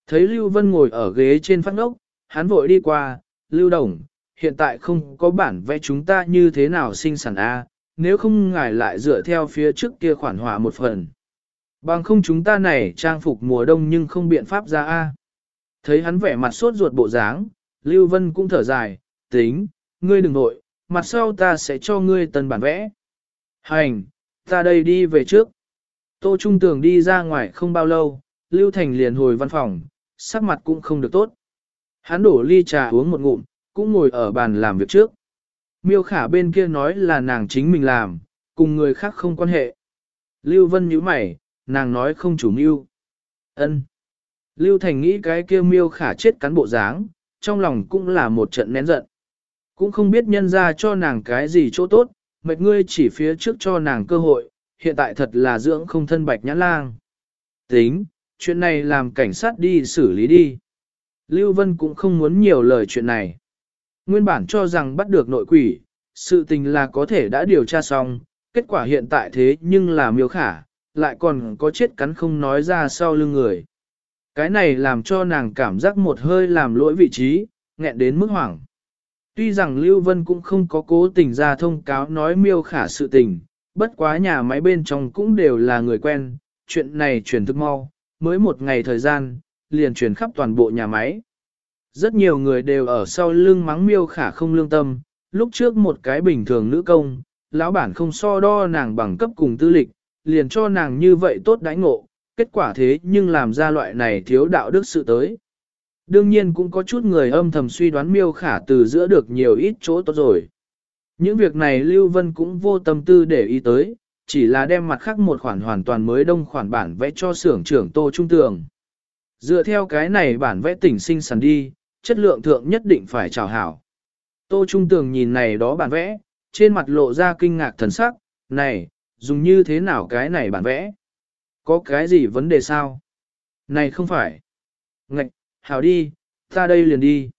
Thấy Lưu Vân ngồi ở ghế trên phát ngốc, hắn vội đi qua, Lưu Đồng, hiện tại không có bản vẽ chúng ta như thế nào sinh sản A, nếu không ngài lại dựa theo phía trước kia khoản hỏa một phần. Bằng không chúng ta này trang phục mùa đông nhưng không biện pháp ra A. Thấy hắn vẻ mặt sốt ruột bộ dáng, Lưu Vân cũng thở dài, tính, ngươi đừng nội, mặt sau ta sẽ cho ngươi tần bản vẽ. Hành, ta đây đi về trước. Tô Trung Tường đi ra ngoài không bao lâu, Lưu Thành liền hồi văn phòng, sắc mặt cũng không được tốt. Hắn đổ ly trà uống một ngụm, cũng ngồi ở bàn làm việc trước. Miêu khả bên kia nói là nàng chính mình làm, cùng người khác không quan hệ. Lưu Vân nhíu mày, nàng nói không chủ mưu. Ân. Lưu Thành nghĩ cái kia miêu khả chết cán bộ dáng, trong lòng cũng là một trận nén giận. Cũng không biết nhân ra cho nàng cái gì chỗ tốt, mệt ngươi chỉ phía trước cho nàng cơ hội, hiện tại thật là dưỡng không thân bạch nhãn lang. Tính, chuyện này làm cảnh sát đi xử lý đi. Lưu Vân cũng không muốn nhiều lời chuyện này. Nguyên bản cho rằng bắt được nội quỷ, sự tình là có thể đã điều tra xong, kết quả hiện tại thế nhưng là miêu khả, lại còn có chết cắn không nói ra sau lưng người. Cái này làm cho nàng cảm giác một hơi làm lỗi vị trí, nghẹn đến mức hoảng. Tuy rằng Lưu Vân cũng không có cố tình ra thông cáo nói miêu khả sự tình, bất quá nhà máy bên trong cũng đều là người quen, chuyện này truyền thức mau, mới một ngày thời gian, liền truyền khắp toàn bộ nhà máy. Rất nhiều người đều ở sau lưng mắng miêu khả không lương tâm, lúc trước một cái bình thường nữ công, lão bản không so đo nàng bằng cấp cùng tư lịch, liền cho nàng như vậy tốt đãi ngộ, kết quả thế nhưng làm ra loại này thiếu đạo đức sự tới. Đương nhiên cũng có chút người âm thầm suy đoán miêu khả từ giữa được nhiều ít chỗ tốt rồi. Những việc này Lưu Vân cũng vô tâm tư để ý tới, chỉ là đem mặt khác một khoản hoàn toàn mới đông khoản bản vẽ cho xưởng trưởng Tô Trung Tường. Dựa theo cái này bản vẽ tỉnh sinh sản đi, chất lượng thượng nhất định phải chào hảo. Tô Trung Tường nhìn này đó bản vẽ, trên mặt lộ ra kinh ngạc thần sắc, này, dùng như thế nào cái này bản vẽ? Có cái gì vấn đề sao? Này không phải. Ngạch, hảo đi, ta đây liền đi.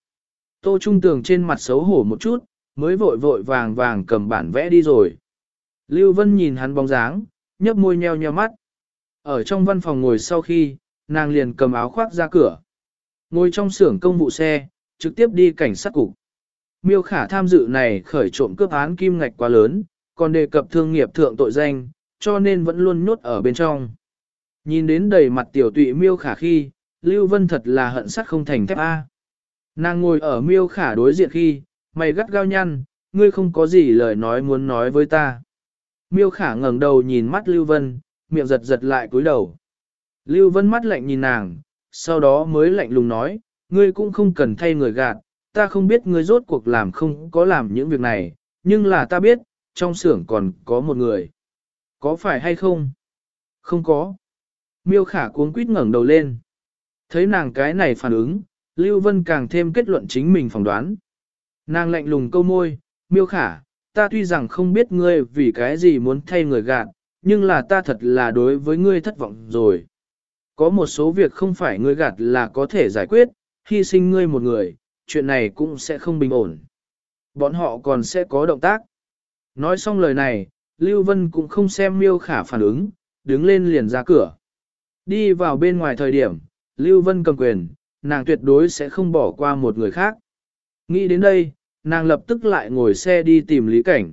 Tô Trung Tường trên mặt xấu hổ một chút, mới vội vội vàng vàng cầm bản vẽ đi rồi. Lưu Vân nhìn hắn bóng dáng, nhấp môi nheo nheo mắt. Ở trong văn phòng ngồi sau khi, nàng liền cầm áo khoác ra cửa. Ngồi trong xưởng công vụ xe, trực tiếp đi cảnh sát cục. Miêu khả tham dự này khởi trộm cướp án kim ngạch quá lớn, còn đề cập thương nghiệp thượng tội danh, cho nên vẫn luôn nhốt ở bên trong. Nhìn đến đầy mặt tiểu tụy miêu khả khi, Lưu Vân thật là hận sắt không thành thép A. Nàng ngồi ở miêu khả đối diện khi, mày gắt gao nhăn, ngươi không có gì lời nói muốn nói với ta. Miêu khả ngẩng đầu nhìn mắt Lưu Vân, miệng giật giật lại cúi đầu. Lưu Vân mắt lạnh nhìn nàng, sau đó mới lạnh lùng nói, ngươi cũng không cần thay người gạt, ta không biết ngươi rốt cuộc làm không có làm những việc này, nhưng là ta biết, trong xưởng còn có một người. Có phải hay không? Không có. Miêu khả cuống quýt ngẩng đầu lên. Thấy nàng cái này phản ứng, Lưu Vân càng thêm kết luận chính mình phỏng đoán. Nàng lạnh lùng câu môi, miêu khả, ta tuy rằng không biết ngươi vì cái gì muốn thay người gạt, nhưng là ta thật là đối với ngươi thất vọng rồi. Có một số việc không phải ngươi gạt là có thể giải quyết, hy sinh ngươi một người, chuyện này cũng sẽ không bình ổn. Bọn họ còn sẽ có động tác. Nói xong lời này, Lưu Vân cũng không xem miêu khả phản ứng, đứng lên liền ra cửa. Đi vào bên ngoài thời điểm, Lưu Vân cầm quyền, nàng tuyệt đối sẽ không bỏ qua một người khác. Nghĩ đến đây, nàng lập tức lại ngồi xe đi tìm Lý Cảnh.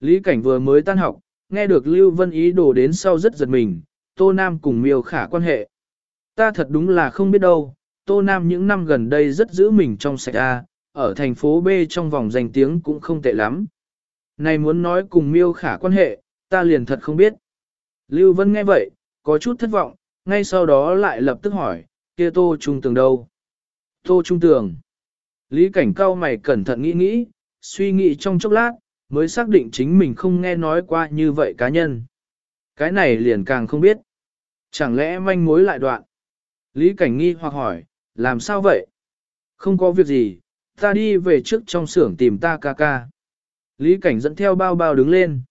Lý Cảnh vừa mới tan học, nghe được Lưu Vân ý đồ đến sau rất giật mình, Tô Nam cùng miêu khả quan hệ. Ta thật đúng là không biết đâu, Tô Nam những năm gần đây rất giữ mình trong sạch A, ở thành phố B trong vòng danh tiếng cũng không tệ lắm. Này muốn nói cùng miêu khả quan hệ, ta liền thật không biết. Lưu Vân nghe vậy, có chút thất vọng, ngay sau đó lại lập tức hỏi, kia Tô Trung Tường đâu? Tô Trung Tường. Lý Cảnh cao mày cẩn thận nghĩ nghĩ, suy nghĩ trong chốc lát, mới xác định chính mình không nghe nói qua như vậy cá nhân. Cái này liền càng không biết. Chẳng lẽ manh mối lại đoạn? Lý Cảnh nghi hoặc hỏi, làm sao vậy? Không có việc gì, ta đi về trước trong xưởng tìm ta ca ca. Lý Cảnh dẫn theo bao bao đứng lên.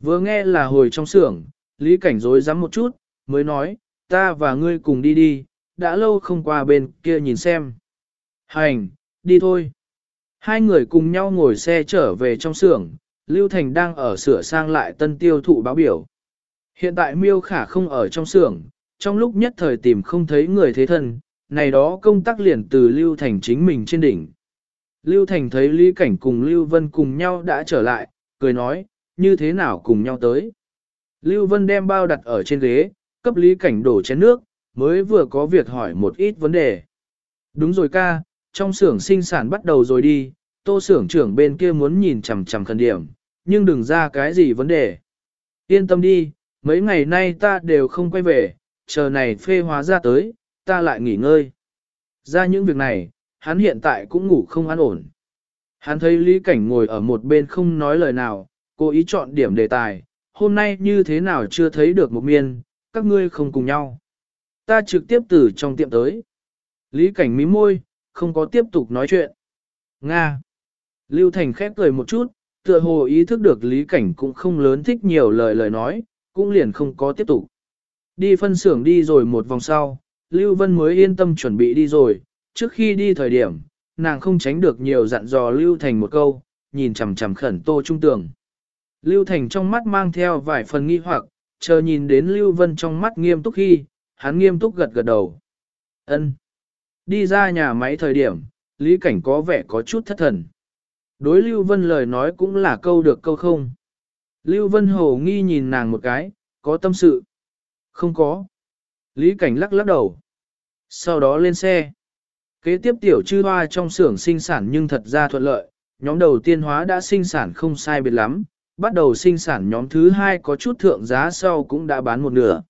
Vừa nghe là hồi trong xưởng, Lý Cảnh rối rắm một chút, mới nói, ta và ngươi cùng đi đi, đã lâu không qua bên kia nhìn xem. Hành, đi thôi. Hai người cùng nhau ngồi xe trở về trong xưởng, Lưu Thành đang ở sửa sang lại tân tiêu thụ báo biểu. Hiện tại miêu khả không ở trong xưởng, trong lúc nhất thời tìm không thấy người thế thân, này đó công tác liền từ Lưu Thành chính mình trên đỉnh. Lưu Thành thấy Lý Cảnh cùng Lưu Vân cùng nhau đã trở lại, cười nói, như thế nào cùng nhau tới. Lưu Vân đem bao đặt ở trên ghế, cấp Lý Cảnh đổ chén nước, mới vừa có việc hỏi một ít vấn đề. Đúng rồi ca, trong xưởng sinh sản bắt đầu rồi đi, tô xưởng trưởng bên kia muốn nhìn chằm chằm khẩn điểm, nhưng đừng ra cái gì vấn đề. Yên tâm đi, mấy ngày nay ta đều không quay về, chờ này phê hóa ra tới, ta lại nghỉ ngơi. Ra những việc này, hắn hiện tại cũng ngủ không an ổn. Hắn thấy Lý Cảnh ngồi ở một bên không nói lời nào, cố ý chọn điểm đề tài, hôm nay như thế nào chưa thấy được một miên, các ngươi không cùng nhau. Ta trực tiếp từ trong tiệm tới. Lý Cảnh mím môi, không có tiếp tục nói chuyện. Nga. Lưu Thành khép cười một chút, tựa hồ ý thức được Lý Cảnh cũng không lớn thích nhiều lời lời nói, cũng liền không có tiếp tục. Đi phân xưởng đi rồi một vòng sau, Lưu Vân mới yên tâm chuẩn bị đi rồi, trước khi đi thời điểm, nàng không tránh được nhiều dặn dò Lưu Thành một câu, nhìn chằm chằm khẩn tô trung tường. Lưu Thành trong mắt mang theo vài phần nghi hoặc, chờ nhìn đến Lưu Vân trong mắt nghiêm túc khi, hắn nghiêm túc gật gật đầu. Ân. Đi ra nhà máy thời điểm, Lý Cảnh có vẻ có chút thất thần. Đối Lưu Vân lời nói cũng là câu được câu không. Lưu Vân hồ nghi nhìn nàng một cái, có tâm sự. Không có. Lý Cảnh lắc lắc đầu. Sau đó lên xe. Kế tiếp tiểu chư hoa trong xưởng sinh sản nhưng thật ra thuận lợi, nhóm đầu tiên hóa đã sinh sản không sai biệt lắm, bắt đầu sinh sản nhóm thứ hai có chút thượng giá sau cũng đã bán một nửa.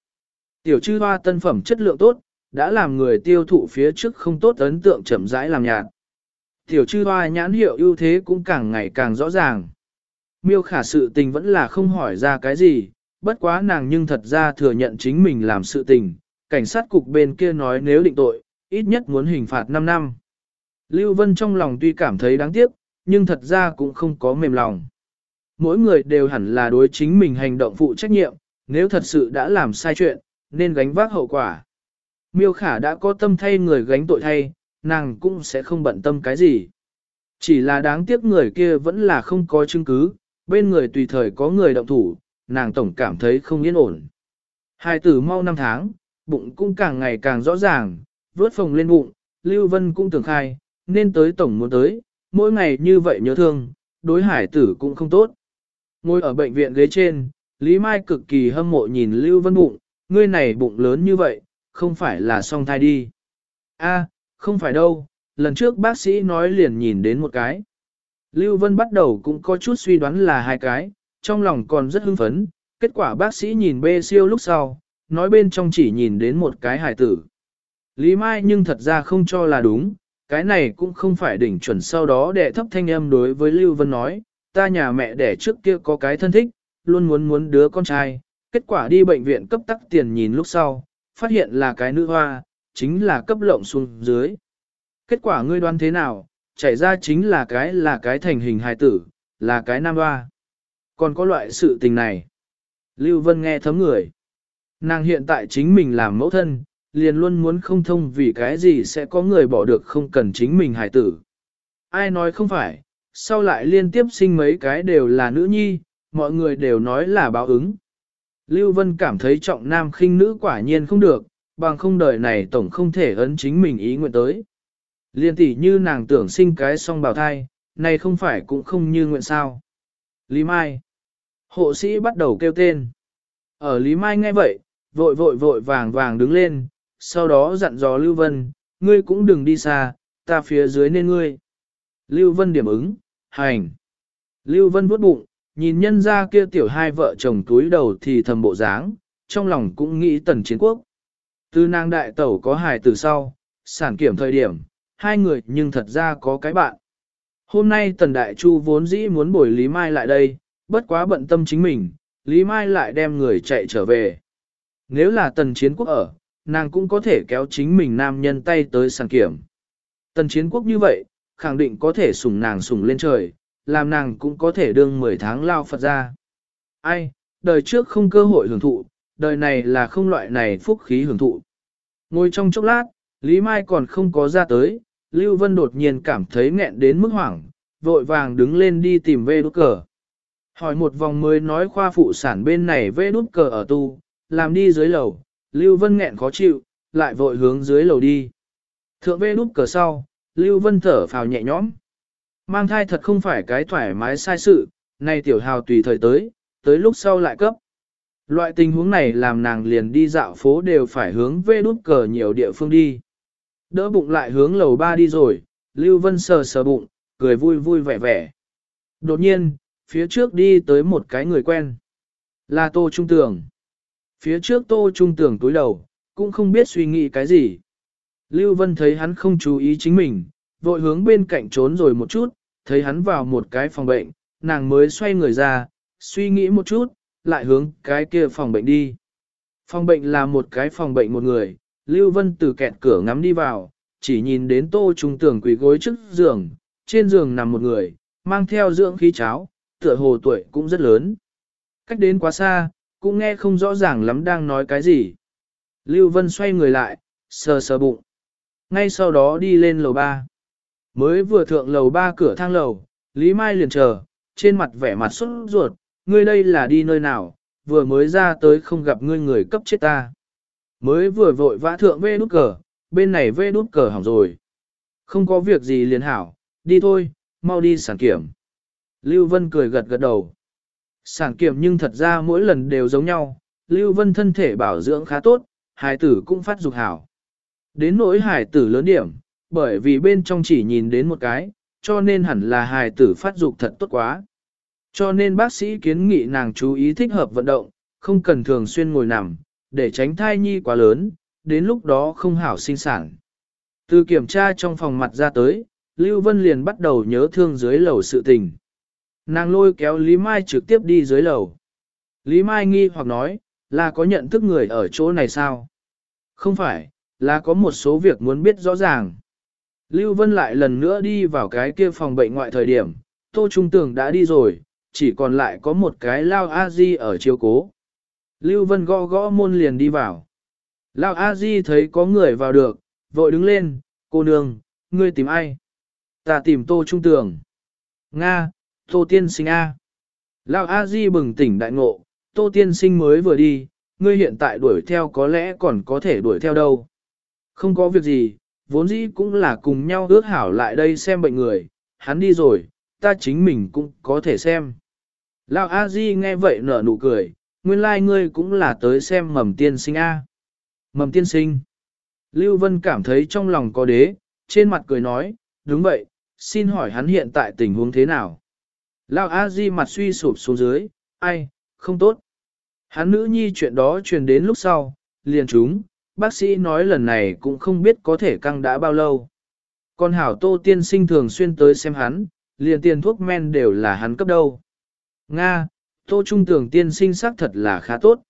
Tiểu chư hoa tân phẩm chất lượng tốt, đã làm người tiêu thụ phía trước không tốt ấn tượng chậm rãi làm nhạt. Tiểu chư hoa nhãn hiệu ưu thế cũng càng ngày càng rõ ràng. Miêu khả sự tình vẫn là không hỏi ra cái gì, bất quá nàng nhưng thật ra thừa nhận chính mình làm sự tình, cảnh sát cục bên kia nói nếu định tội, ít nhất muốn hình phạt 5 năm. Lưu Vân trong lòng tuy cảm thấy đáng tiếc, nhưng thật ra cũng không có mềm lòng. Mỗi người đều hẳn là đối chính mình hành động phụ trách nhiệm, nếu thật sự đã làm sai chuyện, nên gánh vác hậu quả. Miêu khả đã có tâm thay người gánh tội thay, nàng cũng sẽ không bận tâm cái gì. Chỉ là đáng tiếc người kia vẫn là không có chứng cứ, bên người tùy thời có người động thủ, nàng tổng cảm thấy không yên ổn. Hai tử mau năm tháng, bụng cũng càng ngày càng rõ ràng, vớt phồng lên bụng, Lưu Vân cũng tưởng khai, nên tới tổng muốn tới, mỗi ngày như vậy nhớ thương, đối hải tử cũng không tốt. Ngồi ở bệnh viện ghế trên, Lý Mai cực kỳ hâm mộ nhìn Lưu Vân bụng, ngươi này bụng lớn như vậy, không phải là song thai đi. A, không phải đâu, lần trước bác sĩ nói liền nhìn đến một cái. Lưu Vân bắt đầu cũng có chút suy đoán là hai cái, trong lòng còn rất hưng phấn, kết quả bác sĩ nhìn bê siêu lúc sau, nói bên trong chỉ nhìn đến một cái hải tử. Lý Mai nhưng thật ra không cho là đúng, cái này cũng không phải đỉnh chuẩn sau đó đệ thấp thanh âm đối với Lưu Vân nói, ta nhà mẹ đẻ trước kia có cái thân thích, luôn muốn muốn đứa con trai, kết quả đi bệnh viện cấp tắc tiền nhìn lúc sau, phát hiện là cái nữ hoa, chính là cấp lộng xuống dưới. Kết quả ngươi đoán thế nào, chảy ra chính là cái là cái thành hình hài tử, là cái nam hoa. Còn có loại sự tình này. Lưu Vân nghe thấm người. Nàng hiện tại chính mình làm mẫu thân, liền luôn muốn không thông vì cái gì sẽ có người bỏ được không cần chính mình hài tử. Ai nói không phải, sau lại liên tiếp sinh mấy cái đều là nữ nhi, mọi người đều nói là báo ứng. Lưu Vân cảm thấy trọng nam khinh nữ quả nhiên không được, bằng không đời này tổng không thể ấn chính mình ý nguyện tới. Liên tỷ như nàng tưởng sinh cái song bào thai, này không phải cũng không như nguyện sao. Lý Mai. Hộ sĩ bắt đầu kêu tên. Ở Lý Mai nghe vậy, vội vội vội vàng vàng đứng lên, sau đó dặn dò Lưu Vân, ngươi cũng đừng đi xa, ta phía dưới nên ngươi. Lưu Vân điểm ứng, hành. Lưu Vân vuốt bụng, nhìn nhân ra kia tiểu hai vợ chồng túi đầu thì thầm bộ dáng, trong lòng cũng nghĩ tần chiến quốc. Từ nàng đại tẩu có hài từ sau, sản kiểm thời điểm, hai người nhưng thật ra có cái bạn. Hôm nay tần đại chu vốn dĩ muốn bồi Lý Mai lại đây, bất quá bận tâm chính mình, Lý Mai lại đem người chạy trở về. Nếu là tần chiến quốc ở, nàng cũng có thể kéo chính mình nam nhân tay tới sản kiểm. Tần chiến quốc như vậy, khẳng định có thể sủng nàng sủng lên trời, làm nàng cũng có thể đương 10 tháng lao Phật ra. Ai, đời trước không cơ hội hưởng thụ, đời này là không loại này phúc khí hưởng thụ. Ngồi trong chốc lát, Lý Mai còn không có ra tới, Lưu Vân đột nhiên cảm thấy nghẹn đến mức hoảng, vội vàng đứng lên đi tìm vê đút cờ. Hỏi một vòng mới nói khoa phụ sản bên này vê đút cờ ở tu, làm đi dưới lầu, Lưu Vân nghẹn khó chịu, lại vội hướng dưới lầu đi. Thượng vê đút cờ sau, Lưu Vân thở phào nhẹ nhõm. Mang thai thật không phải cái thoải mái sai sự, nay tiểu hào tùy thời tới, tới lúc sau lại cấp. Loại tình huống này làm nàng liền đi dạo phố đều phải hướng về đút cờ nhiều địa phương đi. Đỡ bụng lại hướng lầu ba đi rồi, Lưu Vân sờ sờ bụng, cười vui vui vẻ vẻ. Đột nhiên, phía trước đi tới một cái người quen. Là Tô Trung Tường. Phía trước Tô Trung Tường túi đầu, cũng không biết suy nghĩ cái gì. Lưu Vân thấy hắn không chú ý chính mình, vội hướng bên cạnh trốn rồi một chút, thấy hắn vào một cái phòng bệnh, nàng mới xoay người ra, suy nghĩ một chút, lại hướng cái kia phòng bệnh đi. Phòng bệnh là một cái phòng bệnh một người, Lưu Vân từ kẹt cửa ngắm đi vào, chỉ nhìn đến tô trung tưởng quỷ gối trước giường, trên giường nằm một người, mang theo dưỡng khí cháo, tựa hồ tuổi cũng rất lớn. Cách đến quá xa, cũng nghe không rõ ràng lắm đang nói cái gì. Lưu Vân xoay người lại, sờ sờ bụng. Ngay sau đó đi lên lầu ba. Mới vừa thượng lầu ba cửa thang lầu, Lý Mai liền chờ, trên mặt vẻ mặt xuất ruột, ngươi đây là đi nơi nào, vừa mới ra tới không gặp ngươi người cấp chết ta. Mới vừa vội vã thượng vê nút cờ, bên này vê nút cờ hỏng rồi. Không có việc gì liền hảo, đi thôi, mau đi sản kiểm. Lưu Vân cười gật gật đầu. Sản kiểm nhưng thật ra mỗi lần đều giống nhau, Lưu Vân thân thể bảo dưỡng khá tốt, hài tử cũng phát dục hảo. Đến nỗi hài tử lớn điểm, bởi vì bên trong chỉ nhìn đến một cái, cho nên hẳn là hài tử phát dục thật tốt quá. Cho nên bác sĩ kiến nghị nàng chú ý thích hợp vận động, không cần thường xuyên ngồi nằm, để tránh thai nhi quá lớn, đến lúc đó không hảo sinh sản. Từ kiểm tra trong phòng mặt ra tới, Lưu Vân liền bắt đầu nhớ thương dưới lầu sự tình. Nàng lôi kéo Lý Mai trực tiếp đi dưới lầu. Lý Mai nghi hoặc nói, là có nhận thức người ở chỗ này sao? Không phải, là có một số việc muốn biết rõ ràng. Lưu Vân lại lần nữa đi vào cái kia phòng bệnh ngoại thời điểm, Tô Trung Tường đã đi rồi, chỉ còn lại có một cái Lao A Di ở chiếu cố. Lưu Vân gõ gõ môn liền đi vào. Lao A Di thấy có người vào được, vội đứng lên, cô nương, ngươi tìm ai? Ta tìm Tô Trung Tường. Nga, Tô Tiên Sinh A. Lao A Di bừng tỉnh đại ngộ, Tô Tiên Sinh mới vừa đi, ngươi hiện tại đuổi theo có lẽ còn có thể đuổi theo đâu. Không có việc gì, vốn dĩ cũng là cùng nhau ước hảo lại đây xem bệnh người, hắn đi rồi, ta chính mình cũng có thể xem. Lão A Di nghe vậy nở nụ cười, nguyên lai like ngươi cũng là tới xem mầm tiên sinh A. Mầm tiên sinh. Lưu Vân cảm thấy trong lòng có đế, trên mặt cười nói, đúng vậy, Xin hỏi hắn hiện tại tình huống thế nào? Lão A Di mặt suy sụp xuống dưới, ai, không tốt. Hắn nữ nhi chuyện đó truyền đến lúc sau, liền chúng, bác sĩ nói lần này cũng không biết có thể căng đã bao lâu. Còn hảo tô tiên sinh thường xuyên tới xem hắn, liền tiền thuốc men đều là hắn cấp đâu. Nga, tô trung tưởng tiên sinh xác thật là khá tốt.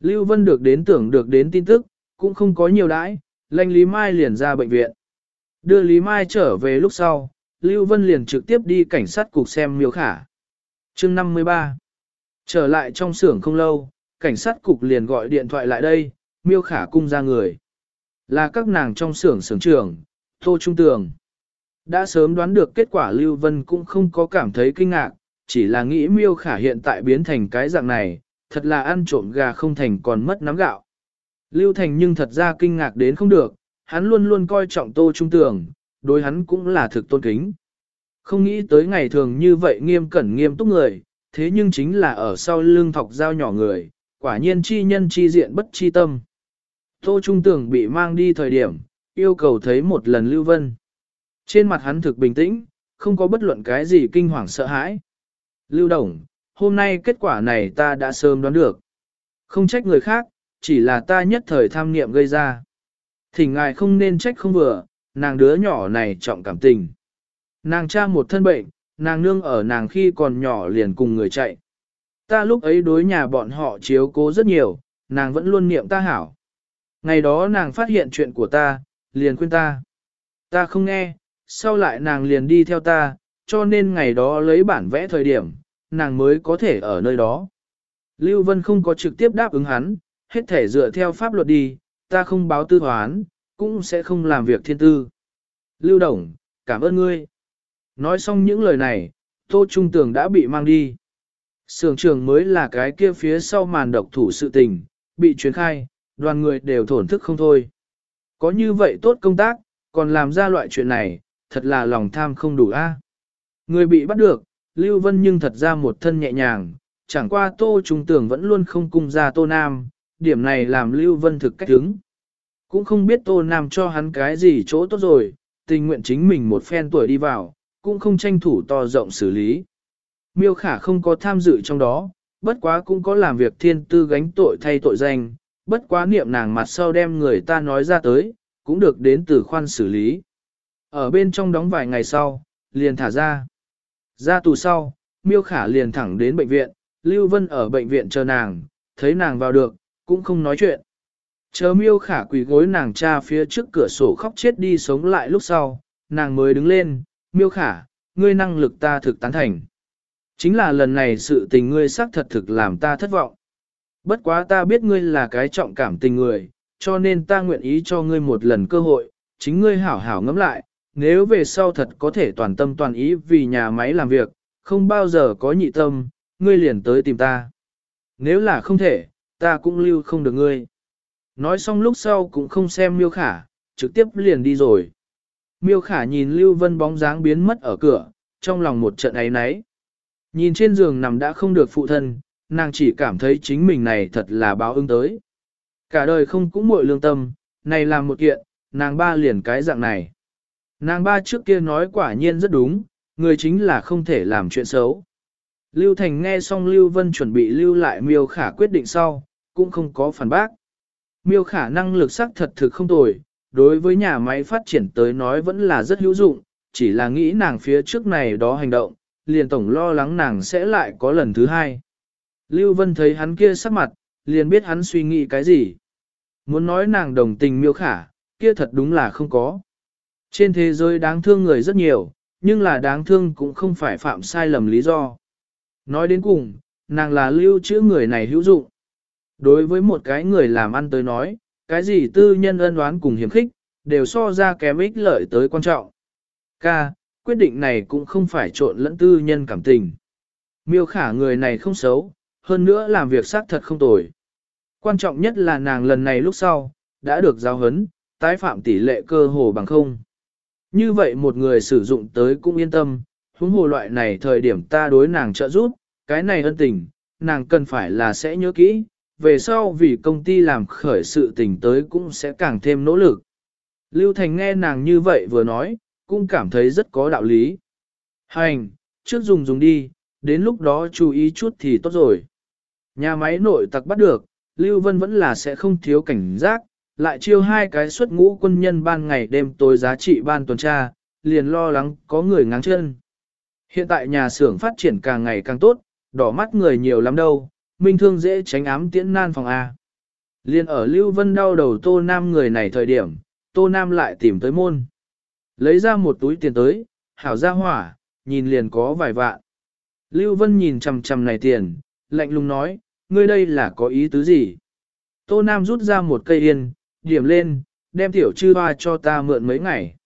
Lưu Vân được đến tưởng được đến tin tức, cũng không có nhiều đãi, lệnh Lý Mai liền ra bệnh viện. Đưa Lý Mai trở về lúc sau, Lưu Vân liền trực tiếp đi cảnh sát cục xem miêu khả. chương 53 Trở lại trong xưởng không lâu, cảnh sát cục liền gọi điện thoại lại đây, miêu khả cung ra người. Là các nàng trong xưởng xưởng trưởng, Tô Trung Tường. Đã sớm đoán được kết quả Lưu Vân cũng không có cảm thấy kinh ngạc, chỉ là nghĩ miêu khả hiện tại biến thành cái dạng này, thật là ăn trộm gà không thành còn mất nắm gạo. Lưu Thành nhưng thật ra kinh ngạc đến không được, hắn luôn luôn coi trọng Tô Trung Tường, đối hắn cũng là thực tôn kính. Không nghĩ tới ngày thường như vậy nghiêm cẩn nghiêm túc người, thế nhưng chính là ở sau lưng thọc dao nhỏ người, quả nhiên chi nhân chi diện bất chi tâm. Tô Trung Tường bị mang đi thời điểm, yêu cầu thấy một lần Lưu Vân. Trên mặt hắn thực bình tĩnh, không có bất luận cái gì kinh hoàng sợ hãi. Lưu Đồng, hôm nay kết quả này ta đã sớm đoán được. Không trách người khác, chỉ là ta nhất thời tham niệm gây ra. Thỉnh ngài không nên trách không vừa, nàng đứa nhỏ này trọng cảm tình. Nàng cha một thân bệnh, nàng nương ở nàng khi còn nhỏ liền cùng người chạy. Ta lúc ấy đối nhà bọn họ chiếu cố rất nhiều, nàng vẫn luôn niệm ta hảo. Ngày đó nàng phát hiện chuyện của ta, liền khuyên ta. Ta không nghe, sau lại nàng liền đi theo ta, cho nên ngày đó lấy bản vẽ thời điểm, nàng mới có thể ở nơi đó. Lưu Vân không có trực tiếp đáp ứng hắn, hết thể dựa theo pháp luật đi, ta không báo tư hoán cũng sẽ không làm việc thiên tư. Lưu Đồng, cảm ơn ngươi. Nói xong những lời này, Tô Trung Tường đã bị mang đi. Sưởng trường mới là cái kia phía sau màn độc thủ sự tình, bị truyền khai, đoàn người đều thổn thức không thôi. Có như vậy tốt công tác, còn làm ra loại chuyện này, thật là lòng tham không đủ a. Người bị bắt được, Lưu Vân nhưng thật ra một thân nhẹ nhàng, chẳng qua Tô Trung tưởng vẫn luôn không cung ra Tô Nam, điểm này làm Lưu Vân thực cách hứng. Cũng không biết Tô Nam cho hắn cái gì chỗ tốt rồi, tình nguyện chính mình một phen tuổi đi vào, cũng không tranh thủ to rộng xử lý. Miêu khả không có tham dự trong đó, bất quá cũng có làm việc thiên tư gánh tội thay tội danh, bất quá niệm nàng mặt sau đem người ta nói ra tới, cũng được đến từ khoan xử lý. Ở bên trong đóng vài ngày sau, liền thả ra. Ra tù sau, miêu khả liền thẳng đến bệnh viện, Lưu Vân ở bệnh viện chờ nàng, thấy nàng vào được, cũng không nói chuyện. Chờ miêu khả quỳ gối nàng cha phía trước cửa sổ khóc chết đi sống lại lúc sau, nàng mới đứng lên, miêu khả, ngươi năng lực ta thực tán thành. Chính là lần này sự tình ngươi xác thật thực làm ta thất vọng. Bất quá ta biết ngươi là cái trọng cảm tình người, cho nên ta nguyện ý cho ngươi một lần cơ hội, chính ngươi hảo hảo ngẫm lại, nếu về sau thật có thể toàn tâm toàn ý vì nhà máy làm việc, không bao giờ có nhị tâm, ngươi liền tới tìm ta. Nếu là không thể, ta cũng lưu không được ngươi. Nói xong lúc sau cũng không xem miêu khả, trực tiếp liền đi rồi. Miêu khả nhìn Lưu Vân bóng dáng biến mất ở cửa, trong lòng một trận ấy náy. Nhìn trên giường nằm đã không được phụ thân, nàng chỉ cảm thấy chính mình này thật là báo ứng tới. Cả đời không cũng muội lương tâm, này làm một kiện, nàng ba liền cái dạng này. Nàng ba trước kia nói quả nhiên rất đúng, người chính là không thể làm chuyện xấu. Lưu Thành nghe xong Lưu Vân chuẩn bị lưu lại miêu khả quyết định sau, cũng không có phản bác. Miêu khả năng lực sắc thật thực không tồi, đối với nhà máy phát triển tới nói vẫn là rất hữu dụng, chỉ là nghĩ nàng phía trước này đó hành động, liền tổng lo lắng nàng sẽ lại có lần thứ hai. Lưu Vân thấy hắn kia sắc mặt, liền biết hắn suy nghĩ cái gì. Muốn nói nàng đồng tình miêu khả, kia thật đúng là không có. Trên thế giới đáng thương người rất nhiều, nhưng là đáng thương cũng không phải phạm sai lầm lý do. Nói đến cùng, nàng là lưu trữ người này hữu dụng. Đối với một cái người làm ăn tới nói, cái gì tư nhân ân đoán cùng hiểm khích, đều so ra kém ích lợi tới quan trọng. Ca, quyết định này cũng không phải trộn lẫn tư nhân cảm tình. Miêu khả người này không xấu, hơn nữa làm việc xác thật không tồi. Quan trọng nhất là nàng lần này lúc sau, đã được giao hấn, tái phạm tỷ lệ cơ hồ bằng không. Như vậy một người sử dụng tới cũng yên tâm, huống hồ loại này thời điểm ta đối nàng trợ giúp, cái này ân tình, nàng cần phải là sẽ nhớ kỹ, về sau vì công ty làm khởi sự tình tới cũng sẽ càng thêm nỗ lực. Lưu Thành nghe nàng như vậy vừa nói, cũng cảm thấy rất có đạo lý. Hành, trước dùng dùng đi, đến lúc đó chú ý chút thì tốt rồi. Nhà máy nội tặc bắt được, Lưu Vân vẫn là sẽ không thiếu cảnh giác, lại chiêu hai cái xuất ngũ quân nhân ban ngày đêm tối giá trị ban tuần tra, liền lo lắng có người ngáng chân. Hiện tại nhà xưởng phát triển càng ngày càng tốt, đỏ mắt người nhiều lắm đâu, minh thương dễ tránh ám tiễn nan phòng A. Liên ở Lưu Vân đau đầu Tô Nam người này thời điểm, Tô Nam lại tìm tới môn. Lấy ra một túi tiền tới, hảo ra hỏa, nhìn liền có vài vạn. Lưu Vân nhìn chằm chằm này tiền, lạnh lùng nói, ngươi đây là có ý tứ gì? Tô Nam rút ra một cây yên, điểm lên, đem tiểu chư hoa cho ta mượn mấy ngày.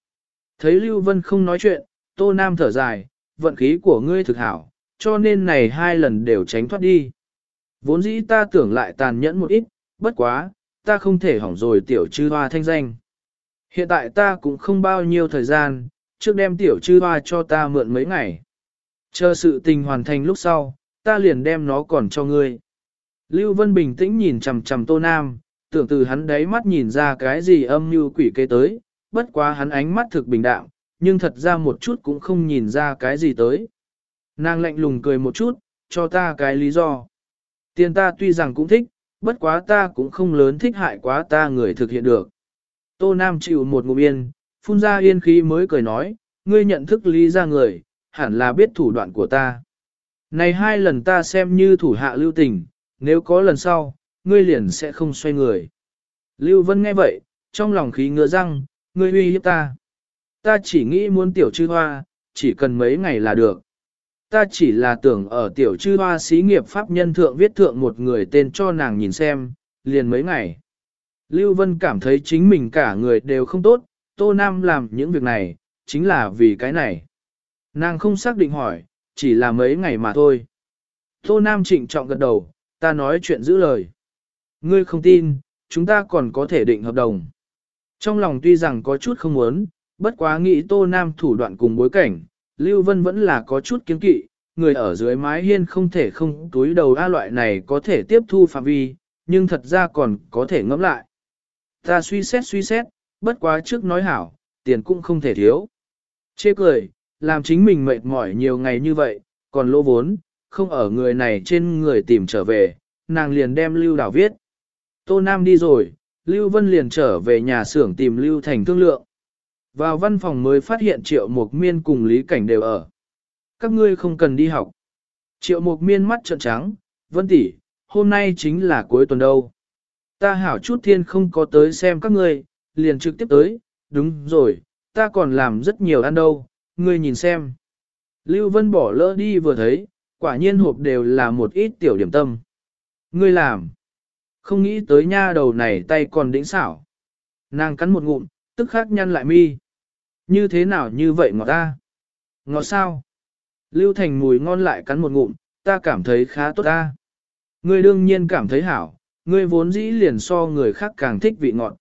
Thấy Lưu Vân không nói chuyện, Tô Nam thở dài, vận khí của ngươi thực hảo, cho nên này hai lần đều tránh thoát đi. Vốn dĩ ta tưởng lại tàn nhẫn một ít, bất quá, ta không thể hỏng rồi tiểu chư hoa thanh danh. Hiện tại ta cũng không bao nhiêu thời gian, trước đem tiểu chư hoa cho ta mượn mấy ngày. Chờ sự tình hoàn thành lúc sau, ta liền đem nó còn cho ngươi. Lưu Vân bình tĩnh nhìn chằm chằm Tô Nam, tưởng từ hắn đáy mắt nhìn ra cái gì âm mưu quỷ kế tới, bất quá hắn ánh mắt thực bình đạm, nhưng thật ra một chút cũng không nhìn ra cái gì tới. Nàng lạnh lùng cười một chút, cho ta cái lý do. Tiền ta tuy rằng cũng thích, bất quá ta cũng không lớn thích hại quá ta người thực hiện được. Tô Nam chịu một ngụm yên, phun ra yên khí mới cười nói, ngươi nhận thức lý ra người, hẳn là biết thủ đoạn của ta. Này hai lần ta xem như thủ hạ lưu tình, nếu có lần sau, ngươi liền sẽ không xoay người. Lưu Vân nghe vậy, trong lòng khí ngựa răng, ngươi uy hiếp ta. Ta chỉ nghĩ muốn tiểu chư hoa, chỉ cần mấy ngày là được. Ta chỉ là tưởng ở tiểu chư hoa xí nghiệp pháp nhân thượng viết thượng một người tên cho nàng nhìn xem, liền mấy ngày. Lưu Vân cảm thấy chính mình cả người đều không tốt, Tô Nam làm những việc này, chính là vì cái này. Nàng không xác định hỏi, chỉ là mấy ngày mà thôi. Tô Nam trịnh trọng gật đầu, ta nói chuyện giữ lời. Ngươi không tin, chúng ta còn có thể định hợp đồng. Trong lòng tuy rằng có chút không muốn, bất quá nghĩ Tô Nam thủ đoạn cùng bối cảnh, Lưu Vân vẫn là có chút kiến kỵ, người ở dưới mái hiên không thể không túi đầu A loại này có thể tiếp thu phạm vi, nhưng thật ra còn có thể ngẫm lại. Ta suy xét suy xét, bất quá trước nói hảo, tiền cũng không thể thiếu. Chê cười, làm chính mình mệt mỏi nhiều ngày như vậy, còn lỗ vốn, không ở người này trên người tìm trở về, nàng liền đem Lưu Đào viết. Tô Nam đi rồi, Lưu Vân liền trở về nhà xưởng tìm Lưu Thành thương lượng. Vào văn phòng mới phát hiện Triệu Mục Miên cùng Lý Cảnh đều ở. Các ngươi không cần đi học. Triệu Mục Miên mắt trợn trắng, Vân tỷ, hôm nay chính là cuối tuần đâu. Ta hảo chút thiên không có tới xem các ngươi, liền trực tiếp tới, đúng rồi, ta còn làm rất nhiều ăn đâu, ngươi nhìn xem. Lưu Vân bỏ lỡ đi vừa thấy, quả nhiên hộp đều là một ít tiểu điểm tâm. Ngươi làm. Không nghĩ tới nha đầu này tay còn đĩnh xảo. Nàng cắn một ngụm, tức khắc nhăn lại mi. Như thế nào như vậy ngọt ta? Ngọt sao? Lưu Thành mùi ngon lại cắn một ngụm, ta cảm thấy khá tốt ta. Ngươi đương nhiên cảm thấy hảo, ngươi vốn dĩ liền so người khác càng thích vị ngọt.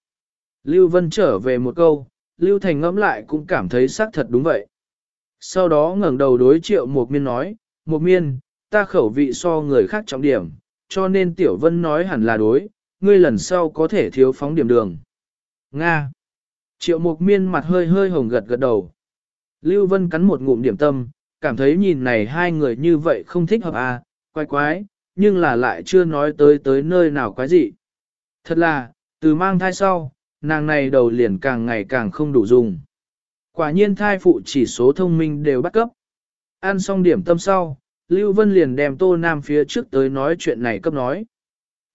Lưu Vân trở về một câu, Lưu Thành ngẫm lại cũng cảm thấy xác thật đúng vậy. Sau đó ngẩng đầu đối triệu một miên nói, một miên, ta khẩu vị so người khác trọng điểm, cho nên Tiểu Vân nói hẳn là đối, ngươi lần sau có thể thiếu phóng điểm đường. Nga. Triệu Mục Miên mặt hơi hơi hồng gật gật đầu. Lưu Vân cắn một ngụm điểm tâm, cảm thấy nhìn này hai người như vậy không thích hợp à, quái quái, nhưng là lại chưa nói tới tới nơi nào quái gì. Thật là, từ mang thai sau, nàng này đầu liền càng ngày càng không đủ dùng. Quả nhiên thai phụ chỉ số thông minh đều bắt cấp. Ăn xong điểm tâm sau, Lưu Vân liền đem Tô Nam phía trước tới nói chuyện này cấp nói.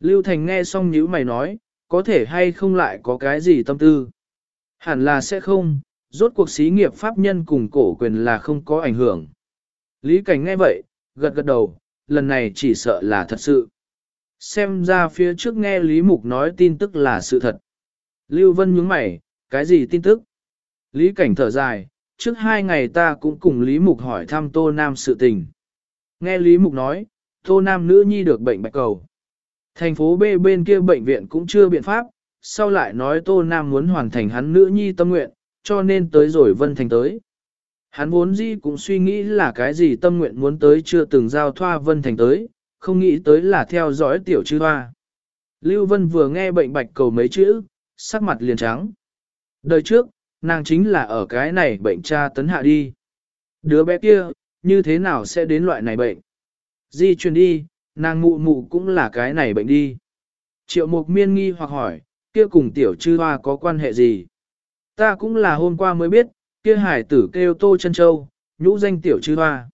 Lưu Thành nghe xong nhíu mày nói, có thể hay không lại có cái gì tâm tư. Hẳn là sẽ không, rốt cuộc xí nghiệp pháp nhân cùng cổ quyền là không có ảnh hưởng. Lý Cảnh nghe vậy, gật gật đầu, lần này chỉ sợ là thật sự. Xem ra phía trước nghe Lý Mục nói tin tức là sự thật. Lưu Vân nhướng mày, cái gì tin tức? Lý Cảnh thở dài, trước hai ngày ta cũng cùng Lý Mục hỏi thăm Tô Nam sự tình. Nghe Lý Mục nói, Tô Nam nữ nhi được bệnh bạch cầu. Thành phố B bên kia bệnh viện cũng chưa biện pháp, sau lại nói Tô Nam muốn hoàn thành hắn nữ nhi tâm nguyện, cho nên tới rồi Vân Thành tới. Hắn vốn gì cũng suy nghĩ là cái gì tâm nguyện muốn tới chưa từng giao thoa Vân Thành tới, không nghĩ tới là theo dõi tiểu chư hoa. Lưu Vân vừa nghe bệnh bạch cầu mấy chữ, sắc mặt liền trắng. Đời trước, nàng chính là ở cái này bệnh cha tấn hạ đi. Đứa bé kia, như thế nào sẽ đến loại này bệnh? Di truyền đi, nàng mụ mụ cũng là cái này bệnh đi. Triệu mục miên nghi hoặc hỏi, kia cùng tiểu chư hoa có quan hệ gì? Ta cũng là hôm qua mới biết, kia hải tử kêu tô chân châu, nhũ danh tiểu chư hoa.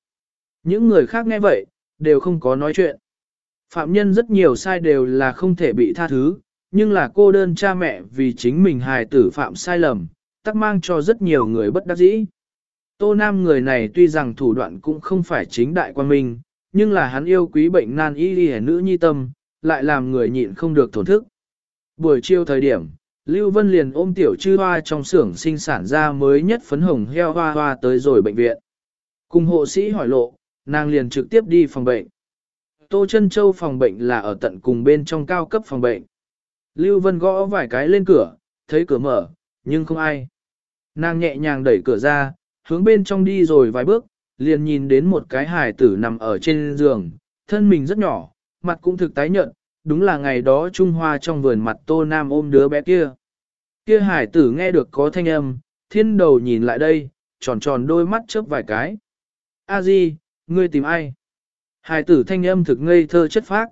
Những người khác nghe vậy, đều không có nói chuyện. Phạm nhân rất nhiều sai đều là không thể bị tha thứ, nhưng là cô đơn cha mẹ vì chính mình hài tử phạm sai lầm, tắc mang cho rất nhiều người bất đắc dĩ. Tô Nam người này tuy rằng thủ đoạn cũng không phải chính đại quan minh, nhưng là hắn yêu quý bệnh nan y đi nữ nhi tâm, lại làm người nhịn không được thổn thức. Buổi chiều thời điểm, Lưu Vân liền ôm tiểu chư hoa trong xưởng sinh sản ra mới nhất phấn hồng heo hoa hoa tới rồi bệnh viện. Cùng hộ sĩ hỏi lộ, nàng liền trực tiếp đi phòng bệnh. Tô chân châu phòng bệnh là ở tận cùng bên trong cao cấp phòng bệnh. Lưu Vân gõ vài cái lên cửa, thấy cửa mở, nhưng không ai. Nàng nhẹ nhàng đẩy cửa ra, hướng bên trong đi rồi vài bước, liền nhìn đến một cái hài tử nằm ở trên giường, thân mình rất nhỏ, mặt cũng thực tái nhợt, đúng là ngày đó Trung Hoa trong vườn mặt Tô Nam ôm đứa bé kia. Kia hải tử nghe được có thanh âm, thiên đầu nhìn lại đây, tròn tròn đôi mắt chớp vài cái. A Di, ngươi tìm ai? Hải tử thanh âm thực ngây thơ chất phác.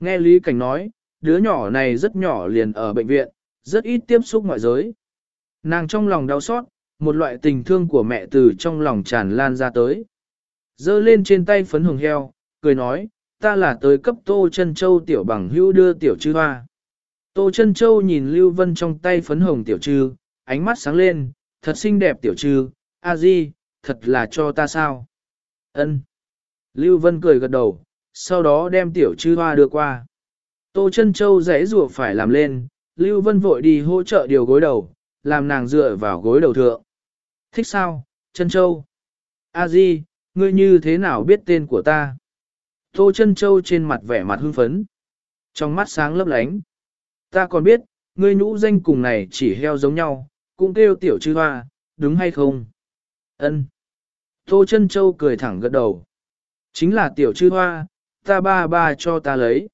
Nghe Lý Cảnh nói, đứa nhỏ này rất nhỏ liền ở bệnh viện, rất ít tiếp xúc ngoại giới. Nàng trong lòng đau xót, một loại tình thương của mẹ từ trong lòng tràn lan ra tới. Dơ lên trên tay phấn hồng heo, cười nói, ta là tới cấp Tô chân Châu tiểu bằng hữu đưa tiểu chư hoa. Tô chân Châu nhìn Lưu Vân trong tay phấn hồng tiểu chư, ánh mắt sáng lên, thật xinh đẹp tiểu chư. a di, thật là cho ta sao? Ân. Lưu Vân cười gật đầu, sau đó đem tiểu chư hoa đưa qua. Tô chân Châu rẽ rùa phải làm lên, Lưu Vân vội đi hỗ trợ điều gối đầu, làm nàng dựa vào gối đầu thượng. Thích sao, Trân Châu? A di, ngươi như thế nào biết tên của ta? Tô Trân Châu trên mặt vẻ mặt hưng phấn. Trong mắt sáng lấp lánh. Ta còn biết, ngươi nhũ danh cùng này chỉ heo giống nhau, cũng kêu tiểu chư hoa, đúng hay không? Ân. Tô Trân Châu cười thẳng gật đầu. Chính là tiểu chư hoa, ta ba ba cho ta lấy.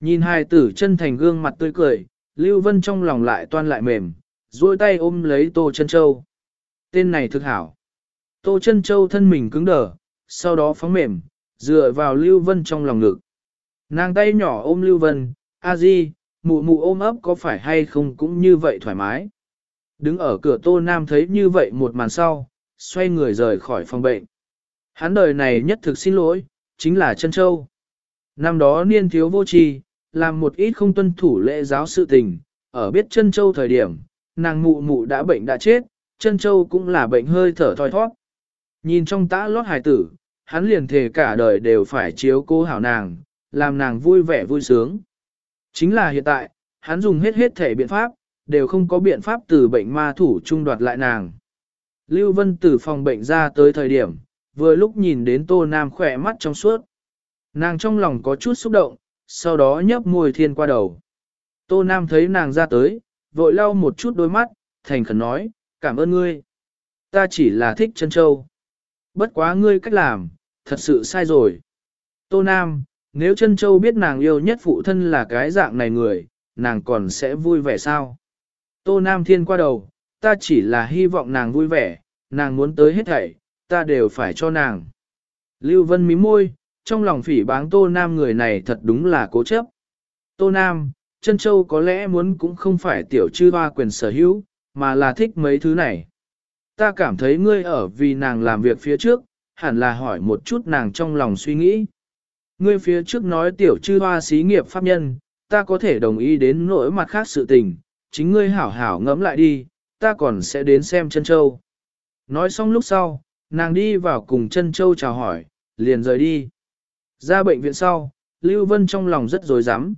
Nhìn hai tử chân thành gương mặt tươi cười, Lưu Vân trong lòng lại toan lại mềm, duỗi tay ôm lấy Tô chân Châu. Tên này thực hảo. Tô chân Châu thân mình cứng đờ, sau đó phóng mềm, dựa vào Lưu Vân trong lòng ngực. Nàng tay nhỏ ôm Lưu Vân, a di, mụ mụ ôm ấp có phải hay không cũng như vậy thoải mái. Đứng ở cửa Tô Nam thấy như vậy một màn sau, xoay người rời khỏi phòng bệnh. Hắn đời này nhất thực xin lỗi, chính là chân châu. Năm đó niên thiếu vô tri, làm một ít không tuân thủ lễ giáo sự tình, ở biết chân châu thời điểm, nàng mụ mụ đã bệnh đã chết, chân châu cũng là bệnh hơi thở thoi thoát. Nhìn trong tã lót hài tử, hắn liền thề cả đời đều phải chiếu cố hảo nàng, làm nàng vui vẻ vui sướng. Chính là hiện tại, hắn dùng hết hết thể biện pháp, đều không có biện pháp từ bệnh ma thủ trung đoạt lại nàng. Lưu Vân từ phòng bệnh ra tới thời điểm, vừa lúc nhìn đến Tô Nam khỏe mắt trong suốt. Nàng trong lòng có chút xúc động, sau đó nhấp môi thiên qua đầu. Tô Nam thấy nàng ra tới, vội lau một chút đôi mắt, thành khẩn nói, cảm ơn ngươi. Ta chỉ là thích chân châu. Bất quá ngươi cách làm, thật sự sai rồi. Tô Nam, nếu chân châu biết nàng yêu nhất phụ thân là cái dạng này người, nàng còn sẽ vui vẻ sao? Tô Nam Thiên qua đầu, ta chỉ là hy vọng nàng vui vẻ, nàng muốn tới hết thảy, ta đều phải cho nàng. Lưu Vân mím môi, trong lòng phỉ báng Tô Nam người này thật đúng là cố chấp. Tô Nam, chân châu có lẽ muốn cũng không phải tiểu chư hoa quyền sở hữu, mà là thích mấy thứ này. Ta cảm thấy ngươi ở vì nàng làm việc phía trước, hẳn là hỏi một chút nàng trong lòng suy nghĩ. Ngươi phía trước nói tiểu chư hoa xí nghiệp pháp nhân, ta có thể đồng ý đến nỗi mặt khác sự tình, chính ngươi hảo hảo ngẫm lại đi, ta còn sẽ đến xem chân châu. Nói xong lúc sau, nàng đi vào cùng chân châu chào hỏi, liền rời đi. Ra bệnh viện sau, Lưu Vân trong lòng rất dối rắm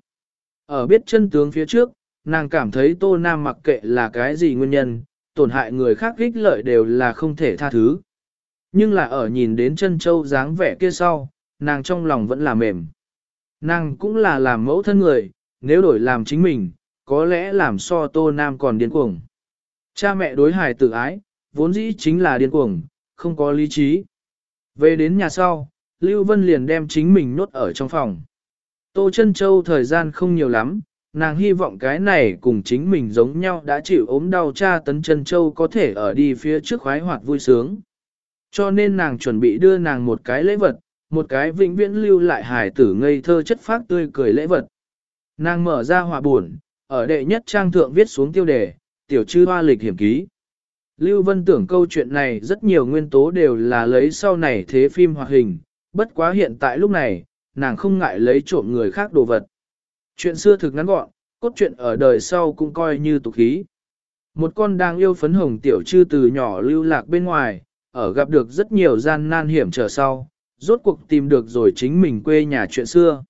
ở biết chân tướng phía trước, nàng cảm thấy Tô Nam mặc kệ là cái gì nguyên nhân, tổn hại người khác ích lợi đều là không thể tha thứ. Nhưng là ở nhìn đến chân châu dáng vẻ kia sau, nàng trong lòng vẫn là mềm. Nàng cũng là làm mẫu thân người, nếu đổi làm chính mình, có lẽ làm so tô nam còn điên cuồng. Cha mẹ đối hài tự ái, vốn dĩ chính là điên cuồng, không có lý trí. Về đến nhà sau, Lưu Vân liền đem chính mình nốt ở trong phòng. Tô chân châu thời gian không nhiều lắm, nàng hy vọng cái này cùng chính mình giống nhau đã chịu ốm đau cha tấn chân châu có thể ở đi phía trước khoái hoạt vui sướng. Cho nên nàng chuẩn bị đưa nàng một cái lễ vật, một cái vĩnh viễn lưu lại hài tử ngây thơ chất phát tươi cười lễ vật. Nàng mở ra hòa buồn, ở đệ nhất trang thượng viết xuống tiêu đề, tiểu chư hoa lịch hiểm ký. Lưu Vân tưởng câu chuyện này rất nhiều nguyên tố đều là lấy sau này thế phim hoạt hình, bất quá hiện tại lúc này, nàng không ngại lấy trộm người khác đồ vật. Chuyện xưa thực ngắn gọn, cốt truyện ở đời sau cũng coi như tục khí. Một con đang yêu phấn hồng tiểu chư từ nhỏ lưu lạc bên ngoài, ở gặp được rất nhiều gian nan hiểm trở sau, rốt cuộc tìm được rồi chính mình quê nhà chuyện xưa.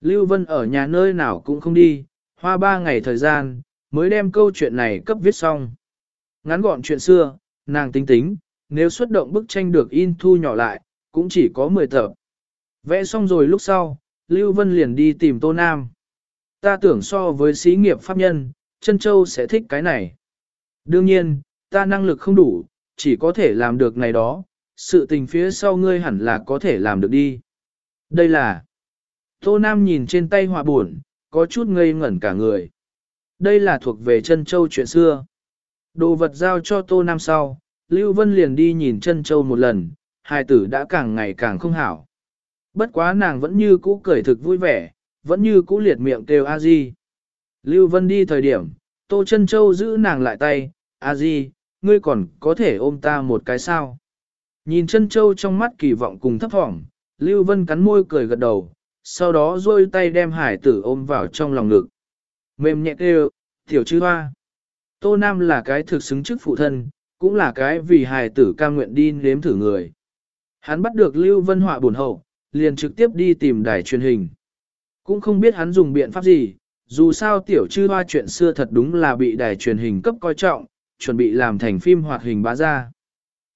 Lưu Vân ở nhà nơi nào cũng không đi, hoa ba ngày thời gian, mới đem câu chuyện này cấp viết xong. Ngắn gọn chuyện xưa, nàng tính tính, nếu xuất động bức tranh được in thu nhỏ lại, cũng chỉ có 10 tập. Vẽ xong rồi lúc sau, Lưu Vân liền đi tìm Tô Nam. Ta tưởng so với sĩ nghiệp pháp nhân, Trân châu sẽ thích cái này. Đương nhiên, ta năng lực không đủ, chỉ có thể làm được này đó, sự tình phía sau ngươi hẳn là có thể làm được đi. Đây là... Tô Nam nhìn trên tay họa buồn, có chút ngây ngẩn cả người. Đây là thuộc về Trân châu chuyện xưa. Đồ vật giao cho Tô Nam sau, Lưu Vân liền đi nhìn Trân châu một lần, hai tử đã càng ngày càng không hảo. Bất quá nàng vẫn như cũ cười thực vui vẻ, vẫn như cũ liệt miệng kêu a di. Lưu Vân đi thời điểm, Tô chân châu giữ nàng lại tay, a di, ngươi còn có thể ôm ta một cái sao. Nhìn chân châu trong mắt kỳ vọng cùng thấp thỏm, Lưu Vân cắn môi cười gật đầu, sau đó rôi tay đem hải tử ôm vào trong lòng ngực. Mềm nhẹ kêu, tiểu chư hoa. Tô Nam là cái thực xứng chức phụ thân, cũng là cái vì hài tử cam nguyện đi nếm thử người. Hắn bắt được Lưu Vân Họa buồn hậu, liền trực tiếp đi tìm đài truyền hình. Cũng không biết hắn dùng biện pháp gì, dù sao tiểu chư hoa chuyện xưa thật đúng là bị đài truyền hình cấp coi trọng, chuẩn bị làm thành phim hoạt hình bá ra.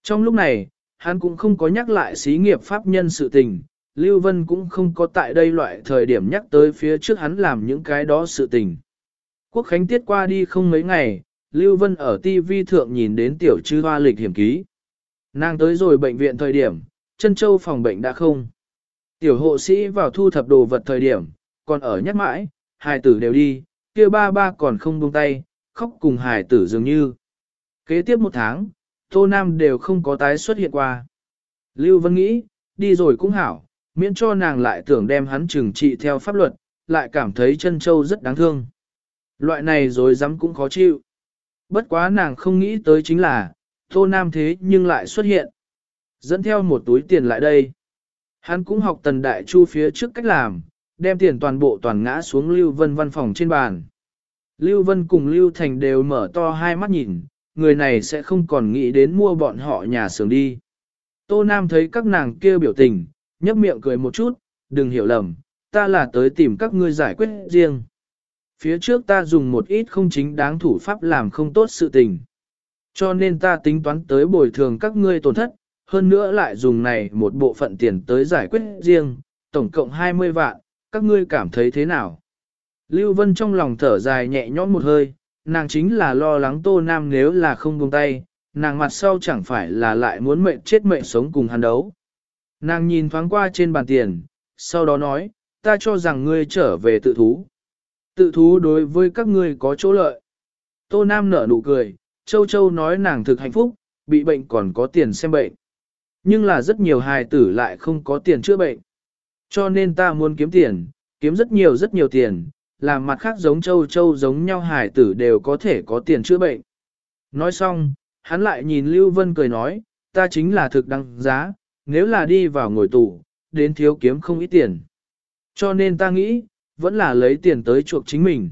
Trong lúc này, hắn cũng không có nhắc lại xí nghiệp pháp nhân sự tình, Lưu Vân cũng không có tại đây loại thời điểm nhắc tới phía trước hắn làm những cái đó sự tình. Quốc khánh tiết qua đi không mấy ngày, Lưu Vân ở TV thượng nhìn đến tiểu chư hoa lịch hiểm ký. Nàng tới rồi bệnh viện thời điểm, chân châu phòng bệnh đã không. Tiểu hộ sĩ vào thu thập đồ vật thời điểm, còn ở nhắc mãi, hài tử đều đi, kia ba ba còn không buông tay, khóc cùng hài tử dường như. Kế tiếp một tháng, Tô Nam đều không có tái xuất hiện qua. Lưu Vân nghĩ, đi rồi cũng hảo, miễn cho nàng lại tưởng đem hắn trừng trị theo pháp luật, lại cảm thấy chân châu rất đáng thương. Loại này rồi dám cũng khó chịu. Bất quá nàng không nghĩ tới chính là, Tô Nam thế nhưng lại xuất hiện. Dẫn theo một túi tiền lại đây. Hắn cũng học tần đại chu phía trước cách làm, đem tiền toàn bộ toàn ngã xuống Lưu Vân văn phòng trên bàn. Lưu Vân cùng Lưu Thành đều mở to hai mắt nhìn, người này sẽ không còn nghĩ đến mua bọn họ nhà xưởng đi. Tô Nam thấy các nàng kia biểu tình, nhấp miệng cười một chút, đừng hiểu lầm, ta là tới tìm các ngươi giải quyết riêng. Phía trước ta dùng một ít không chính đáng thủ pháp làm không tốt sự tình. Cho nên ta tính toán tới bồi thường các ngươi tổn thất, hơn nữa lại dùng này một bộ phận tiền tới giải quyết riêng, tổng cộng 20 vạn, các ngươi cảm thấy thế nào? Lưu Vân trong lòng thở dài nhẹ nhõm một hơi, nàng chính là lo lắng Tô Nam nếu là không buông tay, nàng mặt sau chẳng phải là lại muốn mệnh chết mệnh sống cùng hắn đấu. Nàng nhìn thoáng qua trên bàn tiền, sau đó nói, ta cho rằng ngươi trở về tự thú. Tự thú đối với các ngươi có chỗ lợi. Tô Nam nở nụ cười, Châu Châu nói nàng thực hạnh phúc, bị bệnh còn có tiền xem bệnh. Nhưng là rất nhiều hài tử lại không có tiền chữa bệnh. Cho nên ta muốn kiếm tiền, kiếm rất nhiều rất nhiều tiền, làm mặt khác giống Châu Châu giống nhau hài tử đều có thể có tiền chữa bệnh. Nói xong, hắn lại nhìn Lưu Vân cười nói, ta chính là thực đăng giá, nếu là đi vào ngồi tù, đến thiếu kiếm không ít tiền. Cho nên ta nghĩ, vẫn là lấy tiền tới chuộc chính mình.